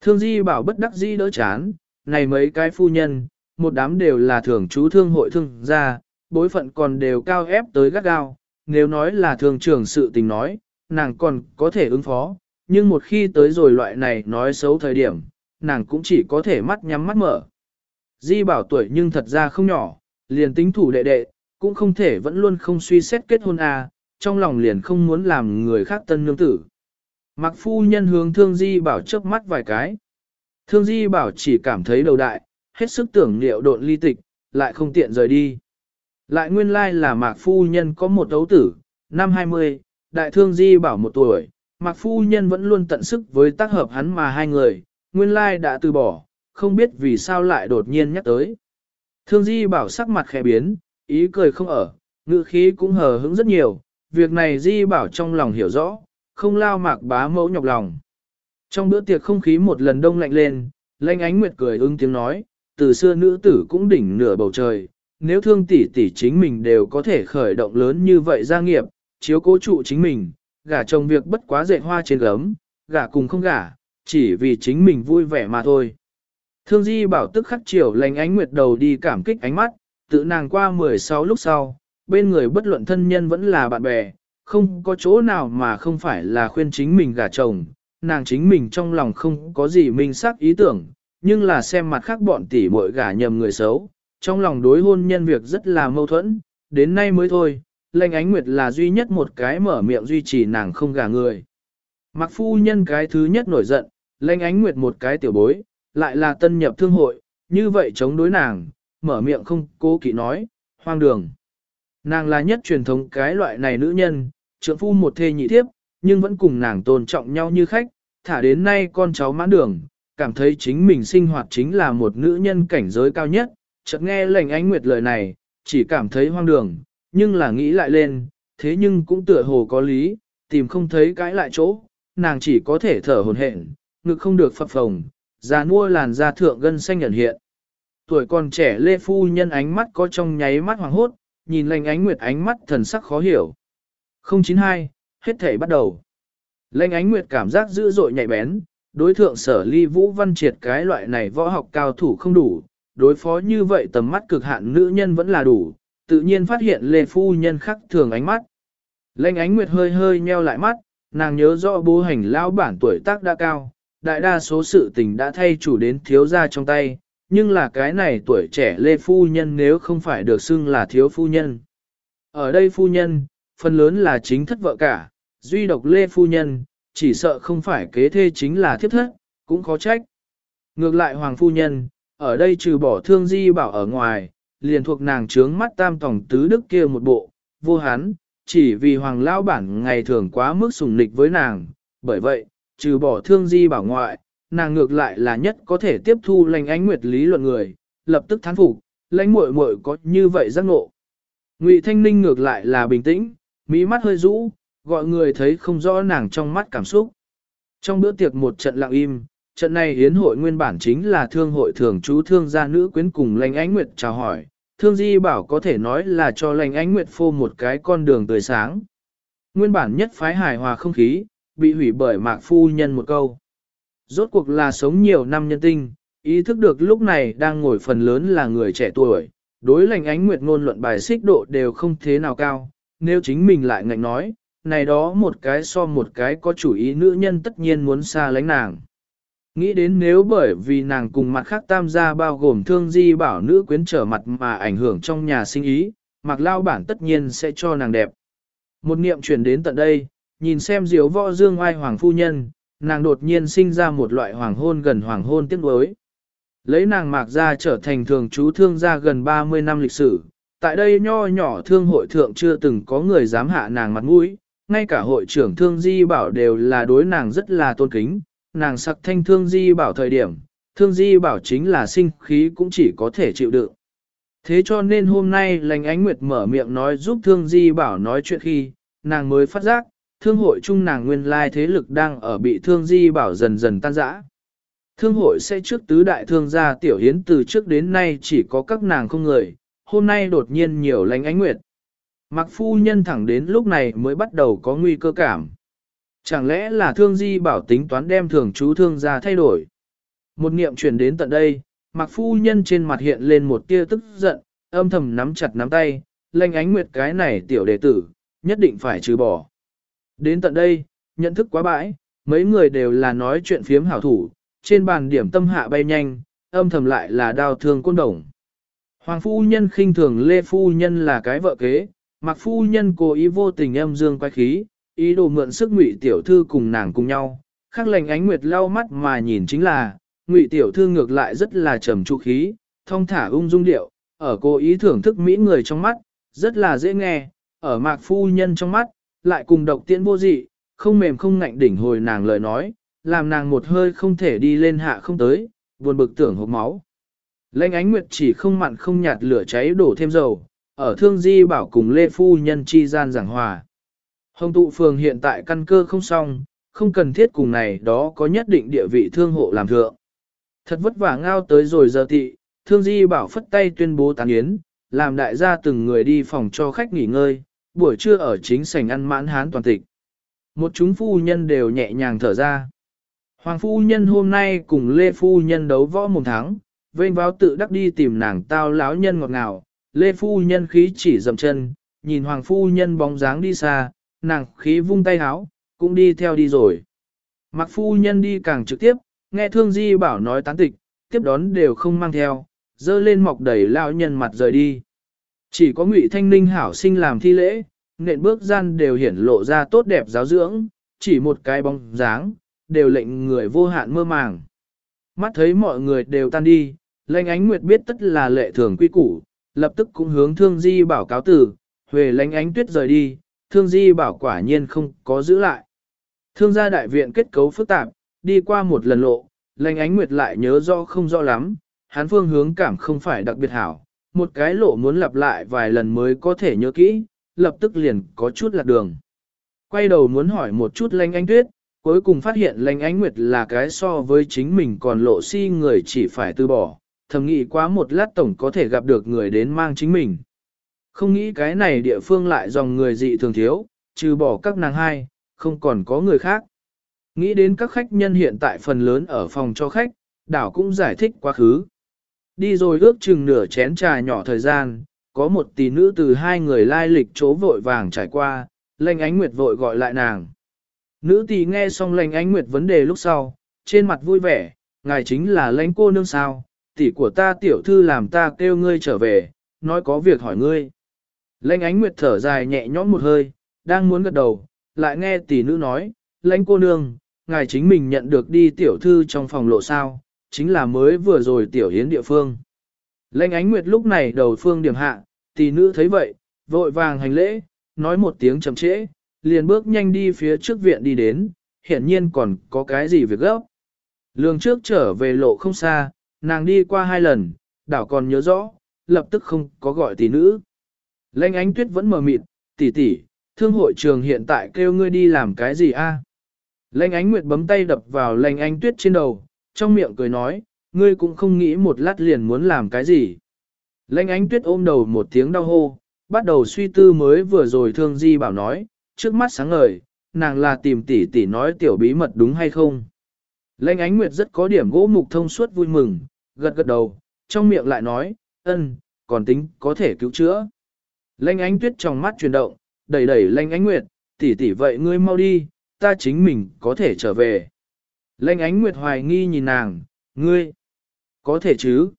Thương di bảo bất đắc dĩ đỡ chán, này mấy cái phu nhân, một đám đều là thường chú thương hội thương gia, bối phận còn đều cao ép tới gắt gao, nếu nói là thường trưởng sự tình nói, nàng còn có thể ứng phó, nhưng một khi tới rồi loại này nói xấu thời điểm, nàng cũng chỉ có thể mắt nhắm mắt mở. Di bảo tuổi nhưng thật ra không nhỏ, liền tính thủ đệ đệ, cũng không thể vẫn luôn không suy xét kết hôn à, trong lòng liền không muốn làm người khác tân nương tử. Mặc phu nhân hướng thương Di bảo trước mắt vài cái. Thương Di bảo chỉ cảm thấy đầu đại, hết sức tưởng liệu độn ly tịch, lại không tiện rời đi. Lại nguyên lai là Mạc Phu Nhân có một đấu tử, năm 20, đại thương Di bảo một tuổi, Mạc Phu Nhân vẫn luôn tận sức với tác hợp hắn mà hai người, nguyên lai đã từ bỏ, không biết vì sao lại đột nhiên nhắc tới. Thương Di bảo sắc mặt khẽ biến, ý cười không ở, ngữ khí cũng hờ hững rất nhiều, việc này Di bảo trong lòng hiểu rõ, không lao Mạc bá mẫu nhọc lòng. Trong bữa tiệc không khí một lần đông lạnh lên, lanh ánh nguyệt cười ưng tiếng nói, từ xưa nữ tử cũng đỉnh nửa bầu trời, nếu thương tỷ tỷ chính mình đều có thể khởi động lớn như vậy gia nghiệp, chiếu cố trụ chính mình, gả chồng việc bất quá dệt hoa trên gấm, gả cùng không gả, chỉ vì chính mình vui vẻ mà thôi. Thương Di bảo tức khắc chiều lành ánh nguyệt đầu đi cảm kích ánh mắt, tự nàng qua 16 lúc sau, bên người bất luận thân nhân vẫn là bạn bè, không có chỗ nào mà không phải là khuyên chính mình gả chồng, nàng chính mình trong lòng không có gì minh xác ý tưởng, nhưng là xem mặt khác bọn tỷ muội gả nhầm người xấu, trong lòng đối hôn nhân việc rất là mâu thuẫn, đến nay mới thôi, Lệnh ánh nguyệt là duy nhất một cái mở miệng duy trì nàng không gả người. Mặc phu nhân cái thứ nhất nổi giận, lệnh ánh nguyệt một cái tiểu bối, lại là tân nhập thương hội, như vậy chống đối nàng, mở miệng không cố kỵ nói, hoang đường. Nàng là nhất truyền thống cái loại này nữ nhân, trượng phu một thê nhị thiếp, nhưng vẫn cùng nàng tôn trọng nhau như khách, thả đến nay con cháu mãn đường, cảm thấy chính mình sinh hoạt chính là một nữ nhân cảnh giới cao nhất, chợt nghe lệnh ánh nguyệt lời này, chỉ cảm thấy hoang đường, nhưng là nghĩ lại lên, thế nhưng cũng tựa hồ có lý, tìm không thấy cãi lại chỗ, nàng chỉ có thể thở hồn hển, ngực không được phập phồng, già mua làn da thượng gân xanh nhận hiện. Tuổi còn trẻ Lê Phu Nhân ánh mắt có trong nháy mắt hoàng hốt, nhìn lệnh ánh nguyệt ánh mắt thần sắc khó hiểu. 092, hết thể bắt đầu. Lệnh ánh nguyệt cảm giác dữ dội nhạy bén, đối thượng sở ly vũ văn triệt cái loại này võ học cao thủ không đủ, đối phó như vậy tầm mắt cực hạn nữ nhân vẫn là đủ, tự nhiên phát hiện lê phu nhân khắc thường ánh mắt. Lệnh ánh nguyệt hơi hơi nheo lại mắt, nàng nhớ rõ bố hành lao bản tuổi tác đã cao, đại đa số sự tình đã thay chủ đến thiếu gia trong tay, nhưng là cái này tuổi trẻ lê phu nhân nếu không phải được xưng là thiếu phu nhân. Ở đây phu nhân, phần lớn là chính thất vợ cả, duy độc lê phu nhân, chỉ sợ không phải kế thê chính là thiếp thất, cũng khó trách. Ngược lại hoàng phu nhân, ở đây trừ bỏ thương di bảo ở ngoài, liền thuộc nàng trướng mắt tam tổng tứ đức kia một bộ, vô hán, chỉ vì hoàng lao bản ngày thường quá mức sùng nịch với nàng, bởi vậy, trừ bỏ thương di bảo ngoại, nàng ngược lại là nhất có thể tiếp thu lành ánh nguyệt lý luận người, lập tức thán phục, lãnh muội muội có như vậy giác ngộ. Ngụy Thanh Ninh ngược lại là bình tĩnh, mỹ mắt hơi rũ, gọi người thấy không rõ nàng trong mắt cảm xúc. Trong bữa tiệc một trận lặng im, trận này hiến hội nguyên bản chính là thương hội thường chú thương gia nữ quyến cùng lành ánh nguyệt chào hỏi, thương di bảo có thể nói là cho lành ánh nguyệt phô một cái con đường tươi sáng. Nguyên bản nhất phái hài hòa không khí, bị hủy bởi mạc phu nhân một câu. Rốt cuộc là sống nhiều năm nhân tinh, ý thức được lúc này đang ngồi phần lớn là người trẻ tuổi, đối lành ánh nguyệt ngôn luận bài xích độ đều không thế nào cao, nếu chính mình lại ngạnh nói, này đó một cái so một cái có chủ ý nữ nhân tất nhiên muốn xa lánh nàng. Nghĩ đến nếu bởi vì nàng cùng mặt khác tam gia bao gồm thương di bảo nữ quyến trở mặt mà ảnh hưởng trong nhà sinh ý, mặc lao bản tất nhiên sẽ cho nàng đẹp. Một niệm chuyển đến tận đây, nhìn xem diếu võ dương oai hoàng phu nhân, nàng đột nhiên sinh ra một loại hoàng hôn gần hoàng hôn tiếc đối. Lấy nàng mạc ra trở thành thường chú thương gia gần 30 năm lịch sử, tại đây nho nhỏ thương hội thượng chưa từng có người dám hạ nàng mặt mũi, ngay cả hội trưởng thương di bảo đều là đối nàng rất là tôn kính, nàng sặc thanh thương di bảo thời điểm, thương di bảo chính là sinh khí cũng chỉ có thể chịu đựng. Thế cho nên hôm nay lành ánh nguyệt mở miệng nói giúp thương di bảo nói chuyện khi, nàng mới phát giác, thương hội chung nàng nguyên lai thế lực đang ở bị thương di bảo dần dần tan rã. Thương hội sẽ trước tứ đại thương gia tiểu hiến từ trước đến nay chỉ có các nàng không người, hôm nay đột nhiên nhiều lành ánh nguyệt. Mặc phu nhân thẳng đến lúc này mới bắt đầu có nguy cơ cảm. Chẳng lẽ là thương di bảo tính toán đem thường chú thương gia thay đổi? Một niệm chuyển đến tận đây, mặc phu nhân trên mặt hiện lên một tia tức giận, âm thầm nắm chặt nắm tay, lanh ánh nguyệt cái này tiểu đệ tử, nhất định phải trừ bỏ. Đến tận đây, nhận thức quá bãi, mấy người đều là nói chuyện phiếm hảo thủ, trên bàn điểm tâm hạ bay nhanh, âm thầm lại là đau thương côn đồng. Hoàng phu nhân khinh thường Lê phu nhân là cái vợ kế, mạc phu nhân cố ý vô tình âm dương quay khí, ý đồ mượn sức ngụy tiểu thư cùng nàng cùng nhau. Khắc lành ánh nguyệt lau mắt mà nhìn chính là, ngụy tiểu thư ngược lại rất là trầm trụ khí, thông thả ung dung điệu, ở cố ý thưởng thức mỹ người trong mắt, rất là dễ nghe, ở mạc phu nhân trong mắt, lại cùng độc tiễn vô dị, không mềm không ngạnh đỉnh hồi nàng lời nói, làm nàng một hơi không thể đi lên hạ không tới, buồn bực tưởng hộp máu. Lệnh ánh nguyệt chỉ không mặn không nhạt lửa cháy đổ thêm dầu, ở thương di bảo cùng Lê Phu Nhân chi gian giảng hòa. Hồng tụ phường hiện tại căn cơ không xong, không cần thiết cùng này đó có nhất định địa vị thương hộ làm thượng. Thật vất vả ngao tới rồi giờ tị, thương di bảo phất tay tuyên bố tán yến, làm đại gia từng người đi phòng cho khách nghỉ ngơi, buổi trưa ở chính sảnh ăn mãn hán toàn tịch. Một chúng phu nhân đều nhẹ nhàng thở ra. Hoàng phu nhân hôm nay cùng Lê phu nhân đấu võ một tháng, vênh vào tự đắc đi tìm nàng tao láo nhân ngọt ngào, Lê phu nhân khí chỉ dầm chân, nhìn hoàng phu nhân bóng dáng đi xa, nàng khí vung tay háo, cũng đi theo đi rồi. Mặc phu nhân đi càng trực tiếp, nghe thương di bảo nói tán tịch, tiếp đón đều không mang theo, dơ lên mọc đẩy lao nhân mặt rời đi. Chỉ có ngụy thanh ninh hảo sinh làm thi lễ, nện bước gian đều hiển lộ ra tốt đẹp giáo dưỡng, chỉ một cái bóng dáng, đều lệnh người vô hạn mơ màng. Mắt thấy mọi người đều tan đi, Lệnh ánh nguyệt biết tất là lệ thường quy củ, lập tức cũng hướng thương di bảo cáo tử, huề lánh ánh tuyết rời đi, thương di bảo quả nhiên không có giữ lại. Thương gia đại viện kết cấu phức tạp, đi qua một lần lộ, lánh ánh nguyệt lại nhớ rõ không rõ lắm, hắn phương hướng cảm không phải đặc biệt hảo, một cái lộ muốn lặp lại vài lần mới có thể nhớ kỹ, lập tức liền có chút lạc đường. Quay đầu muốn hỏi một chút lánh ánh tuyết, cuối cùng phát hiện lánh ánh nguyệt là cái so với chính mình còn lộ si người chỉ phải từ bỏ, thầm nghĩ quá một lát tổng có thể gặp được người đến mang chính mình. Không nghĩ cái này địa phương lại dòng người dị thường thiếu, trừ bỏ các nàng hai, không còn có người khác. Nghĩ đến các khách nhân hiện tại phần lớn ở phòng cho khách, đảo cũng giải thích quá khứ. Đi rồi ước chừng nửa chén trà nhỏ thời gian, có một tỷ nữ từ hai người lai lịch chỗ vội vàng trải qua, lệnh ánh nguyệt vội gọi lại nàng. Nữ tỷ nghe xong lệnh ánh nguyệt vấn đề lúc sau, trên mặt vui vẻ, ngài chính là lãnh cô nương sao, tỷ của ta tiểu thư làm ta kêu ngươi trở về, nói có việc hỏi ngươi. Lệnh ánh nguyệt thở dài nhẹ nhõm một hơi, đang muốn gật đầu, lại nghe tỷ nữ nói, lãnh cô nương, ngài chính mình nhận được đi tiểu thư trong phòng lộ sao, chính là mới vừa rồi tiểu hiến địa phương. Lệnh ánh nguyệt lúc này đầu phương điểm hạ, tỷ nữ thấy vậy, vội vàng hành lễ, nói một tiếng chậm trễ, liền bước nhanh đi phía trước viện đi đến, hiển nhiên còn có cái gì việc gấp. Lương trước trở về lộ không xa, nàng đi qua hai lần, đảo còn nhớ rõ, lập tức không có gọi tỷ nữ. Lanh ánh tuyết vẫn mờ mịt, tỷ tỷ, thương hội trường hiện tại kêu ngươi đi làm cái gì a? À? Ánh nguyệt bấm tay đập vào Lanh ánh tuyết trên đầu, trong miệng cười nói, ngươi cũng không nghĩ một lát liền muốn làm cái gì. Lanh ánh tuyết ôm đầu một tiếng đau hô, bắt đầu suy tư mới vừa rồi thương di bảo nói, trước mắt sáng ngời, nàng là tìm tỷ tỷ nói tiểu bí mật đúng hay không. Lanh ánh nguyệt rất có điểm gỗ mục thông suốt vui mừng, gật gật đầu, trong miệng lại nói, ân, còn tính có thể cứu chữa. Lanh ánh tuyết trong mắt chuyển động, đẩy đẩy Lanh ánh nguyệt, tỷ tỷ vậy ngươi mau đi, ta chính mình có thể trở về. Lanh ánh nguyệt hoài nghi nhìn nàng, ngươi, có thể chứ?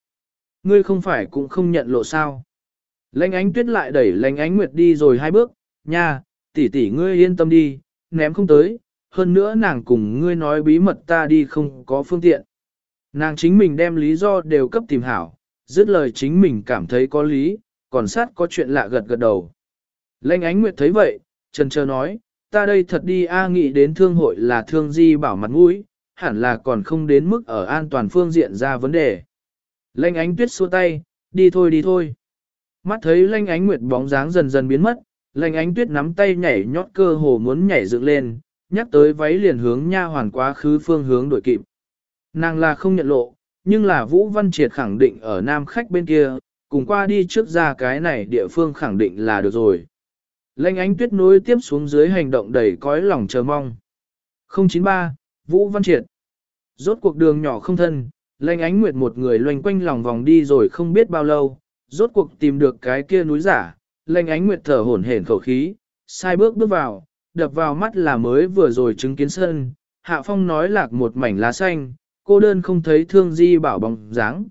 Ngươi không phải cũng không nhận lộ sao? Lanh ánh tuyết lại đẩy Lanh ánh nguyệt đi rồi hai bước, nha, tỷ tỷ ngươi yên tâm đi, ném không tới, hơn nữa nàng cùng ngươi nói bí mật ta đi không có phương tiện. Nàng chính mình đem lý do đều cấp tìm hảo, dứt lời chính mình cảm thấy có lý, còn sát có chuyện lạ gật gật đầu. Lệnh ánh nguyệt thấy vậy, trần chờ nói, ta đây thật đi a nghĩ đến thương hội là thương di bảo mặt mũi, hẳn là còn không đến mức ở an toàn phương diện ra vấn đề. Lệnh ánh tuyết xua tay, đi thôi đi thôi. Mắt thấy lệnh ánh nguyệt bóng dáng dần dần biến mất, lệnh ánh tuyết nắm tay nhảy nhót cơ hồ muốn nhảy dựng lên, nhắc tới váy liền hướng nha hoàn quá khứ phương hướng đổi kịp. Nàng là không nhận lộ, nhưng là Vũ Văn Triệt khẳng định ở nam khách bên kia, cùng qua đi trước ra cái này địa phương khẳng định là được rồi. Lệnh ánh tuyết nối tiếp xuống dưới hành động đầy cõi lòng chờ mong. 093, Vũ Văn Triệt. Rốt cuộc đường nhỏ không thân, lệnh ánh nguyệt một người loanh quanh lòng vòng đi rồi không biết bao lâu, rốt cuộc tìm được cái kia núi giả, lệnh ánh nguyệt thở hổn hển khẩu khí, sai bước bước vào, đập vào mắt là mới vừa rồi chứng kiến sân, hạ phong nói lạc một mảnh lá xanh, cô đơn không thấy thương di bảo bóng dáng.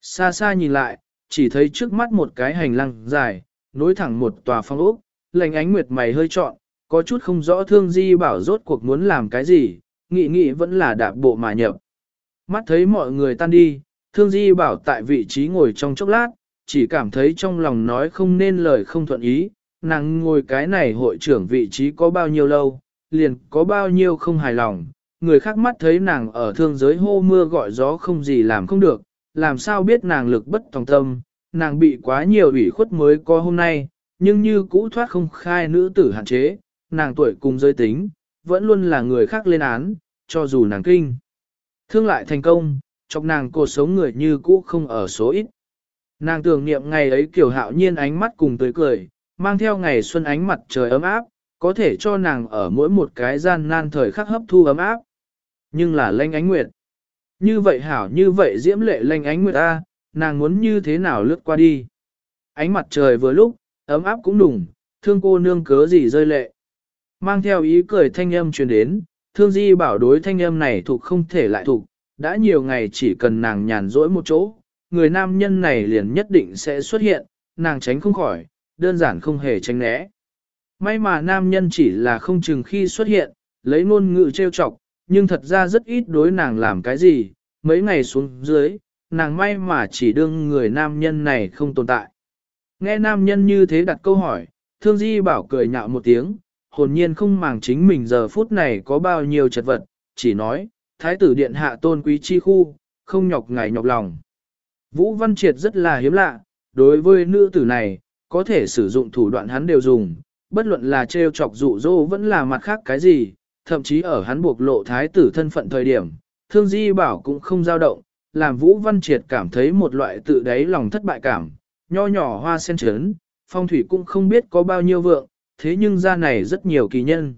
Xa xa nhìn lại, chỉ thấy trước mắt một cái hành lang dài, nối thẳng một tòa phong ốc, lành ánh nguyệt mày hơi trọn, có chút không rõ thương di bảo rốt cuộc muốn làm cái gì, nghị nghị vẫn là đạp bộ mà nhập. Mắt thấy mọi người tan đi, thương di bảo tại vị trí ngồi trong chốc lát, chỉ cảm thấy trong lòng nói không nên lời không thuận ý, nàng ngồi cái này hội trưởng vị trí có bao nhiêu lâu, liền có bao nhiêu không hài lòng, người khác mắt thấy nàng ở thương giới hô mưa gọi gió không gì làm không được, làm sao biết nàng lực bất tòng tâm, nàng bị quá nhiều ủy khuất mới có hôm nay, nhưng như cũ thoát không khai nữ tử hạn chế, nàng tuổi cùng giới tính, vẫn luôn là người khác lên án, cho dù nàng kinh. Thương lại thành công, chọc nàng cuộc sống người như cũ không ở số ít. Nàng tưởng niệm ngày ấy kiểu hạo nhiên ánh mắt cùng tới cười, mang theo ngày xuân ánh mặt trời ấm áp, có thể cho nàng ở mỗi một cái gian nan thời khắc hấp thu ấm áp. Nhưng là lanh ánh nguyệt. Như vậy hảo như vậy diễm lệ lanh ánh nguyệt A, nàng muốn như thế nào lướt qua đi. Ánh mặt trời vừa lúc, ấm áp cũng đủng, thương cô nương cớ gì rơi lệ. Mang theo ý cười thanh âm truyền đến, thương di bảo đối thanh âm này thuộc không thể lại thuộc, đã nhiều ngày chỉ cần nàng nhàn rỗi một chỗ, người nam nhân này liền nhất định sẽ xuất hiện, nàng tránh không khỏi, đơn giản không hề tránh né. may mà nam nhân chỉ là không chừng khi xuất hiện, lấy ngôn ngữ trêu chọc, nhưng thật ra rất ít đối nàng làm cái gì, mấy ngày xuống dưới, nàng may mà chỉ đương người nam nhân này không tồn tại. Nghe nam nhân như thế đặt câu hỏi, thương di bảo cười nhạo một tiếng, hồn nhiên không màng chính mình giờ phút này có bao nhiêu chật vật, chỉ nói, thái tử điện hạ tôn quý chi khu, không nhọc ngài nhọc lòng. Vũ Văn Triệt rất là hiếm lạ, đối với nữ tử này, có thể sử dụng thủ đoạn hắn đều dùng, bất luận là trêu chọc dụ dỗ vẫn là mặt khác cái gì, thậm chí ở hắn buộc lộ thái tử thân phận thời điểm, thương di bảo cũng không dao động, làm Vũ Văn Triệt cảm thấy một loại tự đáy lòng thất bại cảm, nho nhỏ hoa sen trấn, phong thủy cũng không biết có bao nhiêu vượng, thế nhưng ra này rất nhiều kỳ nhân.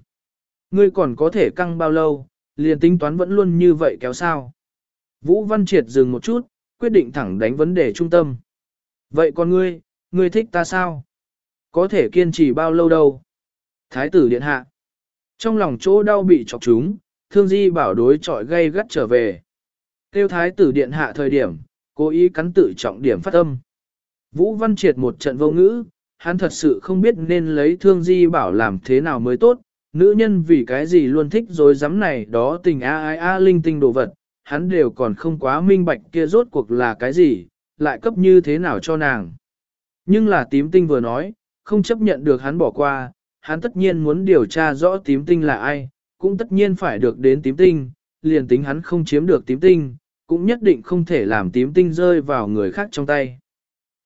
Ngươi còn có thể căng bao lâu, liền tính toán vẫn luôn như vậy kéo sao. Vũ Văn Triệt dừng một chút, quyết định thẳng đánh vấn đề trung tâm. Vậy còn ngươi, ngươi thích ta sao? Có thể kiên trì bao lâu đâu? Thái tử điện hạ. Trong lòng chỗ đau bị chọc chúng, thương di bảo đối trọi gây gắt trở về. Tiêu thái tử điện hạ thời điểm, cố ý cắn tự trọng điểm phát âm. Vũ Văn Triệt một trận vô ngữ, hắn thật sự không biết nên lấy thương di bảo làm thế nào mới tốt, nữ nhân vì cái gì luôn thích rồi dám này đó tình a ai a linh tinh đồ vật, hắn đều còn không quá minh bạch kia rốt cuộc là cái gì, lại cấp như thế nào cho nàng. Nhưng là tím tinh vừa nói, không chấp nhận được hắn bỏ qua, hắn tất nhiên muốn điều tra rõ tím tinh là ai, cũng tất nhiên phải được đến tím tinh, liền tính hắn không chiếm được tím tinh, cũng nhất định không thể làm tím tinh rơi vào người khác trong tay.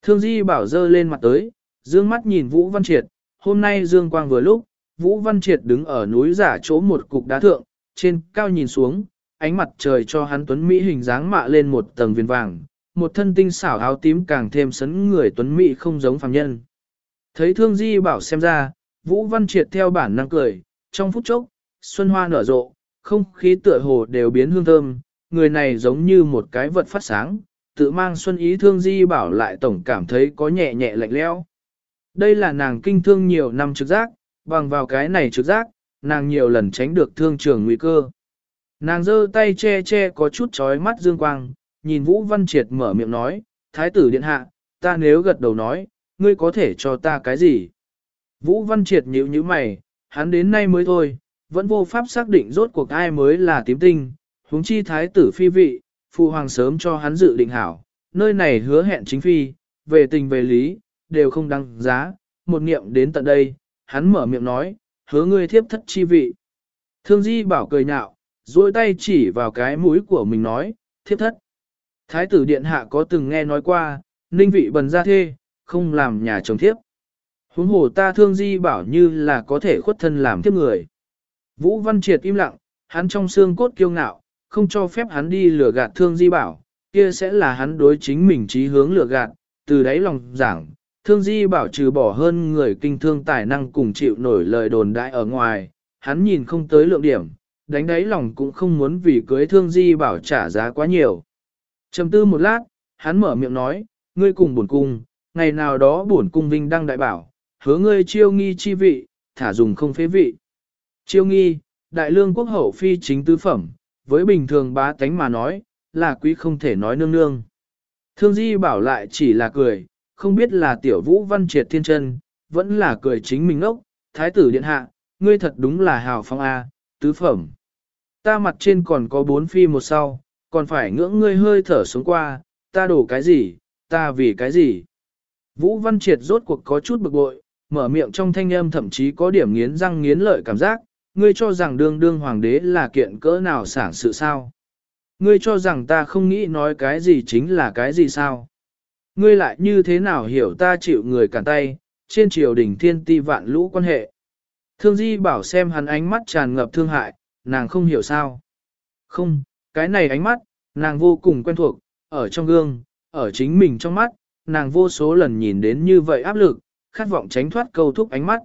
Thương Di bảo dơ lên mặt tới, dương mắt nhìn Vũ Văn Triệt, hôm nay dương quang vừa lúc, Vũ Văn Triệt đứng ở núi giả chỗ một cục đá thượng, trên cao nhìn xuống, ánh mặt trời cho hắn tuấn Mỹ hình dáng mạ lên một tầng viền vàng, một thân tinh xảo áo tím càng thêm sấn người tuấn Mỹ không giống phàm nhân. Thấy thương di bảo xem ra, Vũ Văn Triệt theo bản năng cười, trong phút chốc, xuân hoa nở rộ, không khí tựa hồ đều biến hương thơm, người này giống như một cái vật phát sáng, tự mang xuân ý thương di bảo lại tổng cảm thấy có nhẹ nhẹ lạnh lẽo. Đây là nàng kinh thương nhiều năm trực giác, bằng vào cái này trực giác, nàng nhiều lần tránh được thương trường nguy cơ. Nàng giơ tay che che có chút chói mắt dương quang, nhìn Vũ Văn Triệt mở miệng nói, Thái tử điện hạ, ta nếu gật đầu nói, ngươi có thể cho ta cái gì? Vũ Văn Triệt nhíu nhíu mày, hắn đến nay mới thôi, vẫn vô pháp xác định rốt cuộc ai mới là tím tinh, huống chi Thái tử phi vị, phụ hoàng sớm cho hắn dự định hảo, nơi này hứa hẹn chính phi, về tình về lý, đều không đăng giá, một niệm đến tận đây, hắn mở miệng nói, hứa ngươi thiếp thất chi vị. Thương Di bảo cười nhạo, duỗi tay chỉ vào cái mũi của mình nói, thiếp thất. Thái tử điện hạ có từng nghe nói qua, ninh vị bần ra thê, không làm nhà chồng thiếp. Huống hồ ta thương Di bảo như là có thể khuất thân làm tiếp người. Vũ Văn Triệt im lặng, hắn trong xương cốt kiêu ngạo, không cho phép hắn đi lừa gạt thương Di bảo, kia sẽ là hắn đối chính mình trí hướng lừa gạt, từ đấy lòng giảng, Thương Di bảo trừ bỏ hơn người kinh thương tài năng cùng chịu nổi lời đồn đại ở ngoài, hắn nhìn không tới lượng điểm, đánh đáy lòng cũng không muốn vì cưới Thương Di bảo trả giá quá nhiều. Trầm tư một lát, hắn mở miệng nói, ngươi cùng buồn cung, ngày nào đó buồn cung vinh đăng đại bảo, hứa ngươi chiêu nghi chi vị, thả dùng không phế vị. Chiêu nghi, đại lương quốc hậu phi chính tứ phẩm, với bình thường bá tánh mà nói, là quý không thể nói nương nương. Thương Di bảo lại chỉ là cười, không biết là tiểu vũ văn triệt thiên chân, vẫn là cười chính mình ốc, thái tử điện hạ, ngươi thật đúng là hào phong A, tứ phẩm. Ta mặt trên còn có bốn phi một sau, còn phải ngưỡng ngươi hơi thở xuống qua, ta đổ cái gì, ta vì cái gì. Vũ văn triệt rốt cuộc có chút bực bội, mở miệng trong thanh âm thậm chí có điểm nghiến răng nghiến lợi cảm giác, ngươi cho rằng đương đương hoàng đế là kiện cỡ nào sản sự sao. Ngươi cho rằng ta không nghĩ nói cái gì chính là cái gì sao. Ngươi lại như thế nào hiểu ta chịu người cản tay, trên triều đình thiên ti vạn lũ quan hệ. Thương Di bảo xem hắn ánh mắt tràn ngập thương hại, nàng không hiểu sao. Không, cái này ánh mắt, nàng vô cùng quen thuộc, ở trong gương, ở chính mình trong mắt, nàng vô số lần nhìn đến như vậy áp lực, khát vọng tránh thoát câu thúc ánh mắt.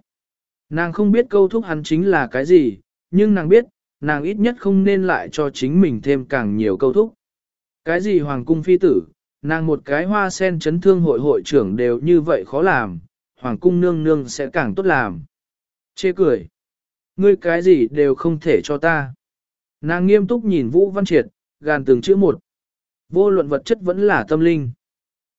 Nàng không biết câu thúc hắn chính là cái gì, nhưng nàng biết, nàng ít nhất không nên lại cho chính mình thêm càng nhiều câu thúc. Cái gì hoàng cung phi tử, nàng một cái hoa sen chấn thương hội hội trưởng đều như vậy khó làm, hoàng cung nương nương sẽ càng tốt làm. Chê cười. Ngươi cái gì đều không thể cho ta. Nàng nghiêm túc nhìn Vũ Văn Triệt, gàn từng chữ một. Vô luận vật chất vẫn là tâm linh.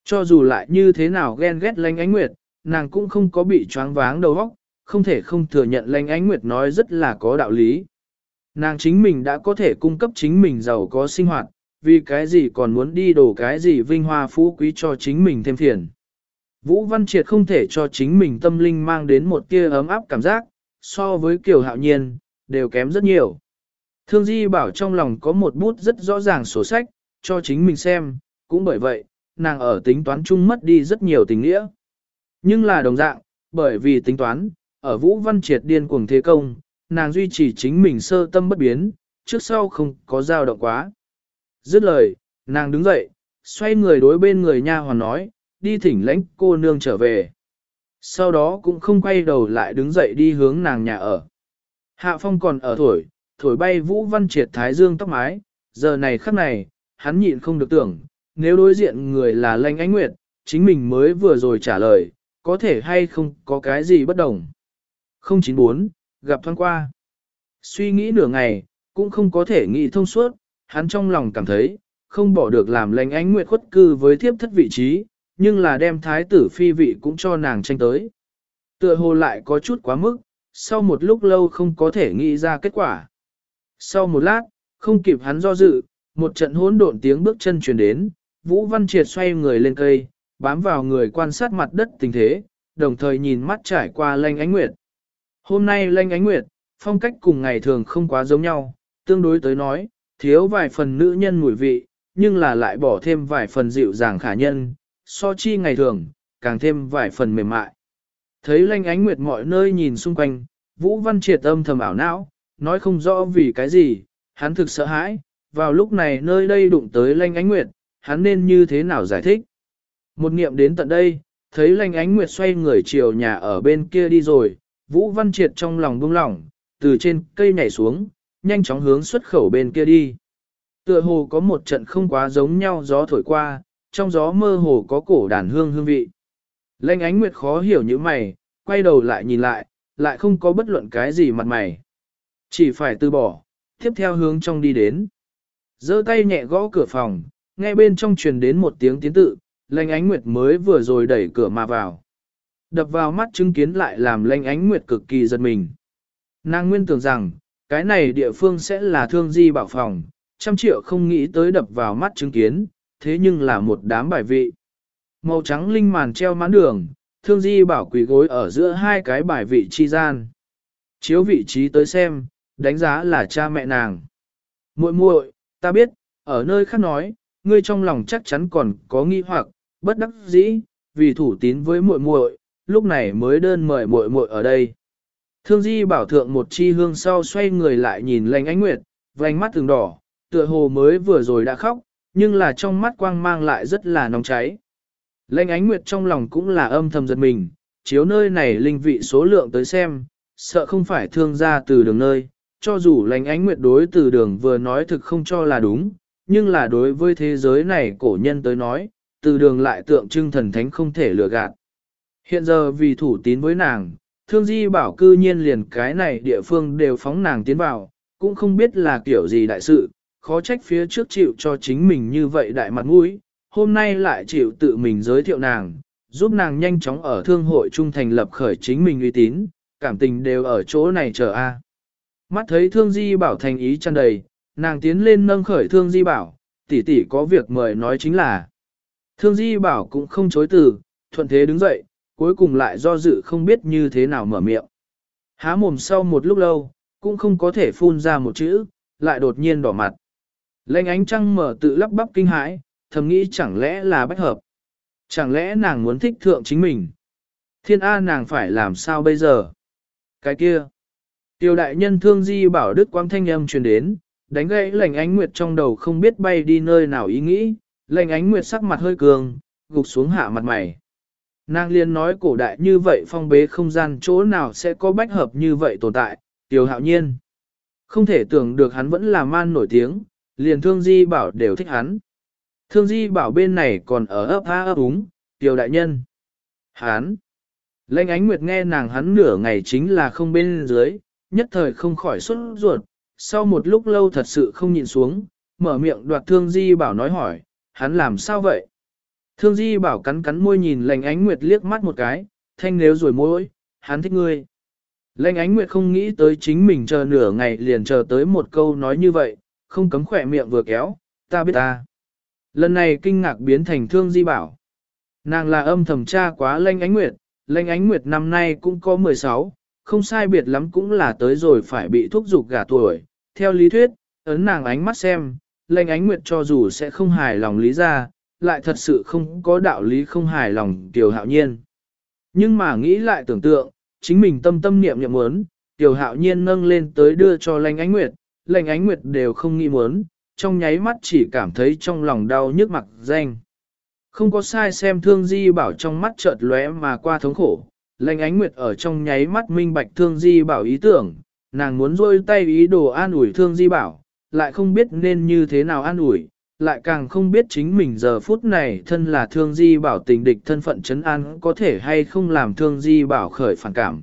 Cho dù lại như thế nào ghen ghét lanh ánh nguyệt, nàng cũng không có bị choáng váng đầu óc, không thể không thừa nhận Lanh Ánh Nguyệt nói rất là có đạo lý. Nàng chính mình đã có thể cung cấp chính mình giàu có sinh hoạt, vì cái gì còn muốn đi đổ cái gì vinh hoa phú quý cho chính mình thêm phiền. Vũ Văn Triệt không thể cho chính mình tâm linh mang đến một tia ấm áp cảm giác, so với Kiều Hạo Nhiên, đều kém rất nhiều. Thương Di bảo trong lòng có một bút rất rõ ràng sổ sách, cho chính mình xem, cũng bởi vậy, nàng ở tính toán chung mất đi rất nhiều tình nghĩa. Nhưng là đồng dạng, bởi vì tính toán, ở Vũ Văn Triệt điên cuồng thế công, nàng duy trì chính mình sơ tâm bất biến, trước sau không có dao động quá. Dứt lời, nàng đứng dậy, xoay người đối bên người nha hoàn nói, đi thỉnh lãnh cô nương trở về. Sau đó cũng không quay đầu lại đứng dậy đi hướng nàng nhà ở. Hạ phong còn ở thổi, thổi bay vũ văn triệt thái dương tóc mái, giờ này khắc này, hắn nhịn không được tưởng, nếu đối diện người là lãnh ánh nguyệt, chính mình mới vừa rồi trả lời, có thể hay không có cái gì bất đồng. 094, gặp thoáng qua. Suy nghĩ nửa ngày, cũng không có thể nghĩ thông suốt, hắn trong lòng cảm thấy, không bỏ được làm lãnh ánh nguyệt khuất cư với thiếp thất vị trí, nhưng là đem thái tử phi vị cũng cho nàng tranh tới. Tựa hồ lại có chút quá mức, sau một lúc lâu không có thể nghĩ ra kết quả. Sau một lát, không kịp hắn do dự, một trận hỗn độn tiếng bước chân truyền đến, Vũ Văn Triệt xoay người lên cây, bám vào người quan sát mặt đất tình thế, đồng thời nhìn mắt trải qua lanh ánh nguyệt. Hôm nay lanh ánh nguyệt, phong cách cùng ngày thường không quá giống nhau, tương đối tới nói, thiếu vài phần nữ nhân mùi vị, nhưng là lại bỏ thêm vài phần dịu dàng khả nhân, so chi ngày thường, càng thêm vài phần mềm mại. Thấy lanh ánh nguyệt mọi nơi nhìn xung quanh, Vũ Văn Triệt âm thầm ảo não, nói không rõ vì cái gì, hắn thực sợ hãi, vào lúc này nơi đây đụng tới lanh ánh nguyệt, hắn nên như thế nào giải thích. Một niệm đến tận đây, thấy lành ánh nguyệt xoay người chiều nhà ở bên kia đi rồi, Vũ Văn Triệt trong lòng buông lỏng, từ trên cây nhảy xuống, nhanh chóng hướng xuất khẩu bên kia đi. Tựa hồ có một trận không quá giống nhau gió thổi qua, trong gió mơ hồ có cổ đàn hương hương vị. Lanh ánh nguyệt khó hiểu như mày, quay đầu lại nhìn lại, lại không có bất luận cái gì mặt mày. Chỉ phải từ bỏ, tiếp theo hướng trong đi đến. giơ tay nhẹ gõ cửa phòng, nghe bên trong truyền đến một tiếng tiến tự, lanh ánh nguyệt mới vừa rồi đẩy cửa mà vào. Đập vào mắt chứng kiến lại làm lanh ánh nguyệt cực kỳ giật mình. Nàng nguyên tưởng rằng, cái này địa phương sẽ là thương di bảo phòng, trăm triệu không nghĩ tới đập vào mắt chứng kiến, thế nhưng là một đám bài vị. Màu trắng linh màn treo mãn đường, thương di bảo quỷ gối ở giữa hai cái bài vị chi gian. Chiếu vị trí tới xem, đánh giá là cha mẹ nàng. muội muội, ta biết, ở nơi khác nói, ngươi trong lòng chắc chắn còn có nghi hoặc, bất đắc dĩ, vì thủ tín với muội muội, lúc này mới đơn mời muội muội ở đây. Thương Di bảo thượng một chi hương sau xoay người lại nhìn Lanh Ánh Nguyệt, vành mắt từng đỏ, tựa hồ mới vừa rồi đã khóc, nhưng là trong mắt quang mang lại rất là nóng cháy. Lanh Ánh Nguyệt trong lòng cũng là âm thầm giật mình, chiếu nơi này linh vị số lượng tới xem, sợ không phải thương gia từ đường nơi, cho dù Lanh Ánh Nguyệt đối từ đường vừa nói thực không cho là đúng, nhưng là đối với thế giới này cổ nhân tới nói, từ đường lại tượng trưng thần thánh không thể lừa gạt. Hiện giờ vì thủ tín với nàng, thương di bảo cư nhiên liền cái này địa phương đều phóng nàng tiến vào, cũng không biết là kiểu gì đại sự, khó trách phía trước chịu cho chính mình như vậy đại mặt mũi, hôm nay lại chịu tự mình giới thiệu nàng, giúp nàng nhanh chóng ở thương hội trung thành lập khởi chính mình uy tín, cảm tình đều ở chỗ này chờ a. Mắt thấy thương di bảo thành ý chăn đầy, nàng tiến lên nâng khởi thương di bảo, tỷ tỷ có việc mời nói chính là. Thương di bảo cũng không chối từ, thuận thế đứng dậy, cuối cùng lại do dự không biết như thế nào mở miệng. Há mồm sau một lúc lâu, cũng không có thể phun ra một chữ, lại đột nhiên đỏ mặt. Lênh ánh trăng mở tự lắp bắp kinh hãi, thầm nghĩ chẳng lẽ là bách hợp. Chẳng lẽ nàng muốn thích thượng chính mình. Thiên A nàng phải làm sao bây giờ? Cái kia. Tiêu đại nhân thương di bảo đức quang thanh âm truyền đến, đánh gãy lành ánh nguyệt trong đầu không biết bay đi nơi nào ý nghĩ, Lệnh ánh nguyệt sắc mặt hơi cường, gục xuống hạ mặt mày. Nàng liên nói cổ đại như vậy phong bế không gian chỗ nào sẽ có bách hợp như vậy tồn tại, tiêu hạo nhiên. Không thể tưởng được hắn vẫn là man nổi tiếng, liền thương di bảo đều thích hắn. Thương di bảo bên này còn ở ấp ha ấp úng, tiêu đại nhân. Hắn. Lệnh ánh nguyệt nghe nàng hắn nửa ngày chính là không bên dưới, nhất thời không khỏi xuất ruột, sau một lúc lâu thật sự không nhịn xuống, mở miệng đoạt thương di bảo nói hỏi, hắn làm sao vậy? Thương di bảo cắn cắn môi nhìn lành ánh nguyệt liếc mắt một cái, thanh nếu rồi môi, hắn thích ngươi. Lệnh ánh nguyệt không nghĩ tới chính mình chờ nửa ngày liền chờ tới một câu nói như vậy, không cấm khỏe miệng vừa kéo, ta biết ta. Lần này kinh ngạc biến thành thương di bảo. Nàng là âm thầm tra quá lệnh ánh nguyệt, lệnh ánh nguyệt năm nay cũng có 16, không sai biệt lắm cũng là tới rồi phải bị thúc giục gả tuổi. Theo lý thuyết, ấn nàng ánh mắt xem, lệnh ánh nguyệt cho dù sẽ không hài lòng lý ra, lại thật sự không có đạo lý không hài lòng tiểu hạo nhiên. Nhưng mà nghĩ lại tưởng tượng, chính mình tâm tâm niệm niệm muốn, tiểu hạo nhiên nâng lên tới đưa cho lệnh ánh nguyệt, lệnh ánh nguyệt đều không nghĩ muốn, trong nháy mắt chỉ cảm thấy trong lòng đau nhức mặc danh. Không có sai xem thương di bảo trong mắt chợt lóe mà qua thống khổ, lệnh ánh nguyệt ở trong nháy mắt minh bạch thương di bảo ý tưởng, nàng muốn rôi tay ý đồ an ủi thương di bảo, lại không biết nên như thế nào an ủi, lại càng không biết chính mình giờ phút này thân là thương di bảo tình địch thân phận chấn an có thể hay không làm thương di bảo khởi phản cảm.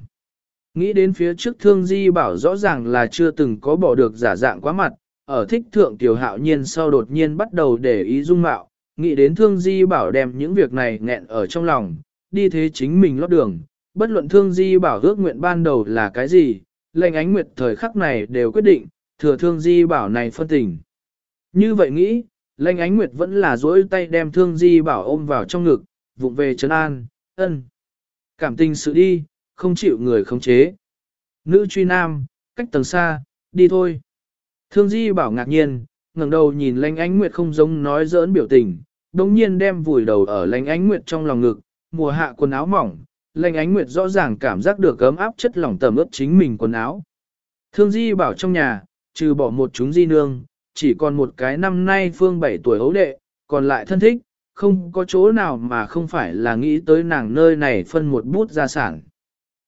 Nghĩ đến phía trước thương di bảo rõ ràng là chưa từng có bỏ được giả dạng quá mặt, ở thích thượng tiểu hạo nhiên sau đột nhiên bắt đầu để ý dung mạo, nghĩ đến thương di bảo đem những việc này nghẹn ở trong lòng, đi thế chính mình lót đường, bất luận thương di bảo ước nguyện ban đầu là cái gì, lệnh ánh nguyệt thời khắc này đều quyết định, thừa thương di bảo này phân tình. Như vậy nghĩ, lanh ánh nguyệt vẫn là dỗi tay đem thương di bảo ôm vào trong ngực, vụng về trấn an, ân. Cảm tình sự đi, không chịu người khống chế. Nữ truy nam, cách tầng xa, đi thôi. Thương di bảo ngạc nhiên, ngẩng đầu nhìn lanh ánh nguyệt không giống nói giỡn biểu tình, đồng nhiên đem vùi đầu ở lanh ánh nguyệt trong lòng ngực, mùa hạ quần áo mỏng, lệnh ánh nguyệt rõ ràng cảm giác được ấm áp chất lỏng tầm ướp chính mình quần áo. Thương di bảo trong nhà, trừ bỏ một chúng di nương, chỉ còn một cái năm nay phương 7 tuổi hấu đệ, còn lại thân thích, không có chỗ nào mà không phải là nghĩ tới nàng nơi này phân một bút gia sản.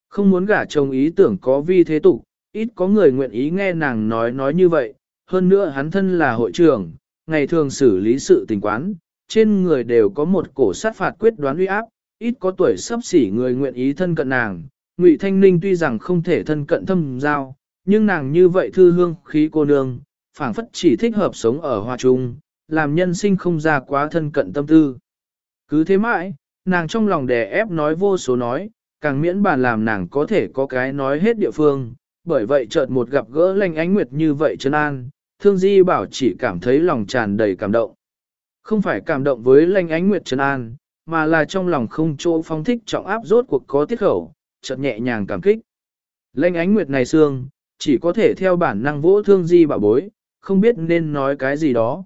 Không muốn gả chồng ý tưởng có vi thế tục, ít có người nguyện ý nghe nàng nói nói như vậy, hơn nữa hắn thân là hội trưởng, ngày thường xử lý sự tình quán, trên người đều có một cổ sát phạt quyết đoán uy áp, ít có tuổi sắp xỉ người nguyện ý thân cận nàng. Ngụy Thanh Ninh tuy rằng không thể thân cận thâm giao, nhưng nàng như vậy thư hương khí cô nương, phảng phất chỉ thích hợp sống ở hoa trung, làm nhân sinh không ra quá thân cận tâm tư. Cứ thế mãi, nàng trong lòng đè ép nói vô số nói, càng miễn bàn làm nàng có thể có cái nói hết địa phương, bởi vậy chợt một gặp gỡ lành ánh nguyệt như vậy chân an, thương di bảo chỉ cảm thấy lòng tràn đầy cảm động. Không phải cảm động với lành ánh nguyệt chân an, mà là trong lòng không chỗ phong thích trọng áp rốt cuộc có tiết khẩu, chợt nhẹ nhàng cảm kích. Lệnh ánh nguyệt này xương, chỉ có thể theo bản năng vỗ thương di bảo bối, không biết nên nói cái gì đó.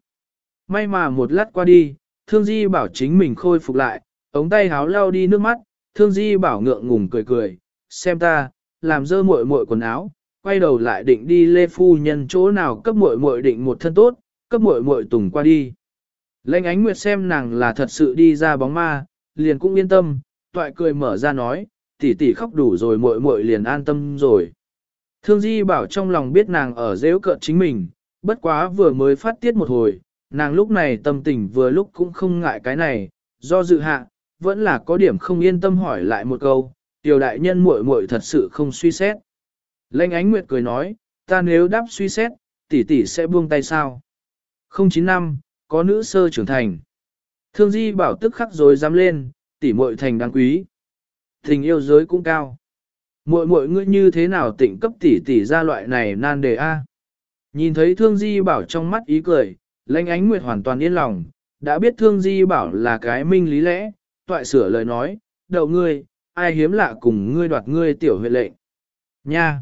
May mà một lát qua đi, thương di bảo chính mình khôi phục lại, ống tay háo lao đi nước mắt, thương di bảo ngượng ngùng cười cười, xem ta, làm dơ muội muội quần áo, quay đầu lại định đi lê phu nhân chỗ nào cấp muội muội định một thân tốt, cấp muội muội tùng qua đi. Lệnh ánh nguyệt xem nàng là thật sự đi ra bóng ma, liền cũng yên tâm, toại cười mở ra nói, tỷ tỷ khóc đủ rồi muội muội liền an tâm rồi. Thương Di bảo trong lòng biết nàng ở dễ cợt chính mình, bất quá vừa mới phát tiết một hồi, nàng lúc này tâm tình vừa lúc cũng không ngại cái này, do dự hạ, vẫn là có điểm không yên tâm hỏi lại một câu, tiểu đại nhân muội muội thật sự không suy xét. Lênh ánh nguyệt cười nói, ta nếu đáp suy xét, tỷ tỷ sẽ buông tay sao? 095, có nữ sơ trưởng thành. Thương Di bảo tức khắc rồi dám lên, tỷ muội thành đáng quý. Tình yêu giới cũng cao. Muội muội ngươi như thế nào tỉnh cấp tỷ tỷ ra loại này nan đề a? Nhìn thấy Thương Di bảo trong mắt ý cười, Lãnh Ánh Nguyệt hoàn toàn yên lòng, đã biết Thương Di bảo là cái minh lý lẽ, toại sửa lời nói, đậu ngươi, ai hiếm lạ cùng ngươi đoạt ngươi tiểu huệ lệnh. Nha!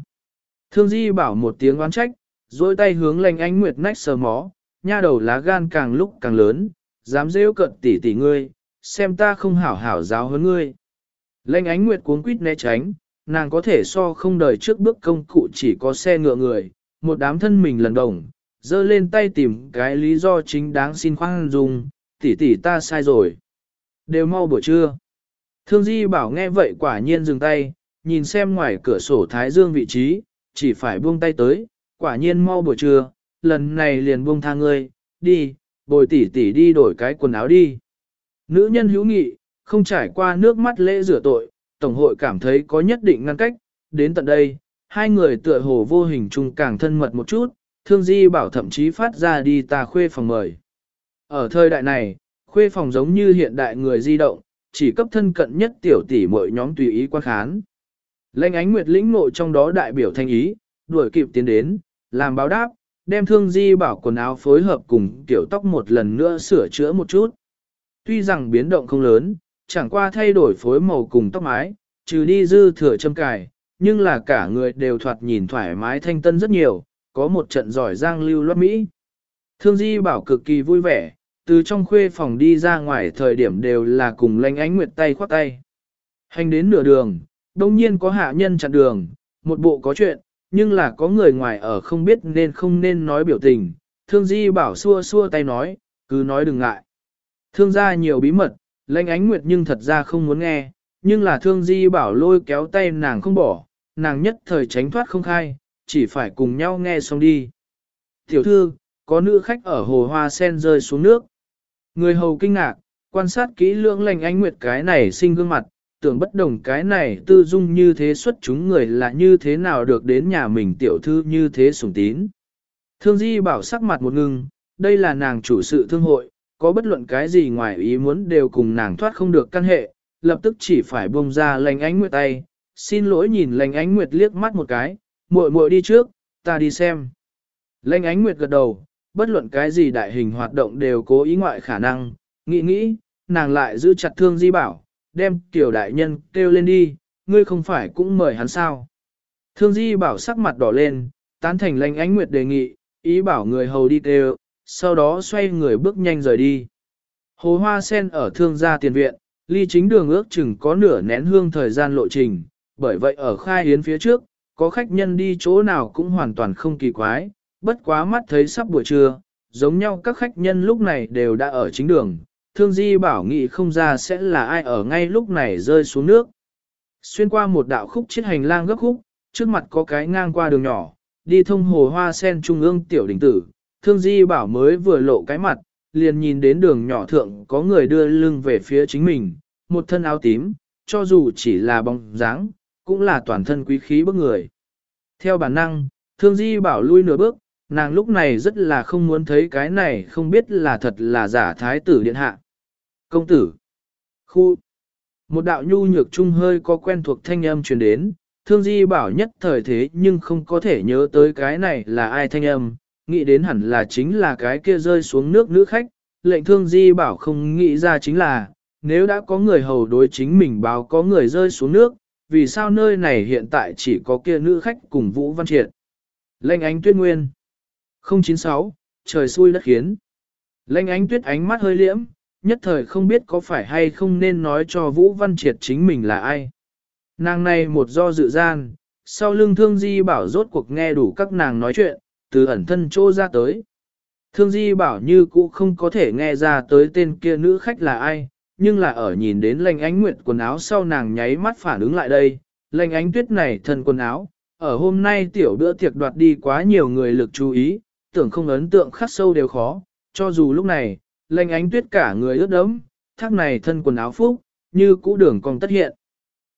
Thương Di bảo một tiếng oán trách, dôi tay hướng Lãnh Ánh Nguyệt nách sờ mó, nha đầu lá gan càng lúc càng lớn, dám rêu cận tỷ tỷ ngươi, xem ta không hảo hảo giáo hơn ngươi. Lanh Ánh Nguyệt cuốn quýt né tránh, nàng có thể so không đời trước bước công cụ chỉ có xe ngựa người, một đám thân mình lần đồng, dơ lên tay tìm cái lý do chính đáng xin khoan dung, tỷ tỷ ta sai rồi. Đều mau buổi trưa. Thương Di bảo nghe vậy quả nhiên dừng tay, nhìn xem ngoài cửa sổ Thái Dương vị trí, chỉ phải buông tay tới, quả nhiên mau buổi trưa, lần này liền buông tha ngươi, đi, bồi tỷ tỷ đi đổi cái quần áo đi. Nữ nhân hữu nghị, không trải qua nước mắt lễ rửa tội, Tổng hội cảm thấy có nhất định ngăn cách, đến tận đây, hai người tựa hồ vô hình chung càng thân mật một chút, thương di bảo thậm chí phát ra đi ta khuê phòng mời. Ở thời đại này, khuê phòng giống như hiện đại người di động, chỉ cấp thân cận nhất tiểu tỷ mỗi nhóm tùy ý quan khán. Lệnh ánh nguyệt lĩnh ngộ trong đó đại biểu thanh ý, đuổi kịp tiến đến, làm báo đáp, đem thương di bảo quần áo phối hợp cùng kiểu tóc một lần nữa sửa chữa một chút. Tuy rằng biến động không lớn, chẳng qua thay đổi phối màu cùng tóc mái, trừ đi dư thừa châm cài, nhưng là cả người đều thoạt nhìn thoải mái thanh tân rất nhiều, có một trận giỏi giang lưu loát Mỹ. Thương Di bảo cực kỳ vui vẻ, từ trong khuê phòng đi ra ngoài thời điểm đều là cùng lanh ánh nguyệt tay khoác tay. Hành đến nửa đường, đông nhiên có hạ nhân chặn đường, một bộ có chuyện, nhưng là có người ngoài ở không biết nên không nên nói biểu tình. Thương Di bảo xua xua tay nói, cứ nói đừng ngại. Thương gia nhiều bí mật, lanh ánh nguyệt nhưng thật ra không muốn nghe, nhưng là thương Di bảo lôi kéo tay nàng không bỏ, nàng nhất thời tránh thoát không khai, chỉ phải cùng nhau nghe xong đi. Tiểu thư, có nữ khách ở hồ hoa sen rơi xuống nước. Người hầu kinh ngạc, quan sát kỹ lưỡng lành ánh nguyệt cái này sinh gương mặt, tưởng bất đồng cái này tư dung như thế xuất chúng người là như thế nào được đến nhà mình tiểu thư như thế sủng tín. Thương Di bảo sắc mặt một ngưng, đây là nàng chủ sự thương hội, có bất luận cái gì ngoài ý muốn đều cùng nàng thoát không được căn hệ, lập tức chỉ phải buông ra lành ánh nguyệt tay, xin lỗi nhìn lành ánh nguyệt liếc mắt một cái, muội muội đi trước, ta đi xem. Lành ánh nguyệt gật đầu, bất luận cái gì đại hình hoạt động đều cố ý ngoại khả năng, nghĩ nghĩ, nàng lại giữ chặt thương di bảo, đem tiểu đại nhân kêu lên đi, ngươi không phải cũng mời hắn sao. Thương di bảo sắc mặt đỏ lên, tán thành lành ánh nguyệt đề nghị, ý bảo người hầu đi kêu, sau đó xoay người bước nhanh rời đi. Hồ hoa sen ở thương gia tiền viện, ly chính đường ước chừng có nửa nén hương thời gian lộ trình, bởi vậy ở khai hiến phía trước, có khách nhân đi chỗ nào cũng hoàn toàn không kỳ quái, bất quá mắt thấy sắp buổi trưa, giống nhau các khách nhân lúc này đều đã ở chính đường, thương di bảo nghị không ra sẽ là ai ở ngay lúc này rơi xuống nước. Xuyên qua một đạo khúc chiếc hành lang gấp khúc, trước mặt có cái ngang qua đường nhỏ, đi thông hồ hoa sen trung ương tiểu đỉnh tử, thương di bảo mới vừa lộ cái mặt, liền nhìn đến đường nhỏ thượng có người đưa lưng về phía chính mình, một thân áo tím, cho dù chỉ là bóng dáng, cũng là toàn thân quý khí bức người. Theo bản năng, thương di bảo lui nửa bước, nàng lúc này rất là không muốn thấy cái này không biết là thật là giả thái tử điện hạ. Công tử. Khu. Một đạo nhu nhược trung hơi có quen thuộc thanh âm truyền đến, thương di bảo nhất thời thế nhưng không có thể nhớ tới cái này là ai thanh âm, nghĩ đến hẳn là chính là cái kia rơi xuống nước nữ khách, lệnh thương di bảo không nghĩ ra chính là, nếu đã có người hầu đối chính mình báo có người rơi xuống nước, vì sao nơi này hiện tại chỉ có kia nữ khách cùng Vũ Văn Triệt. Lệnh ánh tuyết nguyên. 096, trời xui đất khiến. Lệnh ánh tuyết ánh mắt hơi liễm, nhất thời không biết có phải hay không nên nói cho Vũ Văn Triệt chính mình là ai. Nàng này một do dự gian, sau lưng thương di bảo rốt cuộc nghe đủ các nàng nói chuyện, từ ẩn thân chỗ ra tới. Thương di bảo như cũ không có thể nghe ra tới tên kia nữ khách là ai, nhưng là ở nhìn đến lành ánh nguyệt quần áo sau nàng nháy mắt phản ứng lại đây, lành ánh tuyết này thân quần áo, ở hôm nay tiểu bữa tiệc đoạt đi quá nhiều người lực chú ý, tưởng không ấn tượng khắc sâu đều khó, cho dù lúc này, lành ánh tuyết cả người ướt đẫm, thác này thân quần áo phúc, như cũ đường còn tất hiện.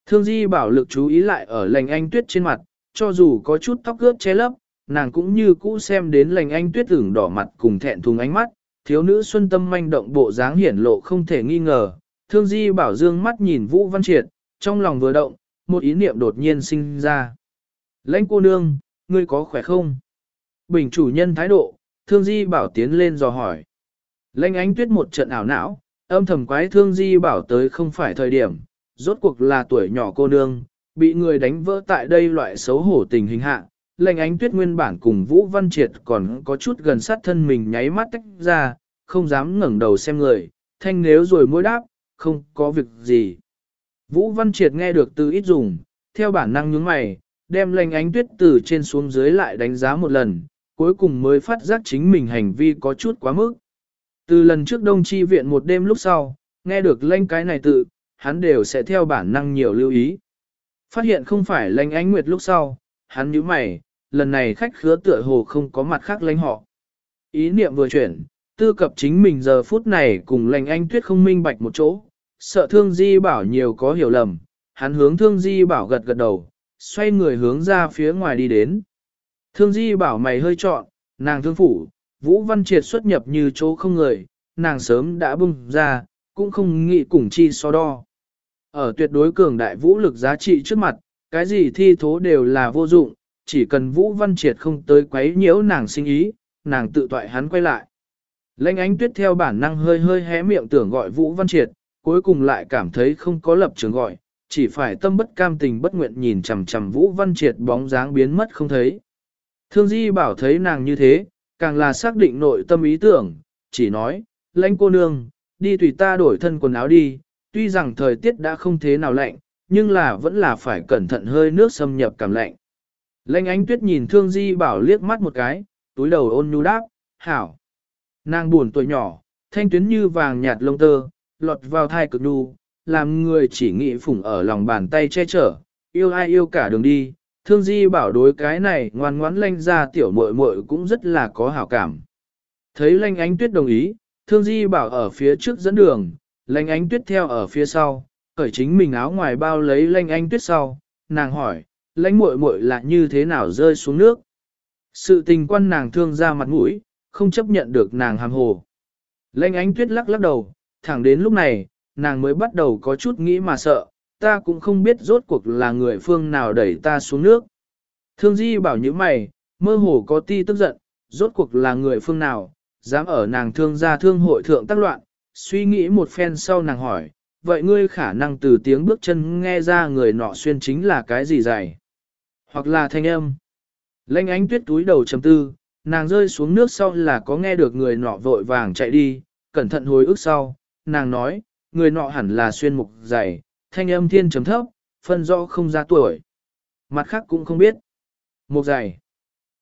Thương di bảo lực chú ý lại ở lành ánh tuyết trên mặt, cho dù có chút tóc ướt che lấp, nàng cũng như cũ xem đến lành anh tuyết ửng đỏ mặt cùng thẹn thùng ánh mắt, thiếu nữ xuân tâm manh động bộ dáng hiển lộ không thể nghi ngờ. Thương Di bảo dương mắt nhìn Vũ Văn Triệt, trong lòng vừa động, một ý niệm đột nhiên sinh ra. Lãnh cô nương, ngươi có khỏe không? Bình chủ nhân thái độ, Thương Di bảo tiến lên dò hỏi. Lãnh ánh tuyết một trận ảo não, âm thầm quái Thương Di bảo tới không phải thời điểm, rốt cuộc là tuổi nhỏ cô nương, bị người đánh vỡ tại đây loại xấu hổ tình hình hạ, lệnh ánh tuyết nguyên bản cùng Vũ Văn Triệt còn có chút gần sát thân mình nháy mắt tách ra, không dám ngẩng đầu xem người, thanh nếu rồi môi đáp, không có việc gì. Vũ Văn Triệt nghe được từ ít dùng, theo bản năng nhướng mày, đem lệnh ánh tuyết từ trên xuống dưới lại đánh giá một lần, cuối cùng mới phát giác chính mình hành vi có chút quá mức. Từ lần trước đông chi viện một đêm lúc sau, nghe được lệnh cái này tự, hắn đều sẽ theo bản năng nhiều lưu ý. Phát hiện không phải lệnh ánh nguyệt lúc sau, hắn nhíu mày, lần này khách khứa tựa hồ không có mặt khác lãnh họ. Ý niệm vừa chuyển, tư cập chính mình giờ phút này cùng lành anh tuyết không minh bạch một chỗ, sợ thương di bảo nhiều có hiểu lầm, hắn hướng thương di bảo gật gật đầu, xoay người hướng ra phía ngoài đi đến. Thương di bảo mày hơi trọn, nàng thương phủ, Vũ Văn Triệt xuất nhập như chỗ không người, nàng sớm đã bung ra, cũng không nghĩ cùng chi so đo. Ở tuyệt đối cường đại vũ lực giá trị trước mặt, cái gì thi thố đều là vô dụng, chỉ cần Vũ Văn Triệt không tới quấy nhiễu nàng sinh ý, nàng tự toại hắn quay lại. Lệnh ánh tuyết theo bản năng hơi hơi hé miệng tưởng gọi Vũ Văn Triệt, cuối cùng lại cảm thấy không có lập trường gọi, chỉ phải tâm bất cam tình bất nguyện nhìn chằm chằm Vũ Văn Triệt bóng dáng biến mất không thấy. Thương Di bảo thấy nàng như thế, càng là xác định nội tâm ý tưởng, chỉ nói, lãnh cô nương, đi tùy ta đổi thân quần áo đi, tuy rằng thời tiết đã không thế nào lạnh, nhưng là vẫn là phải cẩn thận hơi nước xâm nhập cảm lạnh. Lệnh ánh tuyết nhìn Thương Di bảo liếc mắt một cái, túi đầu ôn nhu đáp, hảo. Nàng buồn tuổi nhỏ, thanh tuyến như vàng nhạt lông tơ, lọt vào thai cực đu, làm người chỉ nghĩ phủng ở lòng bàn tay che chở, yêu ai yêu cả đường đi. Thương Di bảo đối cái này ngoan ngoãn lanh ra tiểu muội muội cũng rất là có hảo cảm. Thấy lanh ánh tuyết đồng ý, Thương Di bảo ở phía trước dẫn đường, lanh ánh tuyết theo ở phía sau, cởi chính mình áo ngoài bao lấy lanh anh tuyết sau, nàng hỏi, lãnh muội muội là như thế nào rơi xuống nước. Sự tình quan nàng thương ra mặt mũi, không chấp nhận được nàng hàm hồ. Lanh ánh tuyết lắc lắc đầu, thẳng đến lúc này, nàng mới bắt đầu có chút nghĩ mà sợ, ta cũng không biết rốt cuộc là người phương nào đẩy ta xuống nước. Thương Di bảo như mày, mơ hồ có ti tức giận, rốt cuộc là người phương nào, dám ở nàng thương gia thương hội thượng tác loạn, suy nghĩ một phen sau nàng hỏi, vậy ngươi khả năng từ tiếng bước chân nghe ra người nọ xuyên chính là cái gì dày? Hoặc là thanh âm. Lênh ánh tuyết túi đầu chấm tư, nàng rơi xuống nước sau là có nghe được người nọ vội vàng chạy đi, cẩn thận hồi ức sau, nàng nói, người nọ hẳn là xuyên mục dày, thanh âm thiên chấm thấp, phân rõ không ra tuổi. Mặt khác cũng không biết. Mục dày.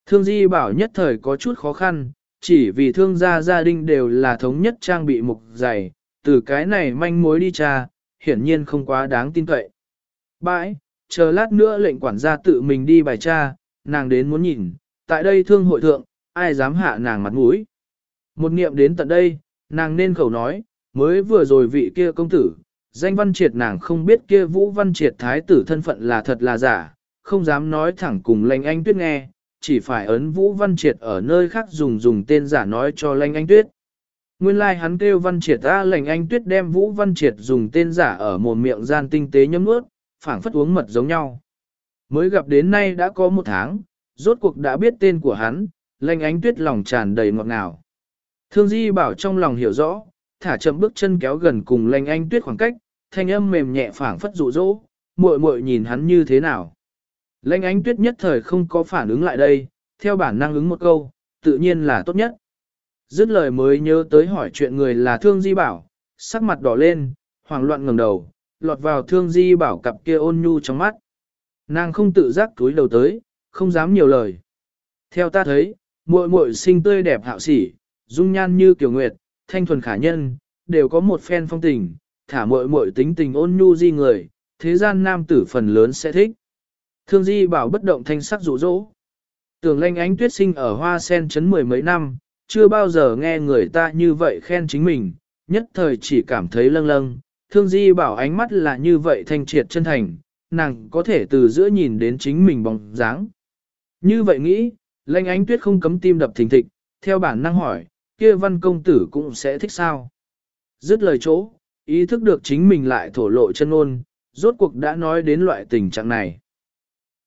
Thương Di bảo nhất thời có chút khó khăn, chỉ vì thương gia gia đình đều là thống nhất trang bị mục dày, từ cái này manh mối đi tra, hiển nhiên không quá đáng tin cậy. Bãi, chờ lát nữa lệnh quản gia tự mình đi bài tra, nàng đến muốn nhìn, tại đây thương hội thượng, ai dám hạ nàng mặt mũi. Một niệm đến tận đây, nàng nên khẩu nói, mới vừa rồi vị kia công tử, danh văn triệt nàng không biết kia vũ văn triệt thái tử thân phận là thật là giả, không dám nói thẳng cùng lệnh anh tuyết nghe, chỉ phải ấn vũ văn triệt ở nơi khác dùng dùng tên giả nói cho lanh anh tuyết. Nguyên lai like hắn kêu văn triệt ra lệnh anh tuyết đem vũ văn triệt dùng tên giả ở mồm miệng gian tinh tế nhấm nuốt, phảng phất uống mật giống nhau. Mới gặp đến nay đã có một tháng, rốt cuộc đã biết tên của hắn, Lệnh ánh tuyết lòng tràn đầy ngọt ngào. Thương Di bảo trong lòng hiểu rõ, thả chậm bước chân kéo gần cùng Lệnh anh tuyết khoảng cách, thanh âm mềm nhẹ phảng phất dụ dỗ, muội muội nhìn hắn như thế nào. Lệnh ánh tuyết nhất thời không có phản ứng lại đây, theo bản năng ứng một câu, tự nhiên là tốt nhất. Dứt lời mới nhớ tới hỏi chuyện người là Thương Di Bảo, sắc mặt đỏ lên, hoảng loạn ngẩng đầu, lọt vào Thương Di Bảo cặp kia ôn nhu trong mắt. Nàng không tự giác túi đầu tới, không dám nhiều lời. Theo ta thấy, muội muội sinh tươi đẹp hạo sỉ, dung nhan như kiều nguyệt, thanh thuần khả nhân, đều có một phen phong tình, thả muội muội tính tình ôn nhu di người, thế gian nam tử phần lớn sẽ thích. Thương Di bảo bất động thanh sắc rụ rỗ. Tưởng lanh ánh tuyết sinh ở hoa sen chấn mười mấy năm, chưa bao giờ nghe người ta như vậy khen chính mình, nhất thời chỉ cảm thấy lâng lâng. Thương Di bảo ánh mắt là như vậy thanh triệt chân thành, nàng có thể từ giữa nhìn đến chính mình bóng dáng. Như vậy nghĩ, lanh ánh tuyết không cấm tim đập thình thịch, theo bản năng hỏi, kia văn công tử cũng sẽ thích sao. Dứt lời chỗ, ý thức được chính mình lại thổ lộ chân ôn, rốt cuộc đã nói đến loại tình trạng này.